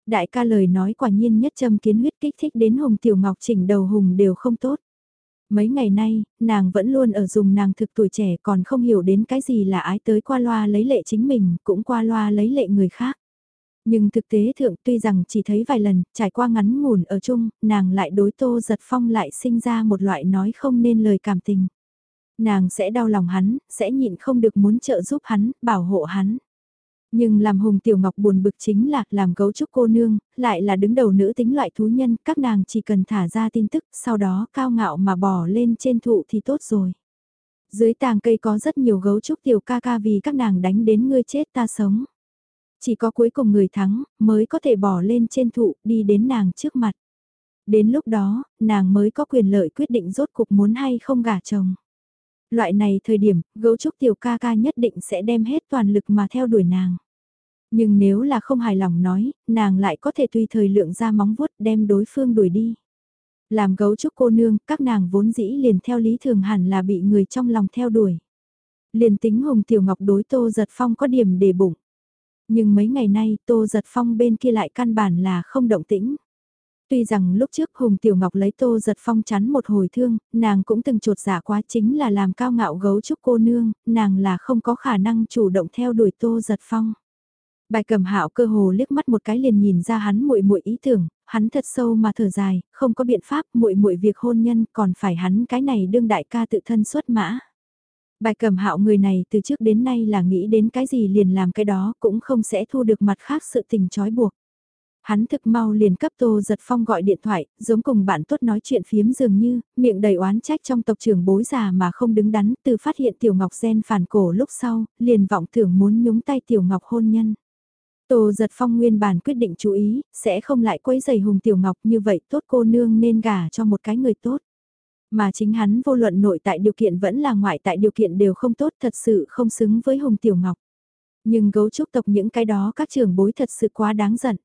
S1: Đại ca lời nói quả nhiên nhất châm kiến huyết kích thích đến Hùng Tiểu Ngọc chỉnh đầu Hùng đều không tốt. Mấy ngày nay, nàng vẫn luôn ở dùng nàng thực tuổi trẻ còn không hiểu đến cái gì là ái tới qua loa lấy lệ chính mình, cũng qua loa lấy lệ người khác. Nhưng thực tế thượng tuy rằng chỉ thấy vài lần, trải qua ngắn ngủn ở chung, nàng lại đối tô giật phong lại sinh ra một loại nói không nên lời cảm tình. Nàng sẽ đau lòng hắn, sẽ nhịn không được muốn trợ giúp hắn, bảo hộ hắn. Nhưng làm Hùng Tiểu Ngọc buồn bực chính là làm gấu trúc cô nương, lại là đứng đầu nữ tính loại thú nhân, các nàng chỉ cần thả ra tin tức, sau đó cao ngạo mà bỏ lên trên thụ thì tốt rồi. Dưới tàng cây có rất nhiều gấu trúc tiểu ca ca vì các nàng đánh đến ngươi chết ta sống. Chỉ có cuối cùng người thắng, mới có thể bỏ lên trên thụ, đi đến nàng trước mặt. Đến lúc đó, nàng mới có quyền lợi quyết định rốt cục muốn hay không gả chồng. Loại này thời điểm, gấu trúc tiểu ca ca nhất định sẽ đem hết toàn lực mà theo đuổi nàng. Nhưng nếu là không hài lòng nói, nàng lại có thể tùy thời lượng ra móng vuốt đem đối phương đuổi đi. Làm gấu trúc cô nương, các nàng vốn dĩ liền theo lý thường hẳn là bị người trong lòng theo đuổi. Liền tính Hồng Tiểu Ngọc đối Tô Giật Phong có điểm để bụng. Nhưng mấy ngày nay Tô Giật Phong bên kia lại căn bản là không động tĩnh. Tuy rằng lúc trước Hùng Tiểu Ngọc lấy Tô Giật Phong chắn một hồi thương, nàng cũng từng trột giả quá chính là làm cao ngạo gấu trúc cô nương, nàng là không có khả năng chủ động theo đuổi Tô Giật Phong. Bài cầm hạo cơ hồ liếc mắt một cái liền nhìn ra hắn muội muội ý tưởng, hắn thật sâu mà thở dài, không có biện pháp muội muội việc hôn nhân còn phải hắn cái này đương đại ca tự thân xuất mã. Bài cầm hạo người này từ trước đến nay là nghĩ đến cái gì liền làm cái đó cũng không sẽ thu được mặt khác sự tình trói buộc. Hắn thực mau liền cấp Tô Giật Phong gọi điện thoại, giống cùng bạn tốt nói chuyện phiếm dường như, miệng đầy oán trách trong tộc trưởng bối già mà không đứng đắn, từ phát hiện Tiểu Ngọc Gen phản cổ lúc sau, liền vọng tưởng muốn nhúng tay Tiểu Ngọc hôn nhân. Tô Giật Phong nguyên bản quyết định chú ý, sẽ không lại quấy giày Hùng Tiểu Ngọc như vậy tốt cô nương nên gả cho một cái người tốt. Mà chính hắn vô luận nội tại điều kiện vẫn là ngoại tại điều kiện đều không tốt thật sự không xứng với Hùng Tiểu Ngọc. Nhưng gấu trúc tộc những cái đó các trưởng bối thật sự quá đáng giận.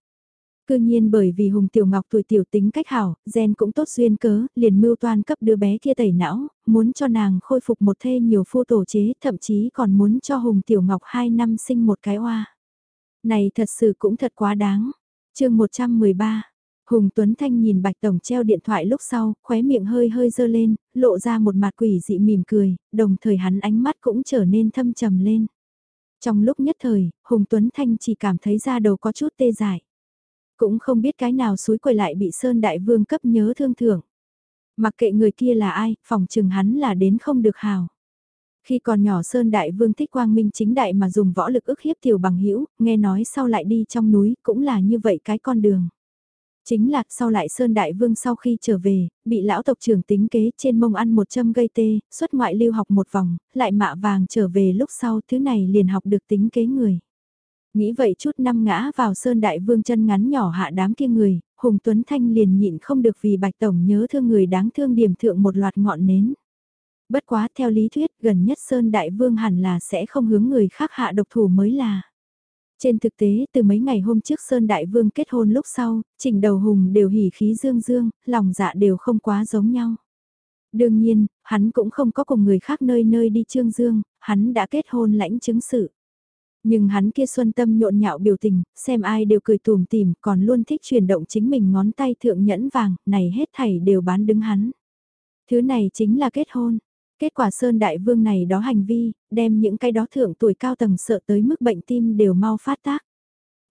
S1: Cư nhiên bởi vì Hùng Tiểu Ngọc tuổi tiểu tính cách hảo, gen cũng tốt duyên cớ, liền mưu toan cấp đứa bé kia tẩy não, muốn cho nàng khôi phục một thê nhiều phu tổ chế, thậm chí còn muốn cho Hùng Tiểu Ngọc 2 năm sinh một cái oa. Này thật sự cũng thật quá đáng. chương 113 Hùng Tuấn Thanh nhìn Bạch Tổng treo điện thoại lúc sau, khóe miệng hơi hơi dơ lên, lộ ra một mặt quỷ dị mỉm cười, đồng thời hắn ánh mắt cũng trở nên thâm trầm lên. Trong lúc nhất thời, Hùng Tuấn Thanh chỉ cảm thấy da đầu có chút tê dại. Cũng không biết cái nào suối quầy lại bị Sơn Đại Vương cấp nhớ thương thưởng. Mặc kệ người kia là ai, phòng trừng hắn là đến không được hào. Khi còn nhỏ Sơn Đại Vương thích quang minh chính đại mà dùng võ lực ức hiếp tiểu bằng hữu nghe nói sau lại đi trong núi cũng là như vậy cái con đường. Chính là sau lại Sơn Đại Vương sau khi trở về, bị lão tộc trưởng tính kế trên mông ăn một châm gây tê, xuất ngoại lưu học một vòng, lại mạ vàng trở về lúc sau thứ này liền học được tính kế người. Nghĩ vậy chút năm ngã vào Sơn Đại Vương chân ngắn nhỏ hạ đám kia người, Hùng Tuấn Thanh liền nhịn không được vì Bạch Tổng nhớ thương người đáng thương điểm thượng một loạt ngọn nến. Bất quá theo lý thuyết gần nhất Sơn Đại Vương hẳn là sẽ không hướng người khác hạ độc thủ mới là. Trên thực tế từ mấy ngày hôm trước Sơn Đại Vương kết hôn lúc sau, trình đầu hùng đều hỉ khí dương dương, lòng dạ đều không quá giống nhau. Đương nhiên, hắn cũng không có cùng người khác nơi nơi đi trương dương, hắn đã kết hôn lãnh chứng sự. Nhưng hắn kia xuân tâm nhộn nhạo biểu tình, xem ai đều cười tùm tìm, còn luôn thích chuyển động chính mình ngón tay thượng nhẫn vàng, này hết thảy đều bán đứng hắn. Thứ này chính là kết hôn. Kết quả Sơn Đại Vương này đó hành vi, đem những cái đó thượng tuổi cao tầng sợ tới mức bệnh tim đều mau phát tác.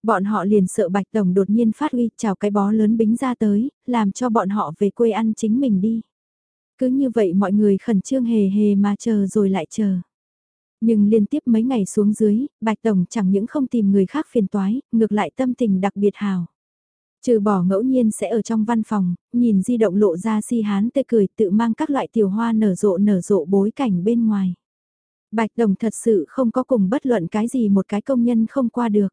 S1: Bọn họ liền sợ Bạch Tổng đột nhiên phát huy chào cái bó lớn bính ra tới, làm cho bọn họ về quê ăn chính mình đi. Cứ như vậy mọi người khẩn trương hề hề mà chờ rồi lại chờ. Nhưng liên tiếp mấy ngày xuống dưới, Bạch Tổng chẳng những không tìm người khác phiền toái, ngược lại tâm tình đặc biệt hào. Trừ bỏ ngẫu nhiên sẽ ở trong văn phòng, nhìn di động lộ ra si hán tê cười tự mang các loại tiểu hoa nở rộ nở rộ bối cảnh bên ngoài. Bạch Đồng thật sự không có cùng bất luận cái gì một cái công nhân không qua được.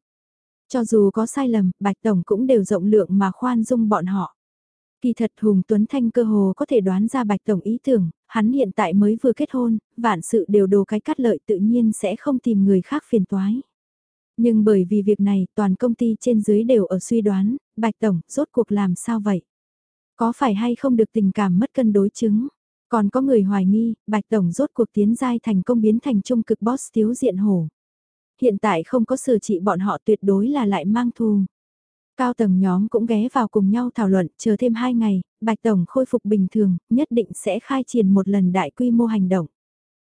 S1: Cho dù có sai lầm, Bạch Tổng cũng đều rộng lượng mà khoan dung bọn họ. Kỳ thật Hùng Tuấn Thanh cơ hồ có thể đoán ra Bạch Tổng ý tưởng, hắn hiện tại mới vừa kết hôn, vạn sự đều đồ cái cắt lợi tự nhiên sẽ không tìm người khác phiền toái. Nhưng bởi vì việc này, toàn công ty trên dưới đều ở suy đoán, Bạch Tổng, rốt cuộc làm sao vậy? Có phải hay không được tình cảm mất cân đối chứng? Còn có người hoài nghi, Bạch Tổng rốt cuộc tiến giai thành công biến thành trung cực boss thiếu diện hổ. Hiện tại không có sự trị bọn họ tuyệt đối là lại mang thù. Cao tầng nhóm cũng ghé vào cùng nhau thảo luận, chờ thêm 2 ngày, Bạch Tổng khôi phục bình thường, nhất định sẽ khai triển một lần đại quy mô hành động.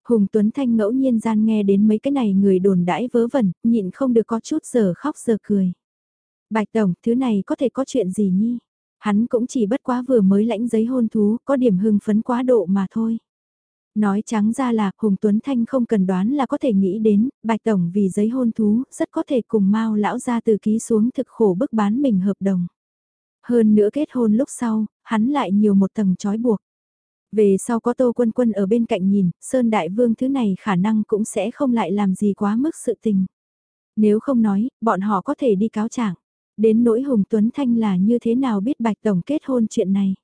S1: Hùng Tuấn Thanh ngẫu nhiên gian nghe đến mấy cái này người đồn đãi vớ vẩn, nhịn không được có chút giờ khóc giờ cười. Bạch Tổng, thứ này có thể có chuyện gì nhi? Hắn cũng chỉ bất quá vừa mới lãnh giấy hôn thú, có điểm hưng phấn quá độ mà thôi. Nói trắng ra là, Hùng Tuấn Thanh không cần đoán là có thể nghĩ đến, Bạch Tổng vì giấy hôn thú, rất có thể cùng Mao lão ra từ ký xuống thực khổ bức bán mình hợp đồng. Hơn nữa kết hôn lúc sau, hắn lại nhiều một tầng trói buộc. Về sau có Tô Quân Quân ở bên cạnh nhìn, Sơn Đại Vương thứ này khả năng cũng sẽ không lại làm gì quá mức sự tình. Nếu không nói, bọn họ có thể đi cáo trạng. Đến nỗi Hùng Tuấn Thanh là như thế nào biết Bạch Tổng kết hôn chuyện này.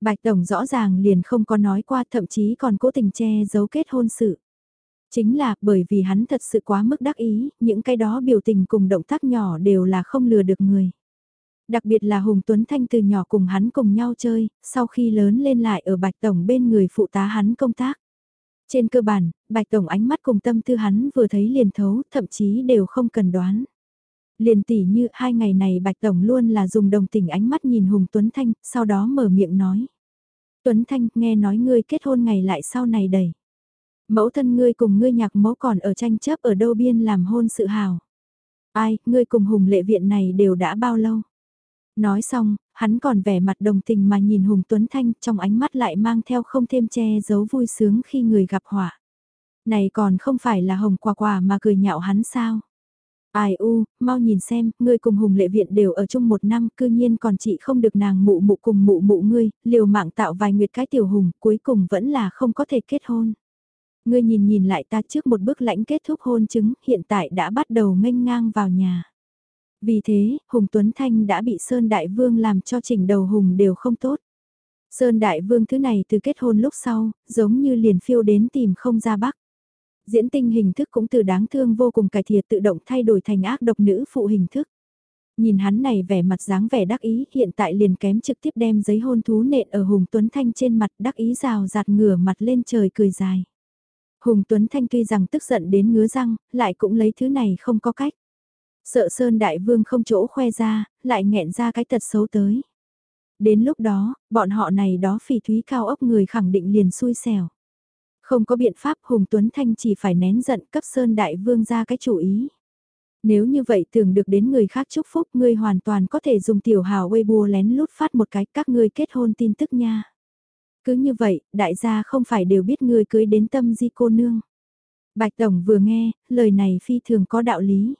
S1: Bạch Tổng rõ ràng liền không có nói qua thậm chí còn cố tình che giấu kết hôn sự. Chính là bởi vì hắn thật sự quá mức đắc ý, những cái đó biểu tình cùng động tác nhỏ đều là không lừa được người. Đặc biệt là Hùng Tuấn Thanh từ nhỏ cùng hắn cùng nhau chơi, sau khi lớn lên lại ở Bạch Tổng bên người phụ tá hắn công tác. Trên cơ bản, Bạch Tổng ánh mắt cùng tâm tư hắn vừa thấy liền thấu, thậm chí đều không cần đoán. Liền tỉ như hai ngày này Bạch Tổng luôn là dùng đồng tình ánh mắt nhìn Hùng Tuấn Thanh, sau đó mở miệng nói. Tuấn Thanh, nghe nói ngươi kết hôn ngày lại sau này đầy. Mẫu thân ngươi cùng ngươi nhạc mẫu còn ở tranh chấp ở đâu biên làm hôn sự hào. Ai, ngươi cùng Hùng lệ viện này đều đã bao lâu? Nói xong, hắn còn vẻ mặt đồng tình mà nhìn Hùng Tuấn Thanh trong ánh mắt lại mang theo không thêm che giấu vui sướng khi người gặp họa. Này còn không phải là Hồng quả quả mà cười nhạo hắn sao? Ai u, mau nhìn xem, ngươi cùng Hùng Lệ Viện đều ở chung một năm, cư nhiên còn chị không được nàng mụ mụ cùng mụ mụ ngươi, liều mạng tạo vài nguyệt cái tiểu hùng, cuối cùng vẫn là không có thể kết hôn. Ngươi nhìn nhìn lại ta trước một bước lãnh kết thúc hôn chứng, hiện tại đã bắt đầu nghênh ngang vào nhà. Vì thế, Hùng Tuấn Thanh đã bị Sơn Đại Vương làm cho chỉnh đầu Hùng đều không tốt. Sơn Đại Vương thứ này từ kết hôn lúc sau, giống như liền phiêu đến tìm không ra bắc. Diễn tinh hình thức cũng từ đáng thương vô cùng cải thiệt tự động thay đổi thành ác độc nữ phụ hình thức. Nhìn hắn này vẻ mặt dáng vẻ đắc ý hiện tại liền kém trực tiếp đem giấy hôn thú nện ở Hùng Tuấn Thanh trên mặt đắc ý rào rạt ngửa mặt lên trời cười dài. Hùng Tuấn Thanh tuy rằng tức giận đến ngứa răng, lại cũng lấy thứ này không có cách. Sợ Sơn Đại Vương không chỗ khoe ra, lại nghẹn ra cái tật xấu tới. Đến lúc đó, bọn họ này đó phỉ thúy cao ốc người khẳng định liền xui xẻo. Không có biện pháp Hùng Tuấn Thanh chỉ phải nén giận cấp Sơn Đại Vương ra cái chủ ý. Nếu như vậy tưởng được đến người khác chúc phúc ngươi hoàn toàn có thể dùng tiểu hào Weibo lén lút phát một cái các ngươi kết hôn tin tức nha. Cứ như vậy, đại gia không phải đều biết ngươi cưới đến tâm di cô nương. Bạch Tổng vừa nghe, lời này phi thường có đạo lý.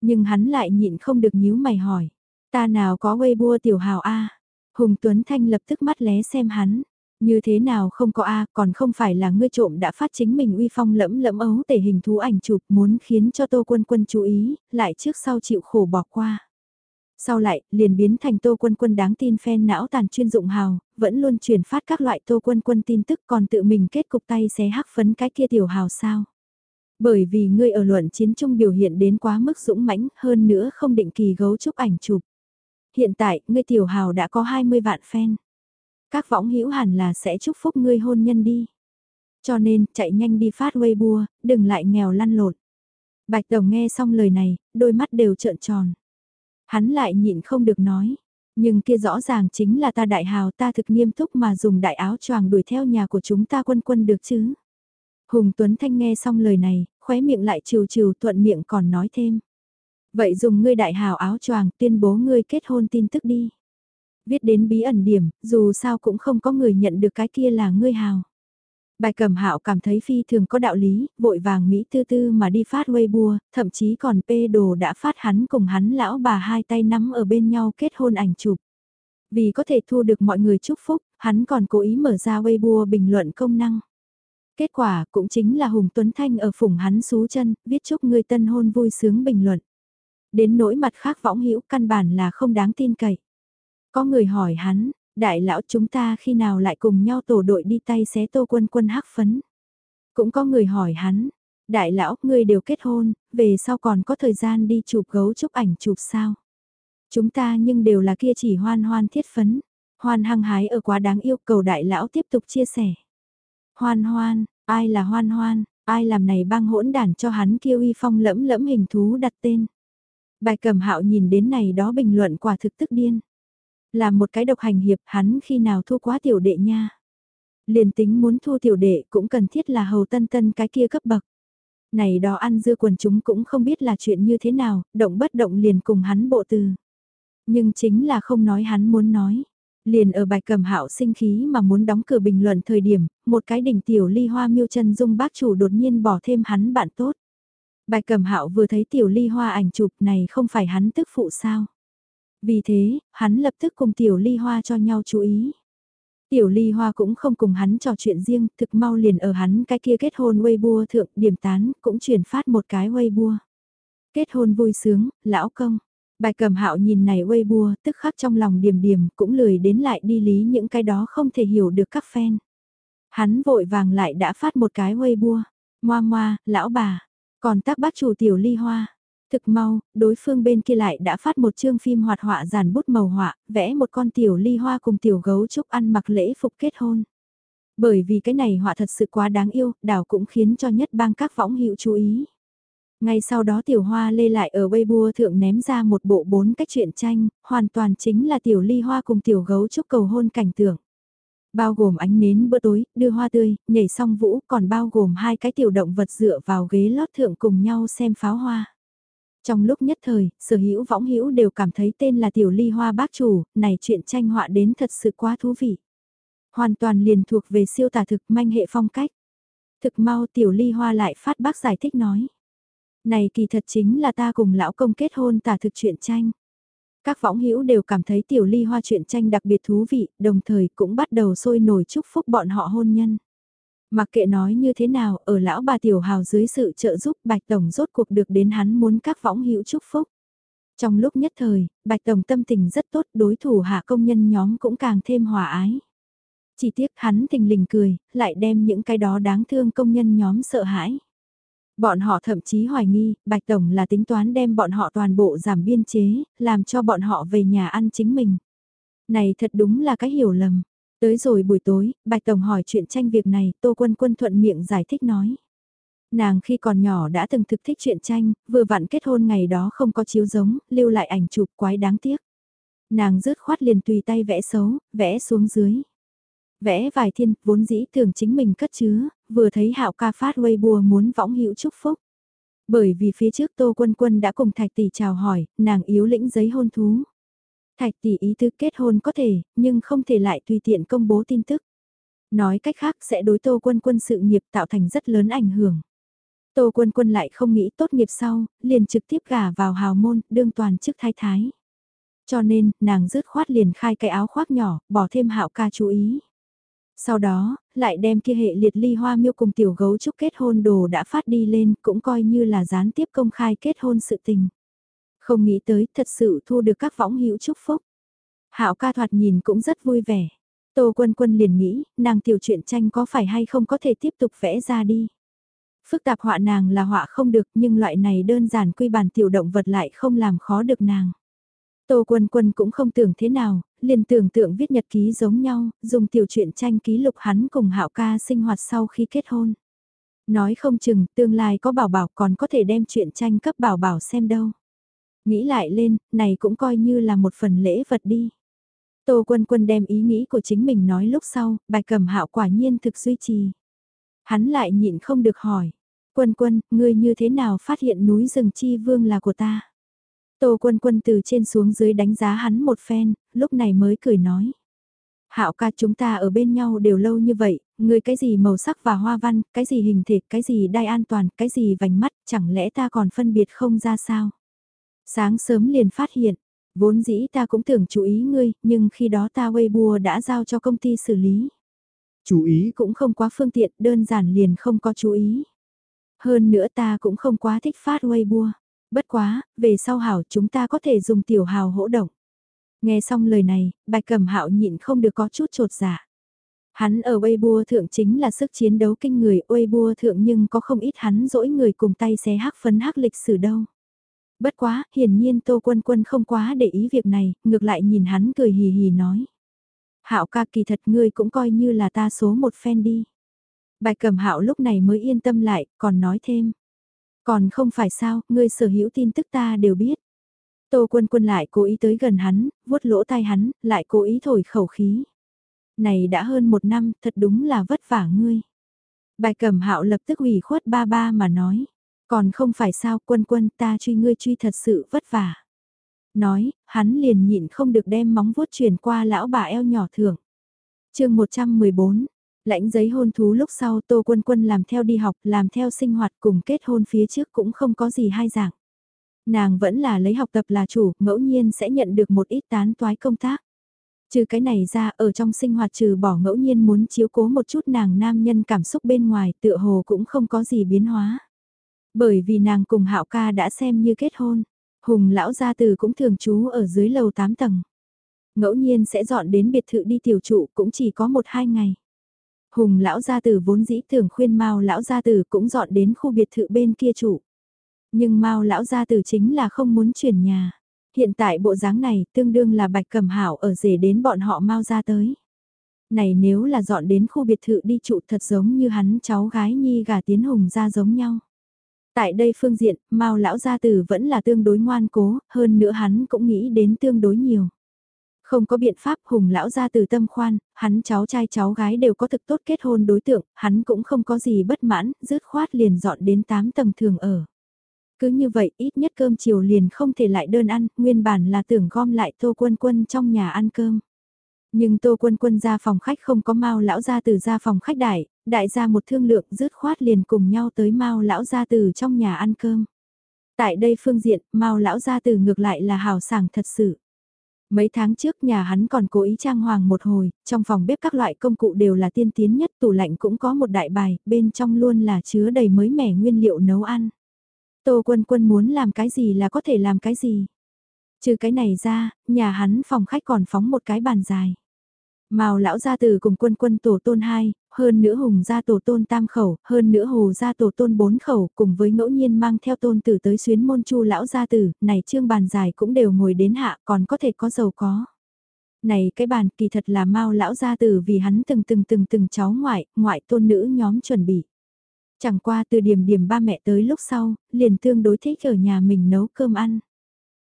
S1: Nhưng hắn lại nhịn không được nhíu mày hỏi. Ta nào có Weibo tiểu hào A. Hùng Tuấn Thanh lập tức mắt lé xem hắn. Như thế nào không có A còn không phải là ngươi trộm đã phát chính mình uy phong lẫm lẫm ấu tể hình thú ảnh chụp muốn khiến cho Tô Quân Quân chú ý, lại trước sau chịu khổ bỏ qua. Sau lại, liền biến thành Tô Quân Quân đáng tin phen não tàn chuyên dụng hào, vẫn luôn truyền phát các loại Tô Quân Quân tin tức còn tự mình kết cục tay xé hắc phấn cái kia tiểu hào sao. Bởi vì ngươi ở luận chiến trung biểu hiện đến quá mức dũng mãnh hơn nữa không định kỳ gấu chúc ảnh chụp. Hiện tại, ngươi tiểu hào đã có 20 vạn fan. Các võng hữu hẳn là sẽ chúc phúc ngươi hôn nhân đi. Cho nên, chạy nhanh đi phát Weibo, đừng lại nghèo lăn lộn. Bạch Đồng nghe xong lời này, đôi mắt đều trợn tròn. Hắn lại nhịn không được nói. Nhưng kia rõ ràng chính là ta đại hào ta thực nghiêm túc mà dùng đại áo choàng đuổi theo nhà của chúng ta quân quân được chứ. Hùng Tuấn Thanh nghe xong lời này, khóe miệng lại trừ trừ thuận miệng còn nói thêm. Vậy dùng ngươi đại hào áo choàng tuyên bố ngươi kết hôn tin tức đi. Viết đến bí ẩn điểm, dù sao cũng không có người nhận được cái kia là ngươi hào. Bài cầm hạo cảm thấy phi thường có đạo lý, vội vàng Mỹ tư tư mà đi phát Weibo, thậm chí còn pê đồ đã phát hắn cùng hắn lão bà hai tay nắm ở bên nhau kết hôn ảnh chụp. Vì có thể thu được mọi người chúc phúc, hắn còn cố ý mở ra Weibo bình luận công năng. Kết quả cũng chính là Hùng Tuấn Thanh ở phủng hắn xú chân, viết chúc người tân hôn vui sướng bình luận. Đến nỗi mặt khác võng hữu căn bản là không đáng tin cậy. Có người hỏi hắn, đại lão chúng ta khi nào lại cùng nhau tổ đội đi tay xé tô quân quân hắc phấn. Cũng có người hỏi hắn, đại lão, ngươi đều kết hôn, về sau còn có thời gian đi chụp gấu chụp ảnh chụp sao? Chúng ta nhưng đều là kia chỉ hoan hoan thiết phấn, hoan hăng hái ở quá đáng yêu cầu đại lão tiếp tục chia sẻ. Hoan hoan, ai là hoan hoan, ai làm này băng hỗn đản cho hắn kia uy phong lẫm lẫm hình thú đặt tên. Bài cầm hạo nhìn đến này đó bình luận quả thực tức điên. Là một cái độc hành hiệp hắn khi nào thu quá tiểu đệ nha. Liền tính muốn thu tiểu đệ cũng cần thiết là hầu tân tân cái kia cấp bậc. Này đó ăn dưa quần chúng cũng không biết là chuyện như thế nào, động bất động liền cùng hắn bộ từ. Nhưng chính là không nói hắn muốn nói. Liền ở bài cầm hạo sinh khí mà muốn đóng cửa bình luận thời điểm, một cái đỉnh tiểu ly hoa miêu chân dung bác chủ đột nhiên bỏ thêm hắn bạn tốt. Bài cầm hạo vừa thấy tiểu ly hoa ảnh chụp này không phải hắn tức phụ sao. Vì thế, hắn lập tức cùng Tiểu Ly Hoa cho nhau chú ý. Tiểu Ly Hoa cũng không cùng hắn trò chuyện riêng, thực mau liền ở hắn cái kia kết hôn Weibo thượng điểm tán, cũng chuyển phát một cái Weibo. Kết hôn vui sướng, lão công. Bài cầm hạo nhìn này Weibo, tức khắc trong lòng điềm điềm, cũng lười đến lại đi lý những cái đó không thể hiểu được các fan. Hắn vội vàng lại đã phát một cái Weibo. Moa moa, lão bà. Còn tác bác chủ tiểu ly hoa. Thực mau, đối phương bên kia lại đã phát một chương phim hoạt họa giàn bút màu họa, vẽ một con tiểu ly hoa cùng tiểu gấu trúc ăn mặc lễ phục kết hôn. Bởi vì cái này họa thật sự quá đáng yêu, đảo cũng khiến cho nhất bang các võng hiệu chú ý. Ngay sau đó tiểu hoa lê lại ở Weibo thượng ném ra một bộ bốn cách truyện tranh, hoàn toàn chính là tiểu ly hoa cùng tiểu gấu chúc cầu hôn cảnh tượng. Bao gồm ánh nến bữa tối, đưa hoa tươi, nhảy song vũ, còn bao gồm hai cái tiểu động vật dựa vào ghế lót thượng cùng nhau xem pháo hoa. Trong lúc nhất thời, sở hữu võng hữu đều cảm thấy tên là tiểu ly hoa bác chủ, này chuyện tranh họa đến thật sự quá thú vị. Hoàn toàn liền thuộc về siêu tả thực manh hệ phong cách. Thực mau tiểu ly hoa lại phát bác giải thích nói. Này kỳ thật chính là ta cùng lão công kết hôn tả thực chuyện tranh. Các võng hữu đều cảm thấy tiểu ly hoa chuyện tranh đặc biệt thú vị, đồng thời cũng bắt đầu sôi nổi chúc phúc bọn họ hôn nhân. Mặc kệ nói như thế nào, ở lão bà tiểu hào dưới sự trợ giúp Bạch Tổng rốt cuộc được đến hắn muốn các võng hữu chúc phúc. Trong lúc nhất thời, Bạch Tổng tâm tình rất tốt, đối thủ hạ công nhân nhóm cũng càng thêm hòa ái. Chỉ tiếc hắn thình lình cười, lại đem những cái đó đáng thương công nhân nhóm sợ hãi. Bọn họ thậm chí hoài nghi, Bạch Tổng là tính toán đem bọn họ toàn bộ giảm biên chế, làm cho bọn họ về nhà ăn chính mình. Này thật đúng là cái hiểu lầm. Tới rồi buổi tối, Bạch Tổng hỏi chuyện tranh việc này, Tô Quân Quân thuận miệng giải thích nói. Nàng khi còn nhỏ đã từng thực thích chuyện tranh, vừa vặn kết hôn ngày đó không có chiếu giống, lưu lại ảnh chụp quái đáng tiếc. Nàng rớt khoát liền tùy tay vẽ xấu, vẽ xuống dưới. Vẽ vài thiên, vốn dĩ tưởng chính mình cất chứa, vừa thấy hạo ca phát Weibo muốn võng hữu chúc phúc. Bởi vì phía trước Tô Quân Quân đã cùng Thạch Tỷ chào hỏi, nàng yếu lĩnh giấy hôn thú. Thạch Tỷ ý tư kết hôn có thể, nhưng không thể lại tùy tiện công bố tin tức. Nói cách khác sẽ đối Tô Quân Quân sự nghiệp tạo thành rất lớn ảnh hưởng. Tô Quân Quân lại không nghĩ tốt nghiệp sau, liền trực tiếp gả vào hào môn, đương toàn chức thái thái. Cho nên, nàng rứt khoát liền khai cái áo khoác nhỏ, bỏ thêm hạo ca chú ý. Sau đó, lại đem kia hệ liệt ly hoa miêu cùng tiểu gấu trúc kết hôn đồ đã phát đi lên cũng coi như là gián tiếp công khai kết hôn sự tình. Không nghĩ tới thật sự thu được các võng hữu chúc phúc. Hạo ca thoạt nhìn cũng rất vui vẻ. Tô quân quân liền nghĩ, nàng tiểu truyện tranh có phải hay không có thể tiếp tục vẽ ra đi. Phức tạp họa nàng là họa không được nhưng loại này đơn giản quy bản tiểu động vật lại không làm khó được nàng. Tô Quân Quân cũng không tưởng thế nào, liền tưởng tượng viết nhật ký giống nhau, dùng tiểu truyện tranh ký lục hắn cùng Hạo ca sinh hoạt sau khi kết hôn. Nói không chừng tương lai có bảo bảo còn có thể đem truyện tranh cấp bảo bảo xem đâu. Nghĩ lại lên, này cũng coi như là một phần lễ vật đi. Tô Quân Quân đem ý nghĩ của chính mình nói lúc sau, bài cầm Hạo quả nhiên thực duy trì. Hắn lại nhịn không được hỏi, Quân Quân, ngươi như thế nào phát hiện núi rừng chi vương là của ta? Tô quân quân từ trên xuống dưới đánh giá hắn một phen, lúc này mới cười nói. Hạo ca chúng ta ở bên nhau đều lâu như vậy, người cái gì màu sắc và hoa văn, cái gì hình thể, cái gì đai an toàn, cái gì vành mắt, chẳng lẽ ta còn phân biệt không ra sao? Sáng sớm liền phát hiện, vốn dĩ ta cũng tưởng chú ý ngươi, nhưng khi đó ta Weibo đã giao cho công ty xử lý.
S2: Chú ý
S1: cũng không quá phương tiện, đơn giản liền không có chú ý. Hơn nữa ta cũng không quá thích phát Weibo. Bất quá, về sau hảo chúng ta có thể dùng tiểu hào hỗ động. Nghe xong lời này, bạch cẩm hạo nhịn không được có chút trột dạ. Hắn ở Weibo thượng chính là sức chiến đấu kinh người Weibo thượng nhưng có không ít hắn dỗi người cùng tay xé hắc phấn hắc lịch sử đâu. Bất quá, hiển nhiên Tô Quân Quân không quá để ý việc này, ngược lại nhìn hắn cười hì hì nói. Hạo ca kỳ thật ngươi cũng coi như là ta số một fan đi. Bạch Cẩm Hạo lúc này mới yên tâm lại, còn nói thêm. Còn không phải sao, ngươi sở hữu tin tức ta đều biết. Tô quân quân lại cố ý tới gần hắn, vuốt lỗ tai hắn, lại cố ý thổi khẩu khí. Này đã hơn một năm, thật đúng là vất vả ngươi. Bài cẩm hạo lập tức ủy khuất ba ba mà nói. Còn không phải sao quân quân ta truy ngươi truy thật sự vất vả. Nói, hắn liền nhịn không được đem móng vuốt truyền qua lão bà eo nhỏ thưởng. chương 114, Lãnh giấy hôn thú lúc sau Tô Quân Quân làm theo đi học, làm theo sinh hoạt cùng kết hôn phía trước cũng không có gì hai dạng. Nàng vẫn là lấy học tập là chủ, ngẫu nhiên sẽ nhận được một ít tán toái công tác. Trừ cái này ra, ở trong sinh hoạt trừ bỏ ngẫu nhiên muốn chiếu cố một chút nàng nam nhân cảm xúc bên ngoài tựa hồ cũng không có gì biến hóa. Bởi vì nàng cùng hạo ca đã xem như kết hôn, hùng lão gia từ cũng thường trú ở dưới lầu 8 tầng. Ngẫu nhiên sẽ dọn đến biệt thự đi tiểu trụ cũng chỉ có một hai ngày. Hùng lão gia tử vốn dĩ tưởng khuyên Mao lão gia tử cũng dọn đến khu biệt thự bên kia chủ. Nhưng Mao lão gia tử chính là không muốn chuyển nhà. Hiện tại bộ dáng này tương đương là Bạch Cẩm Hảo ở rể đến bọn họ Mao ra tới. Này nếu là dọn đến khu biệt thự đi trụ thật giống như hắn cháu gái nhi gà tiến hùng ra giống nhau. Tại đây phương diện, Mao lão gia tử vẫn là tương đối ngoan cố, hơn nữa hắn cũng nghĩ đến tương đối nhiều. Không có biện pháp hùng lão ra từ tâm khoan, hắn cháu trai cháu gái đều có thực tốt kết hôn đối tượng, hắn cũng không có gì bất mãn, dứt khoát liền dọn đến 8 tầng thường ở. Cứ như vậy ít nhất cơm chiều liền không thể lại đơn ăn, nguyên bản là tưởng gom lại tô quân quân trong nhà ăn cơm. Nhưng tô quân quân ra phòng khách không có mau lão ra từ ra phòng khách đại, đại ra một thương lượng dứt khoát liền cùng nhau tới mau lão ra từ trong nhà ăn cơm. Tại đây phương diện, mau lão ra từ ngược lại là hào sảng thật sự. Mấy tháng trước nhà hắn còn cố ý trang hoàng một hồi, trong phòng bếp các loại công cụ đều là tiên tiến nhất, tủ lạnh cũng có một đại bài, bên trong luôn là chứa đầy mới mẻ nguyên liệu nấu ăn. Tô quân quân muốn làm cái gì là có thể làm cái gì. Trừ cái này ra, nhà hắn phòng khách còn phóng một cái bàn dài. Mao lão gia tử cùng quân quân tổ tôn hai, hơn nữa hùng gia tổ tôn tam khẩu, hơn nữa hồ gia tổ tôn bốn khẩu, cùng với ngẫu nhiên mang theo tôn tử tới xuyến môn chu lão gia tử, này trương bàn dài cũng đều ngồi đến hạ, còn có thể có giàu có. Này cái bàn kỳ thật là Mao lão gia tử vì hắn từng từng từng từng cháu ngoại, ngoại tôn nữ nhóm chuẩn bị. Chẳng qua từ điểm điểm ba mẹ tới lúc sau, liền tương đối thích ở nhà mình nấu cơm ăn.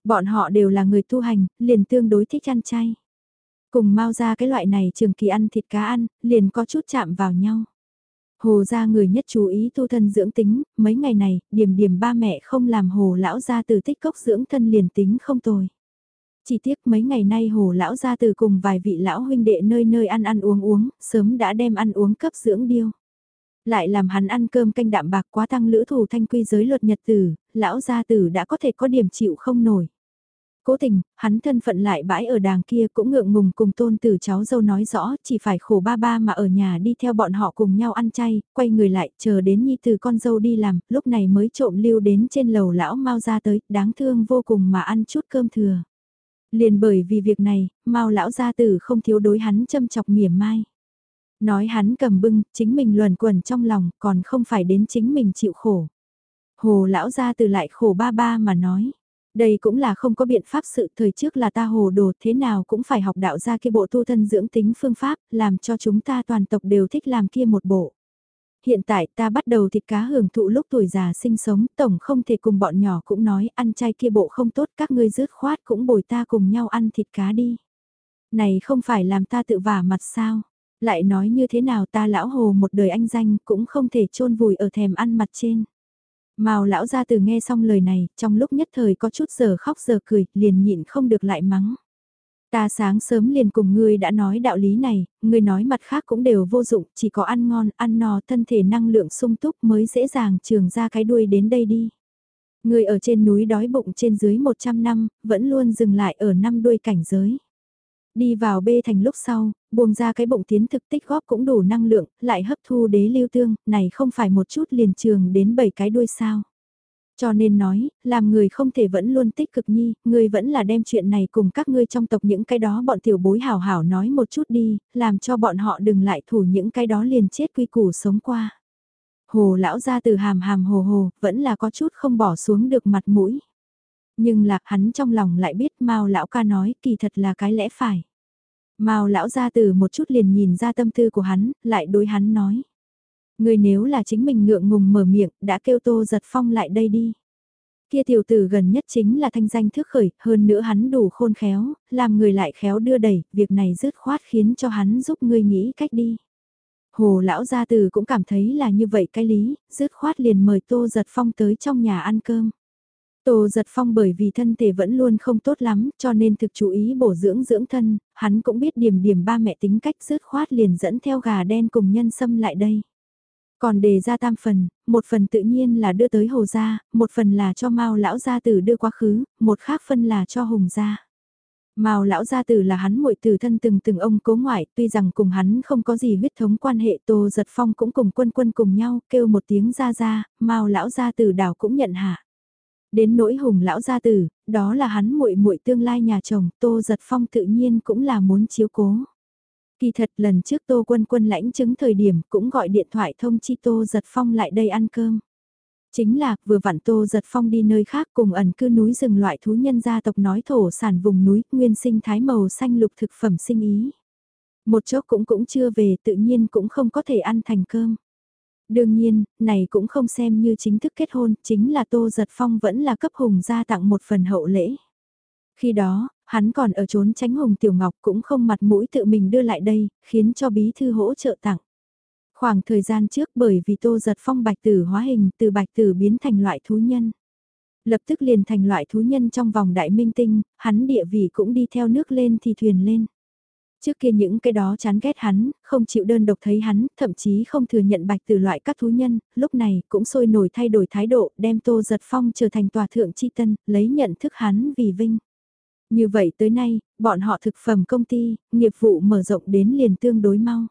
S1: Bọn họ đều là người tu hành, liền tương đối thích ăn chay. Cùng mau ra cái loại này trường kỳ ăn thịt cá ăn, liền có chút chạm vào nhau. Hồ ra người nhất chú ý tu thân dưỡng tính, mấy ngày này, điểm điểm ba mẹ không làm hồ lão ra từ tích cốc dưỡng thân liền tính không tồi. Chỉ tiếc mấy ngày nay hồ lão ra từ cùng vài vị lão huynh đệ nơi nơi ăn ăn uống uống, sớm đã đem ăn uống cấp dưỡng điêu. Lại làm hắn ăn cơm canh đạm bạc quá tăng lữ thù thanh quy giới luật nhật tử, lão gia tử đã có thể có điểm chịu không nổi. Cố tình, hắn thân phận lại bãi ở đàng kia cũng ngượng ngùng cùng tôn tử cháu dâu nói rõ, chỉ phải khổ ba ba mà ở nhà đi theo bọn họ cùng nhau ăn chay, quay người lại, chờ đến nhi từ con dâu đi làm, lúc này mới trộm lưu đến trên lầu lão mau ra tới, đáng thương vô cùng mà ăn chút cơm thừa. Liền bởi vì việc này, mau lão gia tử không thiếu đối hắn châm chọc mỉa mai. Nói hắn cầm bưng, chính mình luẩn quẩn trong lòng, còn không phải đến chính mình chịu khổ. Hồ lão gia tử lại khổ ba ba mà nói. Đây cũng là không có biện pháp sự thời trước là ta hồ đồ thế nào cũng phải học đạo ra kia bộ tu thân dưỡng tính phương pháp, làm cho chúng ta toàn tộc đều thích làm kia một bộ. Hiện tại ta bắt đầu thịt cá hưởng thụ lúc tuổi già sinh sống, tổng không thể cùng bọn nhỏ cũng nói ăn chay kia bộ không tốt các ngươi rớt khoát cũng bồi ta cùng nhau ăn thịt cá đi. Này không phải làm ta tự vả mặt sao, lại nói như thế nào ta lão hồ một đời anh danh cũng không thể chôn vùi ở thèm ăn mặt trên. Mao lão ra từ nghe xong lời này, trong lúc nhất thời có chút giờ khóc giờ cười, liền nhịn không được lại mắng. Ta sáng sớm liền cùng ngươi đã nói đạo lý này, ngươi nói mặt khác cũng đều vô dụng, chỉ có ăn ngon, ăn no, thân thể năng lượng sung túc mới dễ dàng trường ra cái đuôi đến đây đi. Ngươi ở trên núi đói bụng trên dưới 100 năm, vẫn luôn dừng lại ở năm đuôi cảnh giới. Đi vào bê thành lúc sau, buông ra cái bụng tiến thực tích góp cũng đủ năng lượng, lại hấp thu đế lưu tương, này không phải một chút liền trường đến bảy cái đuôi sao. Cho nên nói, làm người không thể vẫn luôn tích cực nhi, người vẫn là đem chuyện này cùng các ngươi trong tộc những cái đó bọn tiểu bối hảo hảo nói một chút đi, làm cho bọn họ đừng lại thủ những cái đó liền chết quy củ sống qua. Hồ lão ra từ hàm hàm hồ hồ, vẫn là có chút không bỏ xuống được mặt mũi. Nhưng lạc hắn trong lòng lại biết Mao lão ca nói kỳ thật là cái lẽ phải. Mao lão gia từ một chút liền nhìn ra tâm tư của hắn, lại đối hắn nói. Người nếu là chính mình ngượng ngùng mở miệng, đã kêu tô giật phong lại đây đi. Kia tiểu tử gần nhất chính là thanh danh thức khởi, hơn nữa hắn đủ khôn khéo, làm người lại khéo đưa đẩy, việc này dứt khoát khiến cho hắn giúp ngươi nghĩ cách đi. Hồ lão gia từ cũng cảm thấy là như vậy cái lý, dứt khoát liền mời tô giật phong tới trong nhà ăn cơm. Tô giật phong bởi vì thân thể vẫn luôn không tốt lắm cho nên thực chú ý bổ dưỡng dưỡng thân, hắn cũng biết điểm điểm ba mẹ tính cách rớt khoát liền dẫn theo gà đen cùng nhân sâm lại đây. Còn đề ra tam phần, một phần tự nhiên là đưa tới hồ gia, một phần là cho Mao lão gia tử đưa quá khứ, một khác phân là cho hùng gia. Mao lão gia tử là hắn muội tử thân từng từng ông cố ngoại, tuy rằng cùng hắn không có gì huyết thống quan hệ, Tô Giật Phong cũng cùng quân quân cùng nhau, kêu một tiếng ra ra, Mao lão gia tử đảo cũng nhận hạ. Đến nỗi hùng lão gia tử, đó là hắn muội muội tương lai nhà chồng, Tô Giật Phong tự nhiên cũng là muốn chiếu cố. Kỳ thật lần trước Tô Quân Quân lãnh chứng thời điểm cũng gọi điện thoại thông chi Tô Giật Phong lại đây ăn cơm. Chính là, vừa vặn Tô Giật Phong đi nơi khác cùng ẩn cư núi rừng loại thú nhân gia tộc nói thổ sản vùng núi, nguyên sinh thái màu xanh lục thực phẩm sinh ý. Một chốc cũng cũng chưa về tự nhiên cũng không có thể ăn thành cơm. Đương nhiên, này cũng không xem như chính thức kết hôn, chính là Tô Giật Phong vẫn là cấp Hùng gia tặng một phần hậu lễ. Khi đó, hắn còn ở trốn tránh Hùng Tiểu Ngọc cũng không mặt mũi tự mình đưa lại đây, khiến cho bí thư hỗ trợ tặng. Khoảng thời gian trước bởi vì Tô Giật Phong bạch tử hóa hình từ bạch tử biến thành loại thú nhân. Lập tức liền thành loại thú nhân trong vòng đại minh tinh, hắn địa vị cũng đi theo nước lên thì thuyền lên. Trước kia những cái đó chán ghét hắn, không chịu đơn độc thấy hắn, thậm chí không thừa nhận bạch từ loại các thú nhân, lúc này cũng sôi nổi thay đổi thái độ, đem Tô Giật Phong trở thành tòa thượng chi tân, lấy nhận thức hắn vì vinh. Như vậy tới nay, bọn họ thực phẩm công ty, nghiệp vụ mở rộng đến liền tương đối mau.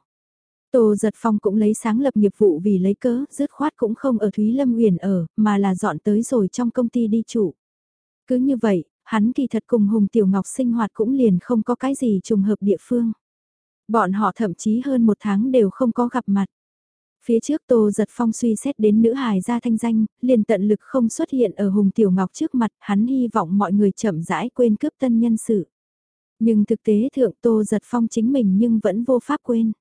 S1: Tô Giật Phong cũng lấy sáng lập nghiệp vụ vì lấy cớ, dứt khoát cũng không ở Thúy Lâm Huyền ở, mà là dọn tới rồi trong công ty đi chủ. Cứ như vậy, hắn kỳ thật cùng Hùng Tiểu Ngọc sinh hoạt cũng liền không có cái gì trùng hợp địa phương. Bọn họ thậm chí hơn một tháng đều không có gặp mặt. Phía trước Tô Giật Phong suy xét đến nữ hài gia thanh danh, liền tận lực không xuất hiện ở Hùng Tiểu Ngọc trước mặt, hắn hy vọng mọi người chậm rãi quên cướp tân nhân sự. Nhưng thực tế thượng Tô Giật Phong chính mình nhưng vẫn vô pháp quên.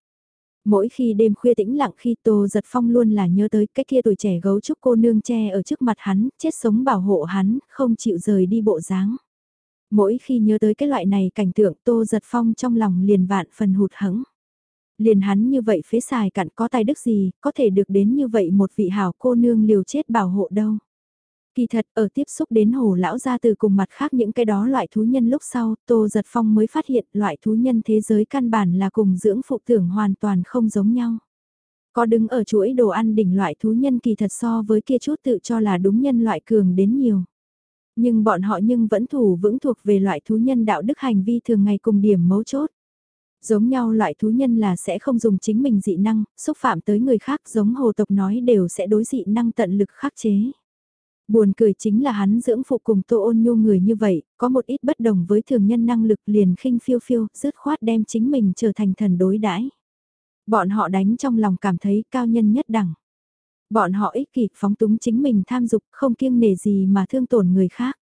S1: Mỗi khi đêm khuya tĩnh lặng khi Tô Giật Phong luôn là nhớ tới cái kia tuổi trẻ gấu trúc cô nương che ở trước mặt hắn, chết sống bảo hộ hắn, không chịu rời đi bộ dáng. Mỗi khi nhớ tới cái loại này cảnh tượng Tô Giật Phong trong lòng liền vạn phần hụt hẫng liền hắn như vậy phế xài cặn có tài đức gì, có thể được đến như vậy một vị hảo cô nương liều chết bảo hộ đâu. Kỳ thật ở tiếp xúc đến hồ lão gia từ cùng mặt khác những cái đó loại thú nhân lúc sau, Tô Giật Phong mới phát hiện loại thú nhân thế giới căn bản là cùng dưỡng phụ tưởng hoàn toàn không giống nhau. Có đứng ở chuỗi đồ ăn đỉnh loại thú nhân kỳ thật so với kia chút tự cho là đúng nhân loại cường đến nhiều. Nhưng bọn họ nhưng vẫn thủ vững thuộc về loại thú nhân đạo đức hành vi thường ngày cùng điểm mấu chốt. Giống nhau loại thú nhân là sẽ không dùng chính mình dị năng, xúc phạm tới người khác giống hồ tộc nói đều sẽ đối dị năng tận lực khắc chế. Buồn cười chính là hắn dưỡng phụ cùng tô ôn nhu người như vậy, có một ít bất đồng với thường nhân năng lực liền khinh phiêu phiêu, dứt khoát đem chính mình trở thành thần đối đãi. Bọn họ đánh trong lòng cảm thấy cao nhân nhất đẳng. Bọn họ ích kỷ phóng túng chính mình tham dục không kiêng nể gì mà thương tổn người khác.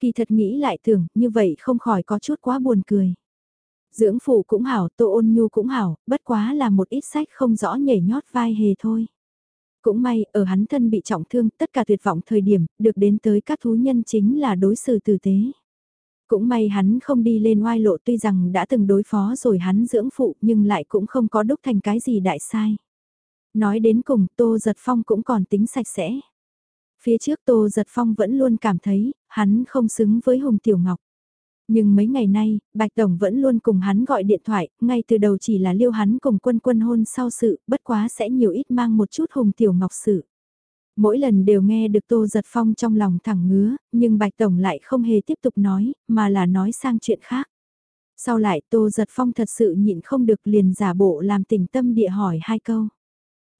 S1: Kỳ thật nghĩ lại tưởng như vậy không khỏi có chút quá buồn cười. Dưỡng phụ cũng hảo, tô ôn nhu cũng hảo, bất quá là một ít sách không rõ nhảy nhót vai hề thôi. Cũng may, ở hắn thân bị trọng thương, tất cả tuyệt vọng thời điểm, được đến tới các thú nhân chính là đối xử tử tế. Cũng may hắn không đi lên oai lộ tuy rằng đã từng đối phó rồi hắn dưỡng phụ nhưng lại cũng không có đúc thành cái gì đại sai. Nói đến cùng Tô Giật Phong cũng còn tính sạch sẽ. Phía trước Tô Giật Phong vẫn luôn cảm thấy, hắn không xứng với Hùng Tiểu Ngọc. Nhưng mấy ngày nay, Bạch Tổng vẫn luôn cùng hắn gọi điện thoại, ngay từ đầu chỉ là liêu hắn cùng quân quân hôn sau sự, bất quá sẽ nhiều ít mang một chút Hùng Tiểu Ngọc sự. Mỗi lần đều nghe được Tô Giật Phong trong lòng thẳng ngứa, nhưng Bạch Tổng lại không hề tiếp tục nói, mà là nói sang chuyện khác. Sau lại Tô Giật Phong thật sự nhịn không được liền giả bộ làm tình tâm địa hỏi hai câu.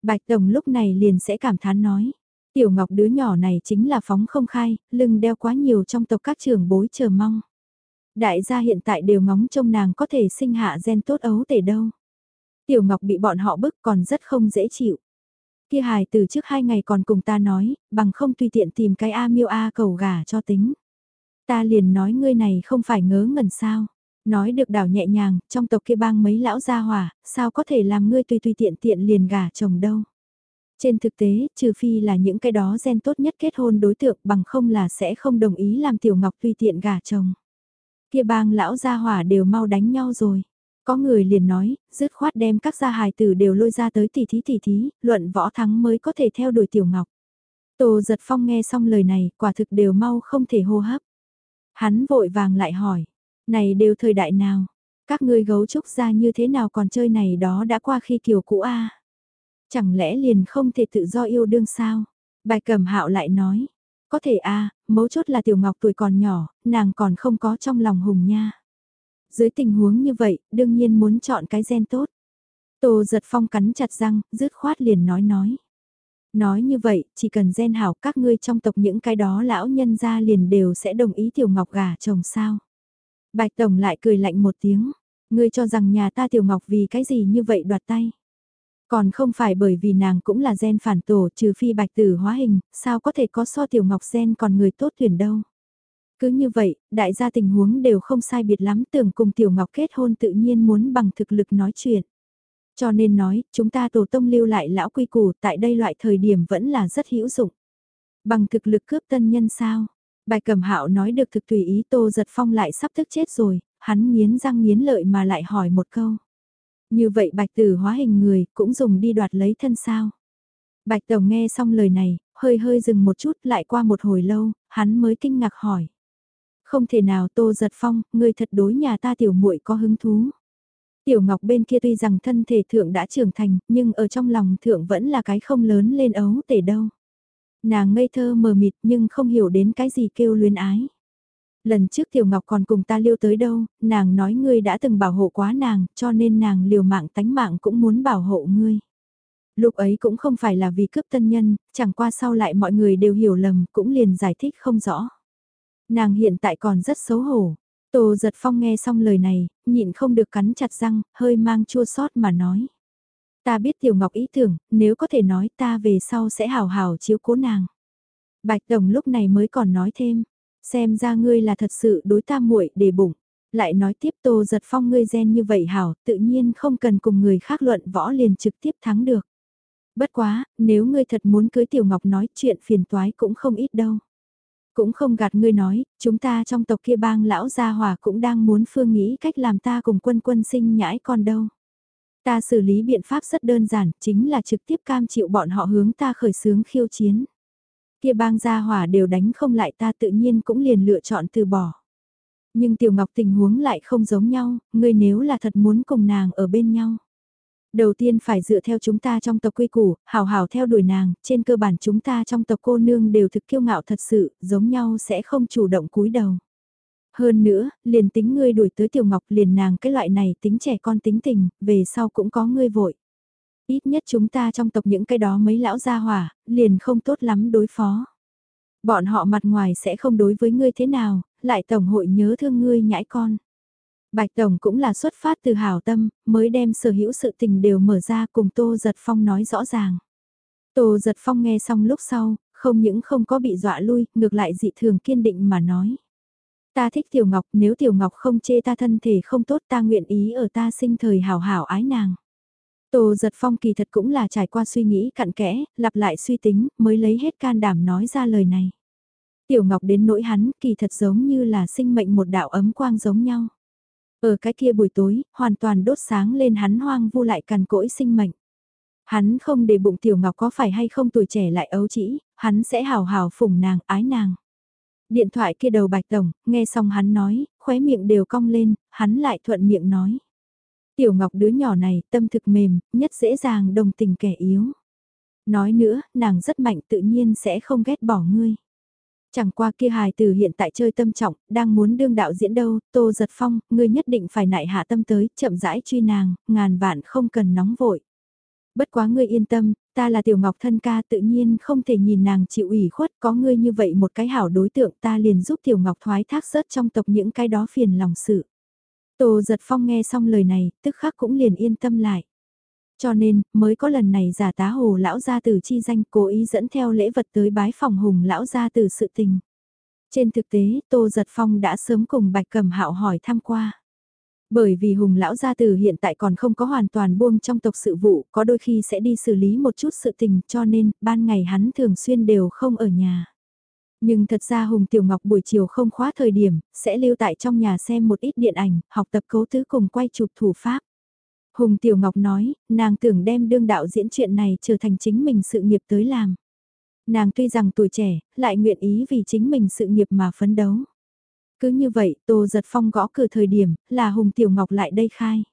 S1: Bạch Tổng lúc này liền sẽ cảm thán nói. Tiểu Ngọc đứa nhỏ này chính là phóng không khai, lưng đeo quá nhiều trong tộc các trường bối chờ mong. Đại gia hiện tại đều ngóng trông nàng có thể sinh hạ gen tốt ấu tể đâu. Tiểu Ngọc bị bọn họ bức còn rất không dễ chịu. Kia hài từ trước hai ngày còn cùng ta nói, bằng không tùy tiện tìm cái A miêu A cầu gà cho tính. Ta liền nói ngươi này không phải ngớ ngẩn sao. Nói được đảo nhẹ nhàng, trong tộc kia bang mấy lão gia hòa, sao có thể làm ngươi tùy tùy tiện tiện liền gả chồng đâu. Trên thực tế, trừ phi là những cái đó gen tốt nhất kết hôn đối tượng bằng không là sẽ không đồng ý làm tiểu ngọc tùy tiện gả chồng. Kia bang lão gia hỏa đều mau đánh nhau rồi. Có người liền nói, dứt khoát đem các gia hài tử đều lôi ra tới tỷ thí tỷ thí, luận võ thắng mới có thể theo đuổi tiểu ngọc. Tô giật phong nghe xong lời này, quả thực đều mau không thể hô hấp. Hắn vội vàng lại hỏi, này đều thời đại nào, các ngươi gấu trúc ra như thế nào còn chơi này đó đã qua khi kiều cũ a Chẳng lẽ liền không thể tự do yêu đương sao? Bài cầm hạo lại nói, có thể a mấu chốt là tiểu ngọc tuổi còn nhỏ, nàng còn không có trong lòng hùng nha. Dưới tình huống như vậy, đương nhiên muốn chọn cái gen tốt. Tô giật phong cắn chặt răng, rứt khoát liền nói nói. Nói như vậy, chỉ cần gen hảo các ngươi trong tộc những cái đó lão nhân ra liền đều sẽ đồng ý tiểu ngọc gà chồng sao. Bạch Tổng lại cười lạnh một tiếng, ngươi cho rằng nhà ta tiểu ngọc vì cái gì như vậy đoạt tay. Còn không phải bởi vì nàng cũng là gen phản tổ trừ phi bạch tử hóa hình, sao có thể có so tiểu ngọc gen còn người tốt tuyển đâu. Cứ như vậy, đại gia tình huống đều không sai biệt lắm tưởng cùng tiểu ngọc kết hôn tự nhiên muốn bằng thực lực nói chuyện. Cho nên nói, chúng ta tổ tông lưu lại lão quy củ tại đây loại thời điểm vẫn là rất hữu dụng. Bằng thực lực cướp tân nhân sao? Bài cầm hạo nói được thực tùy ý tô giật phong lại sắp thức chết rồi, hắn nghiến răng nghiến lợi mà lại hỏi một câu. Như vậy bạch tử hóa hình người cũng dùng đi đoạt lấy thân sao. Bạch Tổng nghe xong lời này, hơi hơi dừng một chút lại qua một hồi lâu, hắn mới kinh ngạc hỏi. Không thể nào Tô Giật Phong, người thật đối nhà ta tiểu muội có hứng thú. Tiểu Ngọc bên kia tuy rằng thân thể thượng đã trưởng thành, nhưng ở trong lòng thượng vẫn là cái không lớn lên ấu tể đâu. Nàng ngây thơ mờ mịt nhưng không hiểu đến cái gì kêu luyến ái. Lần trước Tiểu Ngọc còn cùng ta liêu tới đâu, nàng nói ngươi đã từng bảo hộ quá nàng, cho nên nàng liều mạng tánh mạng cũng muốn bảo hộ ngươi. Lúc ấy cũng không phải là vì cướp tân nhân, chẳng qua sau lại mọi người đều hiểu lầm, cũng liền giải thích không rõ. Nàng hiện tại còn rất xấu hổ. Tô giật phong nghe xong lời này, nhịn không được cắn chặt răng, hơi mang chua sót mà nói. Ta biết Tiểu Ngọc ý tưởng, nếu có thể nói ta về sau sẽ hào hào chiếu cố nàng. Bạch đồng lúc này mới còn nói thêm, xem ra ngươi là thật sự đối ta muội để bụng. Lại nói tiếp Tô giật phong ngươi gen như vậy hảo, tự nhiên không cần cùng người khác luận võ liền trực tiếp thắng được. Bất quá, nếu ngươi thật muốn cưới Tiểu Ngọc nói chuyện phiền toái cũng không ít đâu. Cũng không gạt ngươi nói, chúng ta trong tộc kia bang lão gia hòa cũng đang muốn phương nghĩ cách làm ta cùng quân quân sinh nhãi con đâu. Ta xử lý biện pháp rất đơn giản, chính là trực tiếp cam chịu bọn họ hướng ta khởi xướng khiêu chiến. Kia bang gia hỏa đều đánh không lại ta tự nhiên cũng liền lựa chọn từ bỏ. Nhưng Tiểu Ngọc tình huống lại không giống nhau, ngươi nếu là thật muốn cùng nàng ở bên nhau. Đầu tiên phải dựa theo chúng ta trong tộc quy củ, hào hào theo đuổi nàng, trên cơ bản chúng ta trong tộc cô nương đều thực kiêu ngạo thật sự, giống nhau sẽ không chủ động cúi đầu. Hơn nữa, liền tính ngươi đuổi tới tiểu ngọc liền nàng cái loại này tính trẻ con tính tình, về sau cũng có ngươi vội. Ít nhất chúng ta trong tộc những cái đó mấy lão gia hỏa, liền không tốt lắm đối phó. Bọn họ mặt ngoài sẽ không đối với ngươi thế nào, lại tổng hội nhớ thương ngươi nhãi con. Bạch Tổng cũng là xuất phát từ hảo tâm, mới đem sở hữu sự tình đều mở ra cùng Tô Giật Phong nói rõ ràng. Tô Giật Phong nghe xong lúc sau, không những không có bị dọa lui, ngược lại dị thường kiên định mà nói. Ta thích Tiểu Ngọc, nếu Tiểu Ngọc không chê ta thân thể không tốt ta nguyện ý ở ta sinh thời hảo hảo ái nàng. Tô Giật Phong kỳ thật cũng là trải qua suy nghĩ cặn kẽ, lặp lại suy tính, mới lấy hết can đảm nói ra lời này. Tiểu Ngọc đến nỗi hắn kỳ thật giống như là sinh mệnh một đạo ấm quang giống nhau. Ở cái kia buổi tối, hoàn toàn đốt sáng lên hắn hoang vu lại cằn cỗi sinh mệnh. Hắn không để bụng Tiểu Ngọc có phải hay không tuổi trẻ lại ấu trĩ, hắn sẽ hào hào phủng nàng, ái nàng. Điện thoại kia đầu bạch tổng, nghe xong hắn nói, khóe miệng đều cong lên, hắn lại thuận miệng nói. Tiểu Ngọc đứa nhỏ này, tâm thực mềm, nhất dễ dàng đồng tình kẻ yếu. Nói nữa, nàng rất mạnh tự nhiên sẽ không ghét bỏ ngươi. Chẳng qua kia hài từ hiện tại chơi tâm trọng, đang muốn đương đạo diễn đâu, tô giật phong, ngươi nhất định phải nại hạ tâm tới, chậm rãi truy nàng, ngàn vạn không cần nóng vội. Bất quá ngươi yên tâm, ta là tiểu ngọc thân ca tự nhiên không thể nhìn nàng chịu ủy khuất, có ngươi như vậy một cái hảo đối tượng ta liền giúp tiểu ngọc thoái thác rớt trong tộc những cái đó phiền lòng sự. Tô giật phong nghe xong lời này, tức khắc cũng liền yên tâm lại. Cho nên, mới có lần này giả tá hồ lão gia tử chi danh cố ý dẫn theo lễ vật tới bái phòng hùng lão gia tử sự tình. Trên thực tế, Tô Giật Phong đã sớm cùng Bạch Cẩm Hạo hỏi thăm qua. Bởi vì Hùng lão gia tử hiện tại còn không có hoàn toàn buông trong tộc sự vụ, có đôi khi sẽ đi xử lý một chút sự tình, cho nên ban ngày hắn thường xuyên đều không ở nhà. Nhưng thật ra Hùng Tiểu Ngọc buổi chiều không khóa thời điểm, sẽ lưu tại trong nhà xem một ít điện ảnh, học tập cấu tứ cùng quay chụp thủ pháp. Hùng Tiểu Ngọc nói, nàng tưởng đem đương đạo diễn chuyện này trở thành chính mình sự nghiệp tới làm. Nàng tuy rằng tuổi trẻ, lại nguyện ý vì chính mình sự nghiệp mà phấn đấu. Cứ như vậy, Tô Giật Phong gõ cửa thời điểm, là Hùng Tiểu Ngọc lại đây khai.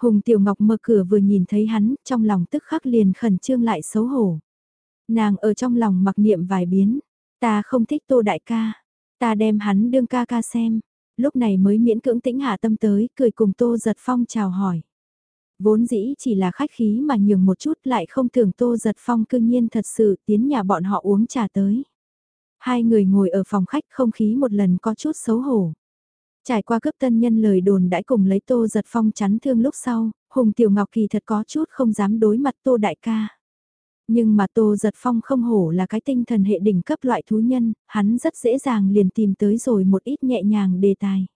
S1: Hùng Tiểu Ngọc mở cửa vừa nhìn thấy hắn, trong lòng tức khắc liền khẩn trương lại xấu hổ. Nàng ở trong lòng mặc niệm vài biến, ta không thích Tô Đại ca, ta đem hắn đương ca ca xem. Lúc này mới miễn cưỡng tĩnh hạ tâm tới, cười cùng Tô Giật Phong chào hỏi. Vốn dĩ chỉ là khách khí mà nhường một chút lại không tưởng Tô Giật Phong cương nhiên thật sự tiến nhà bọn họ uống trà tới. Hai người ngồi ở phòng khách không khí một lần có chút xấu hổ. Trải qua cấp tân nhân lời đồn đãi cùng lấy Tô Giật Phong chắn thương lúc sau, Hùng Tiểu Ngọc kỳ thật có chút không dám đối mặt Tô Đại ca. Nhưng mà Tô Giật Phong không hổ là cái tinh thần hệ đỉnh cấp loại thú nhân, hắn rất dễ dàng liền tìm tới rồi một ít nhẹ nhàng đề tài.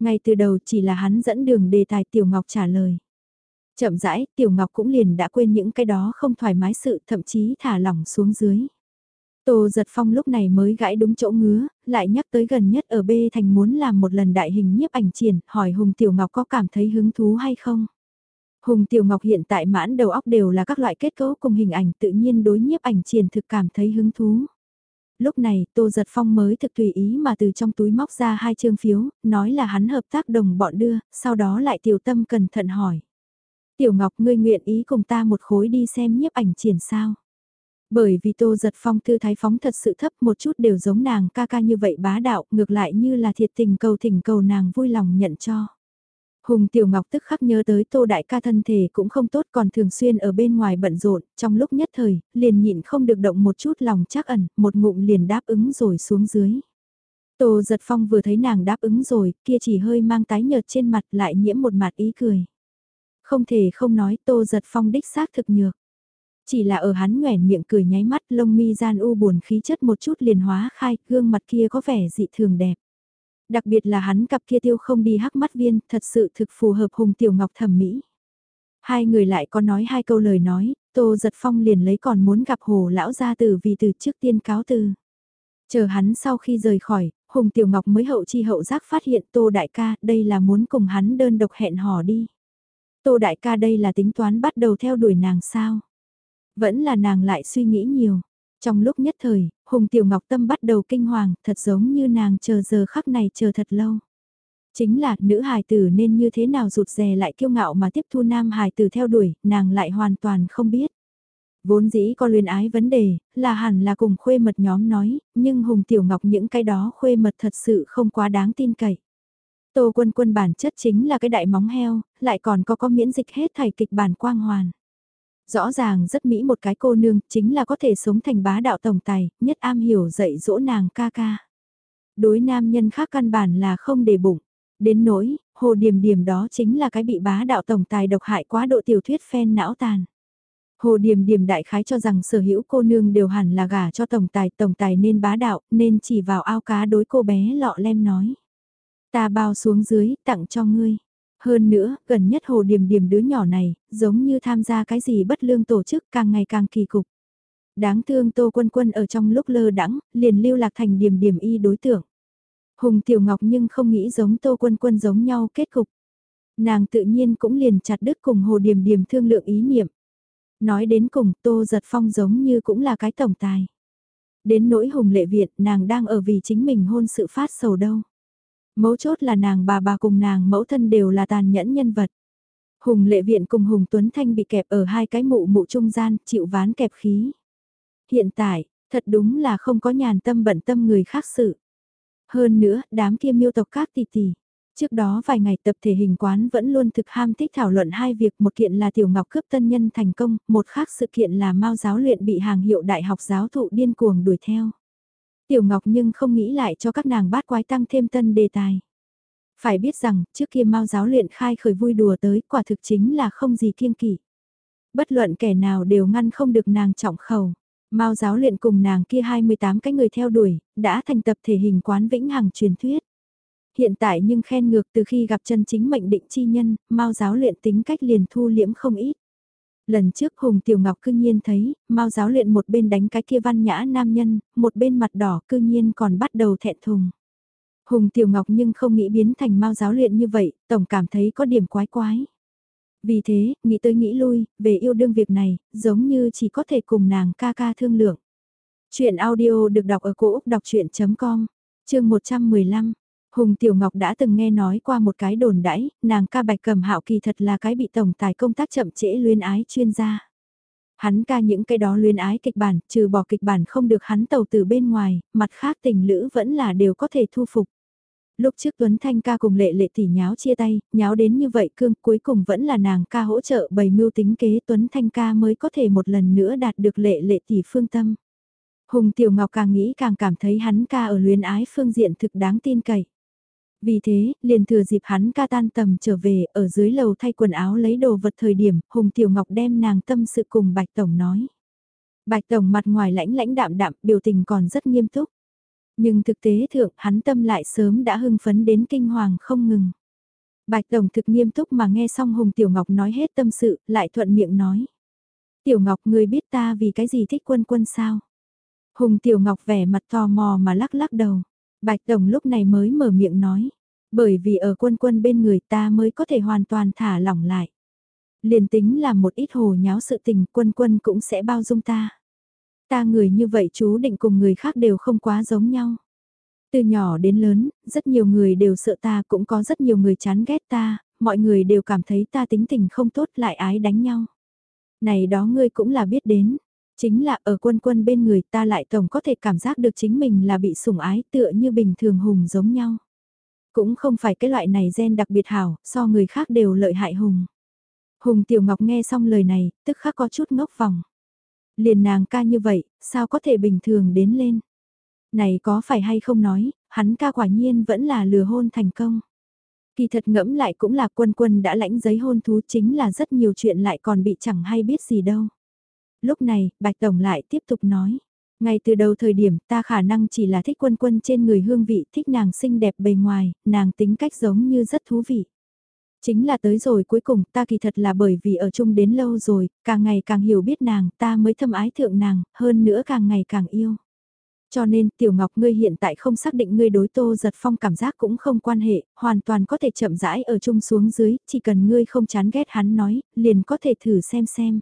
S1: Ngay từ đầu chỉ là hắn dẫn đường đề tài Tiểu Ngọc trả lời. Chậm rãi, Tiểu Ngọc cũng liền đã quên những cái đó không thoải mái sự thậm chí thả lỏng xuống dưới. Tô giật phong lúc này mới gãi đúng chỗ ngứa, lại nhắc tới gần nhất ở B thành muốn làm một lần đại hình nhiếp ảnh triển, hỏi Hùng Tiểu Ngọc có cảm thấy hứng thú hay không. Hùng Tiểu Ngọc hiện tại mãn đầu óc đều là các loại kết cấu cùng hình ảnh tự nhiên đối nhiếp ảnh triển thực cảm thấy hứng thú. Lúc này Tô Giật Phong mới thực tùy ý mà từ trong túi móc ra hai chương phiếu, nói là hắn hợp tác đồng bọn đưa, sau đó lại tiểu tâm cẩn thận hỏi. Tiểu Ngọc ngươi nguyện ý cùng ta một khối đi xem nhiếp ảnh triển sao? Bởi vì Tô Giật Phong thư thái phóng thật sự thấp một chút đều giống nàng ca ca như vậy bá đạo, ngược lại như là thiệt tình cầu thỉnh cầu nàng vui lòng nhận cho. Hùng Tiểu Ngọc tức khắc nhớ tới Tô Đại ca thân thể cũng không tốt còn thường xuyên ở bên ngoài bận rộn, trong lúc nhất thời, liền nhịn không được động một chút lòng chắc ẩn, một ngụm liền đáp ứng rồi xuống dưới. Tô Giật Phong vừa thấy nàng đáp ứng rồi, kia chỉ hơi mang tái nhợt trên mặt lại nhiễm một mặt ý cười. Không thể không nói Tô Giật Phong đích xác thực nhược. Chỉ là ở hắn nhoẻn miệng cười nháy mắt lông mi gian u buồn khí chất một chút liền hóa khai, gương mặt kia có vẻ dị thường đẹp. Đặc biệt là hắn cặp kia tiêu không đi hắc mắt viên, thật sự thực phù hợp Hùng Tiểu Ngọc thẩm mỹ. Hai người lại có nói hai câu lời nói, Tô Giật Phong liền lấy còn muốn gặp Hồ Lão Gia Tử vì từ trước tiên cáo từ. Chờ hắn sau khi rời khỏi, Hùng Tiểu Ngọc mới hậu chi hậu giác phát hiện Tô Đại ca đây là muốn cùng hắn đơn độc hẹn hò đi. Tô Đại ca đây là tính toán bắt đầu theo đuổi nàng sao? Vẫn là nàng lại suy nghĩ nhiều. Trong lúc nhất thời, Hùng Tiểu Ngọc Tâm bắt đầu kinh hoàng, thật giống như nàng chờ giờ khắc này chờ thật lâu. Chính là nữ hài tử nên như thế nào rụt rè lại kiêu ngạo mà tiếp thu nam hài tử theo đuổi, nàng lại hoàn toàn không biết. Vốn dĩ có luyên ái vấn đề, là hẳn là cùng khuê mật nhóm nói, nhưng Hùng Tiểu Ngọc những cái đó khuê mật thật sự không quá đáng tin cậy. Tô quân quân bản chất chính là cái đại móng heo, lại còn có có miễn dịch hết thảy kịch bản quang hoàn. Rõ ràng rất mỹ một cái cô nương, chính là có thể sống thành bá đạo tổng tài, nhất am hiểu dạy dỗ nàng ca ca. Đối nam nhân khác căn bản là không để bụng. Đến nỗi, hồ điểm điểm đó chính là cái bị bá đạo tổng tài độc hại quá độ tiểu thuyết phen não tàn. Hồ Điềm Điềm đại khái cho rằng sở hữu cô nương đều hẳn là gả cho tổng tài, tổng tài nên bá đạo, nên chỉ vào ao cá đối cô bé lọ lem nói. Ta bao xuống dưới, tặng cho ngươi. Hơn nữa, gần nhất hồ điểm điểm đứa nhỏ này, giống như tham gia cái gì bất lương tổ chức càng ngày càng kỳ cục. Đáng thương Tô Quân Quân ở trong lúc lơ đắng, liền lưu lạc thành điểm điểm y đối tượng. Hùng Tiểu Ngọc nhưng không nghĩ giống Tô Quân Quân giống nhau kết cục. Nàng tự nhiên cũng liền chặt đứt cùng Hồ điểm điểm thương lượng ý niệm. Nói đến cùng Tô Giật Phong giống như cũng là cái tổng tài. Đến nỗi Hùng Lệ Việt nàng đang ở vì chính mình hôn sự phát sầu đâu. Mấu chốt là nàng bà bà cùng nàng mẫu thân đều là tàn nhẫn nhân vật. Hùng lệ viện cùng Hùng Tuấn Thanh bị kẹp ở hai cái mụ mụ trung gian, chịu ván kẹp khí. Hiện tại, thật đúng là không có nhàn tâm bận tâm người khác sự. Hơn nữa, đám kia miêu tộc các tỷ tỷ. Trước đó vài ngày tập thể hình quán vẫn luôn thực ham thích thảo luận hai việc, một kiện là Tiểu Ngọc cướp tân nhân thành công, một khác sự kiện là Mao giáo luyện bị hàng hiệu đại học giáo thụ điên cuồng đuổi theo. Tiểu Ngọc nhưng không nghĩ lại cho các nàng bát quái tăng thêm tân đề tài. Phải biết rằng, trước kia Mao giáo luyện khai khởi vui đùa tới, quả thực chính là không gì kiêng kỵ. Bất luận kẻ nào đều ngăn không được nàng trọng khẩu. Mao giáo luyện cùng nàng kia 28 cái người theo đuổi, đã thành tập thể hình quán vĩnh hằng truyền thuyết. Hiện tại nhưng khen ngược từ khi gặp chân chính mệnh định chi nhân, Mao giáo luyện tính cách liền thu liễm không ít. Lần trước Hùng Tiểu Ngọc cư nhiên thấy, mau giáo luyện một bên đánh cái kia văn nhã nam nhân, một bên mặt đỏ cư nhiên còn bắt đầu thẹn thùng. Hùng Tiểu Ngọc nhưng không nghĩ biến thành mau giáo luyện như vậy, tổng cảm thấy có điểm quái quái. Vì thế, nghĩ tới nghĩ lui, về yêu đương việc này, giống như chỉ có thể cùng nàng ca ca thương lượng. Chuyện audio được đọc ở cổ Úc đọc chuyện.com, chương 115, Hùng Tiểu Ngọc đã từng nghe nói qua một cái đồn đãi, nàng ca bạch cầm hạo kỳ thật là cái bị tổng tài công tác chậm trễ luyến ái chuyên gia. Hắn ca những cái đó luyến ái kịch bản, trừ bỏ kịch bản không được hắn tàu từ bên ngoài, mặt khác tình lữ vẫn là đều có thể thu phục. Lúc trước Tuấn Thanh ca cùng lệ lệ tỷ nháo chia tay, nháo đến như vậy cương cuối cùng vẫn là nàng ca hỗ trợ bày mưu tính kế Tuấn Thanh ca mới có thể một lần nữa đạt được lệ lệ tỷ phương tâm. Hùng Tiểu Ngọc càng nghĩ càng cảm thấy hắn ca ở luyến ái phương diện thực đáng tin cậy. Vì thế, liền thừa dịp hắn ca tan tầm trở về, ở dưới lầu thay quần áo lấy đồ vật thời điểm, Hùng Tiểu Ngọc đem nàng tâm sự cùng Bạch Tổng nói. Bạch Tổng mặt ngoài lãnh lãnh đạm đạm, biểu tình còn rất nghiêm túc. Nhưng thực tế thượng, hắn tâm lại sớm đã hưng phấn đến kinh hoàng không ngừng. Bạch Tổng thực nghiêm túc mà nghe xong Hùng Tiểu Ngọc nói hết tâm sự, lại thuận miệng nói. Tiểu Ngọc người biết ta vì cái gì thích quân quân sao? Hùng Tiểu Ngọc vẻ mặt tò mò mà lắc lắc đầu. Bạch Tổng lúc này mới mở miệng nói, bởi vì ở quân quân bên người ta mới có thể hoàn toàn thả lỏng lại. Liền tính là một ít hồ nháo sự tình quân quân cũng sẽ bao dung ta. Ta người như vậy chú định cùng người khác đều không quá giống nhau. Từ nhỏ đến lớn, rất nhiều người đều sợ ta cũng có rất nhiều người chán ghét ta, mọi người đều cảm thấy ta tính tình không tốt lại ái đánh nhau. Này đó ngươi cũng là biết đến, chính là ở quân quân bên người ta lại tổng có thể cảm giác được chính mình là bị sủng ái tựa như bình thường hùng giống nhau. Cũng không phải cái loại này gen đặc biệt hảo, so người khác đều lợi hại hùng. Hùng Tiểu Ngọc nghe xong lời này, tức khắc có chút ngốc vòng. Liền nàng ca như vậy, sao có thể bình thường đến lên. Này có phải hay không nói, hắn ca quả nhiên vẫn là lừa hôn thành công. Kỳ thật ngẫm lại cũng là quân quân đã lãnh giấy hôn thú chính là rất nhiều chuyện lại còn bị chẳng hay biết gì đâu. Lúc này, Bạch Tổng lại tiếp tục nói. Ngay từ đầu thời điểm ta khả năng chỉ là thích quân quân trên người hương vị, thích nàng xinh đẹp bề ngoài, nàng tính cách giống như rất thú vị. Chính là tới rồi cuối cùng ta kỳ thật là bởi vì ở chung đến lâu rồi, càng ngày càng hiểu biết nàng, ta mới thâm ái thượng nàng, hơn nữa càng ngày càng yêu. Cho nên Tiểu Ngọc ngươi hiện tại không xác định ngươi đối Tô Giật Phong cảm giác cũng không quan hệ, hoàn toàn có thể chậm rãi ở chung xuống dưới, chỉ cần ngươi không chán ghét hắn nói, liền có thể thử xem xem.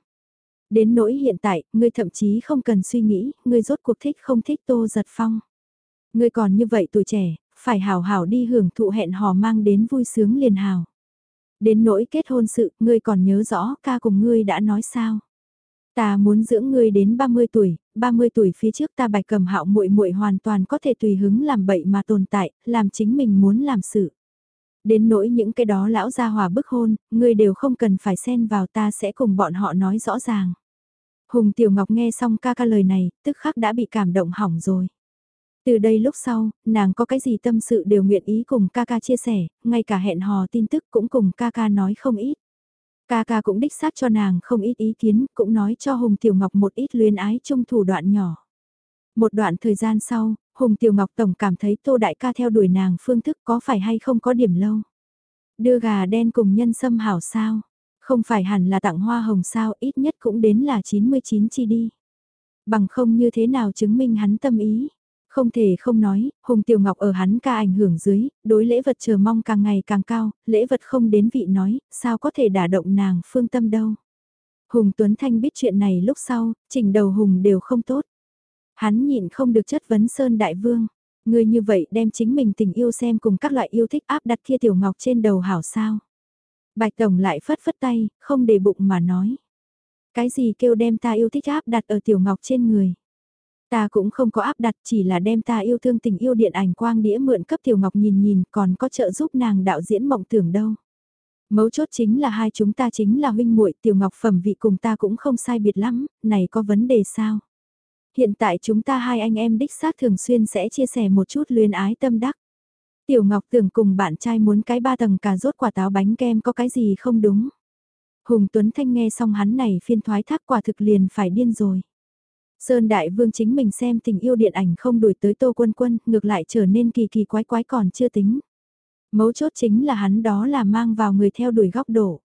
S1: Đến nỗi hiện tại, ngươi thậm chí không cần suy nghĩ, ngươi rốt cuộc thích không thích Tô Giật Phong. Ngươi còn như vậy tuổi trẻ, phải hào hào đi hưởng thụ hẹn hò mang đến vui sướng liền hào. Đến nỗi kết hôn sự, ngươi còn nhớ rõ ca cùng ngươi đã nói sao. Ta muốn dưỡng ngươi đến 30 tuổi, 30 tuổi phía trước ta bạch cầm hạo muội muội hoàn toàn có thể tùy hứng làm bậy mà tồn tại, làm chính mình muốn làm sự. Đến nỗi những cái đó lão gia hòa bức hôn, ngươi đều không cần phải xen vào ta sẽ cùng bọn họ nói rõ ràng. Hùng Tiểu Ngọc nghe xong ca ca lời này, tức khắc đã bị cảm động hỏng rồi. Từ đây lúc sau, nàng có cái gì tâm sự đều nguyện ý cùng ca ca chia sẻ, ngay cả hẹn hò tin tức cũng cùng ca ca nói không ít. Ca ca cũng đích xác cho nàng không ít ý kiến, cũng nói cho Hùng Tiểu Ngọc một ít luyến ái chung thủ đoạn nhỏ. Một đoạn thời gian sau, Hùng Tiểu Ngọc Tổng cảm thấy Tô Đại ca theo đuổi nàng phương thức có phải hay không có điểm lâu. Đưa gà đen cùng nhân sâm hảo sao, không phải hẳn là tặng hoa hồng sao ít nhất cũng đến là 99 chi đi. Bằng không như thế nào chứng minh hắn tâm ý. Không thể không nói, Hùng Tiểu Ngọc ở hắn ca ảnh hưởng dưới, đối lễ vật chờ mong càng ngày càng cao, lễ vật không đến vị nói, sao có thể đả động nàng phương tâm đâu. Hùng Tuấn Thanh biết chuyện này lúc sau, chỉnh đầu Hùng đều không tốt. Hắn nhịn không được chất vấn Sơn Đại Vương. Người như vậy đem chính mình tình yêu xem cùng các loại yêu thích áp đặt kia Tiểu Ngọc trên đầu hảo sao. Bạch Tổng lại phất phất tay, không để bụng mà nói. Cái gì kêu đem ta yêu thích áp đặt ở Tiểu Ngọc trên người. Ta cũng không có áp đặt chỉ là đem ta yêu thương tình yêu điện ảnh quang đĩa mượn cấp Tiểu Ngọc nhìn nhìn còn có trợ giúp nàng đạo diễn mộng tưởng đâu. Mấu chốt chính là hai chúng ta chính là huynh muội Tiểu Ngọc phẩm vị cùng ta cũng không sai biệt lắm, này có vấn đề sao? Hiện tại chúng ta hai anh em đích xác thường xuyên sẽ chia sẻ một chút luyên ái tâm đắc. Tiểu Ngọc tưởng cùng bạn trai muốn cái ba tầng cà rốt quả táo bánh kem có cái gì không đúng. Hùng Tuấn Thanh nghe xong hắn này phiên thoái thác quả thực liền phải điên rồi. Sơn Đại Vương chính mình xem tình yêu điện ảnh không đuổi tới Tô Quân Quân, ngược lại trở nên kỳ kỳ quái quái còn chưa tính. Mấu chốt chính là hắn đó là mang vào người theo đuổi góc độ.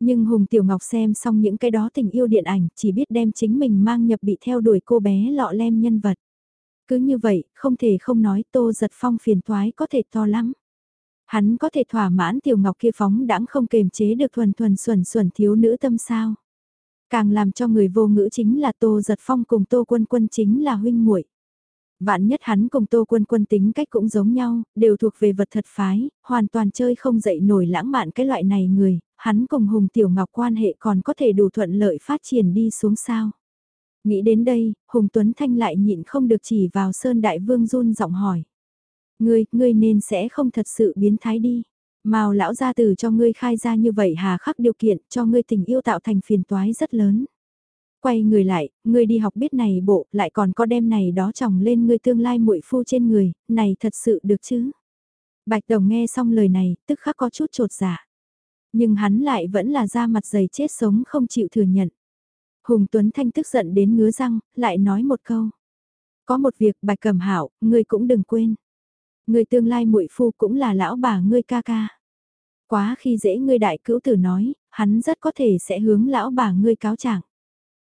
S1: Nhưng Hùng Tiểu Ngọc xem xong những cái đó tình yêu điện ảnh chỉ biết đem chính mình mang nhập bị theo đuổi cô bé lọ lem nhân vật. Cứ như vậy, không thể không nói Tô Giật Phong phiền toái có thể to lắm. Hắn có thể thỏa mãn Tiểu Ngọc kia phóng đãng không kềm chế được thuần thuần xuẩn xuẩn thiếu nữ tâm sao. Càng làm cho người vô ngữ chính là Tô Giật Phong cùng Tô Quân Quân chính là huynh muội. Vạn nhất hắn cùng Tô Quân Quân tính cách cũng giống nhau, đều thuộc về vật thật phái, hoàn toàn chơi không dậy nổi lãng mạn cái loại này người, hắn cùng Hùng Tiểu Ngọc quan hệ còn có thể đủ thuận lợi phát triển đi xuống sao. Nghĩ đến đây, Hùng Tuấn Thanh lại nhịn không được chỉ vào Sơn Đại Vương run giọng hỏi. Ngươi, ngươi nên sẽ không thật sự biến thái đi. Mao lão gia tử cho ngươi khai ra như vậy hà khắc điều kiện cho ngươi tình yêu tạo thành phiền toái rất lớn. Quay người lại, ngươi đi học biết này bộ, lại còn có đem này đó chồng lên ngươi tương lai muội phu trên người, này thật sự được chứ? Bạch Đồng nghe xong lời này, tức khắc có chút trột dạ. Nhưng hắn lại vẫn là ra mặt dày chết sống không chịu thừa nhận. Hùng Tuấn Thanh tức giận đến ngứa răng, lại nói một câu. Có một việc Bạch Cẩm Hảo, ngươi cũng đừng quên. Người tương lai muội phu cũng là lão bà ngươi ca ca. Quá khi dễ ngươi đại cữu tử nói, hắn rất có thể sẽ hướng lão bà ngươi cáo trạng.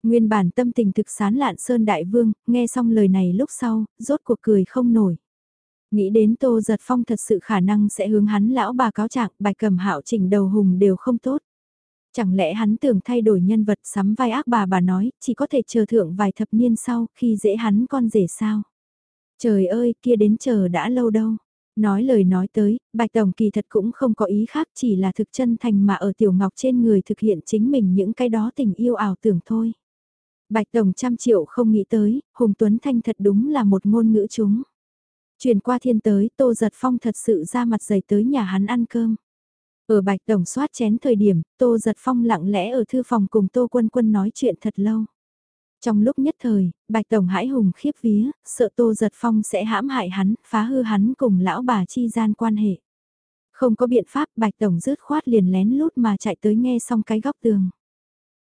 S1: Nguyên bản tâm tình thực sán lạn Sơn Đại Vương, nghe xong lời này lúc sau, rốt cuộc cười không nổi. Nghĩ đến Tô Giật Phong thật sự khả năng sẽ hướng hắn lão bà cáo trạng, bạch cầm hạo chỉnh đầu hùng đều không tốt. Chẳng lẽ hắn tưởng thay đổi nhân vật sắm vai ác bà bà nói, chỉ có thể chờ thượng vài thập niên sau, khi dễ hắn con rể sao? Trời ơi, kia đến chờ đã lâu đâu. Nói lời nói tới, Bạch Tổng kỳ thật cũng không có ý khác chỉ là thực chân thành mà ở Tiểu Ngọc trên người thực hiện chính mình những cái đó tình yêu ảo tưởng thôi. Bạch Tổng trăm triệu không nghĩ tới, Hùng Tuấn Thanh thật đúng là một ngôn ngữ chúng. Chuyển qua thiên tới, Tô Giật Phong thật sự ra mặt dày tới nhà hắn ăn cơm. Ở Bạch Tổng soát chén thời điểm, Tô Giật Phong lặng lẽ ở thư phòng cùng Tô Quân Quân nói chuyện thật lâu. Trong lúc nhất thời, Bạch Tổng hãi hùng khiếp vía, sợ Tô Giật Phong sẽ hãm hại hắn, phá hư hắn cùng lão bà chi gian quan hệ. Không có biện pháp Bạch Tổng rứt khoát liền lén lút mà chạy tới nghe xong cái góc tường.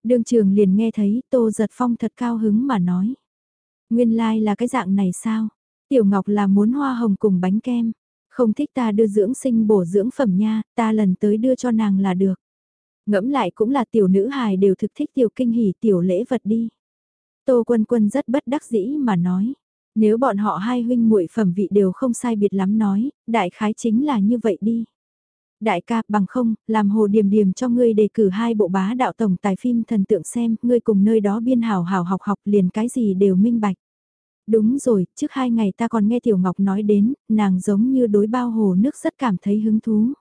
S1: Đường trường liền nghe thấy Tô Giật Phong thật cao hứng mà nói. Nguyên lai like là cái dạng này sao? Tiểu Ngọc là muốn hoa hồng cùng bánh kem. Không thích ta đưa dưỡng sinh bổ dưỡng phẩm nha, ta lần tới đưa cho nàng là được. Ngẫm lại cũng là tiểu nữ hài đều thực thích tiểu kinh hỉ tiểu lễ vật đi. Tô Quân Quân rất bất đắc dĩ mà nói. Nếu bọn họ hai huynh muội phẩm vị đều không sai biệt lắm nói, đại khái chính là như vậy đi. Đại ca, bằng không, làm hồ điềm điềm cho ngươi đề cử hai bộ bá đạo tổng tài phim thần tượng xem, ngươi cùng nơi đó biên hào hào học học liền cái gì đều minh bạch. Đúng rồi, trước hai ngày ta còn nghe Tiểu Ngọc nói đến, nàng giống như đối bao hồ nước rất cảm thấy hứng thú.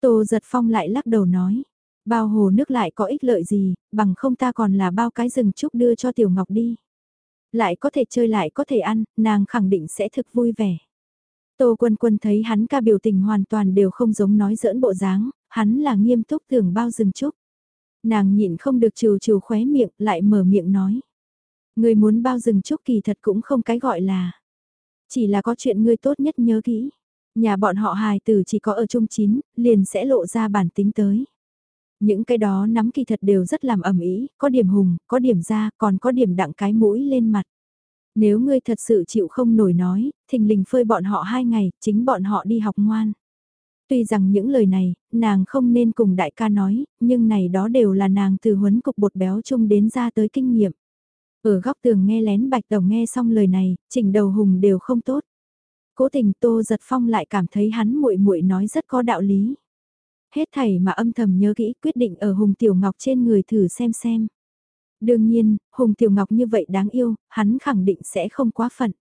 S1: Tô giật phong lại lắc đầu nói, bao hồ nước lại có ích lợi gì, bằng không ta còn là bao cái rừng trúc đưa cho Tiểu Ngọc đi. Lại có thể chơi lại có thể ăn, nàng khẳng định sẽ thực vui vẻ. Tô quân quân thấy hắn ca biểu tình hoàn toàn đều không giống nói giỡn bộ dáng, hắn là nghiêm túc tưởng bao rừng trúc. Nàng nhịn không được trừ trừ khóe miệng lại mở miệng nói. Người muốn bao rừng chúc kỳ thật cũng không cái gọi là. Chỉ là có chuyện ngươi tốt nhất nhớ kỹ. Nhà bọn họ hài tử chỉ có ở chung chín, liền sẽ lộ ra bản tính tới. Những cái đó nắm kỳ thật đều rất làm ẩm ý, có điểm hùng, có điểm ra, còn có điểm đặng cái mũi lên mặt. Nếu ngươi thật sự chịu không nổi nói, thình lình phơi bọn họ hai ngày, chính bọn họ đi học ngoan. Tuy rằng những lời này, nàng không nên cùng đại ca nói, nhưng này đó đều là nàng từ huấn cục bột béo chung đến ra tới kinh nghiệm. Ở góc tường nghe lén Bạch Tổng nghe xong lời này, chỉnh đầu hùng đều không tốt. Cố tình Tô Giật Phong lại cảm thấy hắn muội muội nói rất có đạo lý. Hết thảy mà âm thầm nhớ kỹ quyết định ở Hùng Tiểu Ngọc trên người thử xem xem. Đương nhiên, Hùng Tiểu Ngọc như vậy đáng yêu, hắn khẳng định sẽ không quá phận.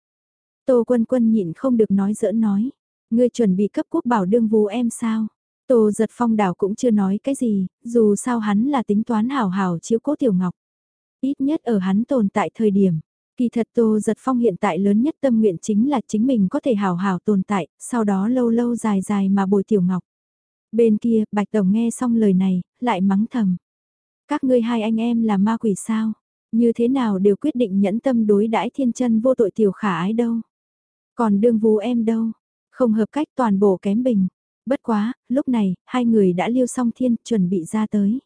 S1: Tô Quân Quân nhịn không được nói giỡn nói. Ngươi chuẩn bị cấp quốc bảo đương vú em sao? Tô giật phong đảo cũng chưa nói cái gì, dù sao hắn là tính toán hảo hảo chiếu cố Tiểu Ngọc. Ít nhất ở hắn tồn tại thời điểm. Kỳ thật Tô Giật Phong hiện tại lớn nhất tâm nguyện chính là chính mình có thể hào hào tồn tại, sau đó lâu lâu dài dài mà bồi Tiểu Ngọc. Bên kia, Bạch Tổng nghe xong lời này, lại mắng thầm. Các ngươi hai anh em là ma quỷ sao? Như thế nào đều quyết định nhẫn tâm đối đãi thiên chân vô tội Tiểu Khả ái đâu? Còn đương vú em đâu? Không hợp cách toàn bộ kém bình. Bất quá, lúc này, hai người đã liêu xong thiên, chuẩn bị ra tới.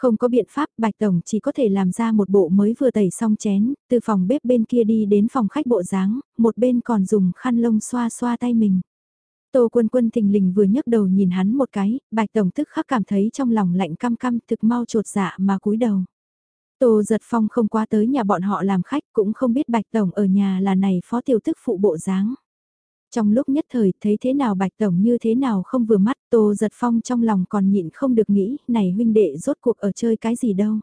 S1: Không có biện pháp, Bạch Tổng chỉ có thể làm ra một bộ mới vừa tẩy xong chén, từ phòng bếp bên kia đi đến phòng khách bộ dáng, một bên còn dùng khăn lông xoa xoa tay mình. Tô quân quân thình lình vừa nhấc đầu nhìn hắn một cái, Bạch Tổng tức khắc cảm thấy trong lòng lạnh căm căm thực mau trột dạ mà cúi đầu. Tô giật phong không qua tới nhà bọn họ làm khách cũng không biết Bạch Tổng ở nhà là này phó tiểu tức phụ bộ dáng. Trong lúc nhất thời thấy thế nào Bạch Tổng như thế nào không vừa mắt Tô Giật Phong trong lòng còn nhịn không được nghĩ này huynh đệ rốt cuộc ở chơi cái gì đâu.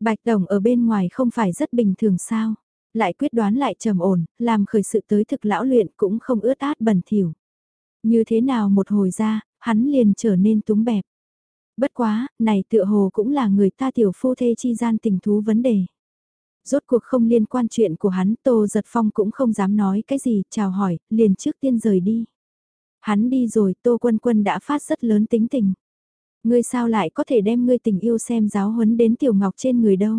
S1: Bạch Tổng ở bên ngoài không phải rất bình thường sao. Lại quyết đoán lại trầm ổn, làm khởi sự tới thực lão luyện cũng không ướt át bẩn thỉu. Như thế nào một hồi ra, hắn liền trở nên túng bẹp. Bất quá, này tựa hồ cũng là người ta tiểu phu thê chi gian tình thú vấn đề. Rốt cuộc không liên quan chuyện của hắn, Tô Giật Phong cũng không dám nói cái gì, chào hỏi, liền trước tiên rời đi. Hắn đi rồi, Tô Quân Quân đã phát rất lớn tính tình. Ngươi sao lại có thể đem ngươi tình yêu xem giáo huấn đến Tiểu Ngọc trên người đâu.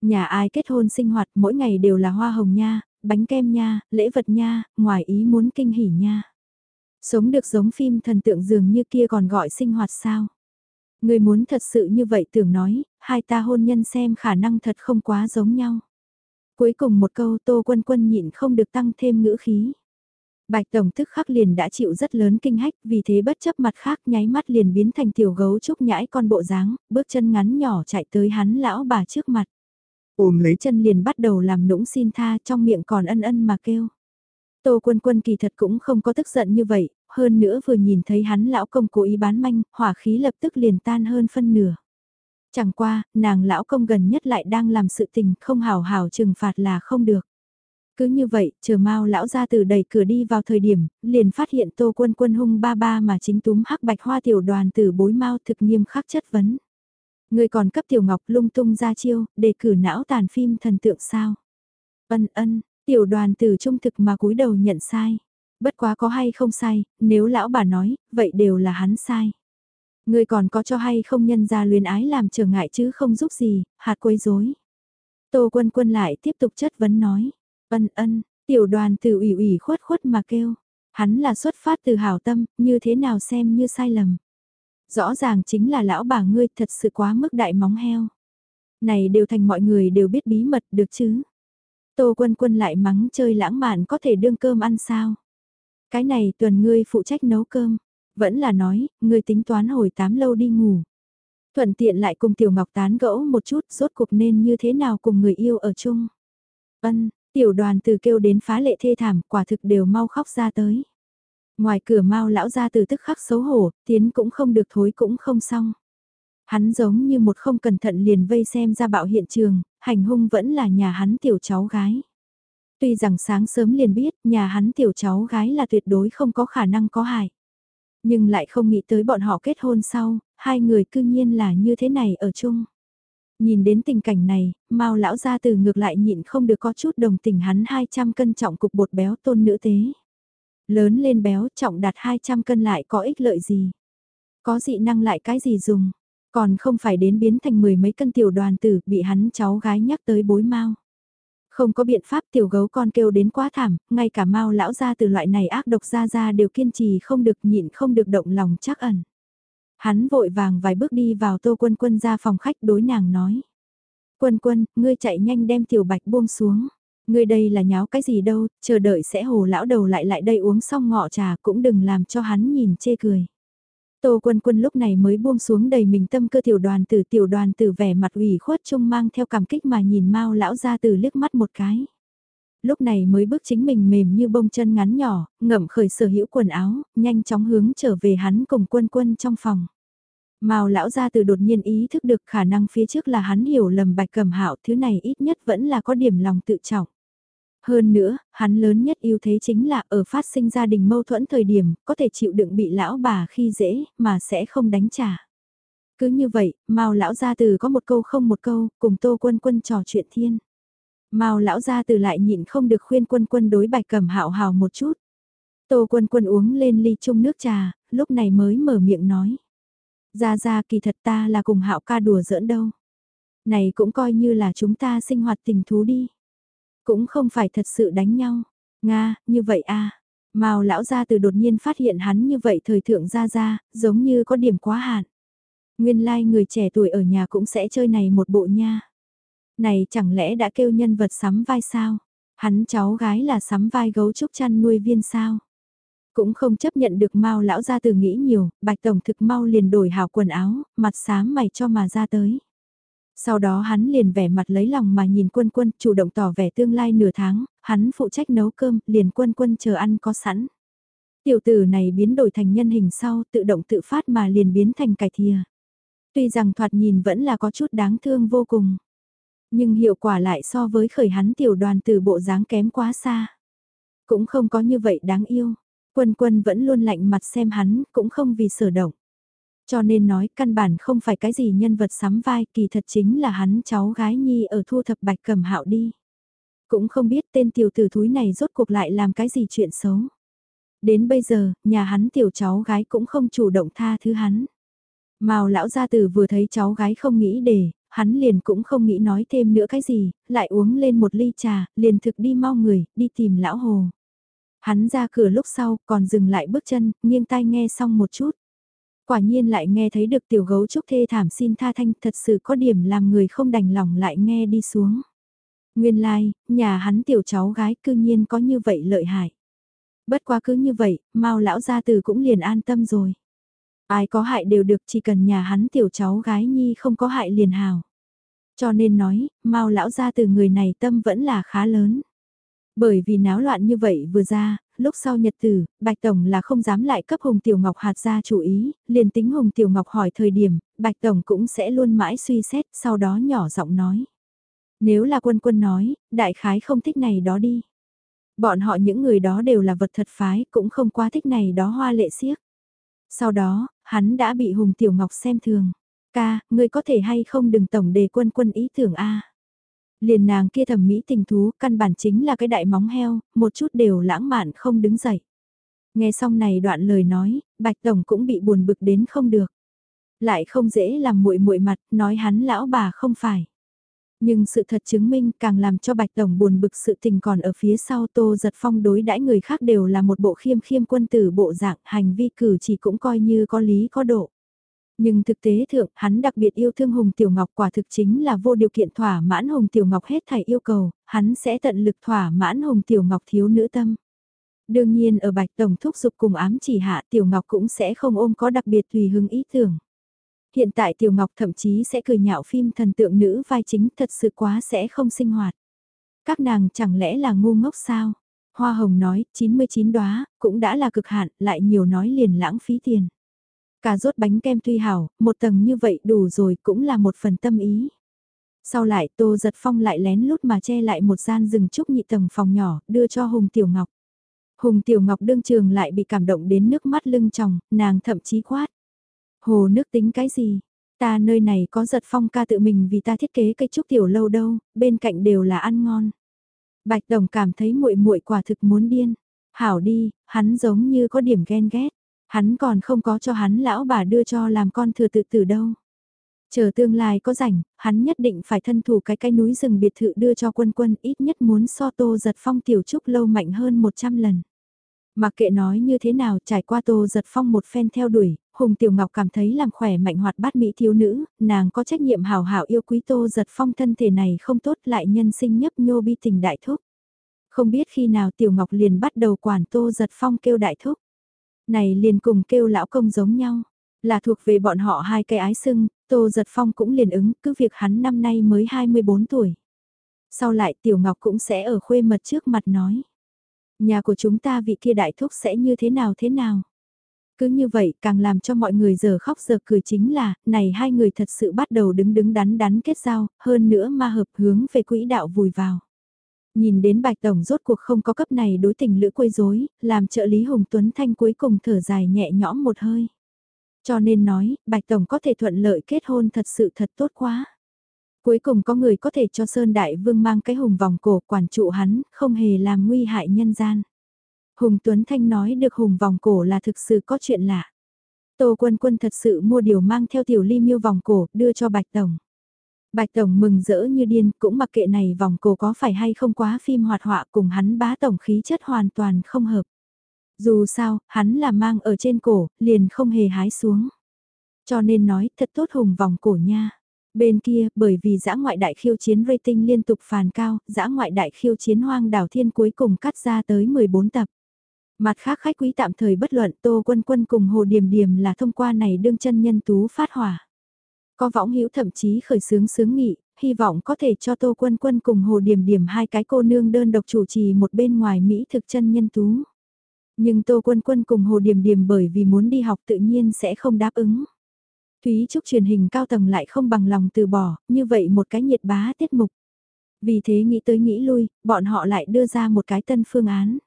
S1: Nhà ai kết hôn sinh hoạt mỗi ngày đều là hoa hồng nha, bánh kem nha, lễ vật nha, ngoài ý muốn kinh hỉ nha. Sống được giống phim thần tượng dường như kia còn gọi sinh hoạt sao. Người muốn thật sự như vậy tưởng nói, hai ta hôn nhân xem khả năng thật không quá giống nhau. Cuối cùng một câu Tô Quân Quân nhịn không được tăng thêm ngữ khí. Bạch Tổng tức khắc liền đã chịu rất lớn kinh hách, vì thế bất chấp mặt khác nháy mắt liền biến thành tiểu gấu trúc nhãi con bộ dáng, bước chân ngắn nhỏ chạy tới hắn lão bà trước mặt. Ôm lấy chân liền bắt đầu làm nũng xin tha trong miệng còn ân ân mà kêu. Tô quân quân kỳ thật cũng không có tức giận như vậy, hơn nữa vừa nhìn thấy hắn lão công cố ý bán manh, hỏa khí lập tức liền tan hơn phân nửa. Chẳng qua, nàng lão công gần nhất lại đang làm sự tình không hào hào trừng phạt là không được. Cứ như vậy, chờ mau lão ra từ đẩy cửa đi vào thời điểm, liền phát hiện tô quân quân hung ba ba mà chính túm hắc bạch hoa tiểu đoàn tử bối mau thực nghiêm khắc chất vấn. Người còn cấp tiểu ngọc lung tung ra chiêu, để cử não tàn phim thần tượng sao. Ân ân, tiểu đoàn tử trung thực mà cúi đầu nhận sai. Bất quá có hay không sai, nếu lão bà nói, vậy đều là hắn sai. Người còn có cho hay không nhân ra luyến ái làm trở ngại chứ không giúp gì, hạt quấy rối. Tô quân quân lại tiếp tục chất vấn nói. Ân ân, tiểu đoàn từ ủy ủy khuất khuất mà kêu. Hắn là xuất phát từ hảo tâm, như thế nào xem như sai lầm. Rõ ràng chính là lão bà ngươi thật sự quá mức đại móng heo. Này đều thành mọi người đều biết bí mật được chứ. Tô quân quân lại mắng chơi lãng mạn có thể đương cơm ăn sao. Cái này tuần ngươi phụ trách nấu cơm. Vẫn là nói, ngươi tính toán hồi tám lâu đi ngủ. Thuận tiện lại cùng Tiểu Ngọc tán gẫu một chút rốt cuộc nên như thế nào cùng người yêu ở chung. Ân, tiểu đoàn từ kêu đến phá lệ thê thảm quả thực đều mau khóc ra tới. Ngoài cửa mau lão ra từ tức khắc xấu hổ, tiến cũng không được thối cũng không xong. Hắn giống như một không cẩn thận liền vây xem ra bạo hiện trường, hành hung vẫn là nhà hắn tiểu cháu gái. Tuy rằng sáng sớm liền biết nhà hắn tiểu cháu gái là tuyệt đối không có khả năng có hại. Nhưng lại không nghĩ tới bọn họ kết hôn sau, hai người cư nhiên là như thế này ở chung. Nhìn đến tình cảnh này, mao lão gia từ ngược lại nhịn không được có chút đồng tình hắn 200 cân trọng cục bột béo tôn nữ tế. Lớn lên béo trọng đạt 200 cân lại có ích lợi gì? Có dị năng lại cái gì dùng? Còn không phải đến biến thành mười mấy cân tiểu đoàn tử bị hắn cháu gái nhắc tới bối mao Không có biện pháp tiểu gấu con kêu đến quá thảm, ngay cả mao lão gia từ loại này ác độc ra ra đều kiên trì không được nhịn không được động lòng chắc ẩn. Hắn vội vàng vài bước đi vào tô quân quân ra phòng khách đối nàng nói. Quân quân, ngươi chạy nhanh đem tiểu bạch buông xuống. Ngươi đây là nháo cái gì đâu, chờ đợi sẽ hồ lão đầu lại lại đây uống xong ngọ trà cũng đừng làm cho hắn nhìn chê cười. Tô quân quân lúc này mới buông xuống đầy mình tâm cơ tiểu đoàn tử tiểu đoàn tử vẻ mặt ủy khuất trông mang theo cảm kích mà nhìn mau lão ra từ liếc mắt một cái. Lúc này mới bước chính mình mềm như bông chân ngắn nhỏ, ngậm khởi sở hữu quần áo, nhanh chóng hướng trở về hắn cùng quân quân trong phòng. Mao lão ra từ đột nhiên ý thức được khả năng phía trước là hắn hiểu lầm bạch cầm hạo thứ này ít nhất vẫn là có điểm lòng tự trọng. Hơn nữa, hắn lớn nhất ưu thế chính là ở phát sinh gia đình mâu thuẫn thời điểm, có thể chịu đựng bị lão bà khi dễ, mà sẽ không đánh trả. Cứ như vậy, Mao lão gia từ có một câu không một câu, cùng Tô Quân Quân trò chuyện thiên. Mao lão gia từ lại nhịn không được khuyên Quân Quân đối Bạch Cẩm Hạo hào một chút. Tô Quân Quân uống lên ly chung nước trà, lúc này mới mở miệng nói: "Gia gia kỳ thật ta là cùng Hạo ca đùa giỡn đâu. Này cũng coi như là chúng ta sinh hoạt tình thú đi." Cũng không phải thật sự đánh nhau. Nga, như vậy à. Mao lão gia từ đột nhiên phát hiện hắn như vậy thời thượng ra ra, giống như có điểm quá hạn. Nguyên lai like người trẻ tuổi ở nhà cũng sẽ chơi này một bộ nha. Này chẳng lẽ đã kêu nhân vật sắm vai sao? Hắn cháu gái là sắm vai gấu trúc chăn nuôi viên sao? Cũng không chấp nhận được mau lão gia từ nghĩ nhiều, Bạch tổng thực mau liền đổi hảo quần áo, mặt xám mày cho mà ra tới. Sau đó hắn liền vẻ mặt lấy lòng mà nhìn quân quân, chủ động tỏ vẻ tương lai nửa tháng, hắn phụ trách nấu cơm, liền quân quân chờ ăn có sẵn. Tiểu tử này biến đổi thành nhân hình sau, tự động tự phát mà liền biến thành cải thìa. Tuy rằng thoạt nhìn vẫn là có chút đáng thương vô cùng. Nhưng hiệu quả lại so với khởi hắn tiểu đoàn từ bộ dáng kém quá xa. Cũng không có như vậy đáng yêu. Quân quân vẫn luôn lạnh mặt xem hắn, cũng không vì sở động. Cho nên nói căn bản không phải cái gì nhân vật sắm vai kỳ thật chính là hắn cháu gái nhi ở thu thập bạch cầm hạo đi. Cũng không biết tên tiểu tử thúi này rốt cuộc lại làm cái gì chuyện xấu. Đến bây giờ, nhà hắn tiểu cháu gái cũng không chủ động tha thứ hắn. Màu lão gia tử vừa thấy cháu gái không nghĩ để, hắn liền cũng không nghĩ nói thêm nữa cái gì, lại uống lên một ly trà, liền thực đi mau người, đi tìm lão hồ. Hắn ra cửa lúc sau, còn dừng lại bước chân, nghiêng tai nghe xong một chút. Quả nhiên lại nghe thấy được tiểu gấu trúc thê thảm xin tha thanh thật sự có điểm làm người không đành lòng lại nghe đi xuống. Nguyên lai, like, nhà hắn tiểu cháu gái cư nhiên có như vậy lợi hại. Bất quá cứ như vậy, mau lão gia từ cũng liền an tâm rồi. Ai có hại đều được chỉ cần nhà hắn tiểu cháu gái nhi không có hại liền hào. Cho nên nói, mau lão ra từ người này tâm vẫn là khá lớn. Bởi vì náo loạn như vậy vừa ra, lúc sau nhật tử, Bạch Tổng là không dám lại cấp Hùng Tiểu Ngọc hạt ra chủ ý, liền tính Hùng Tiểu Ngọc hỏi thời điểm, Bạch Tổng cũng sẽ luôn mãi suy xét, sau đó nhỏ giọng nói. Nếu là quân quân nói, đại khái không thích này đó đi. Bọn họ những người đó đều là vật thật phái, cũng không quá thích này đó hoa lệ siếc. Sau đó, hắn đã bị Hùng Tiểu Ngọc xem thường. Ca, ngươi có thể hay không đừng tổng đề quân quân ý tưởng A. Liền nàng kia thẩm mỹ tình thú, căn bản chính là cái đại móng heo, một chút đều lãng mạn không đứng dậy. Nghe xong này đoạn lời nói, Bạch Tổng cũng bị buồn bực đến không được. Lại không dễ làm muội muội mặt, nói hắn lão bà không phải. Nhưng sự thật chứng minh càng làm cho Bạch Tổng buồn bực sự tình còn ở phía sau Tô Giật Phong đối đãi người khác đều là một bộ khiêm khiêm quân tử bộ dạng hành vi cử chỉ cũng coi như có lý có độ. Nhưng thực tế thượng, hắn đặc biệt yêu thương Hùng Tiểu Ngọc quả thực chính là vô điều kiện thỏa mãn Hùng Tiểu Ngọc hết thảy yêu cầu, hắn sẽ tận lực thỏa mãn Hùng Tiểu Ngọc thiếu nữ tâm. Đương nhiên ở Bạch Tổng thúc giục cùng ám chỉ hạ Tiểu Ngọc cũng sẽ không ôm có đặc biệt tùy hứng ý tưởng. Hiện tại Tiểu Ngọc thậm chí sẽ cười nhạo phim thần tượng nữ vai chính thật sự quá sẽ không sinh hoạt. Các nàng chẳng lẽ là ngu ngốc sao? Hoa Hồng nói, 99 đóa cũng đã là cực hạn, lại nhiều nói liền lãng phí tiền. Cà rốt bánh kem tuy hảo, một tầng như vậy đủ rồi cũng là một phần tâm ý. Sau lại Tô Giật Phong lại lén lút mà che lại một gian rừng trúc nhị tầng phòng nhỏ, đưa cho Hùng Tiểu Ngọc. Hùng Tiểu Ngọc đương trường lại bị cảm động đến nước mắt lưng tròng, nàng thậm chí quát. Hồ nước tính cái gì? Ta nơi này có giật phong ca tự mình vì ta thiết kế cây trúc tiểu lâu đâu, bên cạnh đều là ăn ngon. Bạch Đồng cảm thấy muội muội quả thực muốn điên. Hảo đi, hắn giống như có điểm ghen ghét. Hắn còn không có cho hắn lão bà đưa cho làm con thừa tự tử đâu. Chờ tương lai có rảnh, hắn nhất định phải thân thủ cái cái núi rừng biệt thự đưa cho quân quân ít nhất muốn so tô giật phong tiểu trúc lâu mạnh hơn 100 lần. Mặc kệ nói như thế nào trải qua tô giật phong một phen theo đuổi, Hùng Tiểu Ngọc cảm thấy làm khỏe mạnh hoạt bát mỹ thiếu nữ, nàng có trách nhiệm hào hảo yêu quý tô giật phong thân thể này không tốt lại nhân sinh nhấp nhô bi tình đại thúc. Không biết khi nào Tiểu Ngọc liền bắt đầu quản tô giật phong kêu đại thúc. Này liền cùng kêu lão công giống nhau, là thuộc về bọn họ hai cây ái sưng, tô giật phong cũng liền ứng cứ việc hắn năm nay mới 24 tuổi. Sau lại Tiểu Ngọc cũng sẽ ở khuê mật trước mặt nói. Nhà của chúng ta vị kia đại thúc sẽ như thế nào thế nào? Cứ như vậy càng làm cho mọi người giờ khóc giờ cười chính là, này hai người thật sự bắt đầu đứng đứng đắn đắn kết giao, hơn nữa ma hợp hướng về quỹ đạo vùi vào. Nhìn đến bạch tổng rốt cuộc không có cấp này đối tình lữ quấy rối, làm trợ lý Hùng Tuấn Thanh cuối cùng thở dài nhẹ nhõm một hơi. Cho nên nói, bạch tổng có thể thuận lợi kết hôn thật sự thật tốt quá. Cuối cùng có người có thể cho Sơn Đại Vương mang cái hùng vòng cổ quản trụ hắn, không hề làm nguy hại nhân gian. Hùng Tuấn Thanh nói được hùng vòng cổ là thực sự có chuyện lạ. Tô Quân Quân thật sự mua điều mang theo tiểu ly miêu vòng cổ, đưa cho Bạch Tổng. Bạch Tổng mừng rỡ như điên, cũng mặc kệ này vòng cổ có phải hay không quá phim hoạt họa cùng hắn bá tổng khí chất hoàn toàn không hợp. Dù sao, hắn là mang ở trên cổ, liền không hề hái xuống. Cho nên nói, thật tốt hùng vòng cổ nha. Bên kia, bởi vì giã ngoại đại khiêu chiến rating liên tục phàn cao, giã ngoại đại khiêu chiến hoang đảo thiên cuối cùng cắt ra tới 14 tập. Mặt khác khách quý tạm thời bất luận Tô Quân Quân cùng Hồ Điềm Điềm là thông qua này đương chân nhân tú phát hỏa. Có võng hữu thậm chí khởi sướng sướng nghị, hy vọng có thể cho Tô Quân Quân cùng Hồ Điềm Điềm hai cái cô nương đơn độc chủ trì một bên ngoài Mỹ thực chân nhân tú. Nhưng Tô Quân Quân cùng Hồ Điềm Điềm bởi vì muốn đi học tự nhiên sẽ không đáp ứng. Thúy Trúc truyền hình cao tầng lại không bằng lòng từ bỏ, như vậy một cái nhiệt bá tiết mục. Vì thế nghĩ tới nghĩ lui, bọn họ lại đưa ra một cái tân phương án.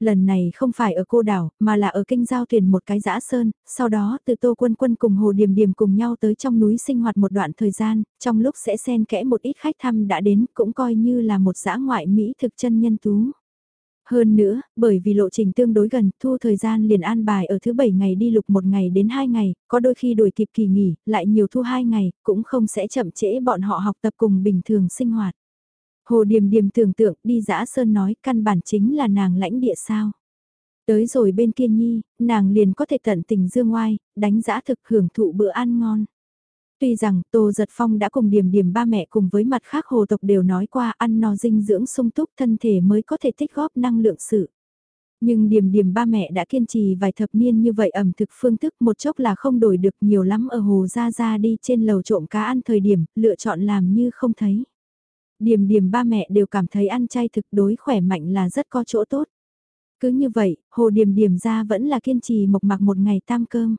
S1: Lần này không phải ở cô đảo, mà là ở kinh giao thuyền một cái giã sơn, sau đó từ Tô Quân Quân cùng Hồ Điềm Điềm cùng nhau tới trong núi sinh hoạt một đoạn thời gian, trong lúc sẽ xen kẽ một ít khách thăm đã đến cũng coi như là một giã ngoại Mỹ thực chân nhân tú. Hơn nữa, bởi vì lộ trình tương đối gần, thu thời gian liền an bài ở thứ bảy ngày đi lục một ngày đến hai ngày, có đôi khi đổi kịp kỳ nghỉ, lại nhiều thu hai ngày, cũng không sẽ chậm trễ bọn họ học tập cùng bình thường sinh hoạt. Hồ Điềm Điềm tưởng tượng đi dã sơn nói căn bản chính là nàng lãnh địa sao. Tới rồi bên kia nhi, nàng liền có thể tận tình dương ngoai, đánh giã thực hưởng thụ bữa ăn ngon. Tuy rằng Tô Giật Phong đã cùng Điềm Điềm ba mẹ cùng với mặt khác hồ tộc đều nói qua ăn no dinh dưỡng sung túc thân thể mới có thể tích góp năng lượng sự. Nhưng Điềm Điềm ba mẹ đã kiên trì vài thập niên như vậy ẩm thực phương thức một chốc là không đổi được nhiều lắm ở hồ ra ra đi trên lầu trộm cá ăn thời điểm, lựa chọn làm như không thấy. Điềm điềm ba mẹ đều cảm thấy ăn chay thực đối khỏe mạnh là rất có chỗ tốt. Cứ như vậy, hồ điềm điềm ra vẫn là kiên trì mộc mạc một ngày tam cơm.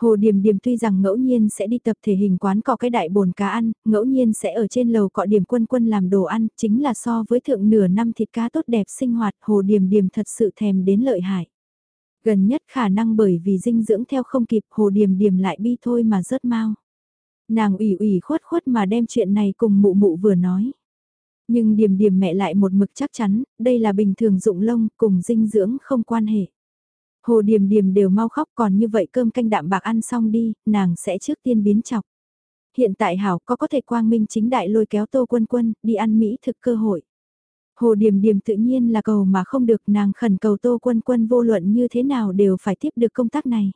S1: Hồ Điềm Điềm tuy rằng ngẫu nhiên sẽ đi tập thể hình quán cọ cái đại bồn cá ăn, ngẫu nhiên sẽ ở trên lầu cọ điểm quân quân làm đồ ăn, chính là so với thượng nửa năm thịt cá tốt đẹp sinh hoạt, Hồ Điềm Điềm thật sự thèm đến lợi hại. Gần nhất khả năng bởi vì dinh dưỡng theo không kịp Hồ Điềm Điềm lại bi thôi mà rớt mau. Nàng ủy ủy khuất khuất mà đem chuyện này cùng mụ mụ vừa nói. Nhưng Điềm Điềm mẹ lại một mực chắc chắn, đây là bình thường dụng lông cùng dinh dưỡng không quan hệ. Hồ Điềm Điềm đều mau khóc còn như vậy cơm canh đạm bạc ăn xong đi, nàng sẽ trước tiên biến chọc. Hiện tại Hảo có có thể quang minh chính đại lôi kéo Tô Quân Quân đi ăn Mỹ thực cơ hội. Hồ Điềm Điềm tự nhiên là cầu mà không được nàng khẩn cầu Tô Quân Quân vô luận như thế nào đều phải tiếp được công tác này.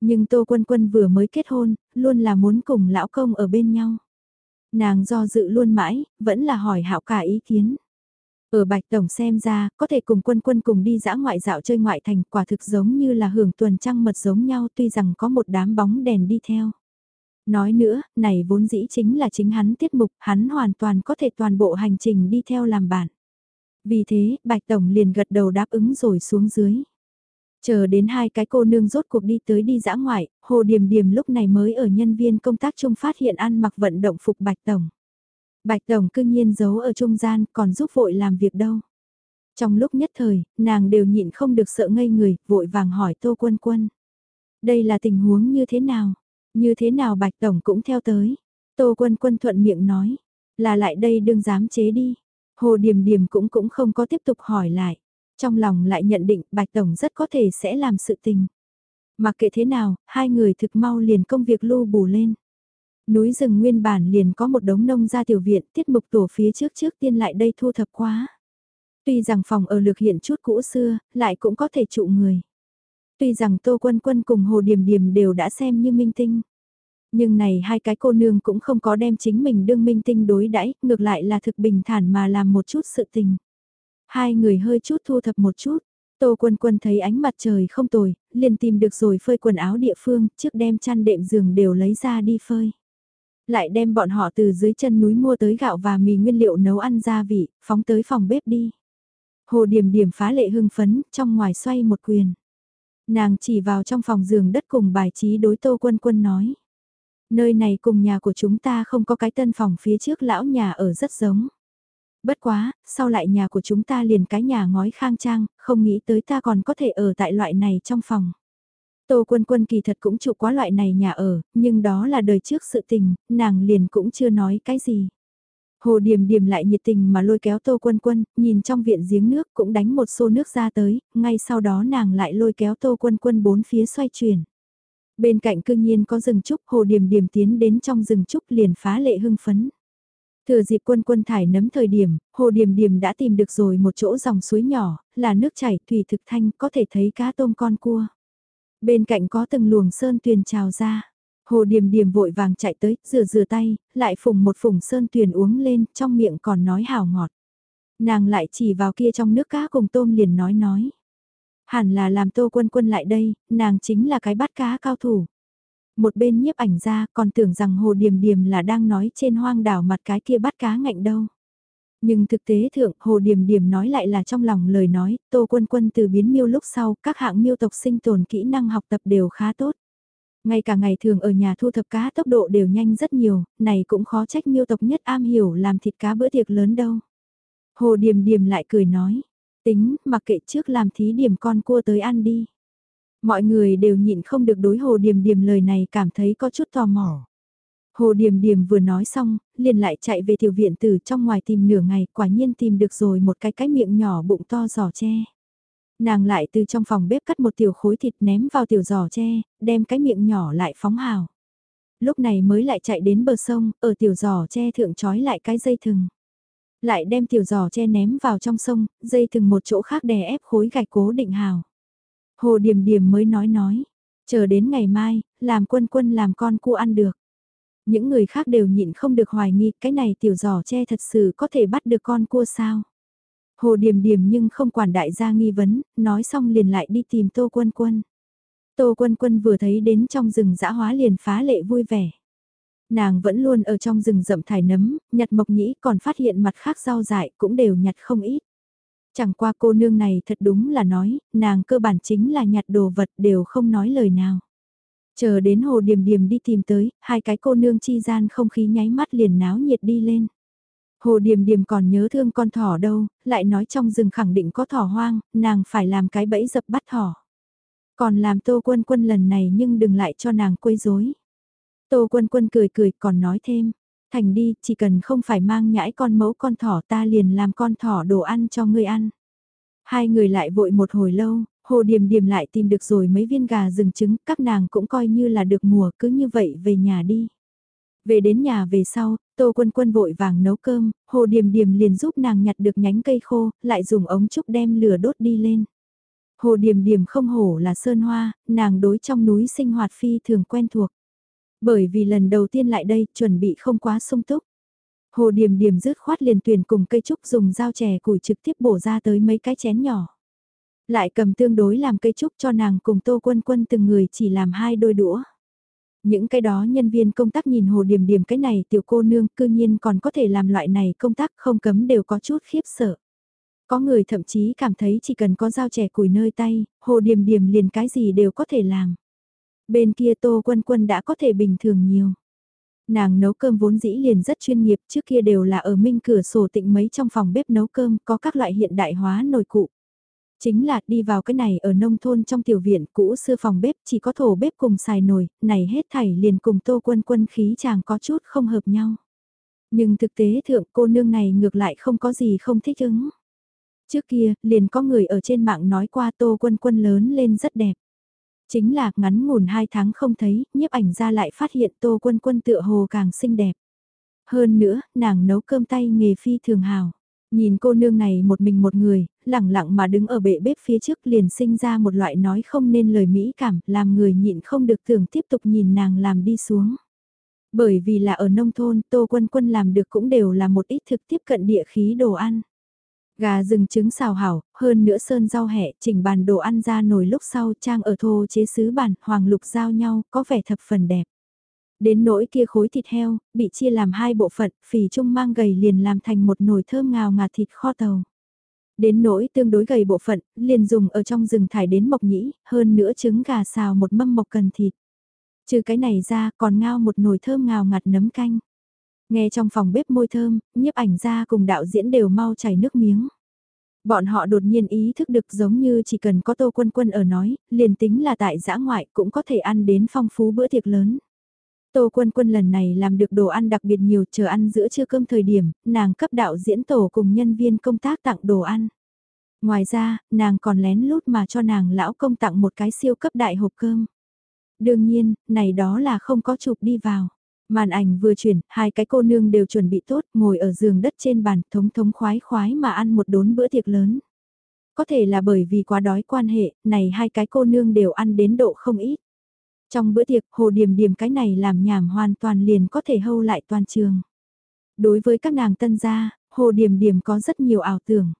S1: Nhưng Tô Quân Quân vừa mới kết hôn, luôn là muốn cùng lão công ở bên nhau. Nàng do dự luôn mãi, vẫn là hỏi hạo cả ý kiến. Ở Bạch Tổng xem ra, có thể cùng quân quân cùng đi dã ngoại dạo chơi ngoại thành quả thực giống như là hưởng tuần trăng mật giống nhau tuy rằng có một đám bóng đèn đi theo. Nói nữa, này vốn dĩ chính là chính hắn tiết mục, hắn hoàn toàn có thể toàn bộ hành trình đi theo làm bạn. Vì thế, Bạch Tổng liền gật đầu đáp ứng rồi xuống dưới. Chờ đến hai cái cô nương rốt cuộc đi tới đi dã ngoại, Hồ Điềm Điềm lúc này mới ở nhân viên công tác chung phát hiện ăn mặc vận động phục Bạch Tổng. Bạch Tổng cương nhiên giấu ở trung gian còn giúp vội làm việc đâu. Trong lúc nhất thời, nàng đều nhịn không được sợ ngây người, vội vàng hỏi Tô Quân Quân. Đây là tình huống như thế nào? Như thế nào Bạch Tổng cũng theo tới? Tô Quân Quân thuận miệng nói. Là lại đây đừng dám chế đi. Hồ Điềm Điềm cũng cũng không có tiếp tục hỏi lại. Trong lòng lại nhận định Bạch Tổng rất có thể sẽ làm sự tình. Mặc kệ thế nào, hai người thực mau liền công việc lưu bù lên. Núi rừng nguyên bản liền có một đống nông gia tiểu viện, tiết mục tổ phía trước trước tiên lại đây thu thập quá. Tuy rằng phòng ở lược hiện chút cũ xưa, lại cũng có thể trụ người. Tuy rằng Tô Quân Quân cùng Hồ Điềm Điềm đều đã xem như minh tinh. Nhưng này hai cái cô nương cũng không có đem chính mình đương minh tinh đối đãi ngược lại là thực bình thản mà làm một chút sự tình. Hai người hơi chút thu thập một chút, Tô Quân Quân thấy ánh mặt trời không tồi, liền tìm được rồi phơi quần áo địa phương, trước đem chăn đệm giường đều lấy ra đi phơi lại đem bọn họ từ dưới chân núi mua tới gạo và mì nguyên liệu nấu ăn gia vị, phóng tới phòng bếp đi. Hồ điểm điểm phá lệ hưng phấn, trong ngoài xoay một quyền. Nàng chỉ vào trong phòng giường đất cùng bài trí đối Tô Quân Quân nói. Nơi này cùng nhà của chúng ta không có cái tân phòng phía trước lão nhà ở rất giống. Bất quá, sau lại nhà của chúng ta liền cái nhà ngói khang trang, không nghĩ tới ta còn có thể ở tại loại này trong phòng. Tô Quân Quân kỳ thật cũng trụ quá loại này nhà ở, nhưng đó là đời trước sự tình, nàng liền cũng chưa nói cái gì. Hồ Điềm Điềm lại nhiệt tình mà lôi kéo Tô Quân Quân, nhìn trong viện giếng nước cũng đánh một xô nước ra tới, ngay sau đó nàng lại lôi kéo Tô Quân Quân bốn phía xoay chuyển. Bên cạnh cương nhiên có rừng trúc, Hồ Điềm Điềm tiến đến trong rừng trúc liền phá lệ hưng phấn. Thừa dịp quân quân thải nấm thời điểm, Hồ Điềm Điềm đã tìm được rồi một chỗ dòng suối nhỏ, là nước chảy thủy thực thanh có thể thấy cá tôm con cua. Bên cạnh có từng luồng sơn tuyền trào ra. Hồ Điềm Điềm vội vàng chạy tới, rửa rửa tay, lại phùng một phùng sơn tuyền uống lên, trong miệng còn nói hào ngọt. Nàng lại chỉ vào kia trong nước cá cùng tôm liền nói nói. Hẳn là làm tô quân quân lại đây, nàng chính là cái bắt cá cao thủ. Một bên nhiếp ảnh ra còn tưởng rằng Hồ Điềm Điềm là đang nói trên hoang đảo mặt cái kia bắt cá ngạnh đâu. Nhưng thực tế thượng Hồ Điềm Điềm nói lại là trong lòng lời nói, Tô Quân Quân từ biến miêu lúc sau, các hạng miêu tộc sinh tồn kỹ năng học tập đều khá tốt. Ngay cả ngày thường ở nhà thu thập cá tốc độ đều nhanh rất nhiều, này cũng khó trách miêu tộc nhất am hiểu làm thịt cá bữa tiệc lớn đâu. Hồ Điềm Điềm lại cười nói, tính, mặc kệ trước làm thí điểm con cua tới ăn đi. Mọi người đều nhịn không được đối Hồ Điềm Điềm lời này cảm thấy có chút tò mò. Hồ Điềm Điềm vừa nói xong, liền lại chạy về tiểu viện từ trong ngoài tìm nửa ngày, quả nhiên tìm được rồi một cái cái miệng nhỏ bụng to giò tre. Nàng lại từ trong phòng bếp cắt một tiểu khối thịt ném vào tiểu giò tre, đem cái miệng nhỏ lại phóng hào. Lúc này mới lại chạy đến bờ sông, ở tiểu giò tre thượng trói lại cái dây thừng. Lại đem tiểu giò tre ném vào trong sông, dây thừng một chỗ khác đè ép khối gạch cố định hào. Hồ Điềm Điềm mới nói nói, chờ đến ngày mai, làm quân quân làm con cu ăn được. Những người khác đều nhịn không được hoài nghi cái này tiểu giỏ che thật sự có thể bắt được con cua sao. Hồ điềm điềm nhưng không quản đại gia nghi vấn, nói xong liền lại đi tìm Tô Quân Quân. Tô Quân Quân vừa thấy đến trong rừng dã hóa liền phá lệ vui vẻ. Nàng vẫn luôn ở trong rừng rậm thải nấm, nhặt mộc nhĩ còn phát hiện mặt khác rau dại cũng đều nhặt không ít. Chẳng qua cô nương này thật đúng là nói, nàng cơ bản chính là nhặt đồ vật đều không nói lời nào. Chờ đến hồ điểm điểm đi tìm tới, hai cái cô nương chi gian không khí nháy mắt liền náo nhiệt đi lên. Hồ Điềm Điềm còn nhớ thương con thỏ đâu, lại nói trong rừng khẳng định có thỏ hoang, nàng phải làm cái bẫy dập bắt thỏ. Còn làm Tô Quân Quân lần này nhưng đừng lại cho nàng quấy rối. Tô Quân Quân cười cười còn nói thêm, thành đi, chỉ cần không phải mang nhãi con mẫu con thỏ ta liền làm con thỏ đồ ăn cho ngươi ăn. Hai người lại vội một hồi lâu, Hồ Điềm Điềm lại tìm được rồi mấy viên gà rừng trứng, các nàng cũng coi như là được mùa cứ như vậy về nhà đi. Về đến nhà về sau, Tô Quân Quân vội vàng nấu cơm, Hồ Điềm Điềm liền giúp nàng nhặt được nhánh cây khô, lại dùng ống trúc đem lửa đốt đi lên. Hồ Điềm Điềm không hổ là sơn hoa, nàng đối trong núi sinh hoạt phi thường quen thuộc. Bởi vì lần đầu tiên lại đây, chuẩn bị không quá sung túc. Hồ Điềm Điềm rứt khoát liền tuyển cùng cây trúc dùng dao chè củi trực tiếp bổ ra tới mấy cái chén nhỏ. Lại cầm tương đối làm cây trúc cho nàng cùng Tô Quân Quân từng người chỉ làm hai đôi đũa. Những cái đó nhân viên công tác nhìn hồ điềm điềm cái này tiểu cô nương cư nhiên còn có thể làm loại này công tác không cấm đều có chút khiếp sợ. Có người thậm chí cảm thấy chỉ cần có dao chè củi nơi tay, hồ điềm điềm liền cái gì đều có thể làm. Bên kia tô quân quân đã có thể bình thường nhiều. Nàng nấu cơm vốn dĩ liền rất chuyên nghiệp trước kia đều là ở minh cửa sổ tịnh mấy trong phòng bếp nấu cơm có các loại hiện đại hóa nồi cụ. Chính là đi vào cái này ở nông thôn trong tiểu viện cũ xưa phòng bếp chỉ có thổ bếp cùng xài nồi, này hết thảy liền cùng tô quân quân khí chàng có chút không hợp nhau. Nhưng thực tế thượng cô nương này ngược lại không có gì không thích ứng. Trước kia, liền có người ở trên mạng nói qua tô quân quân lớn lên rất đẹp. Chính là ngắn ngủn hai tháng không thấy, nhiếp ảnh ra lại phát hiện tô quân quân tựa hồ càng xinh đẹp. Hơn nữa, nàng nấu cơm tay nghề phi thường hào. Nhìn cô nương này một mình một người, lẳng lặng mà đứng ở bệ bếp phía trước liền sinh ra một loại nói không nên lời mỹ cảm, làm người nhịn không được tưởng tiếp tục nhìn nàng làm đi xuống. Bởi vì là ở nông thôn, Tô Quân Quân làm được cũng đều là một ít thực tiếp cận địa khí đồ ăn. Gà rừng trứng xào hảo, hơn nữa sơn rau hẹ, chỉnh bàn đồ ăn ra nồi lúc sau trang ở thô chế sứ bàn, hoàng lục giao nhau, có vẻ thập phần đẹp. Đến nỗi kia khối thịt heo, bị chia làm hai bộ phận, phì trung mang gầy liền làm thành một nồi thơm ngào ngạt thịt kho tàu. Đến nỗi tương đối gầy bộ phận, liền dùng ở trong rừng thải đến mộc nhĩ, hơn nữa trứng gà xào một mâm mộc cần thịt. Trừ cái này ra còn ngao một nồi thơm ngào ngạt nấm canh. Nghe trong phòng bếp môi thơm, nhiếp ảnh ra cùng đạo diễn đều mau chảy nước miếng. Bọn họ đột nhiên ý thức được giống như chỉ cần có tô quân quân ở nói, liền tính là tại giã ngoại cũng có thể ăn đến phong phú bữa tiệc lớn. Tô Quân Quân lần này làm được đồ ăn đặc biệt nhiều chờ ăn giữa trưa cơm thời điểm, nàng cấp đạo diễn tổ cùng nhân viên công tác tặng đồ ăn. Ngoài ra, nàng còn lén lút mà cho nàng lão công tặng một cái siêu cấp đại hộp cơm. Đương nhiên, này đó là không có chụp đi vào. Màn ảnh vừa chuyển, hai cái cô nương đều chuẩn bị tốt, ngồi ở giường đất trên bàn, thống thống khoái khoái mà ăn một đốn bữa tiệc lớn. Có thể là bởi vì quá đói quan hệ, này hai cái cô nương đều ăn đến độ không ít. Trong bữa tiệc, hồ điểm điểm cái này làm nhảm hoàn toàn liền có thể hâu lại toàn trường. Đối với các nàng tân gia, hồ điểm điểm có rất nhiều ảo tưởng.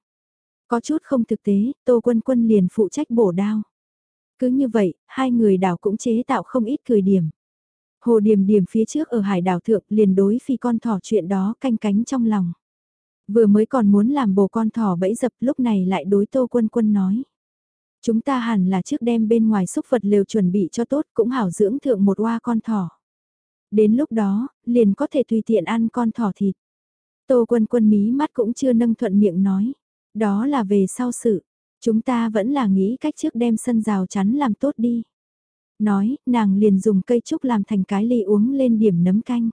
S1: Có chút không thực tế, tô quân quân liền phụ trách bổ đao. Cứ như vậy, hai người đảo cũng chế tạo không ít cười điểm. Hồ điểm điểm phía trước ở hải đảo thượng liền đối phi con thỏ chuyện đó canh cánh trong lòng. Vừa mới còn muốn làm bồ con thỏ bẫy dập lúc này lại đối tô quân quân nói. Chúng ta hẳn là trước đem bên ngoài xúc vật lều chuẩn bị cho tốt cũng hảo dưỡng thượng một hoa con thỏ. Đến lúc đó, liền có thể tùy tiện ăn con thỏ thịt. Tô quân quân mí mắt cũng chưa nâng thuận miệng nói. Đó là về sau sự. Chúng ta vẫn là nghĩ cách trước đem sân rào chắn làm tốt đi. Nói, nàng liền dùng cây trúc làm thành cái ly uống lên điểm nấm canh.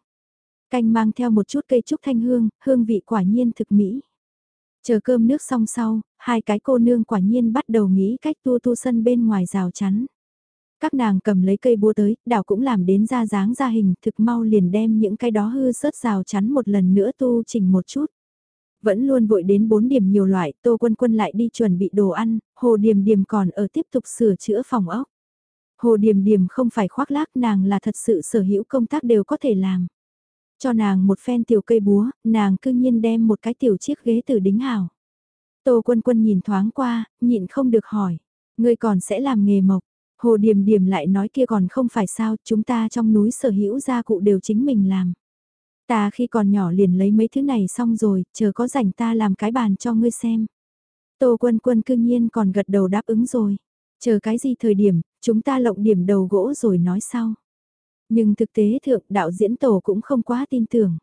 S1: Canh mang theo một chút cây trúc thanh hương, hương vị quả nhiên thực mỹ. Chờ cơm nước xong sau, hai cái cô nương quả nhiên bắt đầu nghĩ cách tu tu sân bên ngoài rào chắn. Các nàng cầm lấy cây búa tới, đảo cũng làm đến ra dáng ra hình, thực mau liền đem những cái đó hư sớt rào chắn một lần nữa tu chỉnh một chút. Vẫn luôn vội đến bốn điểm nhiều loại, tô quân quân lại đi chuẩn bị đồ ăn, hồ điểm điểm còn ở tiếp tục sửa chữa phòng ốc. Hồ Điềm Điềm không phải khoác lác nàng là thật sự sở hữu công tác đều có thể làm. Cho nàng một phen tiểu cây búa, nàng cư nhiên đem một cái tiểu chiếc ghế từ đính hảo. Tô quân quân nhìn thoáng qua, nhịn không được hỏi. Ngươi còn sẽ làm nghề mộc. Hồ Điềm Điềm lại nói kia còn không phải sao, chúng ta trong núi sở hữu gia cụ đều chính mình làm. Ta khi còn nhỏ liền lấy mấy thứ này xong rồi, chờ có rảnh ta làm cái bàn cho ngươi xem. Tô quân quân cương nhiên còn gật đầu đáp ứng rồi. Chờ cái gì thời điểm, chúng ta lộng điểm đầu gỗ rồi nói sau. Nhưng thực tế thượng đạo diễn tổ cũng không quá tin tưởng.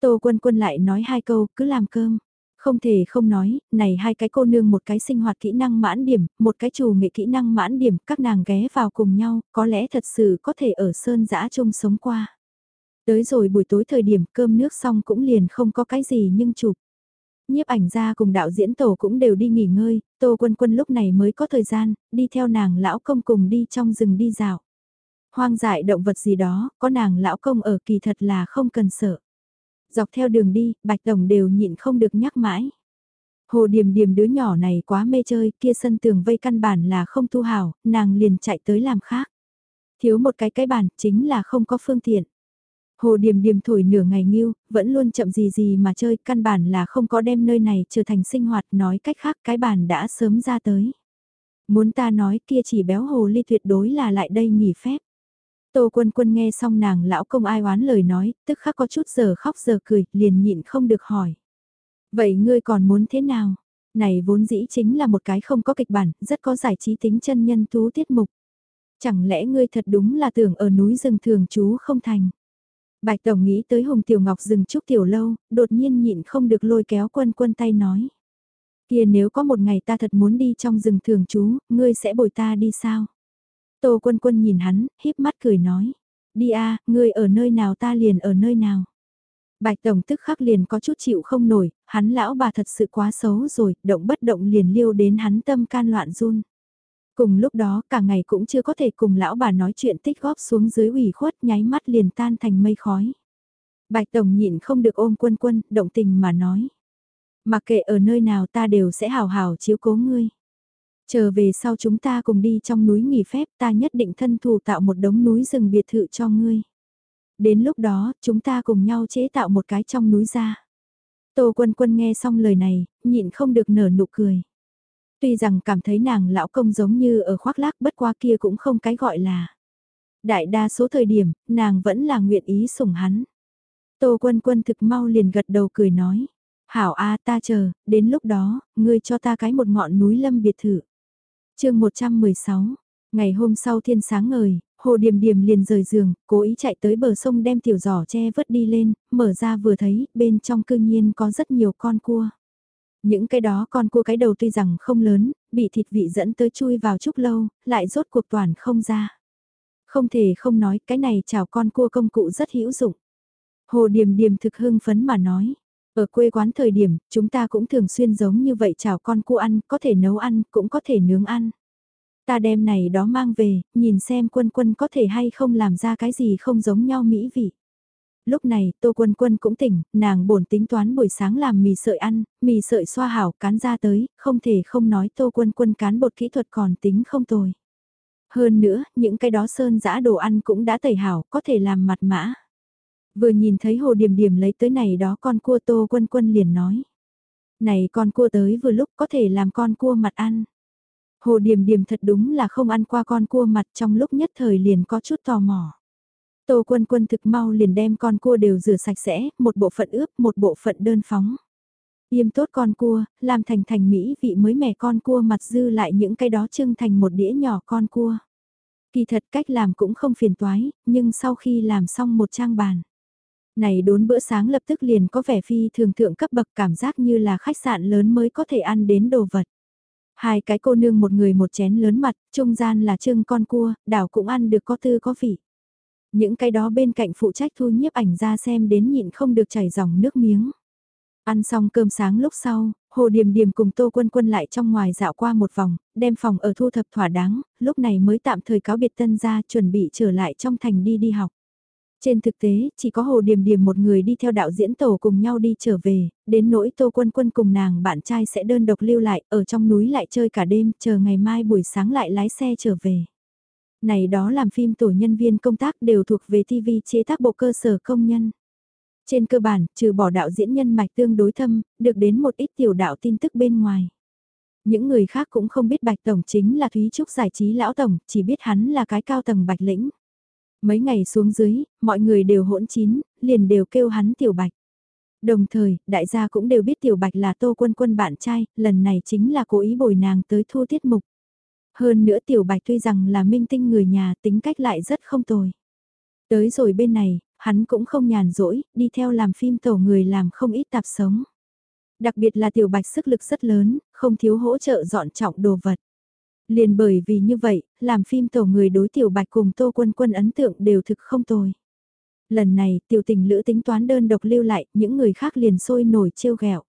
S1: Tô quân quân lại nói hai câu, cứ làm cơm. Không thể không nói, này hai cái cô nương một cái sinh hoạt kỹ năng mãn điểm, một cái chủ nghệ kỹ năng mãn điểm, các nàng ghé vào cùng nhau, có lẽ thật sự có thể ở sơn giã chung sống qua. Tới rồi buổi tối thời điểm cơm nước xong cũng liền không có cái gì nhưng chụp. Nhiếp ảnh gia cùng đạo diễn tổ cũng đều đi nghỉ ngơi, Tô Quân Quân lúc này mới có thời gian, đi theo nàng lão công cùng đi trong rừng đi dạo. Hoang dại động vật gì đó, có nàng lão công ở kỳ thật là không cần sợ. Dọc theo đường đi, Bạch Tổng đều nhịn không được nhắc mãi. Hồ Điềm Điềm đứa nhỏ này quá mê chơi, kia sân tường vây căn bản là không thu hảo, nàng liền chạy tới làm khác. Thiếu một cái cái bàn, chính là không có phương tiện. Hồ Điềm Điềm thổi nửa ngày nghiêu, vẫn luôn chậm gì gì mà chơi, căn bản là không có đem nơi này trở thành sinh hoạt, nói cách khác cái bàn đã sớm ra tới. Muốn ta nói kia chỉ béo hồ ly tuyệt đối là lại đây nghỉ phép. Tô quân quân nghe xong nàng lão công ai oán lời nói, tức khắc có chút giờ khóc giờ cười, liền nhịn không được hỏi. Vậy ngươi còn muốn thế nào? Này vốn dĩ chính là một cái không có kịch bản, rất có giải trí tính chân nhân tú tiết mục. Chẳng lẽ ngươi thật đúng là tưởng ở núi rừng thường trú không thành? Bạch Tổng nghĩ tới Hồng Tiểu Ngọc dừng chút tiểu lâu, đột nhiên nhịn không được lôi kéo quân quân tay nói. Kia nếu có một ngày ta thật muốn đi trong rừng thường trú, ngươi sẽ bồi ta đi sao? Tô quân quân nhìn hắn, híp mắt cười nói. Đi a, ngươi ở nơi nào ta liền ở nơi nào. Bạch Tổng tức khắc liền có chút chịu không nổi, hắn lão bà thật sự quá xấu rồi, động bất động liền liêu đến hắn tâm can loạn run. Cùng lúc đó cả ngày cũng chưa có thể cùng lão bà nói chuyện tích góp xuống dưới ủy khuất nháy mắt liền tan thành mây khói. Bạch Tổng nhịn không được ôm quân quân, động tình mà nói. Mặc kệ ở nơi nào ta đều sẽ hào hào chiếu cố ngươi. Chờ về sau chúng ta cùng đi trong núi nghỉ phép ta nhất định thân thủ tạo một đống núi rừng biệt thự cho ngươi. Đến lúc đó, chúng ta cùng nhau chế tạo một cái trong núi ra. Tô quân quân nghe xong lời này, nhịn không được nở nụ cười. Tuy rằng cảm thấy nàng lão công giống như ở khoác lác bất qua kia cũng không cái gọi là. Đại đa số thời điểm, nàng vẫn là nguyện ý sủng hắn. Tô quân quân thực mau liền gật đầu cười nói. Hảo A ta chờ, đến lúc đó, ngươi cho ta cái một ngọn núi lâm biệt thự. chương 116, ngày hôm sau thiên sáng ngời, Hồ Điềm Điềm liền rời giường, cố ý chạy tới bờ sông đem tiểu giỏ che vớt đi lên, mở ra vừa thấy, bên trong cương nhiên có rất nhiều con cua. Những cái đó con cua cái đầu tuy rằng không lớn, bị thịt vị dẫn tới chui vào chút lâu, lại rốt cuộc toàn không ra. Không thể không nói cái này chào con cua công cụ rất hữu dụng. Hồ Điềm Điềm thực hưng phấn mà nói. Ở quê quán thời điểm, chúng ta cũng thường xuyên giống như vậy chào con cua ăn, có thể nấu ăn, cũng có thể nướng ăn. Ta đem này đó mang về, nhìn xem quân quân có thể hay không làm ra cái gì không giống nhau mỹ vị lúc này Tô Quân Quân cũng tỉnh, nàng bổn tính toán buổi sáng làm mì sợi ăn, mì sợi xoa hảo cán ra tới, không thể không nói Tô Quân Quân cán bột kỹ thuật còn tính không tồi. Hơn nữa, những cái đó sơn giã đồ ăn cũng đã tẩy hảo, có thể làm mặt mã. Vừa nhìn thấy Hồ điểm điểm lấy tới này đó con cua Tô Quân Quân liền nói. Này con cua tới vừa lúc có thể làm con cua mặt ăn. Hồ Điềm Điềm thật đúng là không ăn qua con cua mặt trong lúc nhất thời liền có chút tò mò. Tô quân quân thực mau liền đem con cua đều rửa sạch sẽ, một bộ phận ướp, một bộ phận đơn phóng. Yêm tốt con cua, làm thành thành mỹ vị mới mẻ con cua mặt dư lại những cái đó trưng thành một đĩa nhỏ con cua. Kỳ thật cách làm cũng không phiền toái, nhưng sau khi làm xong một trang bàn. Này đốn bữa sáng lập tức liền có vẻ phi thường thượng cấp bậc cảm giác như là khách sạn lớn mới có thể ăn đến đồ vật. Hai cái cô nương một người một chén lớn mặt, trung gian là trưng con cua, đảo cũng ăn được có tư có vị. Những cái đó bên cạnh phụ trách thu nhiếp ảnh ra xem đến nhịn không được chảy dòng nước miếng. Ăn xong cơm sáng lúc sau, Hồ Điềm Điềm cùng Tô Quân Quân lại trong ngoài dạo qua một vòng, đem phòng ở thu thập thỏa đáng, lúc này mới tạm thời cáo biệt tân ra chuẩn bị trở lại trong thành đi đi học. Trên thực tế, chỉ có Hồ Điềm Điềm một người đi theo đạo diễn tổ cùng nhau đi trở về, đến nỗi Tô Quân Quân cùng nàng bạn trai sẽ đơn độc lưu lại, ở trong núi lại chơi cả đêm, chờ ngày mai buổi sáng lại lái xe trở về này đó làm phim tổ nhân viên công tác đều thuộc về TV chế tác bộ cơ sở công nhân. Trên cơ bản, trừ bỏ đạo diễn nhân mạch tương đối thâm, được đến một ít tiểu đạo tin tức bên ngoài. Những người khác cũng không biết Bạch Tổng chính là Thúy Trúc giải trí lão Tổng, chỉ biết hắn là cái cao tầng Bạch Lĩnh. Mấy ngày xuống dưới, mọi người đều hỗn chín, liền đều kêu hắn Tiểu Bạch. Đồng thời, đại gia cũng đều biết Tiểu Bạch là Tô Quân Quân bạn trai, lần này chính là cố ý bồi nàng tới thu tiết mục. Hơn nữa Tiểu Bạch tuy rằng là minh tinh người nhà tính cách lại rất không tồi. Tới rồi bên này, hắn cũng không nhàn rỗi, đi theo làm phim tổ người làm không ít tạp sống. Đặc biệt là Tiểu Bạch sức lực rất lớn, không thiếu hỗ trợ dọn trọng đồ vật. Liền bởi vì như vậy, làm phim tổ người đối Tiểu Bạch cùng Tô Quân Quân ấn tượng đều thực không tồi. Lần này, tiểu tình lữ tính toán đơn độc lưu lại, những người khác liền sôi nổi trêu ghẹo.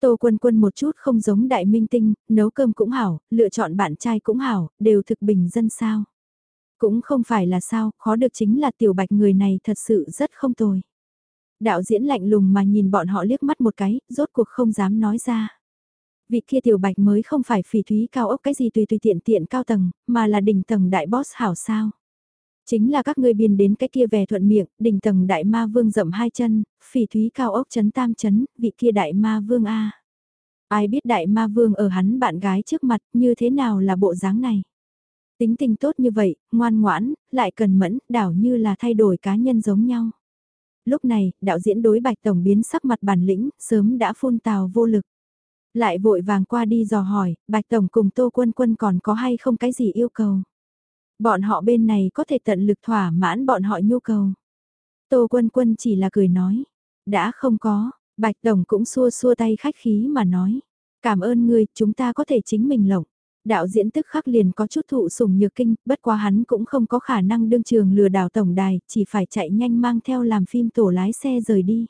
S1: Tô Quân Quân một chút không giống đại minh tinh, nấu cơm cũng hảo, lựa chọn bạn trai cũng hảo, đều thực bình dân sao. Cũng không phải là sao, khó được chính là tiểu bạch người này thật sự rất không tồi. Đạo diễn lạnh lùng mà nhìn bọn họ liếc mắt một cái, rốt cuộc không dám nói ra. Vị kia tiểu bạch mới không phải phỉ thúy cao ốc cái gì tùy tùy tiện tiện cao tầng, mà là đỉnh tầng đại boss hảo sao. Chính là các ngươi biên đến cái kia về thuận miệng, đỉnh tầng đại ma vương rậm hai chân, phỉ thúy cao ốc chấn tam chấn, vị kia đại ma vương A. Ai biết đại ma vương ở hắn bạn gái trước mặt như thế nào là bộ dáng này. Tính tình tốt như vậy, ngoan ngoãn, lại cần mẫn, đảo như là thay đổi cá nhân giống nhau. Lúc này, đạo diễn đối bạch tổng biến sắc mặt bản lĩnh, sớm đã phun tào vô lực. Lại vội vàng qua đi dò hỏi, bạch tổng cùng tô quân quân còn có hay không cái gì yêu cầu. Bọn họ bên này có thể tận lực thỏa mãn bọn họ nhu cầu. Tô quân quân chỉ là cười nói, đã không có, bạch tổng cũng xua xua tay khách khí mà nói. Cảm ơn ngươi, chúng ta có thể chính mình lộng. Đạo diễn tức khắc liền có chút thụ sủng nhược kinh, bất quá hắn cũng không có khả năng đương trường lừa đảo tổng đài, chỉ phải chạy nhanh mang theo làm phim tổ lái xe rời đi.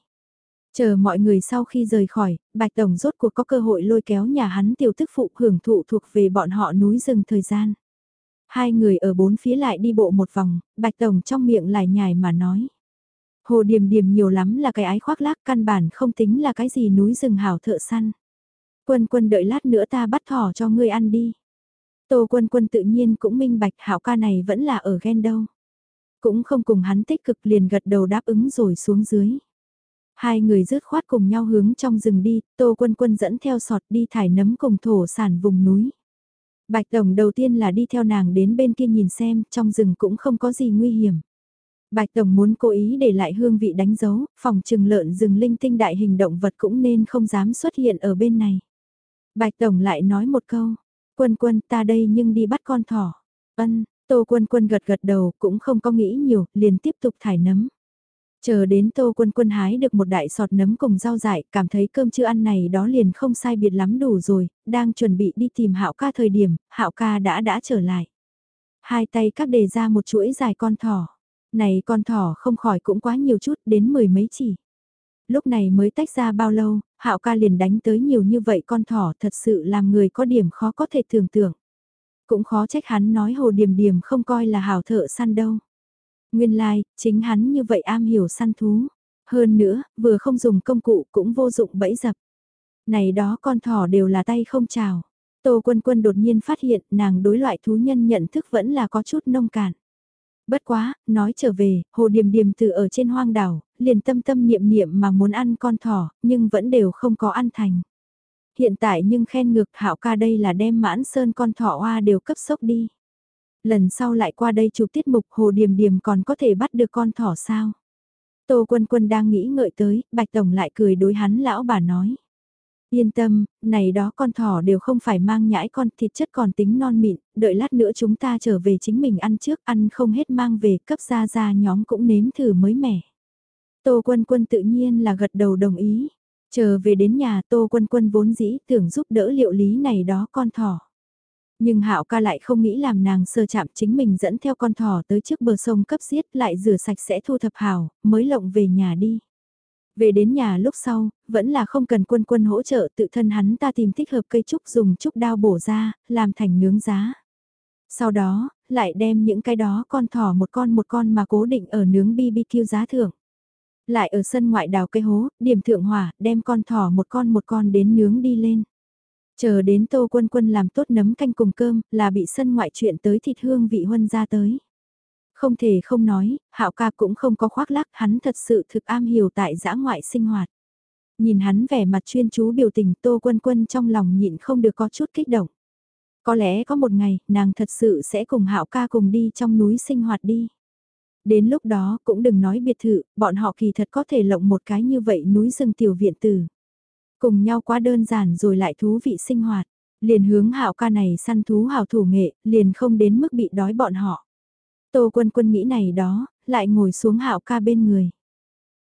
S1: Chờ mọi người sau khi rời khỏi, Bạch Tổng rốt cuộc có cơ hội lôi kéo nhà hắn tiểu tức phụ hưởng thụ thuộc về bọn họ núi rừng thời gian. Hai người ở bốn phía lại đi bộ một vòng, Bạch Tổng trong miệng lại nhài mà nói. Hồ Điềm Điềm nhiều lắm là cái ái khoác lác căn bản không tính là cái gì núi rừng hảo thợ săn. Quân quân đợi lát nữa ta bắt thỏ cho ngươi ăn đi. Tô quân quân tự nhiên cũng minh bạch hảo ca này vẫn là ở ghen đâu. Cũng không cùng hắn tích cực liền gật đầu đáp ứng rồi xuống dưới. Hai người rứt khoát cùng nhau hướng trong rừng đi, tô quân quân dẫn theo sọt đi thải nấm cùng thổ sản vùng núi. Bạch Tổng đầu tiên là đi theo nàng đến bên kia nhìn xem, trong rừng cũng không có gì nguy hiểm. Bạch Tổng muốn cố ý để lại hương vị đánh dấu, phòng trừng lợn rừng linh tinh đại hình động vật cũng nên không dám xuất hiện ở bên này. Bạch Tổng lại nói một câu, quân quân ta đây nhưng đi bắt con thỏ. Ân, Tô quân quân gật gật đầu cũng không có nghĩ nhiều, liền tiếp tục thải nấm. Chờ đến Tô Quân Quân hái được một đại sọt nấm cùng rau dại, cảm thấy cơm chưa ăn này đó liền không sai biệt lắm đủ rồi, đang chuẩn bị đi tìm Hạo ca thời điểm, Hạo ca đã đã trở lại. Hai tay các đề ra một chuỗi dài con thỏ. Này con thỏ không khỏi cũng quá nhiều chút, đến mười mấy chỉ. Lúc này mới tách ra bao lâu, Hạo ca liền đánh tới nhiều như vậy con thỏ thật sự làm người có điểm khó có thể tưởng tượng. Cũng khó trách hắn nói hồ điểm điểm không coi là hảo thợ săn đâu. Nguyên lai, like, chính hắn như vậy am hiểu săn thú. Hơn nữa, vừa không dùng công cụ cũng vô dụng bẫy dập. Này đó con thỏ đều là tay không chào. Tô Quân Quân đột nhiên phát hiện nàng đối loại thú nhân nhận thức vẫn là có chút nông cạn. Bất quá, nói trở về, hồ điềm điềm từ ở trên hoang đảo, liền tâm tâm niệm niệm mà muốn ăn con thỏ, nhưng vẫn đều không có ăn thành. Hiện tại nhưng khen ngược hạo ca đây là đem mãn sơn con thỏ hoa đều cấp sốc đi. Lần sau lại qua đây chụp tiết mục hồ điềm điềm còn có thể bắt được con thỏ sao. Tô quân quân đang nghĩ ngợi tới, bạch tổng lại cười đối hắn lão bà nói. Yên tâm, này đó con thỏ đều không phải mang nhãi con thịt chất còn tính non mịn, đợi lát nữa chúng ta trở về chính mình ăn trước, ăn không hết mang về cấp ra ra nhóm cũng nếm thử mới mẻ. Tô Quân Quân tự nhiên là gật đầu đồng ý. Chờ về đến nhà Tô Quân Quân vốn dĩ tưởng giúp đỡ liệu lý này đó con thỏ. Nhưng Hạo ca lại không nghĩ làm nàng sơ chạm chính mình dẫn theo con thỏ tới trước bờ sông cấp xiết lại rửa sạch sẽ thu thập hào mới lộng về nhà đi. Về đến nhà lúc sau, vẫn là không cần quân quân hỗ trợ tự thân hắn ta tìm thích hợp cây trúc dùng trúc đao bổ ra, làm thành nướng giá. Sau đó, lại đem những cái đó con thỏ một con một con mà cố định ở nướng BBQ giá thưởng. Lại ở sân ngoại đào cây hố, điểm thượng hỏa, đem con thỏ một con một con đến nướng đi lên. Chờ đến tô quân quân làm tốt nấm canh cùng cơm, là bị sân ngoại chuyện tới thịt hương vị huân ra tới. Không thể không nói, hạo ca cũng không có khoác lác, hắn thật sự thực am hiểu tại giã ngoại sinh hoạt. Nhìn hắn vẻ mặt chuyên chú biểu tình Tô Quân Quân trong lòng nhịn không được có chút kích động. Có lẽ có một ngày, nàng thật sự sẽ cùng Hạo ca cùng đi trong núi sinh hoạt đi. Đến lúc đó cũng đừng nói biệt thự, bọn họ kỳ thật có thể lộng một cái như vậy núi rừng tiểu viện tử. Cùng nhau quá đơn giản rồi lại thú vị sinh hoạt, liền hướng hạo ca này săn thú hào thủ nghệ, liền không đến mức bị đói bọn họ. Tô quân quân nghĩ này đó, lại ngồi xuống hạo ca bên người.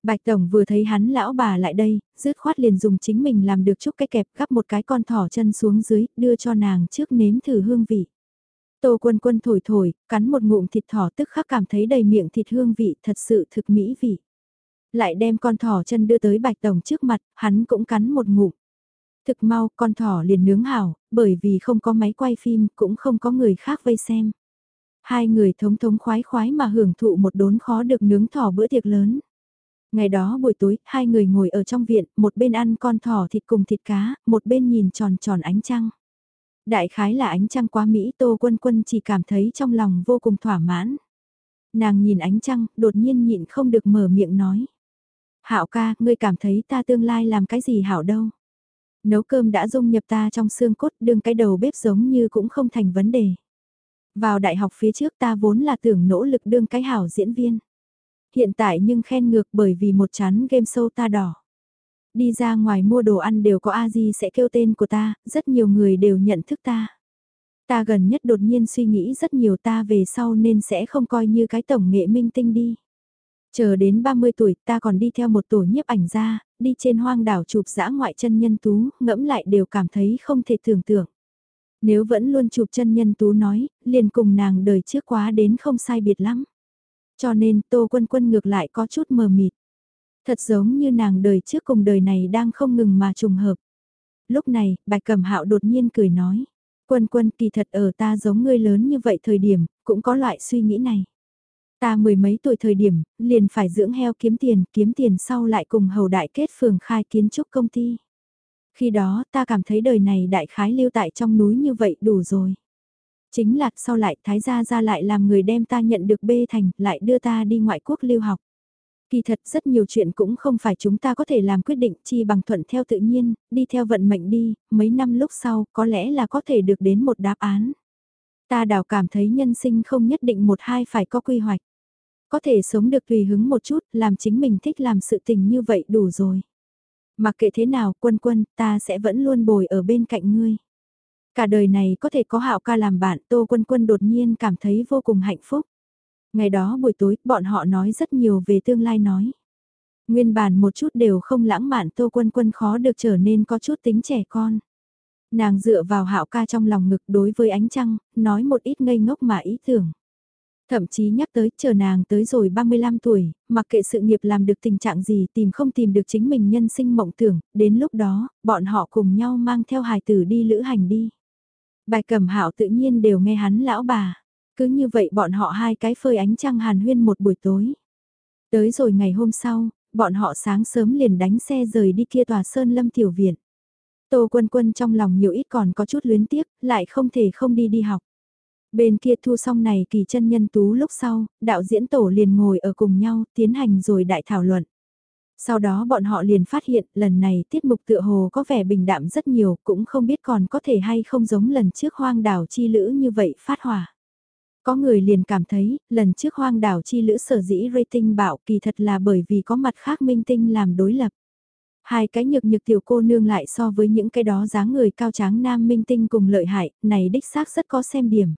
S1: Bạch Tổng vừa thấy hắn lão bà lại đây, rứt khoát liền dùng chính mình làm được chút cái kẹp gắp một cái con thỏ chân xuống dưới, đưa cho nàng trước nếm thử hương vị. Tô quân quân thổi thổi, cắn một ngụm thịt thỏ tức khắc cảm thấy đầy miệng thịt hương vị thật sự thực mỹ vị. Lại đem con thỏ chân đưa tới Bạch Tổng trước mặt, hắn cũng cắn một ngụm. Thực mau, con thỏ liền nướng hảo, bởi vì không có máy quay phim, cũng không có người khác vây xem. Hai người thống thống khoái khoái mà hưởng thụ một đốn khó được nướng thỏ bữa tiệc lớn. Ngày đó buổi tối, hai người ngồi ở trong viện, một bên ăn con thỏ thịt cùng thịt cá, một bên nhìn tròn tròn ánh trăng. Đại khái là ánh trăng quá Mỹ Tô Quân Quân chỉ cảm thấy trong lòng vô cùng thỏa mãn. Nàng nhìn ánh trăng, đột nhiên nhịn không được mở miệng nói. Hạo ca, ngươi cảm thấy ta tương lai làm cái gì hảo đâu. Nấu cơm đã dung nhập ta trong xương cốt đương cái đầu bếp giống như cũng không thành vấn đề. Vào đại học phía trước ta vốn là tưởng nỗ lực đương cái hảo diễn viên. Hiện tại nhưng khen ngược bởi vì một chán game show ta đỏ. Đi ra ngoài mua đồ ăn đều có A-di sẽ kêu tên của ta, rất nhiều người đều nhận thức ta. Ta gần nhất đột nhiên suy nghĩ rất nhiều ta về sau nên sẽ không coi như cái tổng nghệ minh tinh đi. Chờ đến 30 tuổi ta còn đi theo một tổ nhiếp ảnh ra, đi trên hoang đảo chụp dã ngoại chân nhân tú, ngẫm lại đều cảm thấy không thể tưởng tượng. Nếu vẫn luôn chụp chân nhân tú nói, liền cùng nàng đời trước quá đến không sai biệt lắm. Cho nên Tô Quân Quân ngược lại có chút mờ mịt. Thật giống như nàng đời trước cùng đời này đang không ngừng mà trùng hợp. Lúc này, Bạch Cẩm Hạo đột nhiên cười nói. Quân quân kỳ thật ở ta giống ngươi lớn như vậy thời điểm, cũng có loại suy nghĩ này. Ta mười mấy tuổi thời điểm, liền phải dưỡng heo kiếm tiền, kiếm tiền sau lại cùng hầu đại kết phường khai kiến trúc công ty. Khi đó ta cảm thấy đời này đại khái lưu tại trong núi như vậy đủ rồi. Chính là sau lại thái gia ra lại làm người đem ta nhận được bê thành, lại đưa ta đi ngoại quốc lưu học. Kỳ thật rất nhiều chuyện cũng không phải chúng ta có thể làm quyết định chi bằng thuận theo tự nhiên, đi theo vận mệnh đi, mấy năm lúc sau có lẽ là có thể được đến một đáp án. Ta đào cảm thấy nhân sinh không nhất định một hai phải có quy hoạch. Có thể sống được tùy hứng một chút, làm chính mình thích làm sự tình như vậy đủ rồi. Mặc kệ thế nào, quân quân, ta sẽ vẫn luôn bồi ở bên cạnh ngươi. Cả đời này có thể có hạo ca làm bạn, Tô Quân Quân đột nhiên cảm thấy vô cùng hạnh phúc. Ngày đó buổi tối, bọn họ nói rất nhiều về tương lai nói. Nguyên bản một chút đều không lãng mạn Tô Quân Quân khó được trở nên có chút tính trẻ con. Nàng dựa vào hạo ca trong lòng ngực đối với ánh trăng, nói một ít ngây ngốc mà ý tưởng. Thậm chí nhắc tới chờ nàng tới rồi 35 tuổi, mặc kệ sự nghiệp làm được tình trạng gì tìm không tìm được chính mình nhân sinh mộng tưởng, đến lúc đó, bọn họ cùng nhau mang theo hài tử đi lữ hành đi. Bài cầm hạo tự nhiên đều nghe hắn lão bà. Cứ như vậy bọn họ hai cái phơi ánh trăng hàn huyên một buổi tối. Tới rồi ngày hôm sau, bọn họ sáng sớm liền đánh xe rời đi kia tòa sơn lâm tiểu viện. Tô quân quân trong lòng nhiều ít còn có chút luyến tiếc, lại không thể không đi đi học. Bên kia thu xong này kỳ chân nhân tú lúc sau, đạo diễn tổ liền ngồi ở cùng nhau, tiến hành rồi đại thảo luận. Sau đó bọn họ liền phát hiện lần này tiết mục tựa hồ có vẻ bình đạm rất nhiều, cũng không biết còn có thể hay không giống lần trước hoang đảo chi lữ như vậy phát hỏa. Có người liền cảm thấy, lần trước hoang đảo chi lữ sở dĩ rating bạo kỳ thật là bởi vì có mặt khác minh tinh làm đối lập. Hai cái nhược nhược tiểu cô nương lại so với những cái đó dáng người cao tráng nam minh tinh cùng lợi hại, này đích xác rất có xem điểm.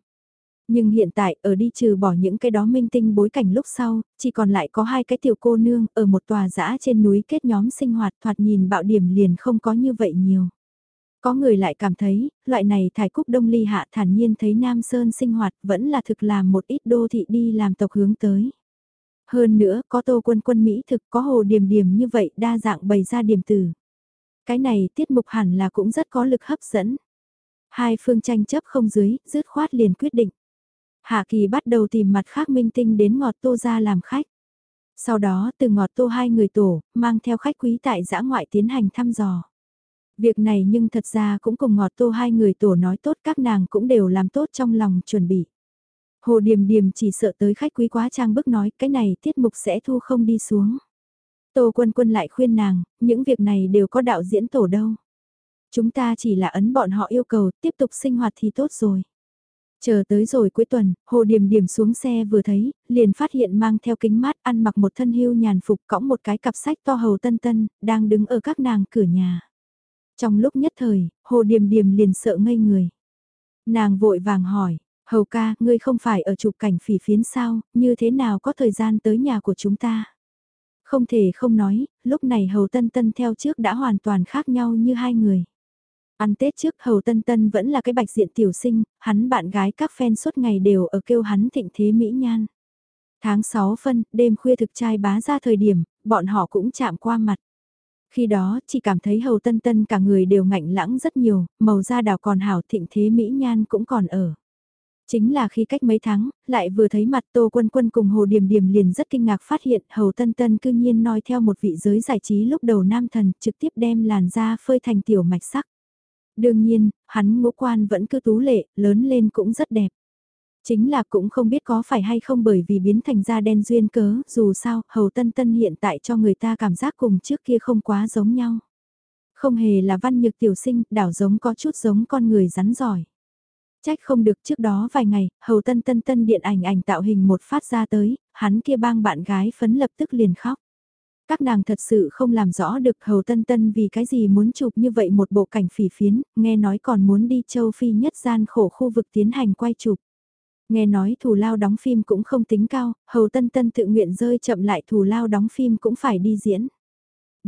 S1: Nhưng hiện tại ở đi trừ bỏ những cái đó minh tinh bối cảnh lúc sau, chỉ còn lại có hai cái tiểu cô nương ở một tòa giã trên núi kết nhóm sinh hoạt thoạt nhìn bạo điểm liền không có như vậy nhiều. Có người lại cảm thấy, loại này thải cúc đông ly hạ thản nhiên thấy Nam Sơn sinh hoạt vẫn là thực làm một ít đô thị đi làm tộc hướng tới. Hơn nữa, có tô quân quân Mỹ thực có hồ điểm điểm như vậy đa dạng bày ra điểm từ. Cái này tiết mục hẳn là cũng rất có lực hấp dẫn. Hai phương tranh chấp không dưới, dứt khoát liền quyết định. Hạ Kỳ bắt đầu tìm mặt khác minh tinh đến ngọt tô ra làm khách. Sau đó từ ngọt tô hai người tổ, mang theo khách quý tại giã ngoại tiến hành thăm dò. Việc này nhưng thật ra cũng cùng ngọt tô hai người tổ nói tốt các nàng cũng đều làm tốt trong lòng chuẩn bị. Hồ Điềm Điềm chỉ sợ tới khách quý quá trang bức nói cái này tiết mục sẽ thu không đi xuống. Tô Quân Quân lại khuyên nàng, những việc này đều có đạo diễn tổ đâu. Chúng ta chỉ là ấn bọn họ yêu cầu tiếp tục sinh hoạt thì tốt rồi. Chờ tới rồi cuối tuần, Hồ Điềm Điềm xuống xe vừa thấy, liền phát hiện mang theo kính mát ăn mặc một thân hưu nhàn phục cõng một cái cặp sách to hầu tân tân, đang đứng ở các nàng cửa nhà. Trong lúc nhất thời, Hồ Điềm Điềm liền sợ ngây người. Nàng vội vàng hỏi, Hầu ca, ngươi không phải ở chụp cảnh phỉ phiến sao, như thế nào có thời gian tới nhà của chúng ta? Không thể không nói, lúc này Hầu Tân Tân theo trước đã hoàn toàn khác nhau như hai người. Ăn Tết trước Hầu Tân Tân vẫn là cái bạch diện tiểu sinh, hắn bạn gái các fan suốt ngày đều ở kêu hắn thịnh thế mỹ nhan. Tháng 6 phân, đêm khuya thực trai bá ra thời điểm, bọn họ cũng chạm qua mặt. Khi đó, chỉ cảm thấy Hầu Tân Tân cả người đều ngạnh lãng rất nhiều, màu da đào còn hảo thịnh thế mỹ nhan cũng còn ở. Chính là khi cách mấy tháng, lại vừa thấy mặt Tô Quân Quân cùng Hồ Điềm Điềm liền rất kinh ngạc phát hiện Hầu Tân Tân cư nhiên noi theo một vị giới giải trí lúc đầu nam thần trực tiếp đem làn da phơi thành tiểu mạch sắc. Đương nhiên, hắn ngũ quan vẫn cứ tú lệ, lớn lên cũng rất đẹp. Chính là cũng không biết có phải hay không bởi vì biến thành da đen duyên cớ, dù sao, Hầu Tân Tân hiện tại cho người ta cảm giác cùng trước kia không quá giống nhau. Không hề là văn nhược tiểu sinh, đảo giống có chút giống con người rắn giỏi. Trách không được trước đó vài ngày, hầu tân tân tân điện ảnh ảnh tạo hình một phát ra tới, hắn kia bang bạn gái phấn lập tức liền khóc. Các nàng thật sự không làm rõ được hầu tân tân vì cái gì muốn chụp như vậy một bộ cảnh phỉ phiến, nghe nói còn muốn đi châu Phi nhất gian khổ khu vực tiến hành quay chụp. Nghe nói thù lao đóng phim cũng không tính cao, hầu tân tân tự nguyện rơi chậm lại thù lao đóng phim cũng phải đi diễn.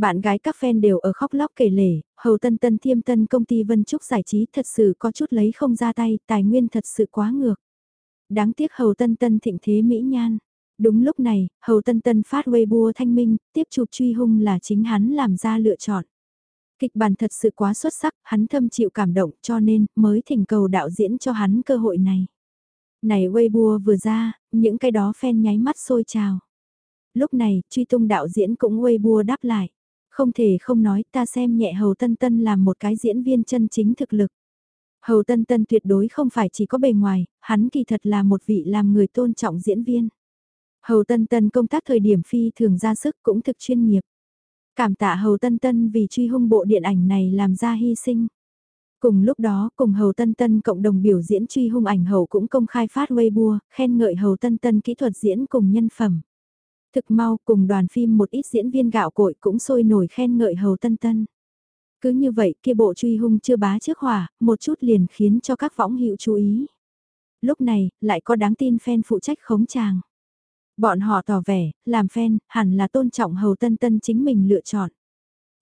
S1: Bạn gái các fan đều ở khóc lóc kể lể, hầu tân tân thiêm tân công ty Vân Trúc giải trí thật sự có chút lấy không ra tay, tài nguyên thật sự quá ngược. Đáng tiếc hầu tân tân thịnh thế mỹ nhan. Đúng lúc này, hầu tân tân phát Weibo thanh minh, tiếp chụp truy hung là chính hắn làm ra lựa chọn. Kịch bản thật sự quá xuất sắc, hắn thâm chịu cảm động cho nên mới thỉnh cầu đạo diễn cho hắn cơ hội này. Này Weibo vừa ra, những cái đó fan nháy mắt sôi trào. Lúc này, truy tung đạo diễn cũng Weibo đáp lại. Không thể không nói ta xem nhẹ Hầu Tân Tân là một cái diễn viên chân chính thực lực. Hầu Tân Tân tuyệt đối không phải chỉ có bề ngoài, hắn kỳ thật là một vị làm người tôn trọng diễn viên. Hầu Tân Tân công tác thời điểm phi thường ra sức cũng thực chuyên nghiệp. Cảm tạ Hầu Tân Tân vì truy hung bộ điện ảnh này làm ra hy sinh. Cùng lúc đó, cùng Hầu Tân Tân cộng đồng biểu diễn truy hung ảnh Hầu cũng công khai phát Weibo, khen ngợi Hầu Tân Tân kỹ thuật diễn cùng nhân phẩm. Thực mau cùng đoàn phim một ít diễn viên gạo cội cũng sôi nổi khen ngợi Hầu Tân Tân. Cứ như vậy kia bộ truy hung chưa bá trước hỏa, một chút liền khiến cho các võng hiệu chú ý. Lúc này, lại có đáng tin fan phụ trách khống tràng. Bọn họ tỏ vẻ, làm fan, hẳn là tôn trọng Hầu Tân Tân chính mình lựa chọn.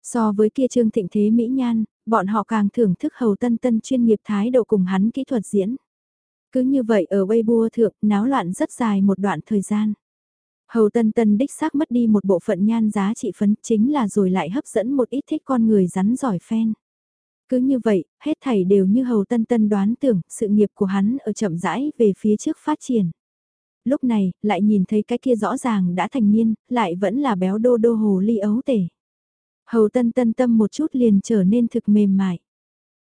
S1: So với kia trương thịnh thế mỹ nhan, bọn họ càng thưởng thức Hầu Tân Tân chuyên nghiệp thái độ cùng hắn kỹ thuật diễn. Cứ như vậy ở Weibo thượng, náo loạn rất dài một đoạn thời gian. Hầu Tân Tân đích xác mất đi một bộ phận nhan giá trị phấn chính là rồi lại hấp dẫn một ít thích con người rắn giỏi phen. Cứ như vậy, hết thảy đều như Hầu Tân Tân đoán tưởng, sự nghiệp của hắn ở chậm rãi về phía trước phát triển. Lúc này, lại nhìn thấy cái kia rõ ràng đã thành niên, lại vẫn là béo đô đô hồ ly ấu tể. Hầu Tân Tân tâm một chút liền trở nên thực mềm mại.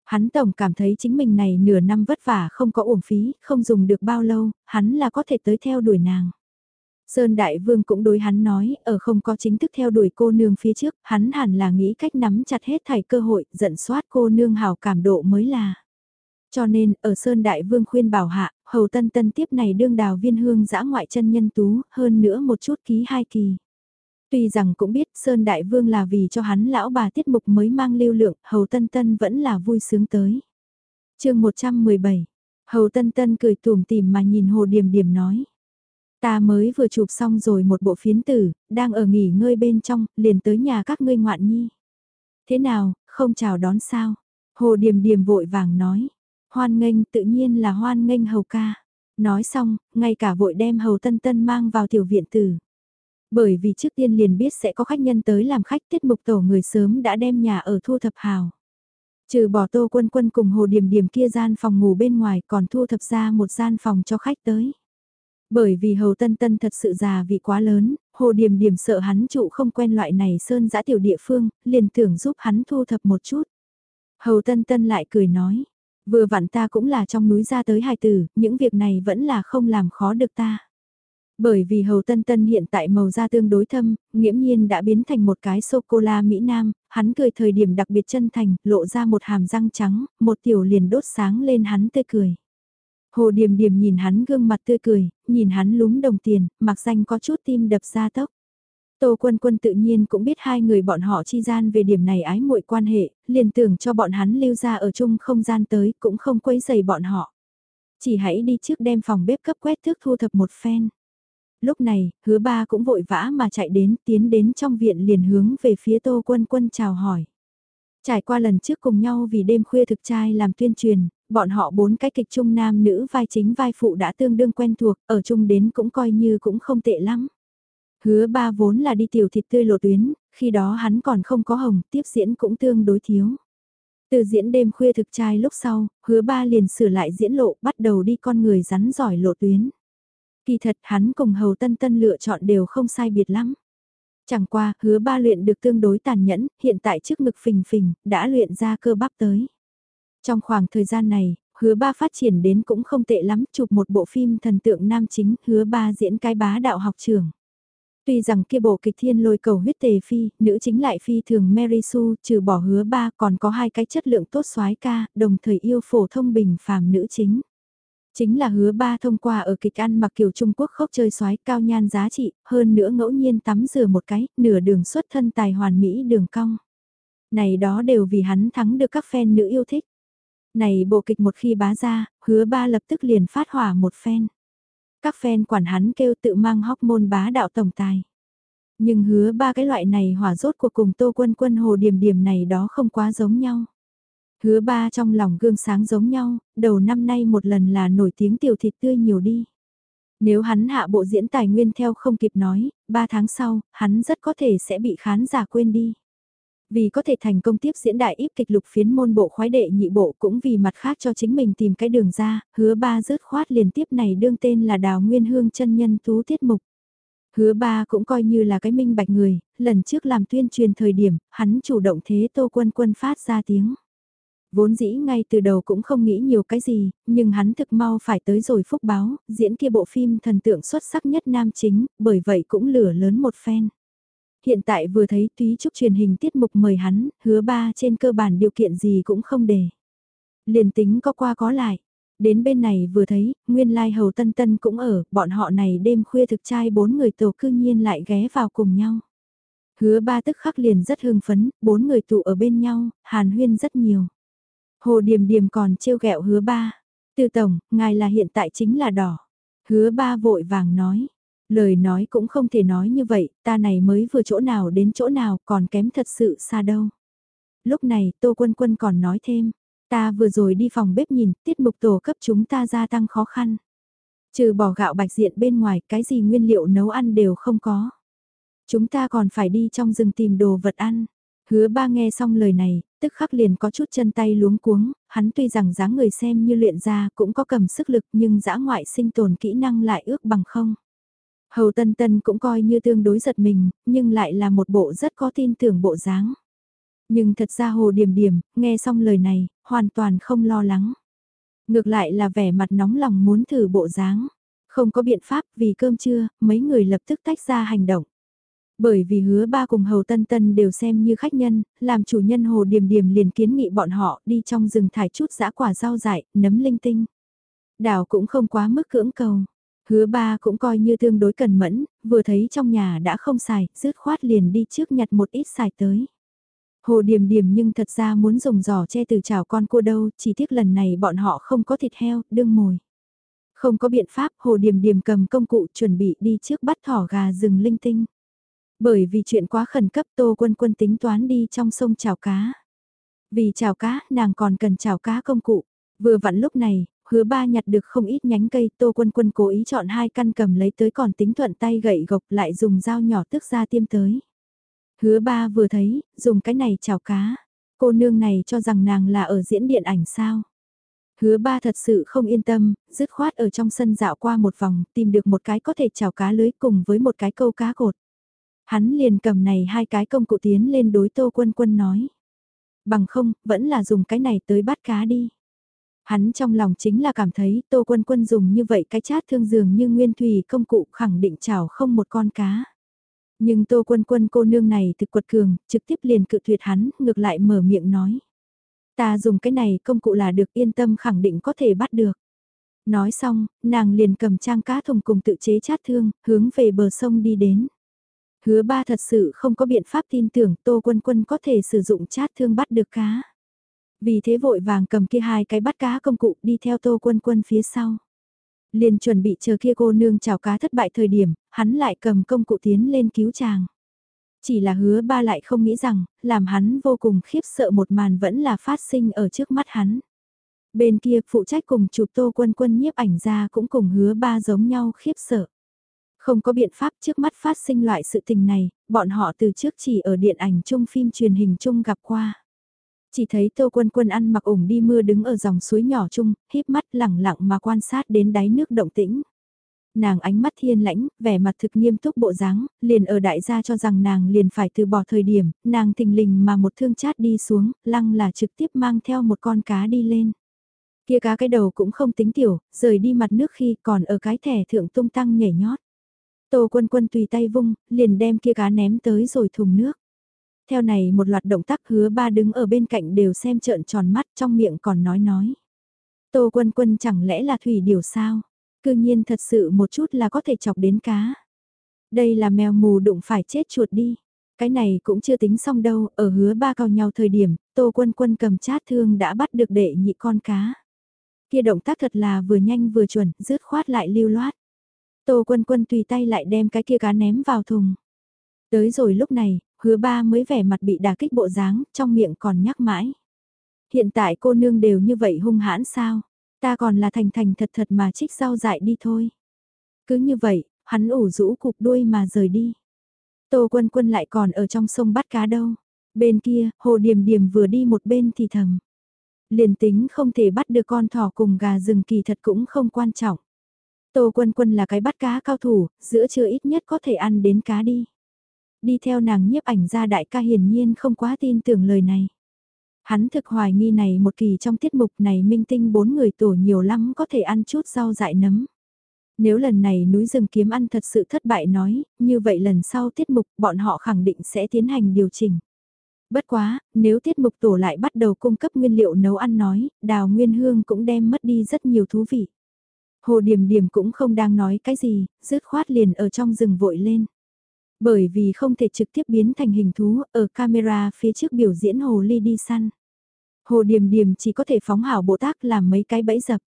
S1: Hắn tổng cảm thấy chính mình này nửa năm vất vả không có uổng phí, không dùng được bao lâu, hắn là có thể tới theo đuổi nàng. Sơn Đại Vương cũng đối hắn nói, ở không có chính thức theo đuổi cô nương phía trước, hắn hẳn là nghĩ cách nắm chặt hết thảy cơ hội, giận soát cô nương hào cảm độ mới là. Cho nên, ở Sơn Đại Vương khuyên bảo hạ, Hầu Tân Tân tiếp này đương đào viên hương dã ngoại chân nhân tú, hơn nữa một chút ký hai kỳ. Tuy rằng cũng biết Sơn Đại Vương là vì cho hắn lão bà tiết mục mới mang lưu lượng, Hầu Tân Tân vẫn là vui sướng tới. chương 117, Hầu Tân Tân cười tùm tìm mà nhìn Hồ Điềm Điềm nói. Ta mới vừa chụp xong rồi một bộ phiến tử, đang ở nghỉ ngơi bên trong, liền tới nhà các ngươi ngoạn nhi. Thế nào, không chào đón sao? Hồ Điềm Điềm vội vàng nói. Hoan nghênh tự nhiên là hoan nghênh hầu ca. Nói xong, ngay cả vội đem hầu tân tân mang vào tiểu viện tử. Bởi vì trước tiên liền biết sẽ có khách nhân tới làm khách tiết mục tổ người sớm đã đem nhà ở thu thập hào. Trừ bỏ tô quân quân cùng hồ điểm điểm kia gian phòng ngủ bên ngoài còn thu thập ra một gian phòng cho khách tới. Bởi vì Hầu Tân Tân thật sự già vị quá lớn, Hồ Điềm Điềm sợ hắn trụ không quen loại này sơn giã tiểu địa phương, liền tưởng giúp hắn thu thập một chút. Hầu Tân Tân lại cười nói, vừa vặn ta cũng là trong núi ra tới hài tử, những việc này vẫn là không làm khó được ta. Bởi vì hầu tân tân hiện tại màu da tương đối thâm, nghiễm nhiên đã biến thành một cái sô-cô-la Mỹ Nam, hắn cười thời điểm đặc biệt chân thành, lộ ra một hàm răng trắng, một tiểu liền đốt sáng lên hắn tươi cười. Hồ Điềm Điềm nhìn hắn gương mặt tươi cười, nhìn hắn lúm đồng tiền, mặc danh có chút tim đập ra tốc. Tô Quân Quân tự nhiên cũng biết hai người bọn họ chi gian về điểm này ái muội quan hệ, liền tưởng cho bọn hắn lưu ra ở chung không gian tới, cũng không quấy giày bọn họ. Chỉ hãy đi trước đem phòng bếp cấp quét thước thu thập một phen. Lúc này, hứa ba cũng vội vã mà chạy đến, tiến đến trong viện liền hướng về phía Tô Quân Quân chào hỏi. Trải qua lần trước cùng nhau vì đêm khuya thực trai làm tuyên truyền, bọn họ bốn cái kịch trung nam nữ vai chính vai phụ đã tương đương quen thuộc, ở chung đến cũng coi như cũng không tệ lắm. Hứa ba vốn là đi tiểu thịt tươi lộ tuyến, khi đó hắn còn không có hồng, tiếp diễn cũng tương đối thiếu. Từ diễn đêm khuya thực trai lúc sau, hứa ba liền sửa lại diễn lộ, bắt đầu đi con người rắn giỏi lộ tuyến. Kỳ thật hắn cùng hầu tân tân lựa chọn đều không sai biệt lắm. Chẳng qua, hứa ba luyện được tương đối tàn nhẫn, hiện tại trước ngực phình phình, đã luyện ra cơ bắp tới. Trong khoảng thời gian này, hứa ba phát triển đến cũng không tệ lắm, chụp một bộ phim thần tượng nam chính, hứa ba diễn cái bá đạo học trường. Tuy rằng kia bộ kịch thiên lôi cầu huyết tề phi, nữ chính lại phi thường Mary Sue, trừ bỏ hứa ba còn có hai cái chất lượng tốt soái ca, đồng thời yêu phổ thông bình phàm nữ chính. Chính là hứa ba thông qua ở kịch ăn mặc kiểu Trung Quốc khóc chơi soái cao nhan giá trị, hơn nữa ngẫu nhiên tắm rửa một cái, nửa đường xuất thân tài hoàn mỹ đường cong. Này đó đều vì hắn thắng được các fan nữ yêu thích. Này bộ kịch một khi bá ra, hứa ba lập tức liền phát hỏa một phen. Các fan quản hắn kêu tự mang hóc môn bá đạo tổng tài. Nhưng hứa ba cái loại này hỏa rốt của cùng tô quân quân hồ điểm điểm này đó không quá giống nhau. Hứa ba trong lòng gương sáng giống nhau, đầu năm nay một lần là nổi tiếng tiểu thịt tươi nhiều đi. Nếu hắn hạ bộ diễn tài nguyên theo không kịp nói, ba tháng sau, hắn rất có thể sẽ bị khán giả quên đi. Vì có thể thành công tiếp diễn đại íp kịch lục phiến môn bộ khoái đệ nhị bộ cũng vì mặt khác cho chính mình tìm cái đường ra, hứa ba rớt khoát liên tiếp này đương tên là Đào Nguyên Hương chân nhân tú tiết mục. Hứa ba cũng coi như là cái minh bạch người, lần trước làm tuyên truyền thời điểm, hắn chủ động thế tô quân quân phát ra tiếng. Vốn dĩ ngay từ đầu cũng không nghĩ nhiều cái gì, nhưng hắn thực mau phải tới rồi phúc báo, diễn kia bộ phim thần tượng xuất sắc nhất nam chính, bởi vậy cũng lửa lớn một phen. Hiện tại vừa thấy túy trúc truyền hình tiết mục mời hắn, hứa ba trên cơ bản điều kiện gì cũng không để. Liền tính có qua có lại. Đến bên này vừa thấy, nguyên lai hầu tân tân cũng ở, bọn họ này đêm khuya thực trai bốn người tổ cư nhiên lại ghé vào cùng nhau. Hứa ba tức khắc liền rất hưng phấn, bốn người tụ ở bên nhau, hàn huyên rất nhiều. Hồ Điềm Điềm còn trêu ghẹo hứa ba. Tư Tổng, ngài là hiện tại chính là đỏ. Hứa ba vội vàng nói. Lời nói cũng không thể nói như vậy, ta này mới vừa chỗ nào đến chỗ nào còn kém thật sự xa đâu. Lúc này Tô Quân Quân còn nói thêm, ta vừa rồi đi phòng bếp nhìn, tiết mục tổ cấp chúng ta gia tăng khó khăn. Trừ bỏ gạo bạch diện bên ngoài, cái gì nguyên liệu nấu ăn đều không có. Chúng ta còn phải đi trong rừng tìm đồ vật ăn. Hứa ba nghe xong lời này, tức khắc liền có chút chân tay luống cuống, hắn tuy rằng dáng người xem như luyện ra cũng có cầm sức lực nhưng dã ngoại sinh tồn kỹ năng lại ước bằng không. Hầu Tân Tân cũng coi như tương đối giật mình, nhưng lại là một bộ rất có tin tưởng bộ dáng. Nhưng thật ra Hồ Điềm Điềm, nghe xong lời này, hoàn toàn không lo lắng. Ngược lại là vẻ mặt nóng lòng muốn thử bộ dáng. Không có biện pháp vì cơm trưa, mấy người lập tức tách ra hành động. Bởi vì hứa ba cùng Hầu Tân Tân đều xem như khách nhân, làm chủ nhân Hồ Điềm Điềm liền kiến nghị bọn họ đi trong rừng thải chút dã quả rau dại, nấm linh tinh. Đảo cũng không quá mức cưỡng cầu. Hứa ba cũng coi như tương đối cần mẫn, vừa thấy trong nhà đã không xài, rứt khoát liền đi trước nhặt một ít xài tới. Hồ Điềm Điềm nhưng thật ra muốn dùng giỏ che từ chảo con cua đâu, chỉ tiếc lần này bọn họ không có thịt heo, đương mồi. Không có biện pháp, Hồ Điềm Điềm cầm công cụ chuẩn bị đi trước bắt thỏ gà rừng linh tinh. Bởi vì chuyện quá khẩn cấp Tô Quân Quân tính toán đi trong sông chảo cá. Vì chảo cá, nàng còn cần chảo cá công cụ. Vừa vặn lúc này, hứa ba nhặt được không ít nhánh cây Tô Quân Quân cố ý chọn hai căn cầm lấy tới còn tính thuận tay gậy gộc lại dùng dao nhỏ tức ra tiêm tới. Hứa ba vừa thấy, dùng cái này chảo cá. Cô nương này cho rằng nàng là ở diễn điện ảnh sao. Hứa ba thật sự không yên tâm, dứt khoát ở trong sân dạo qua một vòng, tìm được một cái có thể chảo cá lưới cùng với một cái câu cá cột. Hắn liền cầm này hai cái công cụ tiến lên đối tô quân quân nói. Bằng không, vẫn là dùng cái này tới bắt cá đi. Hắn trong lòng chính là cảm thấy Tô Quân Quân dùng như vậy cái chát thương dường như nguyên thủy công cụ khẳng định chảo không một con cá. Nhưng Tô Quân Quân cô nương này thực quật cường, trực tiếp liền cự tuyệt hắn, ngược lại mở miệng nói. Ta dùng cái này công cụ là được yên tâm khẳng định có thể bắt được. Nói xong, nàng liền cầm trang cá thùng cùng tự chế chát thương, hướng về bờ sông đi đến. Hứa ba thật sự không có biện pháp tin tưởng Tô Quân Quân có thể sử dụng chát thương bắt được cá. Vì thế vội vàng cầm kia hai cái bắt cá công cụ đi theo Tô Quân Quân phía sau. Liền chuẩn bị chờ kia cô nương chào cá thất bại thời điểm, hắn lại cầm công cụ tiến lên cứu chàng. Chỉ là hứa ba lại không nghĩ rằng, làm hắn vô cùng khiếp sợ một màn vẫn là phát sinh ở trước mắt hắn. Bên kia phụ trách cùng chụp tô quân quân nhiếp ảnh ra cũng cùng hứa ba giống nhau khiếp sợ. Không có biện pháp trước mắt phát sinh loại sự tình này, bọn họ từ trước chỉ ở điện ảnh chung phim truyền hình chung gặp qua. Chỉ thấy tô quân quân ăn mặc ủng đi mưa đứng ở dòng suối nhỏ chung, híp mắt lẳng lặng mà quan sát đến đáy nước động tĩnh. Nàng ánh mắt thiên lãnh, vẻ mặt thực nghiêm túc bộ dáng, liền ở đại gia cho rằng nàng liền phải từ bỏ thời điểm, nàng thình lình mà một thương chát đi xuống, lăng là trực tiếp mang theo một con cá đi lên. Kia cá cái đầu cũng không tính tiểu, rời đi mặt nước khi còn ở cái thẻ thượng tung tăng nhảy nhót. Tô quân quân tùy tay vung, liền đem kia cá ném tới rồi thùng nước. Theo này một loạt động tác hứa ba đứng ở bên cạnh đều xem trợn tròn mắt trong miệng còn nói nói. Tô quân quân chẳng lẽ là thủy điều sao? Cư nhiên thật sự một chút là có thể chọc đến cá. Đây là mèo mù đụng phải chết chuột đi. Cái này cũng chưa tính xong đâu, ở hứa ba cao nhau thời điểm, tô quân quân cầm chát thương đã bắt được đệ nhị con cá. Kia động tác thật là vừa nhanh vừa chuẩn, rứt khoát lại lưu loát. Tô quân quân tùy tay lại đem cái kia cá ném vào thùng. Tới rồi lúc này, hứa ba mới vẻ mặt bị đả kích bộ dáng, trong miệng còn nhắc mãi. Hiện tại cô nương đều như vậy hung hãn sao? Ta còn là thành thành thật thật mà trích rau dại đi thôi. Cứ như vậy, hắn ủ rũ cục đuôi mà rời đi. Tô quân quân lại còn ở trong sông bắt cá đâu. Bên kia, hồ điềm điềm vừa đi một bên thì thầm. Liền tính không thể bắt được con thỏ cùng gà rừng kỳ thật cũng không quan trọng. Tô quân quân là cái bắt cá cao thủ, giữa trưa ít nhất có thể ăn đến cá đi. Đi theo nàng nhiếp ảnh ra đại ca hiển nhiên không quá tin tưởng lời này. Hắn thực hoài nghi này một kỳ trong tiết mục này minh tinh bốn người tổ nhiều lắm có thể ăn chút rau dại nấm. Nếu lần này núi rừng kiếm ăn thật sự thất bại nói, như vậy lần sau tiết mục bọn họ khẳng định sẽ tiến hành điều chỉnh. Bất quá, nếu tiết mục tổ lại bắt đầu cung cấp nguyên liệu nấu ăn nói, đào nguyên hương cũng đem mất đi rất nhiều thú vị. Hồ Điềm Điềm cũng không đang nói cái gì, rứt khoát liền ở trong rừng vội lên. Bởi vì không thể trực tiếp biến thành hình thú, ở camera phía trước biểu diễn hồ ly đi săn. Hồ Điềm Điềm chỉ có thể phóng hảo bộ tác làm mấy cái bẫy dập.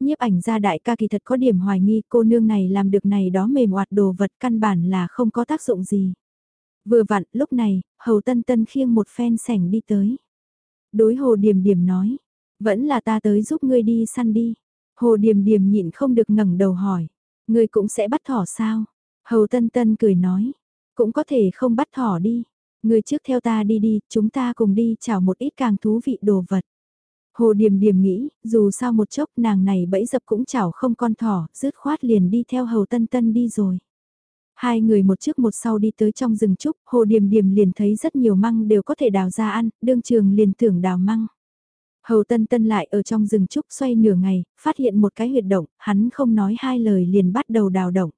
S1: Nhiếp ảnh gia đại ca kỳ thật có điểm hoài nghi cô nương này làm được này đó mềm oạt đồ vật căn bản là không có tác dụng gì. Vừa vặn, lúc này, Hầu Tân Tân khiêng một phen sảnh đi tới. Đối Hồ Điềm Điềm nói, vẫn là ta tới giúp ngươi đi săn đi. Hồ Điềm Điềm nhịn không được ngẩng đầu hỏi, ngươi cũng sẽ bắt thỏ sao? Hầu Tân Tân cười nói, cũng có thể không bắt thỏ đi. Người trước theo ta đi đi, chúng ta cùng đi chào một ít càng thú vị đồ vật. Hồ Điềm Điềm nghĩ, dù sao một chốc nàng này bẫy dập cũng chảo không con thỏ, rứt khoát liền đi theo Hầu Tân Tân đi rồi. Hai người một trước một sau đi tới trong rừng trúc, Hồ Điềm Điềm liền thấy rất nhiều măng đều có thể đào ra ăn, đương trường liền tưởng đào măng. Hầu Tân Tân lại ở trong rừng trúc xoay nửa ngày, phát hiện một cái huyệt động, hắn không nói hai lời liền bắt đầu đào động.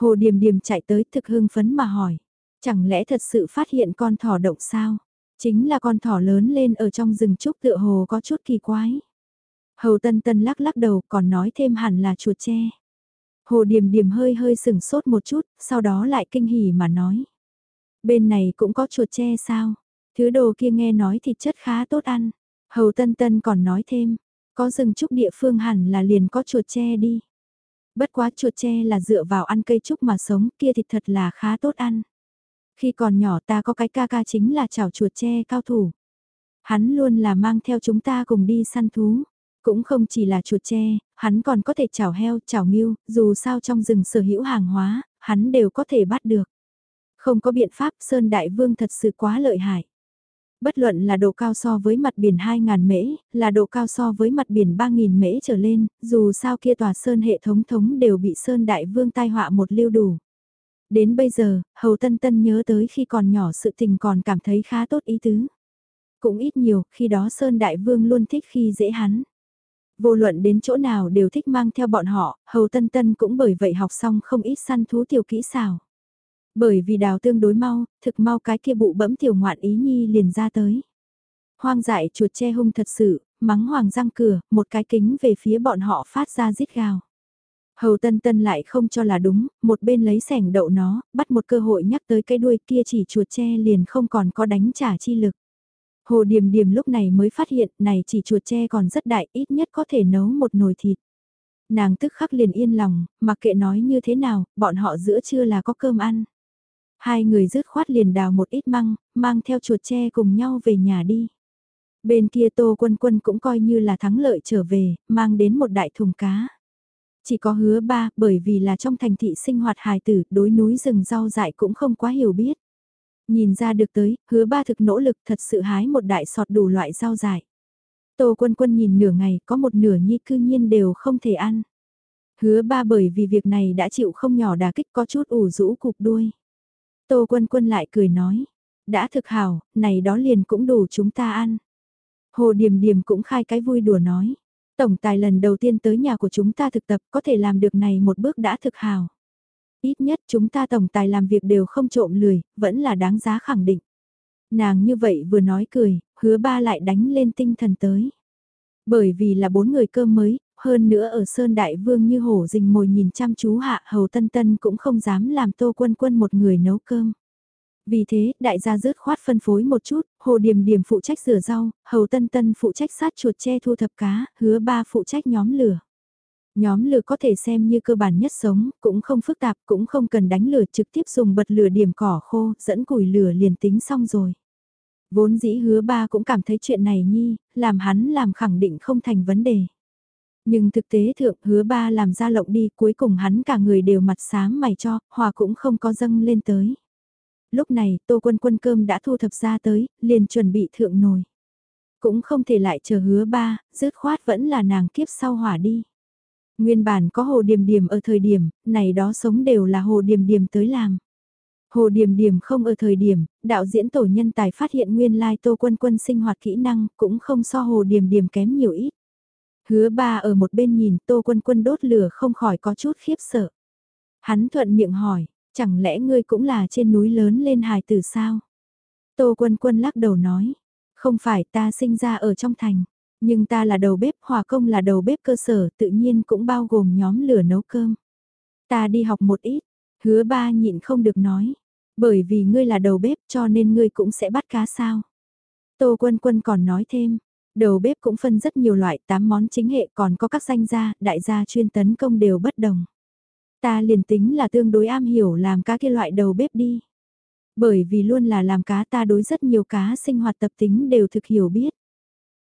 S1: Hồ Điềm Điềm chạy tới thực hưng phấn mà hỏi. Chẳng lẽ thật sự phát hiện con thỏ động sao? Chính là con thỏ lớn lên ở trong rừng trúc tựa hồ có chút kỳ quái. Hầu Tân Tân lắc lắc đầu còn nói thêm hẳn là chuột tre. Hồ Điềm Điềm hơi hơi sừng sốt một chút, sau đó lại kinh hỉ mà nói. Bên này cũng có chuột tre sao? Thứ đồ kia nghe nói thịt chất khá tốt ăn. Hầu Tân Tân còn nói thêm, có rừng trúc địa phương hẳn là liền có chuột tre đi. Bất quá chuột tre là dựa vào ăn cây trúc mà sống kia thịt thật là khá tốt ăn. Khi còn nhỏ ta có cái ca ca chính là chảo chuột tre cao thủ. Hắn luôn là mang theo chúng ta cùng đi săn thú. Cũng không chỉ là chuột tre, hắn còn có thể chảo heo, chảo nghiêu, dù sao trong rừng sở hữu hàng hóa, hắn đều có thể bắt được. Không có biện pháp Sơn Đại Vương thật sự quá lợi hại. Bất luận là độ cao so với mặt biển 2.000 mễ, là độ cao so với mặt biển 3.000 mễ trở lên, dù sao kia tòa Sơn hệ thống thống đều bị Sơn Đại Vương tai họa một lưu đủ. Đến bây giờ, Hầu Tân Tân nhớ tới khi còn nhỏ sự tình còn cảm thấy khá tốt ý tứ. Cũng ít nhiều, khi đó Sơn Đại Vương luôn thích khi dễ hắn. Vô luận đến chỗ nào đều thích mang theo bọn họ, hầu tân tân cũng bởi vậy học xong không ít săn thú tiểu kỹ xảo. Bởi vì đào tương đối mau, thực mau cái kia bụ bẫm tiểu ngoạn ý nhi liền ra tới. Hoang dại chuột che hung thật sự, mắng hoàng răng cửa, một cái kính về phía bọn họ phát ra rít gào. Hầu tân tân lại không cho là đúng, một bên lấy sẻng đậu nó, bắt một cơ hội nhắc tới cái đuôi kia chỉ chuột che liền không còn có đánh trả chi lực. Hồ Điềm Điềm lúc này mới phát hiện này chỉ chuột tre còn rất đại ít nhất có thể nấu một nồi thịt. Nàng tức khắc liền yên lòng, mặc kệ nói như thế nào, bọn họ giữa trưa là có cơm ăn. Hai người rứt khoát liền đào một ít măng, mang theo chuột tre cùng nhau về nhà đi. Bên kia Tô Quân Quân cũng coi như là thắng lợi trở về, mang đến một đại thùng cá. Chỉ có hứa ba, bởi vì là trong thành thị sinh hoạt hài tử, đối núi rừng rau dại cũng không quá hiểu biết. Nhìn ra được tới, hứa ba thực nỗ lực thật sự hái một đại sọt đủ loại rau dại. Tô quân quân nhìn nửa ngày, có một nửa nhi cư nhiên đều không thể ăn. Hứa ba bởi vì việc này đã chịu không nhỏ đà kích có chút ủ rũ cục đuôi. Tô quân quân lại cười nói, đã thực hảo, này đó liền cũng đủ chúng ta ăn. Hồ Điềm Điềm cũng khai cái vui đùa nói, tổng tài lần đầu tiên tới nhà của chúng ta thực tập có thể làm được này một bước đã thực hảo. Ít nhất chúng ta tổng tài làm việc đều không trộm lười, vẫn là đáng giá khẳng định. Nàng như vậy vừa nói cười, hứa ba lại đánh lên tinh thần tới. Bởi vì là bốn người cơm mới, hơn nữa ở Sơn Đại Vương như hổ rình mồi nhìn chăm chú hạ hầu tân tân cũng không dám làm tô quân quân một người nấu cơm. Vì thế, đại gia rớt khoát phân phối một chút, hồ điểm điểm phụ trách rửa rau, hầu tân tân phụ trách sát chuột che thu thập cá, hứa ba phụ trách nhóm lửa. Nhóm lửa có thể xem như cơ bản nhất sống, cũng không phức tạp, cũng không cần đánh lửa trực tiếp dùng bật lửa điểm cỏ khô, dẫn củi lửa liền tính xong rồi. Vốn dĩ hứa ba cũng cảm thấy chuyện này nhi, làm hắn làm khẳng định không thành vấn đề. Nhưng thực tế thượng hứa ba làm ra lộng đi cuối cùng hắn cả người đều mặt sáng mày cho, hòa cũng không có dâng lên tới. Lúc này tô quân quân cơm đã thu thập ra tới, liền chuẩn bị thượng nồi. Cũng không thể lại chờ hứa ba, dứt khoát vẫn là nàng kiếp sau hỏa đi. Nguyên bản có hồ điềm điềm ở thời điểm, này đó sống đều là hồ điềm điềm tới làm. Hồ Điềm Điềm không ở thời điểm, đạo diễn tổ nhân tài phát hiện nguyên lai Tô Quân Quân sinh hoạt kỹ năng cũng không so Hồ Điềm Điềm kém nhiều ít. Hứa ba ở một bên nhìn Tô Quân Quân đốt lửa không khỏi có chút khiếp sợ. Hắn thuận miệng hỏi, chẳng lẽ ngươi cũng là trên núi lớn lên hài tử sao? Tô Quân Quân lắc đầu nói, không phải ta sinh ra ở trong thành. Nhưng ta là đầu bếp, hòa công là đầu bếp cơ sở, tự nhiên cũng bao gồm nhóm lửa nấu cơm. Ta đi học một ít, hứa ba nhịn không được nói. Bởi vì ngươi là đầu bếp cho nên ngươi cũng sẽ bắt cá sao. Tô Quân Quân còn nói thêm, đầu bếp cũng phân rất nhiều loại, 8 món chính hệ còn có các danh gia, đại gia chuyên tấn công đều bất đồng. Ta liền tính là tương đối am hiểu làm cá kia loại đầu bếp đi. Bởi vì luôn là làm cá ta đối rất nhiều cá sinh hoạt tập tính đều thực hiểu biết.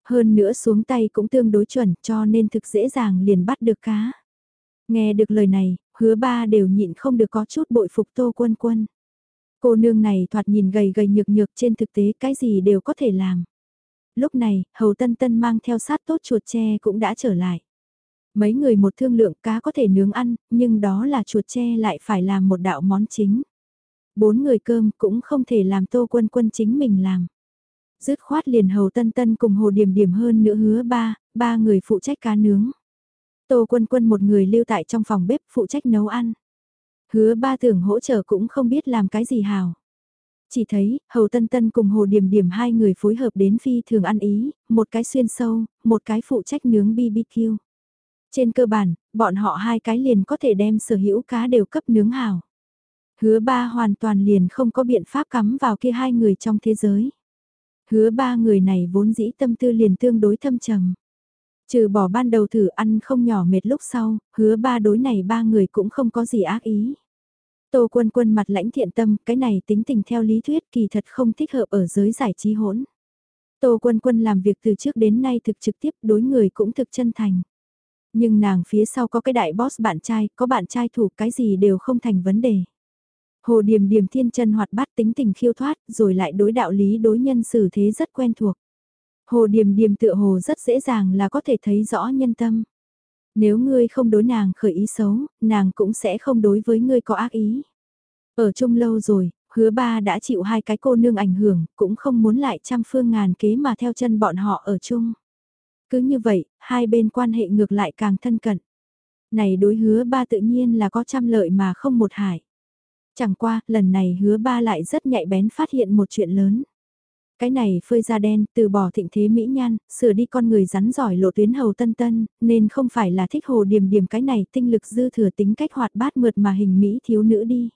S1: Hơn nữa xuống tay cũng tương đối chuẩn cho nên thực dễ dàng liền bắt được cá. Nghe được lời này, hứa ba đều nhịn không được có chút bội phục tô quân quân. Cô nương này thoạt nhìn gầy gầy nhược nhược trên thực tế cái gì đều có thể làm. Lúc này, hầu tân tân mang theo sát tốt chuột tre cũng đã trở lại. Mấy người một thương lượng cá có thể nướng ăn, nhưng đó là chuột tre lại phải làm một đạo món chính. Bốn người cơm cũng không thể làm tô quân quân chính mình làm. Dứt khoát liền hầu tân tân cùng hồ điểm điểm hơn nữa hứa ba, ba người phụ trách cá nướng. Tô quân quân một người lưu tại trong phòng bếp phụ trách nấu ăn. Hứa ba tưởng hỗ trợ cũng không biết làm cái gì hào. Chỉ thấy, Hầu Tân Tân cùng Hồ Điểm Điểm hai người phối hợp đến phi thường ăn ý, một cái xuyên sâu, một cái phụ trách nướng BBQ. Trên cơ bản, bọn họ hai cái liền có thể đem sở hữu cá đều cấp nướng hào. Hứa ba hoàn toàn liền không có biện pháp cắm vào kia hai người trong thế giới. Hứa ba người này vốn dĩ tâm tư liền tương đối thâm trầm. Trừ bỏ ban đầu thử ăn không nhỏ mệt lúc sau, hứa ba đối này ba người cũng không có gì ác ý. Tô quân quân mặt lãnh thiện tâm, cái này tính tình theo lý thuyết kỳ thật không thích hợp ở giới giải trí hỗn. Tô quân quân làm việc từ trước đến nay thực trực tiếp đối người cũng thực chân thành. Nhưng nàng phía sau có cái đại boss bạn trai, có bạn trai thủ cái gì đều không thành vấn đề. Hồ Điềm Điềm thiên chân hoạt bát tính tình khiêu thoát, rồi lại đối đạo lý đối nhân xử thế rất quen thuộc. Hồ Điềm Điềm tựa hồ rất dễ dàng là có thể thấy rõ nhân tâm. Nếu ngươi không đối nàng khởi ý xấu, nàng cũng sẽ không đối với ngươi có ác ý. Ở chung lâu rồi, hứa ba đã chịu hai cái cô nương ảnh hưởng, cũng không muốn lại trăm phương ngàn kế mà theo chân bọn họ ở chung. Cứ như vậy, hai bên quan hệ ngược lại càng thân cận. Này đối hứa ba tự nhiên là có trăm lợi mà không một hại. Chẳng qua, lần này hứa ba lại rất nhạy bén phát hiện một chuyện lớn. Cái này phơi da đen, từ bỏ thịnh thế mỹ nhan, sửa đi con người rắn giỏi lộ tuyến hầu tân tân, nên không phải là thích hồ điểm điểm cái này tinh lực dư thừa tính cách hoạt bát mượt mà hình mỹ thiếu nữ đi.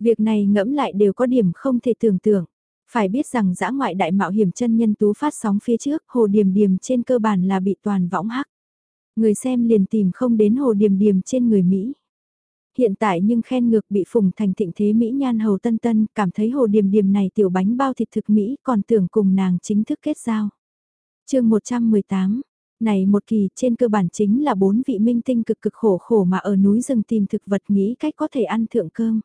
S1: Việc này ngẫm lại đều có điểm không thể tưởng tượng. Phải biết rằng dã ngoại đại mạo hiểm chân nhân tú phát sóng phía trước, hồ điểm điểm trên cơ bản là bị toàn võng hắc. Người xem liền tìm không đến hồ điểm điểm trên người Mỹ hiện tại nhưng khen ngược bị phùng thành thịnh thế Mỹ nhan hầu tân tân, cảm thấy hồ điềm điềm này tiểu bánh bao thịt thực Mỹ còn tưởng cùng nàng chính thức kết giao. chương 118 này một kỳ trên cơ bản chính là bốn vị minh tinh cực cực khổ khổ mà ở núi rừng tìm thực vật nghĩ cách có thể ăn thượng cơm.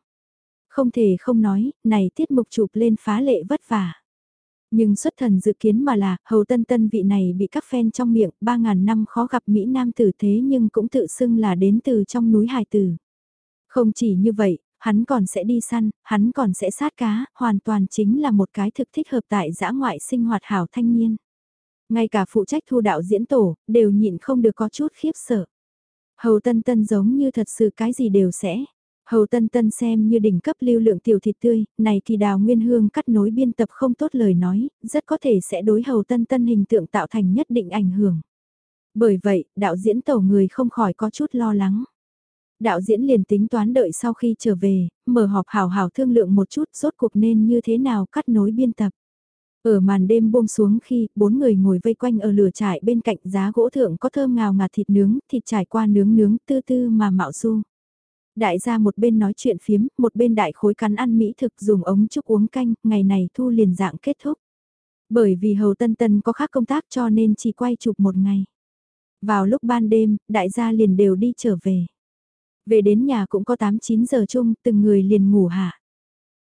S1: Không thể không nói, này tiết mục chụp lên phá lệ vất vả. Nhưng xuất thần dự kiến mà là, hầu tân tân vị này bị các fan trong miệng, 3.000 năm khó gặp Mỹ Nam tử thế nhưng cũng tự xưng là đến từ trong núi hài tử. Không chỉ như vậy, hắn còn sẽ đi săn, hắn còn sẽ sát cá, hoàn toàn chính là một cái thực thích hợp tại giã ngoại sinh hoạt hảo thanh niên. Ngay cả phụ trách thu đạo diễn tổ, đều nhịn không được có chút khiếp sợ. Hầu Tân Tân giống như thật sự cái gì đều sẽ. Hầu Tân Tân xem như đỉnh cấp lưu lượng tiểu thịt tươi, này thì đào nguyên hương cắt nối biên tập không tốt lời nói, rất có thể sẽ đối Hầu Tân Tân hình tượng tạo thành nhất định ảnh hưởng. Bởi vậy, đạo diễn tổ người không khỏi có chút lo lắng. Đạo diễn liền tính toán đợi sau khi trở về, mở họp hào hào thương lượng một chút rốt cuộc nên như thế nào cắt nối biên tập. Ở màn đêm buông xuống khi bốn người ngồi vây quanh ở lửa trại bên cạnh giá gỗ thượng có thơm ngào ngạt thịt nướng, thịt trải qua nướng nướng tư tư mà mạo du. Đại gia một bên nói chuyện phiếm, một bên đại khối cắn ăn mỹ thực dùng ống trúc uống canh, ngày này thu liền dạng kết thúc. Bởi vì hầu tân tân có khác công tác cho nên chỉ quay chụp một ngày. Vào lúc ban đêm, đại gia liền đều đi trở về. Về đến nhà cũng có 8-9 giờ chung, từng người liền ngủ hạ.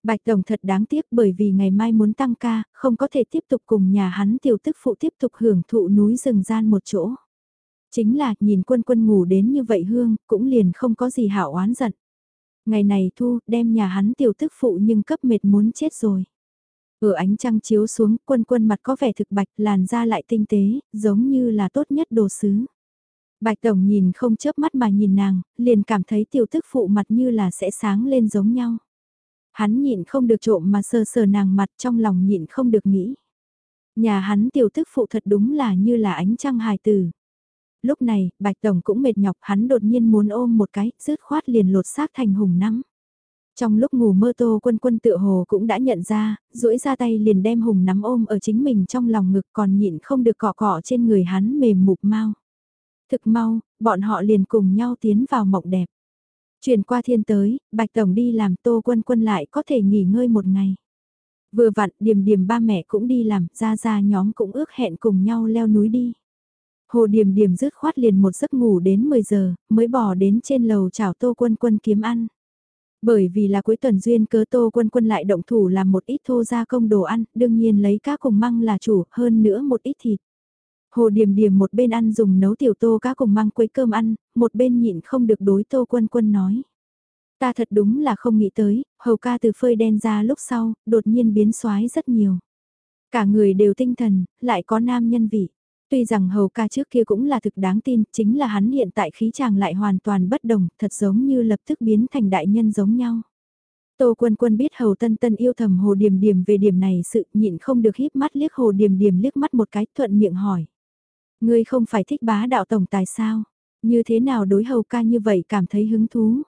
S1: Bạch Tổng thật đáng tiếc bởi vì ngày mai muốn tăng ca, không có thể tiếp tục cùng nhà hắn tiểu tức phụ tiếp tục hưởng thụ núi rừng gian một chỗ. Chính là nhìn quân quân ngủ đến như vậy hương, cũng liền không có gì hảo oán giận. Ngày này thu, đem nhà hắn tiểu tức phụ nhưng cấp mệt muốn chết rồi. Ở ánh trăng chiếu xuống, quân quân mặt có vẻ thực bạch, làn da lại tinh tế, giống như là tốt nhất đồ sứ. Bạch Tổng nhìn không chớp mắt mà nhìn nàng, liền cảm thấy tiểu thức phụ mặt như là sẽ sáng lên giống nhau. Hắn nhịn không được trộm mà sờ sờ nàng mặt trong lòng nhịn không được nghĩ. Nhà hắn tiểu thức phụ thật đúng là như là ánh trăng hài tử. Lúc này, Bạch Tổng cũng mệt nhọc hắn đột nhiên muốn ôm một cái, rứt khoát liền lột xác thành hùng nắm. Trong lúc ngủ mơ tô quân quân tựa hồ cũng đã nhận ra, duỗi ra tay liền đem hùng nắm ôm ở chính mình trong lòng ngực còn nhịn không được cọ cọ trên người hắn mềm mục mau. Thực mau, bọn họ liền cùng nhau tiến vào mộng đẹp. Chuyển qua thiên tới, Bạch Tổng đi làm tô quân quân lại có thể nghỉ ngơi một ngày. Vừa vặn, điểm điểm ba mẹ cũng đi làm, ra ra nhóm cũng ước hẹn cùng nhau leo núi đi. Hồ điểm điểm rứt khoát liền một giấc ngủ đến 10 giờ, mới bỏ đến trên lầu chào tô quân quân kiếm ăn. Bởi vì là cuối tuần duyên cớ tô quân quân lại động thủ làm một ít thô gia công đồ ăn, đương nhiên lấy cá cùng măng là chủ, hơn nữa một ít thịt. Hồ Điềm Điềm một bên ăn dùng nấu tiểu tô cá cùng mang quấy cơm ăn, một bên nhịn không được đối tô quân quân nói. Ta thật đúng là không nghĩ tới, hầu ca từ phơi đen ra lúc sau, đột nhiên biến xoái rất nhiều. Cả người đều tinh thần, lại có nam nhân vị. Tuy rằng hầu ca trước kia cũng là thực đáng tin, chính là hắn hiện tại khí chàng lại hoàn toàn bất đồng, thật giống như lập tức biến thành đại nhân giống nhau. Tô Quân Quân biết Hầu Tân Tân yêu thầm Hồ Điềm Điềm về điểm này sự nhịn không được híp mắt liếc Hồ Điềm Điềm liếc mắt một cái thuận miệng hỏi. Ngươi không phải thích bá đạo tổng tài sao? Như thế nào đối hầu ca như vậy cảm thấy hứng thú?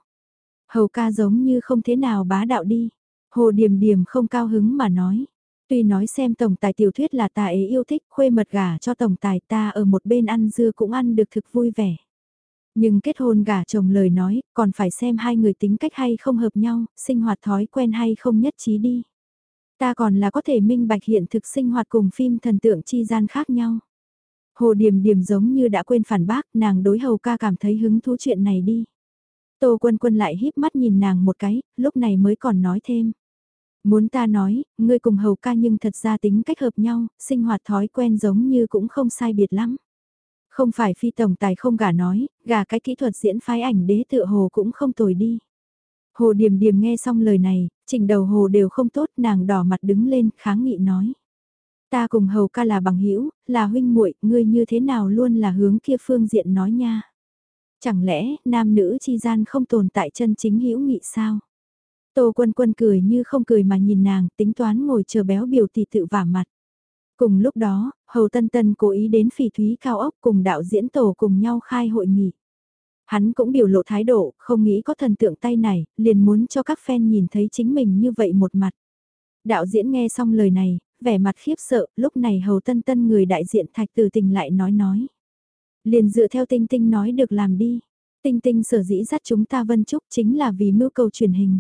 S1: Hầu ca giống như không thế nào bá đạo đi. Hồ Điềm Điềm không cao hứng mà nói. Tuy nói xem tổng tài tiểu thuyết là ta ấy yêu thích khuê mật gà cho tổng tài ta ở một bên ăn dưa cũng ăn được thực vui vẻ. Nhưng kết hôn gả chồng lời nói, còn phải xem hai người tính cách hay không hợp nhau, sinh hoạt thói quen hay không nhất trí đi. Ta còn là có thể minh bạch hiện thực sinh hoạt cùng phim thần tượng chi gian khác nhau. Hồ Điềm Điềm giống như đã quên phản bác, nàng đối hầu ca cảm thấy hứng thú chuyện này đi. Tô Quân Quân lại híp mắt nhìn nàng một cái, lúc này mới còn nói thêm. Muốn ta nói, ngươi cùng hầu ca nhưng thật ra tính cách hợp nhau, sinh hoạt thói quen giống như cũng không sai biệt lắm. Không phải phi tổng tài không gả nói, gả cái kỹ thuật diễn phái ảnh đế tựa hồ cũng không tồi đi. Hồ Điềm Điềm nghe xong lời này, chỉnh đầu hồ đều không tốt, nàng đỏ mặt đứng lên, kháng nghị nói. Ta cùng hầu ca là bằng hữu là huynh muội ngươi như thế nào luôn là hướng kia phương diện nói nha. Chẳng lẽ nam nữ chi gian không tồn tại chân chính hữu nghị sao? Tô quân quân cười như không cười mà nhìn nàng tính toán ngồi chờ béo biểu tỷ tự vả mặt. Cùng lúc đó, Hầu Tân Tân cố ý đến phỉ thúy cao ốc cùng đạo diễn tổ cùng nhau khai hội nghị. Hắn cũng biểu lộ thái độ, không nghĩ có thần tượng tay này, liền muốn cho các fan nhìn thấy chính mình như vậy một mặt. Đạo diễn nghe xong lời này, vẻ mặt khiếp sợ, lúc này Hầu Tân Tân người đại diện Thạch Tử Tình lại nói nói. Liền dựa theo Tinh Tinh nói được làm đi. Tinh Tinh sở dĩ dắt chúng ta vân chúc chính là vì mưu cầu truyền hình.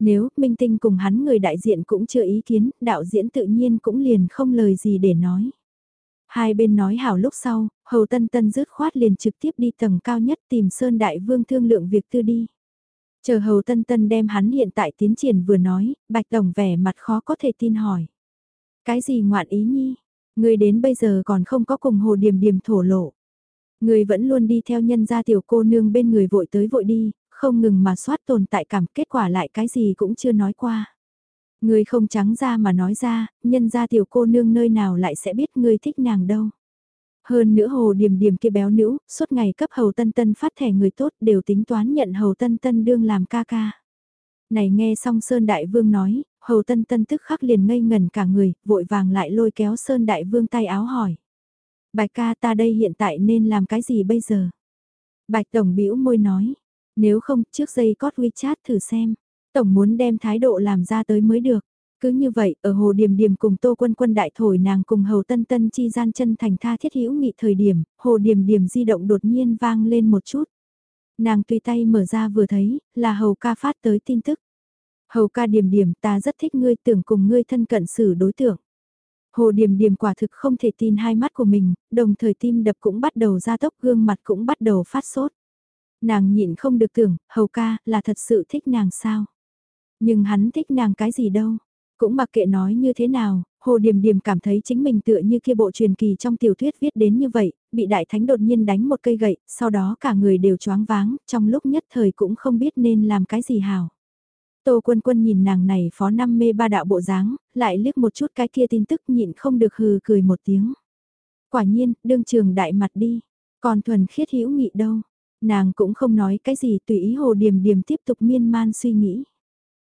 S1: Nếu Minh Tinh cùng hắn người đại diện cũng chưa ý kiến, đạo diễn tự nhiên cũng liền không lời gì để nói. Hai bên nói hảo lúc sau, Hầu Tân Tân rứt khoát liền trực tiếp đi tầng cao nhất tìm Sơn Đại Vương thương lượng việc tư đi. Chờ Hầu Tân Tân đem hắn hiện tại tiến triển vừa nói, Bạch Tổng vẻ mặt khó có thể tin hỏi. Cái gì ngoạn ý nhi? Người đến bây giờ còn không có cùng Hồ Điềm Điềm thổ lộ. Người vẫn luôn đi theo nhân gia tiểu cô nương bên người vội tới vội đi, không ngừng mà soát tồn tại cảm kết quả lại cái gì cũng chưa nói qua. Người không trắng ra mà nói ra, nhân gia tiểu cô nương nơi nào lại sẽ biết người thích nàng đâu. Hơn nữa hồ điểm điểm kia béo nữ, suốt ngày cấp hầu tân tân phát thẻ người tốt đều tính toán nhận hầu tân tân đương làm ca ca. Này nghe xong Sơn Đại Vương nói, hầu tân tân tức khắc liền ngây ngần cả người, vội vàng lại lôi kéo Sơn Đại Vương tay áo hỏi. Bạch ca ta đây hiện tại nên làm cái gì bây giờ? Bạch Tổng bĩu môi nói, nếu không trước giây cót WeChat thử xem, Tổng muốn đem thái độ làm ra tới mới được. Cứ như vậy, ở Hồ Điềm Điềm cùng Tô Quân Quân đại thổi nàng cùng Hầu Tân Tân chi gian chân thành tha thiết hữu nghị thời điểm, Hồ Điềm Điềm di động đột nhiên vang lên một chút. Nàng tùy tay mở ra vừa thấy, là Hầu ca phát tới tin tức. Hầu ca điểm điểm ta rất thích ngươi tưởng cùng ngươi thân cận xử đối tượng. Hồ điểm điểm quả thực không thể tin hai mắt của mình, đồng thời tim đập cũng bắt đầu ra tốc gương mặt cũng bắt đầu phát sốt. Nàng nhịn không được tưởng, Hầu ca là thật sự thích nàng sao? Nhưng hắn thích nàng cái gì đâu? Cũng mặc kệ nói như thế nào, Hồ Điềm Điềm cảm thấy chính mình tựa như kia bộ truyền kỳ trong tiểu thuyết viết đến như vậy, bị đại thánh đột nhiên đánh một cây gậy, sau đó cả người đều choáng váng, trong lúc nhất thời cũng không biết nên làm cái gì hào. Tô Quân Quân nhìn nàng này phó năm mê ba đạo bộ dáng, lại liếc một chút cái kia tin tức nhịn không được hừ cười một tiếng. Quả nhiên, đương trường đại mặt đi, còn thuần khiết hữu nghị đâu. Nàng cũng không nói cái gì tùy ý Hồ Điềm Điềm tiếp tục miên man suy nghĩ.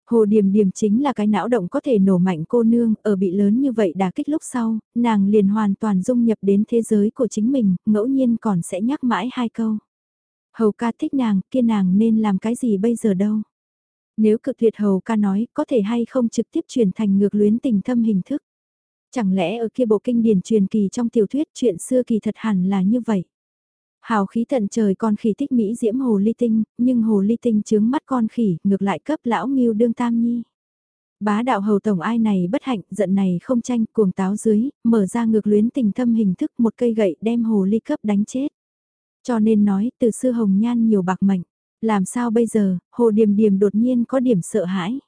S1: Hồ Điềm Điềm chính là cái não động có thể nổ mạnh cô nương, ở bị lớn như vậy đả kích lúc sau, nàng liền hoàn toàn dung nhập đến thế giới của chính mình, ngẫu nhiên còn sẽ nhắc mãi hai câu. Hầu ca thích nàng, kia nàng nên làm cái gì bây giờ đâu. Nếu cực tuyệt hầu ca nói, có thể hay không trực tiếp chuyển thành ngược luyến tình thâm hình thức. Chẳng lẽ ở kia bộ kinh điển truyền kỳ trong tiểu thuyết chuyện xưa kỳ thật hẳn là như vậy. Hào khí tận trời con khỉ thích Mỹ diễm hồ ly tinh, nhưng hồ ly tinh chướng mắt con khỉ, ngược lại cấp lão nghiêu đương tam nhi. Bá đạo hầu tổng ai này bất hạnh, giận này không tranh, cuồng táo dưới, mở ra ngược luyến tình thâm hình thức một cây gậy đem hồ ly cấp đánh chết. Cho nên nói, từ xưa hồng nhan nhiều bạc mệnh, làm sao bây giờ, hồ điềm điềm đột nhiên có điểm sợ hãi.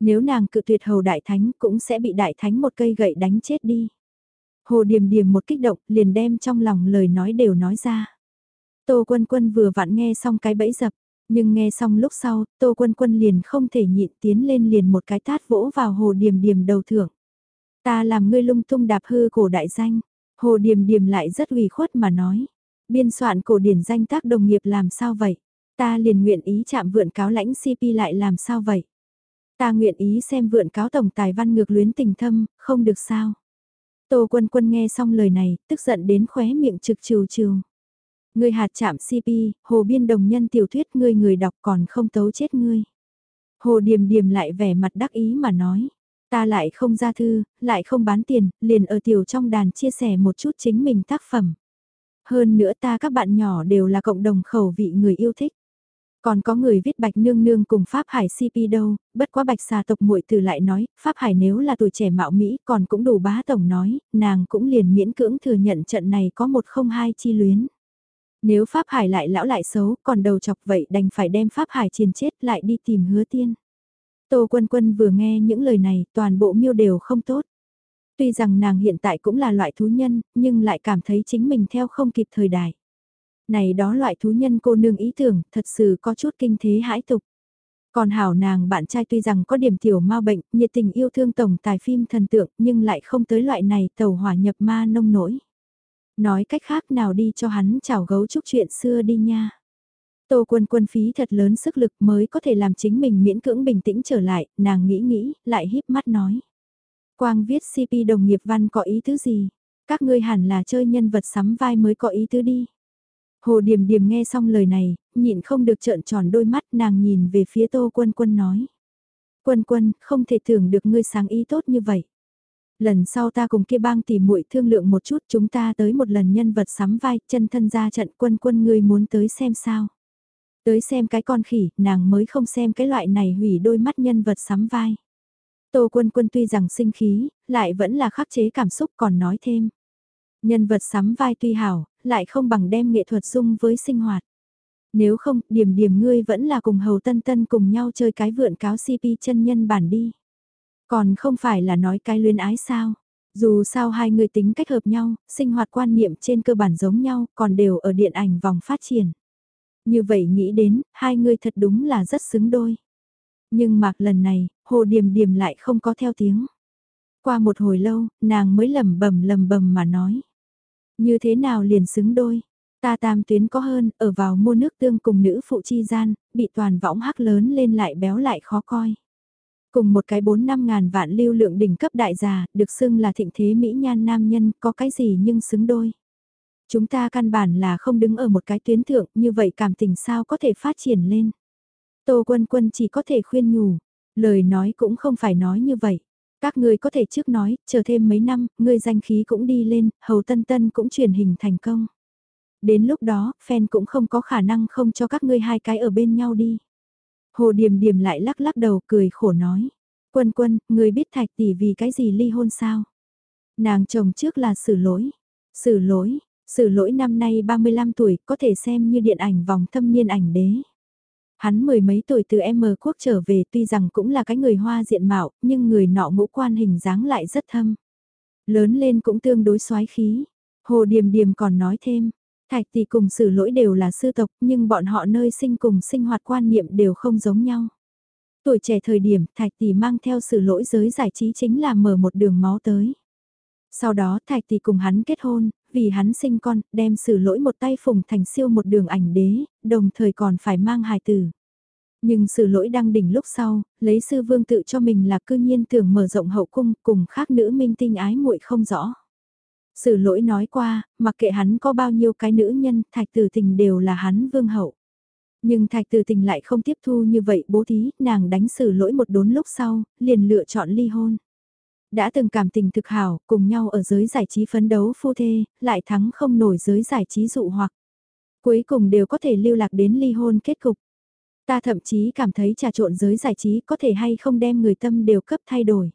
S1: Nếu nàng cự tuyệt hầu đại thánh cũng sẽ bị đại thánh một cây gậy đánh chết đi. Hồ điềm điềm một kích động liền đem trong lòng lời nói đều nói ra. Tô Quân Quân vừa vặn nghe xong cái bẫy dập, nhưng nghe xong lúc sau, Tô Quân Quân liền không thể nhịn tiến lên liền một cái tát vỗ vào Hồ Điềm Điềm đầu thưởng. Ta làm ngươi lung tung đạp hư cổ đại danh, Hồ Điềm Điềm lại rất ủy khuất mà nói. Biên soạn cổ điển danh tác đồng nghiệp làm sao vậy? Ta liền nguyện ý chạm vượn cáo lãnh CP lại làm sao vậy? Ta nguyện ý xem vượn cáo tổng tài văn ngược luyến tình thâm, không được sao? Tô Quân Quân nghe xong lời này, tức giận đến khóe miệng trực trừ trừ. Người hạt chạm CP, hồ biên đồng nhân tiểu thuyết ngươi người đọc còn không tấu chết ngươi. Hồ điềm điềm lại vẻ mặt đắc ý mà nói. Ta lại không ra thư, lại không bán tiền, liền ở tiểu trong đàn chia sẻ một chút chính mình tác phẩm. Hơn nữa ta các bạn nhỏ đều là cộng đồng khẩu vị người yêu thích. Còn có người viết Bạch Nương Nương cùng Pháp Hải CP đâu, bất quá Bạch xà tộc muội từ lại nói, Pháp Hải nếu là tuổi trẻ mạo Mỹ còn cũng đủ bá tổng nói, nàng cũng liền miễn cưỡng thừa nhận trận này có một không hai chi luyến. Nếu Pháp Hải lại lão lại xấu, còn đầu chọc vậy đành phải đem Pháp Hải triền chết lại đi tìm hứa tiên. Tô Quân Quân vừa nghe những lời này, toàn bộ miêu đều không tốt. Tuy rằng nàng hiện tại cũng là loại thú nhân, nhưng lại cảm thấy chính mình theo không kịp thời đại. Này đó loại thú nhân cô nương ý tưởng, thật sự có chút kinh thế hãi tục. Còn hảo nàng bạn trai tuy rằng có điểm tiểu ma bệnh, nhiệt tình yêu thương tổng tài phim thần tượng nhưng lại không tới loại này tàu hỏa nhập ma nông nổi. Nói cách khác nào đi cho hắn chào gấu chúc chuyện xưa đi nha. Tô quân quân phí thật lớn sức lực mới có thể làm chính mình miễn cưỡng bình tĩnh trở lại, nàng nghĩ nghĩ, lại híp mắt nói. Quang viết CP đồng nghiệp văn có ý tứ gì? Các ngươi hẳn là chơi nhân vật sắm vai mới có ý tứ đi. Hồ Điềm Điềm nghe xong lời này, nhịn không được trợn tròn đôi mắt nàng nhìn về phía Tô Quân Quân nói. Quân Quân, không thể tưởng được ngươi sáng ý tốt như vậy. Lần sau ta cùng kia bang tỉ muội thương lượng một chút chúng ta tới một lần nhân vật sắm vai chân thân ra trận quân quân ngươi muốn tới xem sao. Tới xem cái con khỉ, nàng mới không xem cái loại này hủy đôi mắt nhân vật sắm vai. Tô quân quân tuy rằng sinh khí, lại vẫn là khắc chế cảm xúc còn nói thêm. Nhân vật sắm vai tuy hảo, lại không bằng đem nghệ thuật dung với sinh hoạt. Nếu không, điểm điểm ngươi vẫn là cùng hầu tân tân cùng nhau chơi cái vượn cáo CP chân nhân bản đi. Còn không phải là nói cái luyến ái sao. Dù sao hai người tính cách hợp nhau, sinh hoạt quan niệm trên cơ bản giống nhau, còn đều ở điện ảnh vòng phát triển. Như vậy nghĩ đến, hai người thật đúng là rất xứng đôi. Nhưng mạc lần này, hồ điềm điềm lại không có theo tiếng. Qua một hồi lâu, nàng mới lầm bầm lầm bầm mà nói. Như thế nào liền xứng đôi? Ta tam tuyến có hơn, ở vào mua nước tương cùng nữ phụ chi gian, bị toàn võng hắc lớn lên lại béo lại khó coi. Cùng một cái 4-5 ngàn vạn lưu lượng đỉnh cấp đại già, được xưng là thịnh thế mỹ nhan nam nhân, có cái gì nhưng xứng đôi. Chúng ta căn bản là không đứng ở một cái tuyến thượng, như vậy cảm tình sao có thể phát triển lên. Tô Quân Quân chỉ có thể khuyên nhủ, lời nói cũng không phải nói như vậy. Các ngươi có thể trước nói, chờ thêm mấy năm, ngươi danh khí cũng đi lên, hầu tân tân cũng truyền hình thành công. Đến lúc đó, fan cũng không có khả năng không cho các ngươi hai cái ở bên nhau đi. Hồ Điềm Điềm lại lắc lắc đầu cười khổ nói. Quân quân, ngươi biết thạch tỷ vì cái gì ly hôn sao? Nàng chồng trước là xử lỗi. Xử lỗi, xử lỗi năm nay 35 tuổi có thể xem như điện ảnh vòng thâm niên ảnh đế. Hắn mười mấy tuổi từ M quốc trở về tuy rằng cũng là cái người hoa diện mạo, nhưng người nọ ngũ quan hình dáng lại rất thâm. Lớn lên cũng tương đối xoái khí. Hồ Điềm Điềm còn nói thêm, Thạch tỷ cùng xử lỗi đều là sư tộc nhưng bọn họ nơi sinh cùng sinh hoạt quan niệm đều không giống nhau. Tuổi trẻ thời điểm Thạch tỷ mang theo sự lỗi giới giải trí chính là mở một đường máu tới. Sau đó Thạch tỷ cùng hắn kết hôn, vì hắn sinh con, đem xử lỗi một tay phùng thành siêu một đường ảnh đế, đồng thời còn phải mang hài tử. Nhưng sự lỗi đăng đỉnh lúc sau, lấy sư vương tự cho mình là cư nhiên tưởng mở rộng hậu cung cùng khác nữ minh tinh ái muội không rõ. Sử lỗi nói qua, mặc kệ hắn có bao nhiêu cái nữ nhân, thạch tử tình đều là hắn vương hậu. Nhưng thạch tử tình lại không tiếp thu như vậy bố thí, nàng đánh xử lỗi một đốn lúc sau, liền lựa chọn ly hôn. Đã từng cảm tình thực hảo, cùng nhau ở giới giải trí phấn đấu phu thê, lại thắng không nổi giới giải trí dụ hoặc. Cuối cùng đều có thể lưu lạc đến ly hôn kết cục. Ta thậm chí cảm thấy trà trộn giới giải trí có thể hay không đem người tâm đều cấp thay đổi.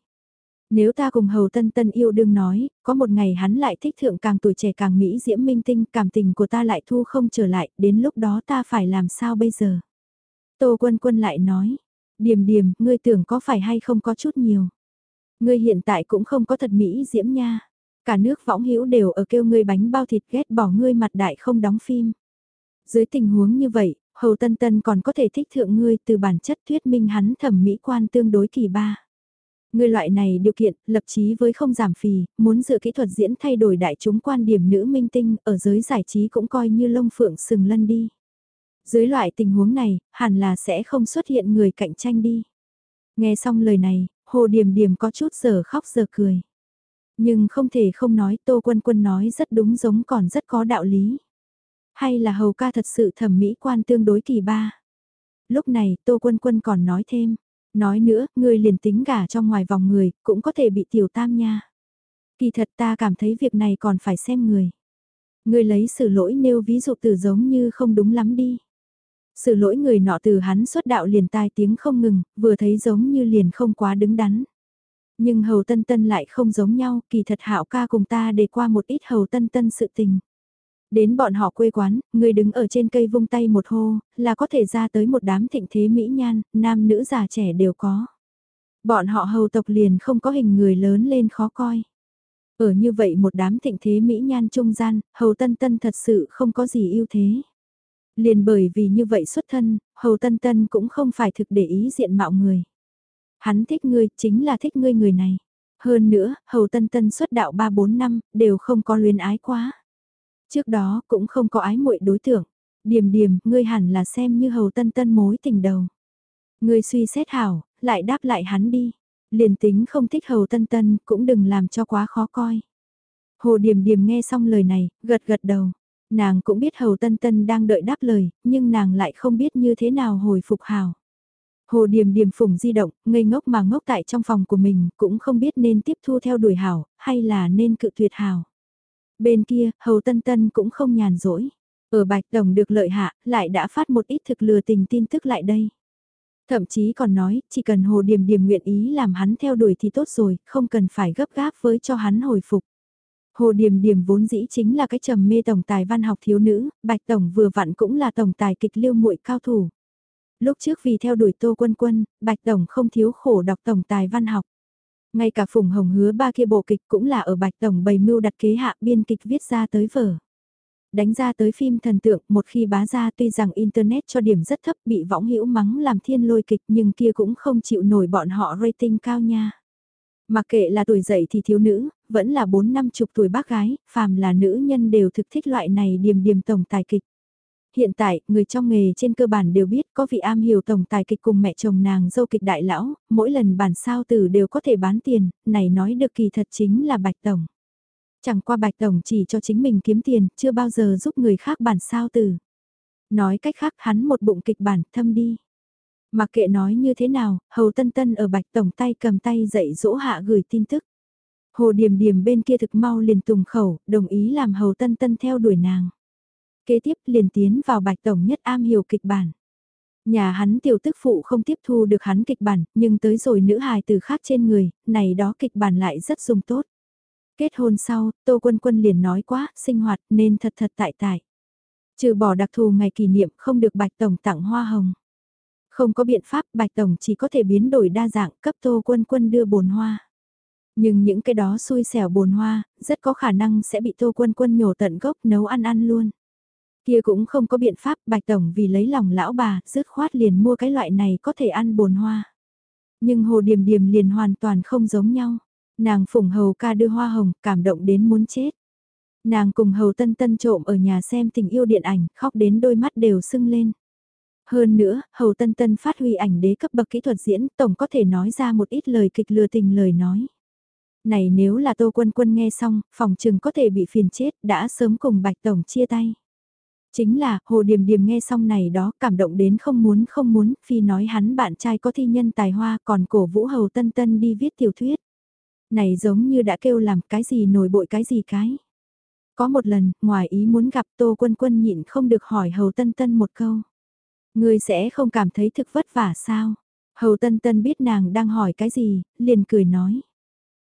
S1: Nếu ta cùng Hầu Tân Tân yêu đương nói, có một ngày hắn lại thích thượng càng tuổi trẻ càng mỹ diễm minh tinh, cảm tình của ta lại thu không trở lại, đến lúc đó ta phải làm sao bây giờ? Tô Quân Quân lại nói, điềm điềm, ngươi tưởng có phải hay không có chút nhiều. Ngươi hiện tại cũng không có thật mỹ diễm nha. Cả nước võng hữu đều ở kêu ngươi bánh bao thịt ghét bỏ ngươi mặt đại không đóng phim. Dưới tình huống như vậy, Hầu Tân Tân còn có thể thích thượng ngươi từ bản chất thuyết minh hắn thẩm mỹ quan tương đối kỳ ba. ngươi loại này điều kiện, lập chí với không giảm phì, muốn dựa kỹ thuật diễn thay đổi đại chúng quan điểm nữ minh tinh, ở giới giải trí cũng coi như lông phượng sừng lân đi. Dưới loại tình huống này, hẳn là sẽ không xuất hiện người cạnh tranh đi. Nghe xong lời này, Hồ Điềm Điềm có chút giờ khóc giờ cười. Nhưng không thể không nói Tô Quân Quân nói rất đúng giống còn rất có đạo lý. Hay là hầu ca thật sự thẩm mỹ quan tương đối kỳ ba. Lúc này Tô Quân Quân còn nói thêm, Nói nữa, người liền tính gả trong ngoài vòng người, cũng có thể bị tiểu tam nha. Kỳ thật ta cảm thấy việc này còn phải xem người. Người lấy sự lỗi nêu ví dụ từ giống như không đúng lắm đi. Sự lỗi người nọ từ hắn xuất đạo liền tai tiếng không ngừng, vừa thấy giống như liền không quá đứng đắn. Nhưng hầu tân tân lại không giống nhau, kỳ thật hạo ca cùng ta để qua một ít hầu tân tân sự tình. Đến bọn họ quê quán, người đứng ở trên cây vung tay một hô, là có thể ra tới một đám thịnh thế mỹ nhan, nam nữ già trẻ đều có. Bọn họ hầu tộc liền không có hình người lớn lên khó coi. Ở như vậy một đám thịnh thế mỹ nhan trung gian, hầu tân tân thật sự không có gì ưu thế. Liền bởi vì như vậy xuất thân, Hầu Tân Tân cũng không phải thực để ý diện mạo người. Hắn thích ngươi, chính là thích ngươi người này. Hơn nữa, Hầu Tân Tân xuất đạo 3-4 năm, đều không có luyến ái quá. Trước đó, cũng không có ái muội đối tượng. Điềm điềm, ngươi hẳn là xem như Hầu Tân Tân mối tình đầu. Ngươi suy xét hảo, lại đáp lại hắn đi. Liền tính không thích Hầu Tân Tân, cũng đừng làm cho quá khó coi. Hồ Điềm Điềm nghe xong lời này, gật gật đầu. Nàng cũng biết Hầu Tân Tân đang đợi đáp lời, nhưng nàng lại không biết như thế nào hồi phục hào. Hồ Điềm Điềm phủng di động, ngây ngốc mà ngốc tại trong phòng của mình, cũng không biết nên tiếp thu theo đuổi hảo, hay là nên cự tuyệt hảo. Bên kia, Hầu Tân Tân cũng không nhàn rỗi. Ở Bạch Tổng được lợi hạ, lại đã phát một ít thực lừa tình tin tức lại đây. Thậm chí còn nói, chỉ cần Hồ Điềm Điềm nguyện ý làm hắn theo đuổi thì tốt rồi, không cần phải gấp gáp với cho hắn hồi phục. Hồ Điềm Điềm vốn dĩ chính là cái trầm mê tổng tài văn học thiếu nữ, Bạch Tổng vừa vặn cũng là tổng tài kịch lưu muội cao thủ. Lúc trước vì theo đuổi Tô Quân Quân, Bạch Tổng không thiếu khổ đọc tổng tài văn học. Ngay cả Phùng Hồng hứa ba kia bộ kịch cũng là ở Bạch Tổng bày mưu đặt kế hạ biên kịch viết ra tới vở. Đánh ra tới phim thần tượng, một khi bá ra tuy rằng Internet cho điểm rất thấp bị võng hữu mắng làm thiên lôi kịch nhưng kia cũng không chịu nổi bọn họ rating cao nha. Mặc kệ là tuổi dậy thì thiếu nữ, vẫn là bốn năm chục tuổi bác gái, phàm là nữ nhân đều thực thích loại này điềm điềm tổng tài kịch. Hiện tại, người trong nghề trên cơ bản đều biết có vị am hiểu tổng tài kịch cùng mẹ chồng nàng dâu kịch đại lão, mỗi lần bản sao tử đều có thể bán tiền, này nói được kỳ thật chính là bạch tổng. Chẳng qua bạch tổng chỉ cho chính mình kiếm tiền, chưa bao giờ giúp người khác bản sao tử. Nói cách khác hắn một bụng kịch bản thâm đi. Mặc kệ nói như thế nào, Hầu Tân Tân ở Bạch Tổng tay cầm tay dạy dỗ hạ gửi tin tức. Hồ Điềm Điềm bên kia thực mau liền tùng khẩu, đồng ý làm Hầu Tân Tân theo đuổi nàng. Kế tiếp liền tiến vào Bạch Tổng nhất am hiểu kịch bản. Nhà hắn tiểu tức phụ không tiếp thu được hắn kịch bản, nhưng tới rồi nữ hài từ khác trên người, này đó kịch bản lại rất dùng tốt. Kết hôn sau, Tô Quân Quân liền nói quá, sinh hoạt nên thật thật tại tại. Trừ bỏ đặc thù ngày kỷ niệm không được Bạch Tổng tặng hoa hồng. Không có biện pháp Bạch Tổng chỉ có thể biến đổi đa dạng cấp Tô Quân Quân đưa bồn hoa. Nhưng những cái đó xui xẻo bồn hoa, rất có khả năng sẽ bị Tô Quân Quân nhổ tận gốc nấu ăn ăn luôn. Kia cũng không có biện pháp Bạch Tổng vì lấy lòng lão bà, dứt khoát liền mua cái loại này có thể ăn bồn hoa. Nhưng Hồ Điềm Điềm liền hoàn toàn không giống nhau. Nàng phủng hầu ca đưa hoa hồng, cảm động đến muốn chết. Nàng cùng hầu tân tân trộm ở nhà xem tình yêu điện ảnh, khóc đến đôi mắt đều sưng lên. Hơn nữa, Hầu Tân Tân phát huy ảnh đế cấp bậc kỹ thuật diễn, tổng có thể nói ra một ít lời kịch lừa tình lời nói. Này nếu là Tô Quân Quân nghe xong, phòng trừng có thể bị phiền chết, đã sớm cùng Bạch Tổng chia tay. Chính là, Hồ Điềm Điềm nghe xong này đó, cảm động đến không muốn không muốn, phi nói hắn bạn trai có thi nhân tài hoa, còn cổ vũ Hầu Tân Tân đi viết tiểu thuyết. Này giống như đã kêu làm cái gì nổi bội cái gì cái. Có một lần, ngoài ý muốn gặp Tô Quân Quân nhịn không được hỏi Hầu Tân Tân một câu. người sẽ không cảm thấy thực vất vả sao? Hầu Tân Tân biết nàng đang hỏi cái gì, liền cười nói.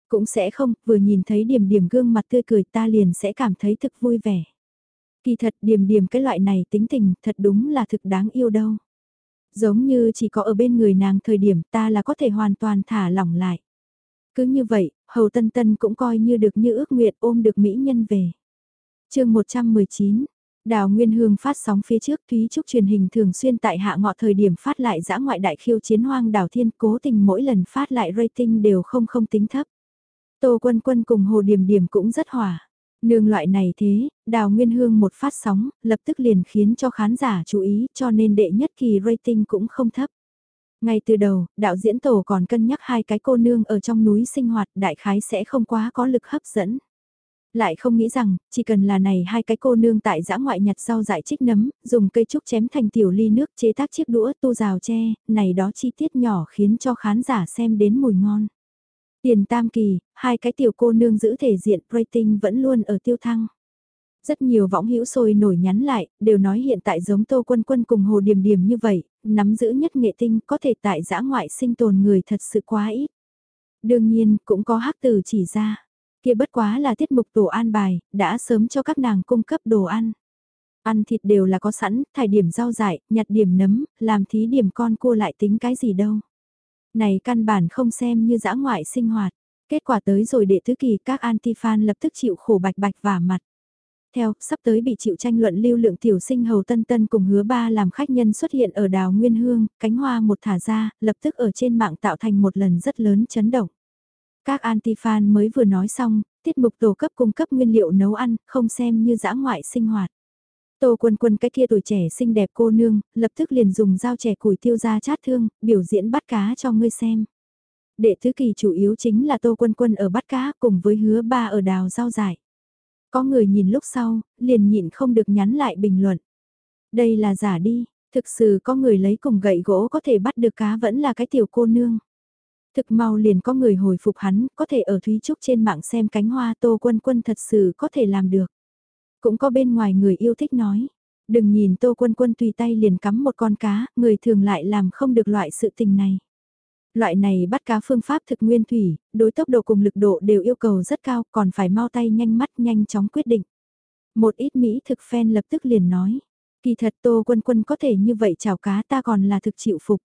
S1: Cũng sẽ không, vừa nhìn thấy điểm điểm gương mặt tươi cười ta liền sẽ cảm thấy thực vui vẻ. Kỳ thật điểm điểm cái loại này tính tình thật đúng là thực đáng yêu đâu. Giống như chỉ có ở bên người nàng thời điểm ta là có thể hoàn toàn thả lỏng lại. Cứ như vậy, Hầu Tân Tân cũng coi như được như ước nguyện ôm được mỹ nhân về. chương 119, Đào Nguyên Hương phát sóng phía trước Thúy Trúc truyền hình thường xuyên tại hạ ngọ thời điểm phát lại giã ngoại đại khiêu chiến hoang đảo thiên cố tình mỗi lần phát lại rating đều không không tính thấp. Tô Quân Quân cùng Hồ Điềm Điềm cũng rất hòa. Nương loại này thế, Đào Nguyên Hương một phát sóng, lập tức liền khiến cho khán giả chú ý cho nên đệ nhất kỳ rating cũng không thấp. Ngay từ đầu, đạo diễn tổ còn cân nhắc hai cái cô nương ở trong núi sinh hoạt đại khái sẽ không quá có lực hấp dẫn lại không nghĩ rằng, chỉ cần là này hai cái cô nương tại giã ngoại nhặt rau dại trích nấm, dùng cây trúc chém thành tiểu ly nước chế tác chiếc đũa tu rào tre, này đó chi tiết nhỏ khiến cho khán giả xem đến mùi ngon. Tiền tam kỳ, hai cái tiểu cô nương giữ thể diện rating vẫn luôn ở tiêu thăng. Rất nhiều võng hữu sôi nổi nhắn lại, đều nói hiện tại giống Tô Quân Quân cùng Hồ Điềm Điềm như vậy, nắm giữ nhất nghệ tinh có thể tại giã ngoại sinh tồn người thật sự quá ít. Đương nhiên, cũng có hắc từ chỉ ra kia bất quá là tiết mục tổ an bài, đã sớm cho các nàng cung cấp đồ ăn. Ăn thịt đều là có sẵn, thải điểm rau dại, nhặt điểm nấm, làm thí điểm con cua lại tính cái gì đâu. Này căn bản không xem như dã ngoại sinh hoạt. Kết quả tới rồi đệ thứ kỳ các anti-fan lập tức chịu khổ bạch bạch và mặt. theo, sắp tới bị chịu tranh luận lưu lượng tiểu sinh hầu tân tân cùng hứa ba làm khách nhân xuất hiện ở đào Nguyên Hương, cánh hoa một thả ra, lập tức ở trên mạng tạo thành một lần rất lớn chấn động. Các anti-fan mới vừa nói xong, tiết mục tổ cấp cung cấp nguyên liệu nấu ăn, không xem như dã ngoại sinh hoạt. Tô quân quân cái kia tuổi trẻ xinh đẹp cô nương, lập tức liền dùng dao trẻ củi tiêu ra chát thương, biểu diễn bắt cá cho ngươi xem. Đệ thứ kỳ chủ yếu chính là tô quân quân ở bắt cá cùng với hứa ba ở đào rau dại. Có người nhìn lúc sau, liền nhịn không được nhắn lại bình luận. Đây là giả đi, thực sự có người lấy cùng gậy gỗ có thể bắt được cá vẫn là cái tiểu cô nương. Thực mau liền có người hồi phục hắn, có thể ở Thúy Trúc trên mạng xem cánh hoa tô quân quân thật sự có thể làm được. Cũng có bên ngoài người yêu thích nói, đừng nhìn tô quân quân tùy tay liền cắm một con cá, người thường lại làm không được loại sự tình này. Loại này bắt cá phương pháp thực nguyên thủy, đối tốc độ cùng lực độ đều yêu cầu rất cao, còn phải mau tay nhanh mắt nhanh chóng quyết định. Một ít Mỹ thực fan lập tức liền nói, kỳ thật tô quân quân có thể như vậy chào cá ta còn là thực chịu phục.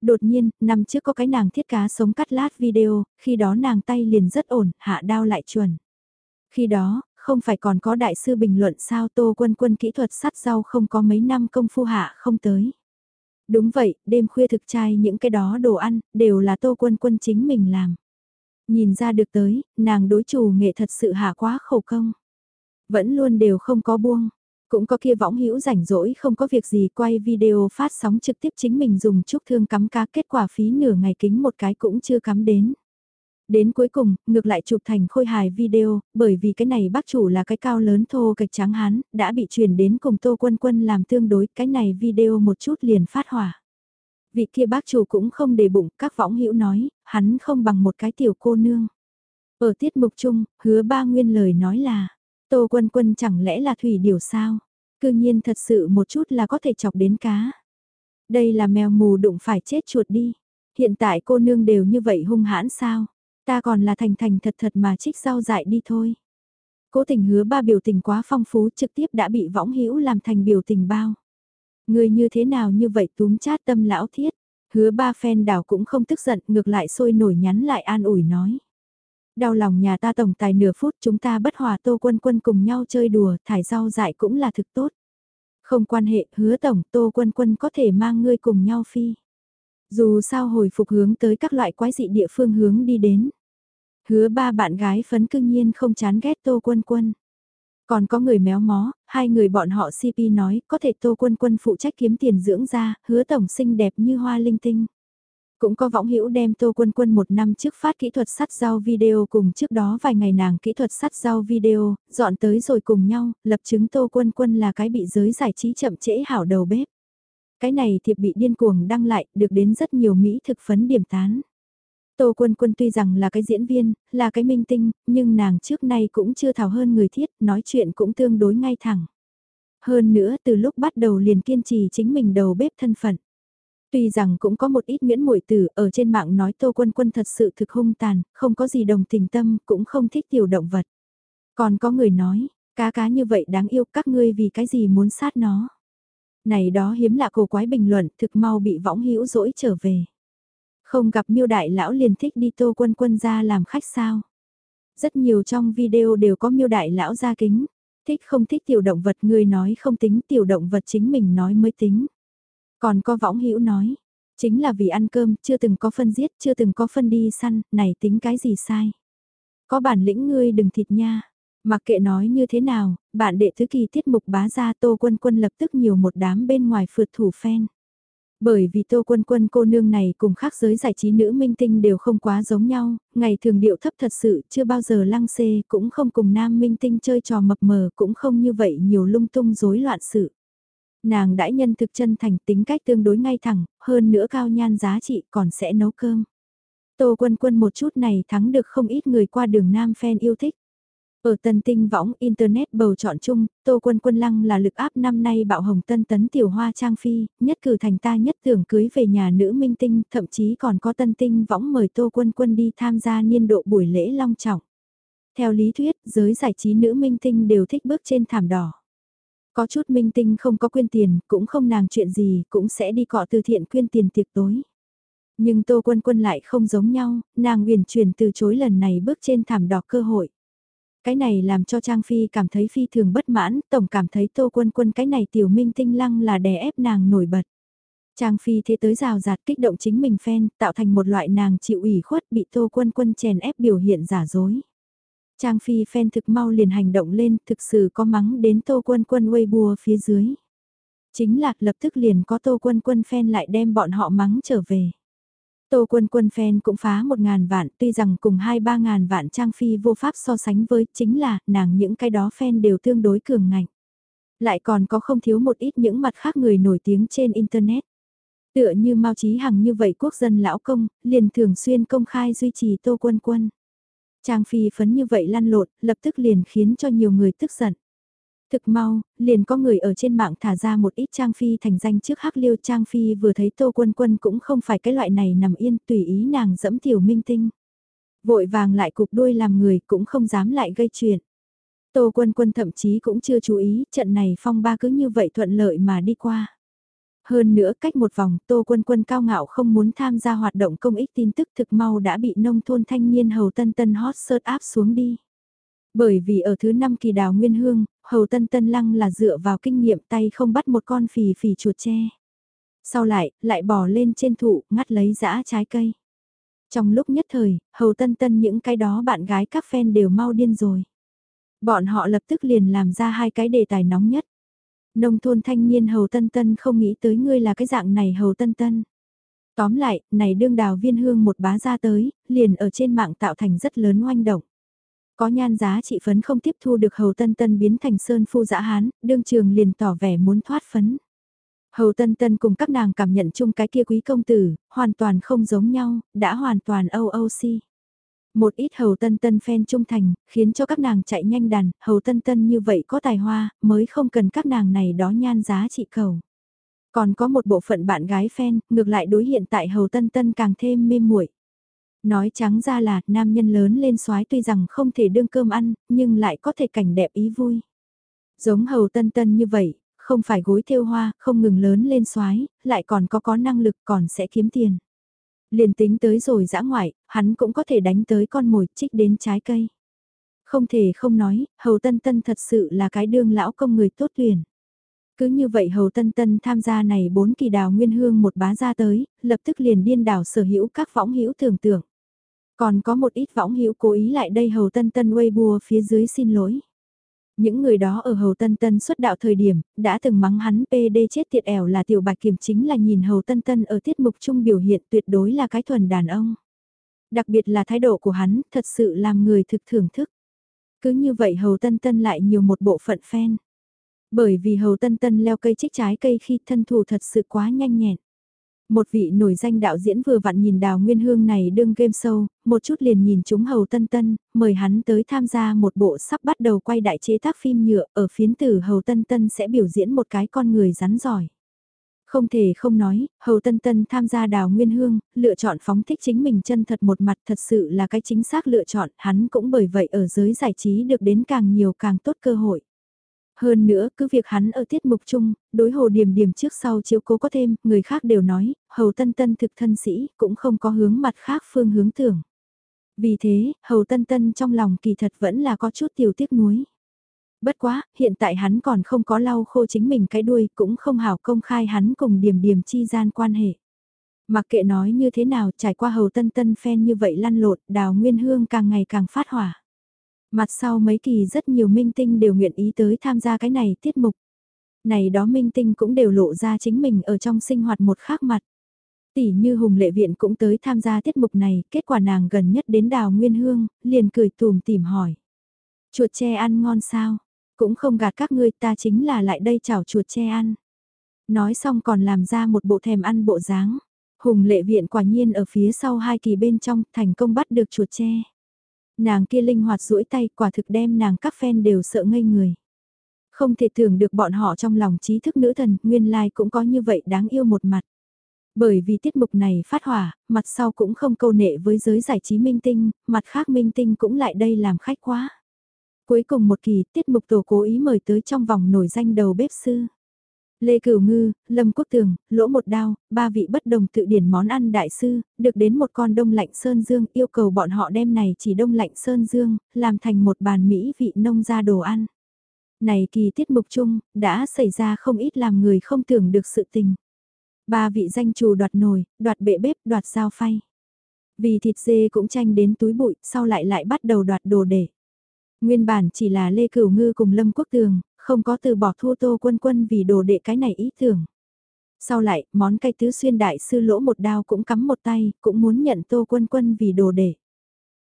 S1: Đột nhiên, năm trước có cái nàng thiết cá sống cắt lát video, khi đó nàng tay liền rất ổn, hạ đao lại chuẩn. Khi đó, không phải còn có đại sư bình luận sao tô quân quân kỹ thuật sắt rau không có mấy năm công phu hạ không tới. Đúng vậy, đêm khuya thực trai những cái đó đồ ăn, đều là tô quân quân chính mình làm. Nhìn ra được tới, nàng đối chủ nghệ thật sự hạ quá khổ công. Vẫn luôn đều không có buông. Cũng có kia võng hữu rảnh rỗi không có việc gì quay video phát sóng trực tiếp chính mình dùng chúc thương cắm cá kết quả phí nửa ngày kính một cái cũng chưa cắm đến. Đến cuối cùng, ngược lại chụp thành khôi hài video, bởi vì cái này bác chủ là cái cao lớn thô kịch trắng hán, đã bị truyền đến cùng Tô Quân Quân làm tương đối, cái này video một chút liền phát hỏa. Vị kia bác chủ cũng không để bụng, các võng hữu nói, hắn không bằng một cái tiểu cô nương. Ở tiết mục chung, hứa ba nguyên lời nói là, Tô Quân Quân chẳng lẽ là thủy điều sao? Cư nhiên thật sự một chút là có thể chọc đến cá. Đây là mèo mù đụng phải chết chuột đi. Hiện tại cô nương đều như vậy hung hãn sao? Ta còn là thành thành thật thật mà trích rau dại đi thôi. Cố tình hứa ba biểu tình quá phong phú trực tiếp đã bị võng hữu làm thành biểu tình bao. Người như thế nào như vậy túm chát tâm lão thiết. Hứa ba phen đảo cũng không tức giận, ngược lại sôi nổi nhắn lại an ủi nói. Đau lòng nhà ta tổng tài nửa phút chúng ta bất hòa tô quân quân cùng nhau chơi đùa, thải rau dại cũng là thực tốt. Không quan hệ, hứa tổng, tô quân quân có thể mang ngươi cùng nhau phi. Dù sao hồi phục hướng tới các loại quái dị địa phương hướng đi đến. Hứa ba bạn gái phấn cương nhiên không chán ghét Tô Quân Quân. Còn có người méo mó, hai người bọn họ CP nói có thể Tô Quân Quân phụ trách kiếm tiền dưỡng ra, hứa tổng xinh đẹp như hoa linh tinh. Cũng có võng hữu đem Tô Quân Quân một năm trước phát kỹ thuật sắt rau video cùng trước đó vài ngày nàng kỹ thuật sắt rau video, dọn tới rồi cùng nhau, lập chứng Tô Quân Quân là cái bị giới giải trí chậm trễ hảo đầu bếp. Cái này thiệp bị điên cuồng đăng lại, được đến rất nhiều Mỹ thực phấn điểm tán. Tô Quân Quân tuy rằng là cái diễn viên, là cái minh tinh, nhưng nàng trước nay cũng chưa thảo hơn người thiết, nói chuyện cũng tương đối ngay thẳng. Hơn nữa từ lúc bắt đầu liền kiên trì chính mình đầu bếp thân phận. Tuy rằng cũng có một ít nguyễn muội tử ở trên mạng nói Tô Quân Quân thật sự thực hung tàn, không có gì đồng tình tâm, cũng không thích tiểu động vật. Còn có người nói, cá cá như vậy đáng yêu các ngươi vì cái gì muốn sát nó. Này đó hiếm lạ cổ quái bình luận thực mau bị võng hữu dỗi trở về. Không gặp miêu đại lão liền thích đi tô quân quân ra làm khách sao. Rất nhiều trong video đều có miêu đại lão ra kính. Thích không thích tiểu động vật người nói không tính tiểu động vật chính mình nói mới tính. Còn có võng hữu nói. Chính là vì ăn cơm, chưa từng có phân giết, chưa từng có phân đi săn, này tính cái gì sai. Có bản lĩnh ngươi đừng thịt nha. Mặc kệ nói như thế nào, bạn đệ thứ kỳ tiết mục bá ra tô quân quân lập tức nhiều một đám bên ngoài phượt thủ phen. Bởi vì tô quân quân cô nương này cùng khác giới giải trí nữ minh tinh đều không quá giống nhau, ngày thường điệu thấp thật sự chưa bao giờ lăng xê cũng không cùng nam minh tinh chơi trò mập mờ cũng không như vậy nhiều lung tung rối loạn sự. Nàng đãi nhân thực chân thành tính cách tương đối ngay thẳng, hơn nữa cao nhan giá trị còn sẽ nấu cơm. Tô quân quân một chút này thắng được không ít người qua đường nam fan yêu thích. Ở tân tinh võng Internet bầu chọn chung, Tô Quân Quân Lăng là lực áp năm nay bạo hồng tân tấn tiểu hoa trang phi, nhất cử thành ta nhất tưởng cưới về nhà nữ minh tinh, thậm chí còn có tân tinh võng mời Tô Quân Quân đi tham gia niên độ buổi lễ long trọng. Theo lý thuyết, giới giải trí nữ minh tinh đều thích bước trên thảm đỏ. Có chút minh tinh không có quyên tiền, cũng không nàng chuyện gì, cũng sẽ đi cọ từ thiện quyên tiền tiệc tối. Nhưng Tô Quân Quân lại không giống nhau, nàng uyển chuyển từ chối lần này bước trên thảm đỏ cơ hội. Cái này làm cho Trang Phi cảm thấy phi thường bất mãn, tổng cảm thấy Tô Quân Quân cái này tiểu minh tinh lăng là đè ép nàng nổi bật. Trang Phi thế tới rào rạt kích động chính mình phen, tạo thành một loại nàng chịu ủy khuất bị Tô Quân Quân chèn ép biểu hiện giả dối. Trang Phi phen thực mau liền hành động lên, thực sự có mắng đến Tô Quân Quân Weibo phía dưới. Chính là lập tức liền có Tô Quân Quân phen lại đem bọn họ mắng trở về. Tô Quân Quân phen cũng phá một ngàn vạn, tuy rằng cùng hai ba ngàn vạn Trang Phi vô pháp so sánh với, chính là nàng những cái đó phen đều tương đối cường ngạnh. Lại còn có không thiếu một ít những mặt khác người nổi tiếng trên Internet. Tựa như Mao Chí Hằng như vậy quốc dân lão công, liền thường xuyên công khai duy trì Tô Quân Quân. Trang Phi phấn như vậy lăn lộn, lập tức liền khiến cho nhiều người tức giận. Thực mau, liền có người ở trên mạng thả ra một ít Trang Phi thành danh trước hắc liêu Trang Phi vừa thấy Tô Quân Quân cũng không phải cái loại này nằm yên tùy ý nàng dẫm tiểu minh tinh. Vội vàng lại cục đuôi làm người cũng không dám lại gây chuyện. Tô Quân Quân thậm chí cũng chưa chú ý trận này phong ba cứ như vậy thuận lợi mà đi qua. Hơn nữa cách một vòng Tô Quân Quân cao ngạo không muốn tham gia hoạt động công ích tin tức thực mau đã bị nông thôn thanh niên hầu tân tân hot search áp xuống đi. Bởi vì ở thứ năm kỳ đào nguyên hương, hầu tân tân lăng là dựa vào kinh nghiệm tay không bắt một con phì phì chuột tre. Sau lại, lại bỏ lên trên thụ, ngắt lấy dã trái cây. Trong lúc nhất thời, hầu tân tân những cái đó bạn gái các fan đều mau điên rồi. Bọn họ lập tức liền làm ra hai cái đề tài nóng nhất. Nông thôn thanh niên Hầu Tân Tân không nghĩ tới ngươi là cái dạng này Hầu Tân Tân. Tóm lại, này đương đào viên hương một bá ra tới, liền ở trên mạng tạo thành rất lớn oanh động. Có nhan giá trị phấn không tiếp thu được Hầu Tân Tân biến thành sơn phu dã hán, đương trường liền tỏ vẻ muốn thoát phấn. Hầu Tân Tân cùng các nàng cảm nhận chung cái kia quý công tử, hoàn toàn không giống nhau, đã hoàn toàn âu âu si. Một ít hầu tân tân phen trung thành, khiến cho các nàng chạy nhanh đàn, hầu tân tân như vậy có tài hoa, mới không cần các nàng này đó nhan giá trị cầu. Còn có một bộ phận bạn gái phen ngược lại đối hiện tại hầu tân tân càng thêm mê muội. Nói trắng ra là, nam nhân lớn lên soái tuy rằng không thể đương cơm ăn, nhưng lại có thể cảnh đẹp ý vui. Giống hầu tân tân như vậy, không phải gối theo hoa, không ngừng lớn lên soái lại còn có có năng lực còn sẽ kiếm tiền. Liền tính tới rồi dã ngoại, hắn cũng có thể đánh tới con mồi trích đến trái cây. Không thể không nói, Hầu Tân Tân thật sự là cái đương lão công người tốt tuyển. Cứ như vậy Hầu Tân Tân tham gia này bốn kỳ đào nguyên hương một bá ra tới, lập tức liền điên đảo sở hữu các võng hữu tưởng tượng. Còn có một ít võng hữu cố ý lại đây Hầu Tân Tân Weibo phía dưới xin lỗi. Những người đó ở Hầu Tân Tân xuất đạo thời điểm, đã từng mắng hắn PD chết tiệt ẻo là tiểu bạch kiểm chính là nhìn Hầu Tân Tân ở tiết mục chung biểu hiện tuyệt đối là cái thuần đàn ông. Đặc biệt là thái độ của hắn, thật sự làm người thực thưởng thức. Cứ như vậy Hầu Tân Tân lại nhiều một bộ phận fan. Bởi vì Hầu Tân Tân leo cây trích trái cây khi thân thủ thật sự quá nhanh nhẹn. Một vị nổi danh đạo diễn vừa vặn nhìn đào nguyên hương này đương game show, một chút liền nhìn chúng hầu tân tân, mời hắn tới tham gia một bộ sắp bắt đầu quay đại chế tác phim nhựa, ở phiến tử hầu tân tân sẽ biểu diễn một cái con người rắn giỏi. Không thể không nói, Hầu Tân Tân tham gia đào nguyên hương, lựa chọn phóng thích chính mình chân thật một mặt thật sự là cái chính xác lựa chọn, hắn cũng bởi vậy ở giới giải trí được đến càng nhiều càng tốt cơ hội. Hơn nữa, cứ việc hắn ở tiết mục chung, đối hồ điểm điểm trước sau chiếu cố có thêm, người khác đều nói, hầu tân tân thực thân sĩ, cũng không có hướng mặt khác phương hướng tưởng. Vì thế, hầu tân tân trong lòng kỳ thật vẫn là có chút tiểu tiếc nuối. Bất quá, hiện tại hắn còn không có lau khô chính mình cái đuôi, cũng không hảo công khai hắn cùng điểm điểm chi gian quan hệ. Mặc kệ nói như thế nào, trải qua hầu tân tân phen như vậy lăn lộn, đào nguyên hương càng ngày càng phát hỏa. Mặt sau mấy kỳ rất nhiều minh tinh đều nguyện ý tới tham gia cái này tiết mục. Này đó minh tinh cũng đều lộ ra chính mình ở trong sinh hoạt một khác mặt. Tỷ như Hùng Lệ Viện cũng tới tham gia tiết mục này, kết quả nàng gần nhất đến đào Nguyên Hương, liền cười tùm tìm hỏi. Chuột tre ăn ngon sao? Cũng không gạt các ngươi ta chính là lại đây chảo chuột tre ăn. Nói xong còn làm ra một bộ thèm ăn bộ dáng. Hùng Lệ Viện quả nhiên ở phía sau hai kỳ bên trong thành công bắt được chuột tre. Nàng kia linh hoạt duỗi tay quả thực đem nàng các fan đều sợ ngây người. Không thể tưởng được bọn họ trong lòng trí thức nữ thần, nguyên lai cũng có như vậy đáng yêu một mặt. Bởi vì tiết mục này phát hỏa, mặt sau cũng không câu nệ với giới giải trí minh tinh, mặt khác minh tinh cũng lại đây làm khách quá. Cuối cùng một kỳ, tiết mục tổ cố ý mời tới trong vòng nổi danh đầu bếp sư. Lê Cửu Ngư, Lâm Quốc Tường, Lỗ Một Đao, ba vị bất đồng tự điển món ăn đại sư, được đến một con đông lạnh sơn dương yêu cầu bọn họ đem này chỉ đông lạnh sơn dương, làm thành một bàn mỹ vị nông gia đồ ăn. Này kỳ tiết mục chung, đã xảy ra không ít làm người không tưởng được sự tình. Ba vị danh chủ đoạt nồi, đoạt bệ bếp, đoạt dao phay. Vì thịt dê cũng tranh đến túi bụi, sau lại lại bắt đầu đoạt đồ để. Nguyên bản chỉ là Lê Cửu Ngư cùng Lâm Quốc Tường, không có từ bỏ thu Tô Quân Quân vì đồ đệ cái này ý tưởng. Sau lại, món cay tứ xuyên đại sư lỗ một đao cũng cắm một tay, cũng muốn nhận Tô Quân Quân vì đồ đệ.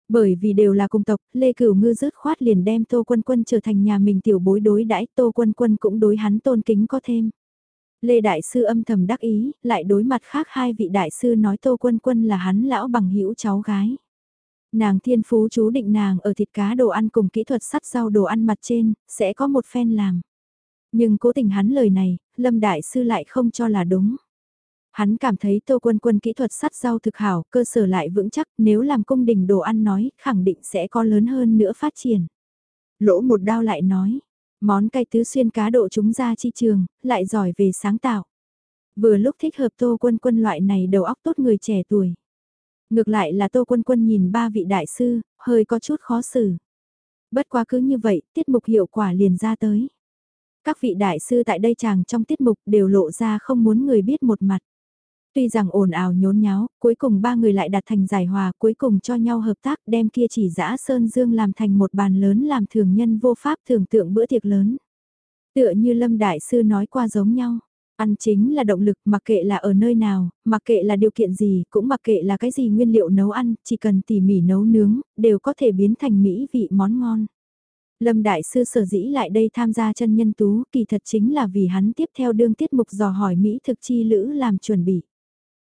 S1: Bởi vì đều là cùng tộc, Lê Cửu Ngư rớt khoát liền đem Tô Quân Quân trở thành nhà mình tiểu bối đối đãi Tô Quân Quân cũng đối hắn tôn kính có thêm. Lê Đại Sư âm thầm đắc ý, lại đối mặt khác hai vị Đại Sư nói Tô Quân Quân là hắn lão bằng hữu cháu gái. Nàng thiên phú chú định nàng ở thịt cá đồ ăn cùng kỹ thuật sắt rau đồ ăn mặt trên, sẽ có một phen làm. Nhưng cố tình hắn lời này, Lâm Đại Sư lại không cho là đúng. Hắn cảm thấy tô quân quân kỹ thuật sắt rau thực hảo, cơ sở lại vững chắc, nếu làm cung đình đồ ăn nói, khẳng định sẽ có lớn hơn nữa phát triển. Lỗ một đao lại nói, món cay tứ xuyên cá độ chúng ra chi trường, lại giỏi về sáng tạo. Vừa lúc thích hợp tô quân quân loại này đầu óc tốt người trẻ tuổi. Ngược lại là Tô Quân Quân nhìn ba vị đại sư, hơi có chút khó xử. Bất quá cứ như vậy, tiết mục hiệu quả liền ra tới. Các vị đại sư tại đây chàng trong tiết mục đều lộ ra không muốn người biết một mặt. Tuy rằng ồn ào nhốn nháo, cuối cùng ba người lại đạt thành giải hòa, cuối cùng cho nhau hợp tác đem kia chỉ dã Sơn Dương làm thành một bàn lớn làm thường nhân vô pháp tưởng tượng bữa tiệc lớn. Tựa như Lâm Đại Sư nói qua giống nhau, Ăn chính là động lực mặc kệ là ở nơi nào, mặc kệ là điều kiện gì, cũng mặc kệ là cái gì nguyên liệu nấu ăn, chỉ cần tỉ mỉ nấu nướng, đều có thể biến thành mỹ vị món ngon. Lâm Đại Sư sở dĩ lại đây tham gia chân nhân tú kỳ thật chính là vì hắn tiếp theo đương tiết mục dò hỏi Mỹ thực chi lữ làm chuẩn bị.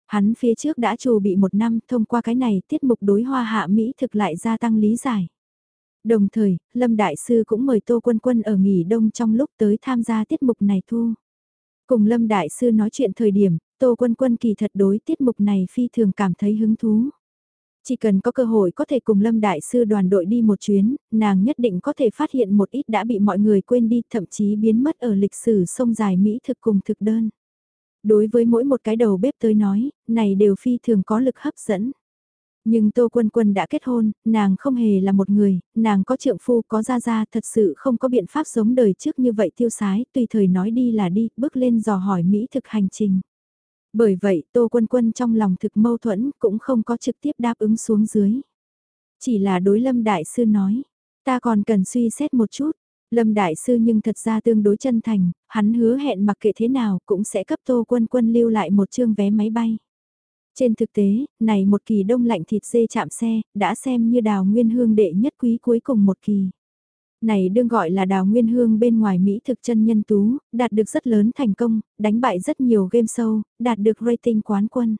S1: Hắn phía trước đã trù bị một năm thông qua cái này tiết mục đối hoa hạ Mỹ thực lại gia tăng lý giải. Đồng thời, Lâm Đại Sư cũng mời Tô Quân Quân ở nghỉ đông trong lúc tới tham gia tiết mục này thu. Cùng Lâm Đại Sư nói chuyện thời điểm, Tô Quân Quân kỳ thật đối tiết mục này phi thường cảm thấy hứng thú. Chỉ cần có cơ hội có thể cùng Lâm Đại Sư đoàn đội đi một chuyến, nàng nhất định có thể phát hiện một ít đã bị mọi người quên đi thậm chí biến mất ở lịch sử sông dài Mỹ thực cùng thực đơn. Đối với mỗi một cái đầu bếp tới nói, này đều phi thường có lực hấp dẫn. Nhưng Tô Quân Quân đã kết hôn, nàng không hề là một người, nàng có trượng phu có gia gia thật sự không có biện pháp giống đời trước như vậy tiêu sái, tùy thời nói đi là đi, bước lên dò hỏi Mỹ thực hành trình. Bởi vậy Tô Quân Quân trong lòng thực mâu thuẫn cũng không có trực tiếp đáp ứng xuống dưới. Chỉ là đối Lâm Đại Sư nói, ta còn cần suy xét một chút. Lâm Đại Sư nhưng thật ra tương đối chân thành, hắn hứa hẹn mặc kệ thế nào cũng sẽ cấp Tô Quân Quân lưu lại một chương vé máy bay. Trên thực tế, này một kỳ đông lạnh thịt dê chạm xe, đã xem như đào nguyên hương đệ nhất quý cuối cùng một kỳ. Này đương gọi là đào nguyên hương bên ngoài Mỹ thực chân nhân tú, đạt được rất lớn thành công, đánh bại rất nhiều game show, đạt được rating quán quân.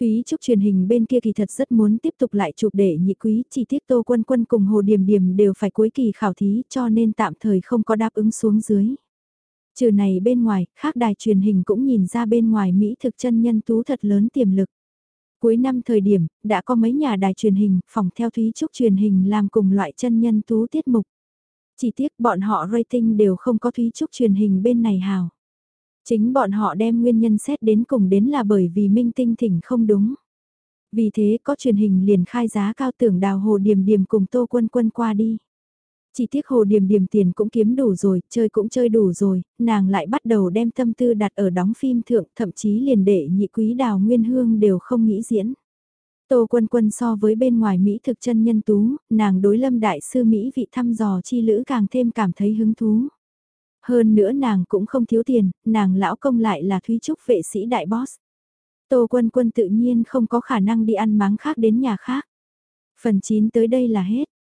S1: Thúy Trúc truyền hình bên kia kỳ thật rất muốn tiếp tục lại chụp để nhị quý, chỉ tiếc Tô Quân Quân cùng Hồ Điềm Điềm đều phải cuối kỳ khảo thí cho nên tạm thời không có đáp ứng xuống dưới. Trừ này bên ngoài, khác đài truyền hình cũng nhìn ra bên ngoài Mỹ thực chân nhân tú thật lớn tiềm lực. Cuối năm thời điểm, đã có mấy nhà đài truyền hình, phòng theo Thúy Trúc truyền hình làm cùng loại chân nhân tú tiết mục. Chỉ tiếc bọn họ rating đều không có Thúy Trúc truyền hình bên này hào. Chính bọn họ đem nguyên nhân xét đến cùng đến là bởi vì minh tinh thỉnh không đúng. Vì thế có truyền hình liền khai giá cao tưởng đào hồ điểm điểm cùng tô quân quân qua đi. Chỉ tiếc hồ điểm điểm tiền cũng kiếm đủ rồi, chơi cũng chơi đủ rồi, nàng lại bắt đầu đem tâm tư đặt ở đóng phim thượng, thậm chí liền đệ nhị quý đào nguyên hương đều không nghĩ diễn. Tô quân quân so với bên ngoài Mỹ thực chân nhân tú, nàng đối lâm đại sư Mỹ vị thăm dò chi lữ càng thêm cảm thấy hứng thú. Hơn nữa nàng cũng không thiếu tiền, nàng lão công lại là Thúy Trúc vệ sĩ đại boss. Tô quân quân tự nhiên không có khả năng đi ăn máng khác đến nhà khác. Phần 9 tới đây là hết.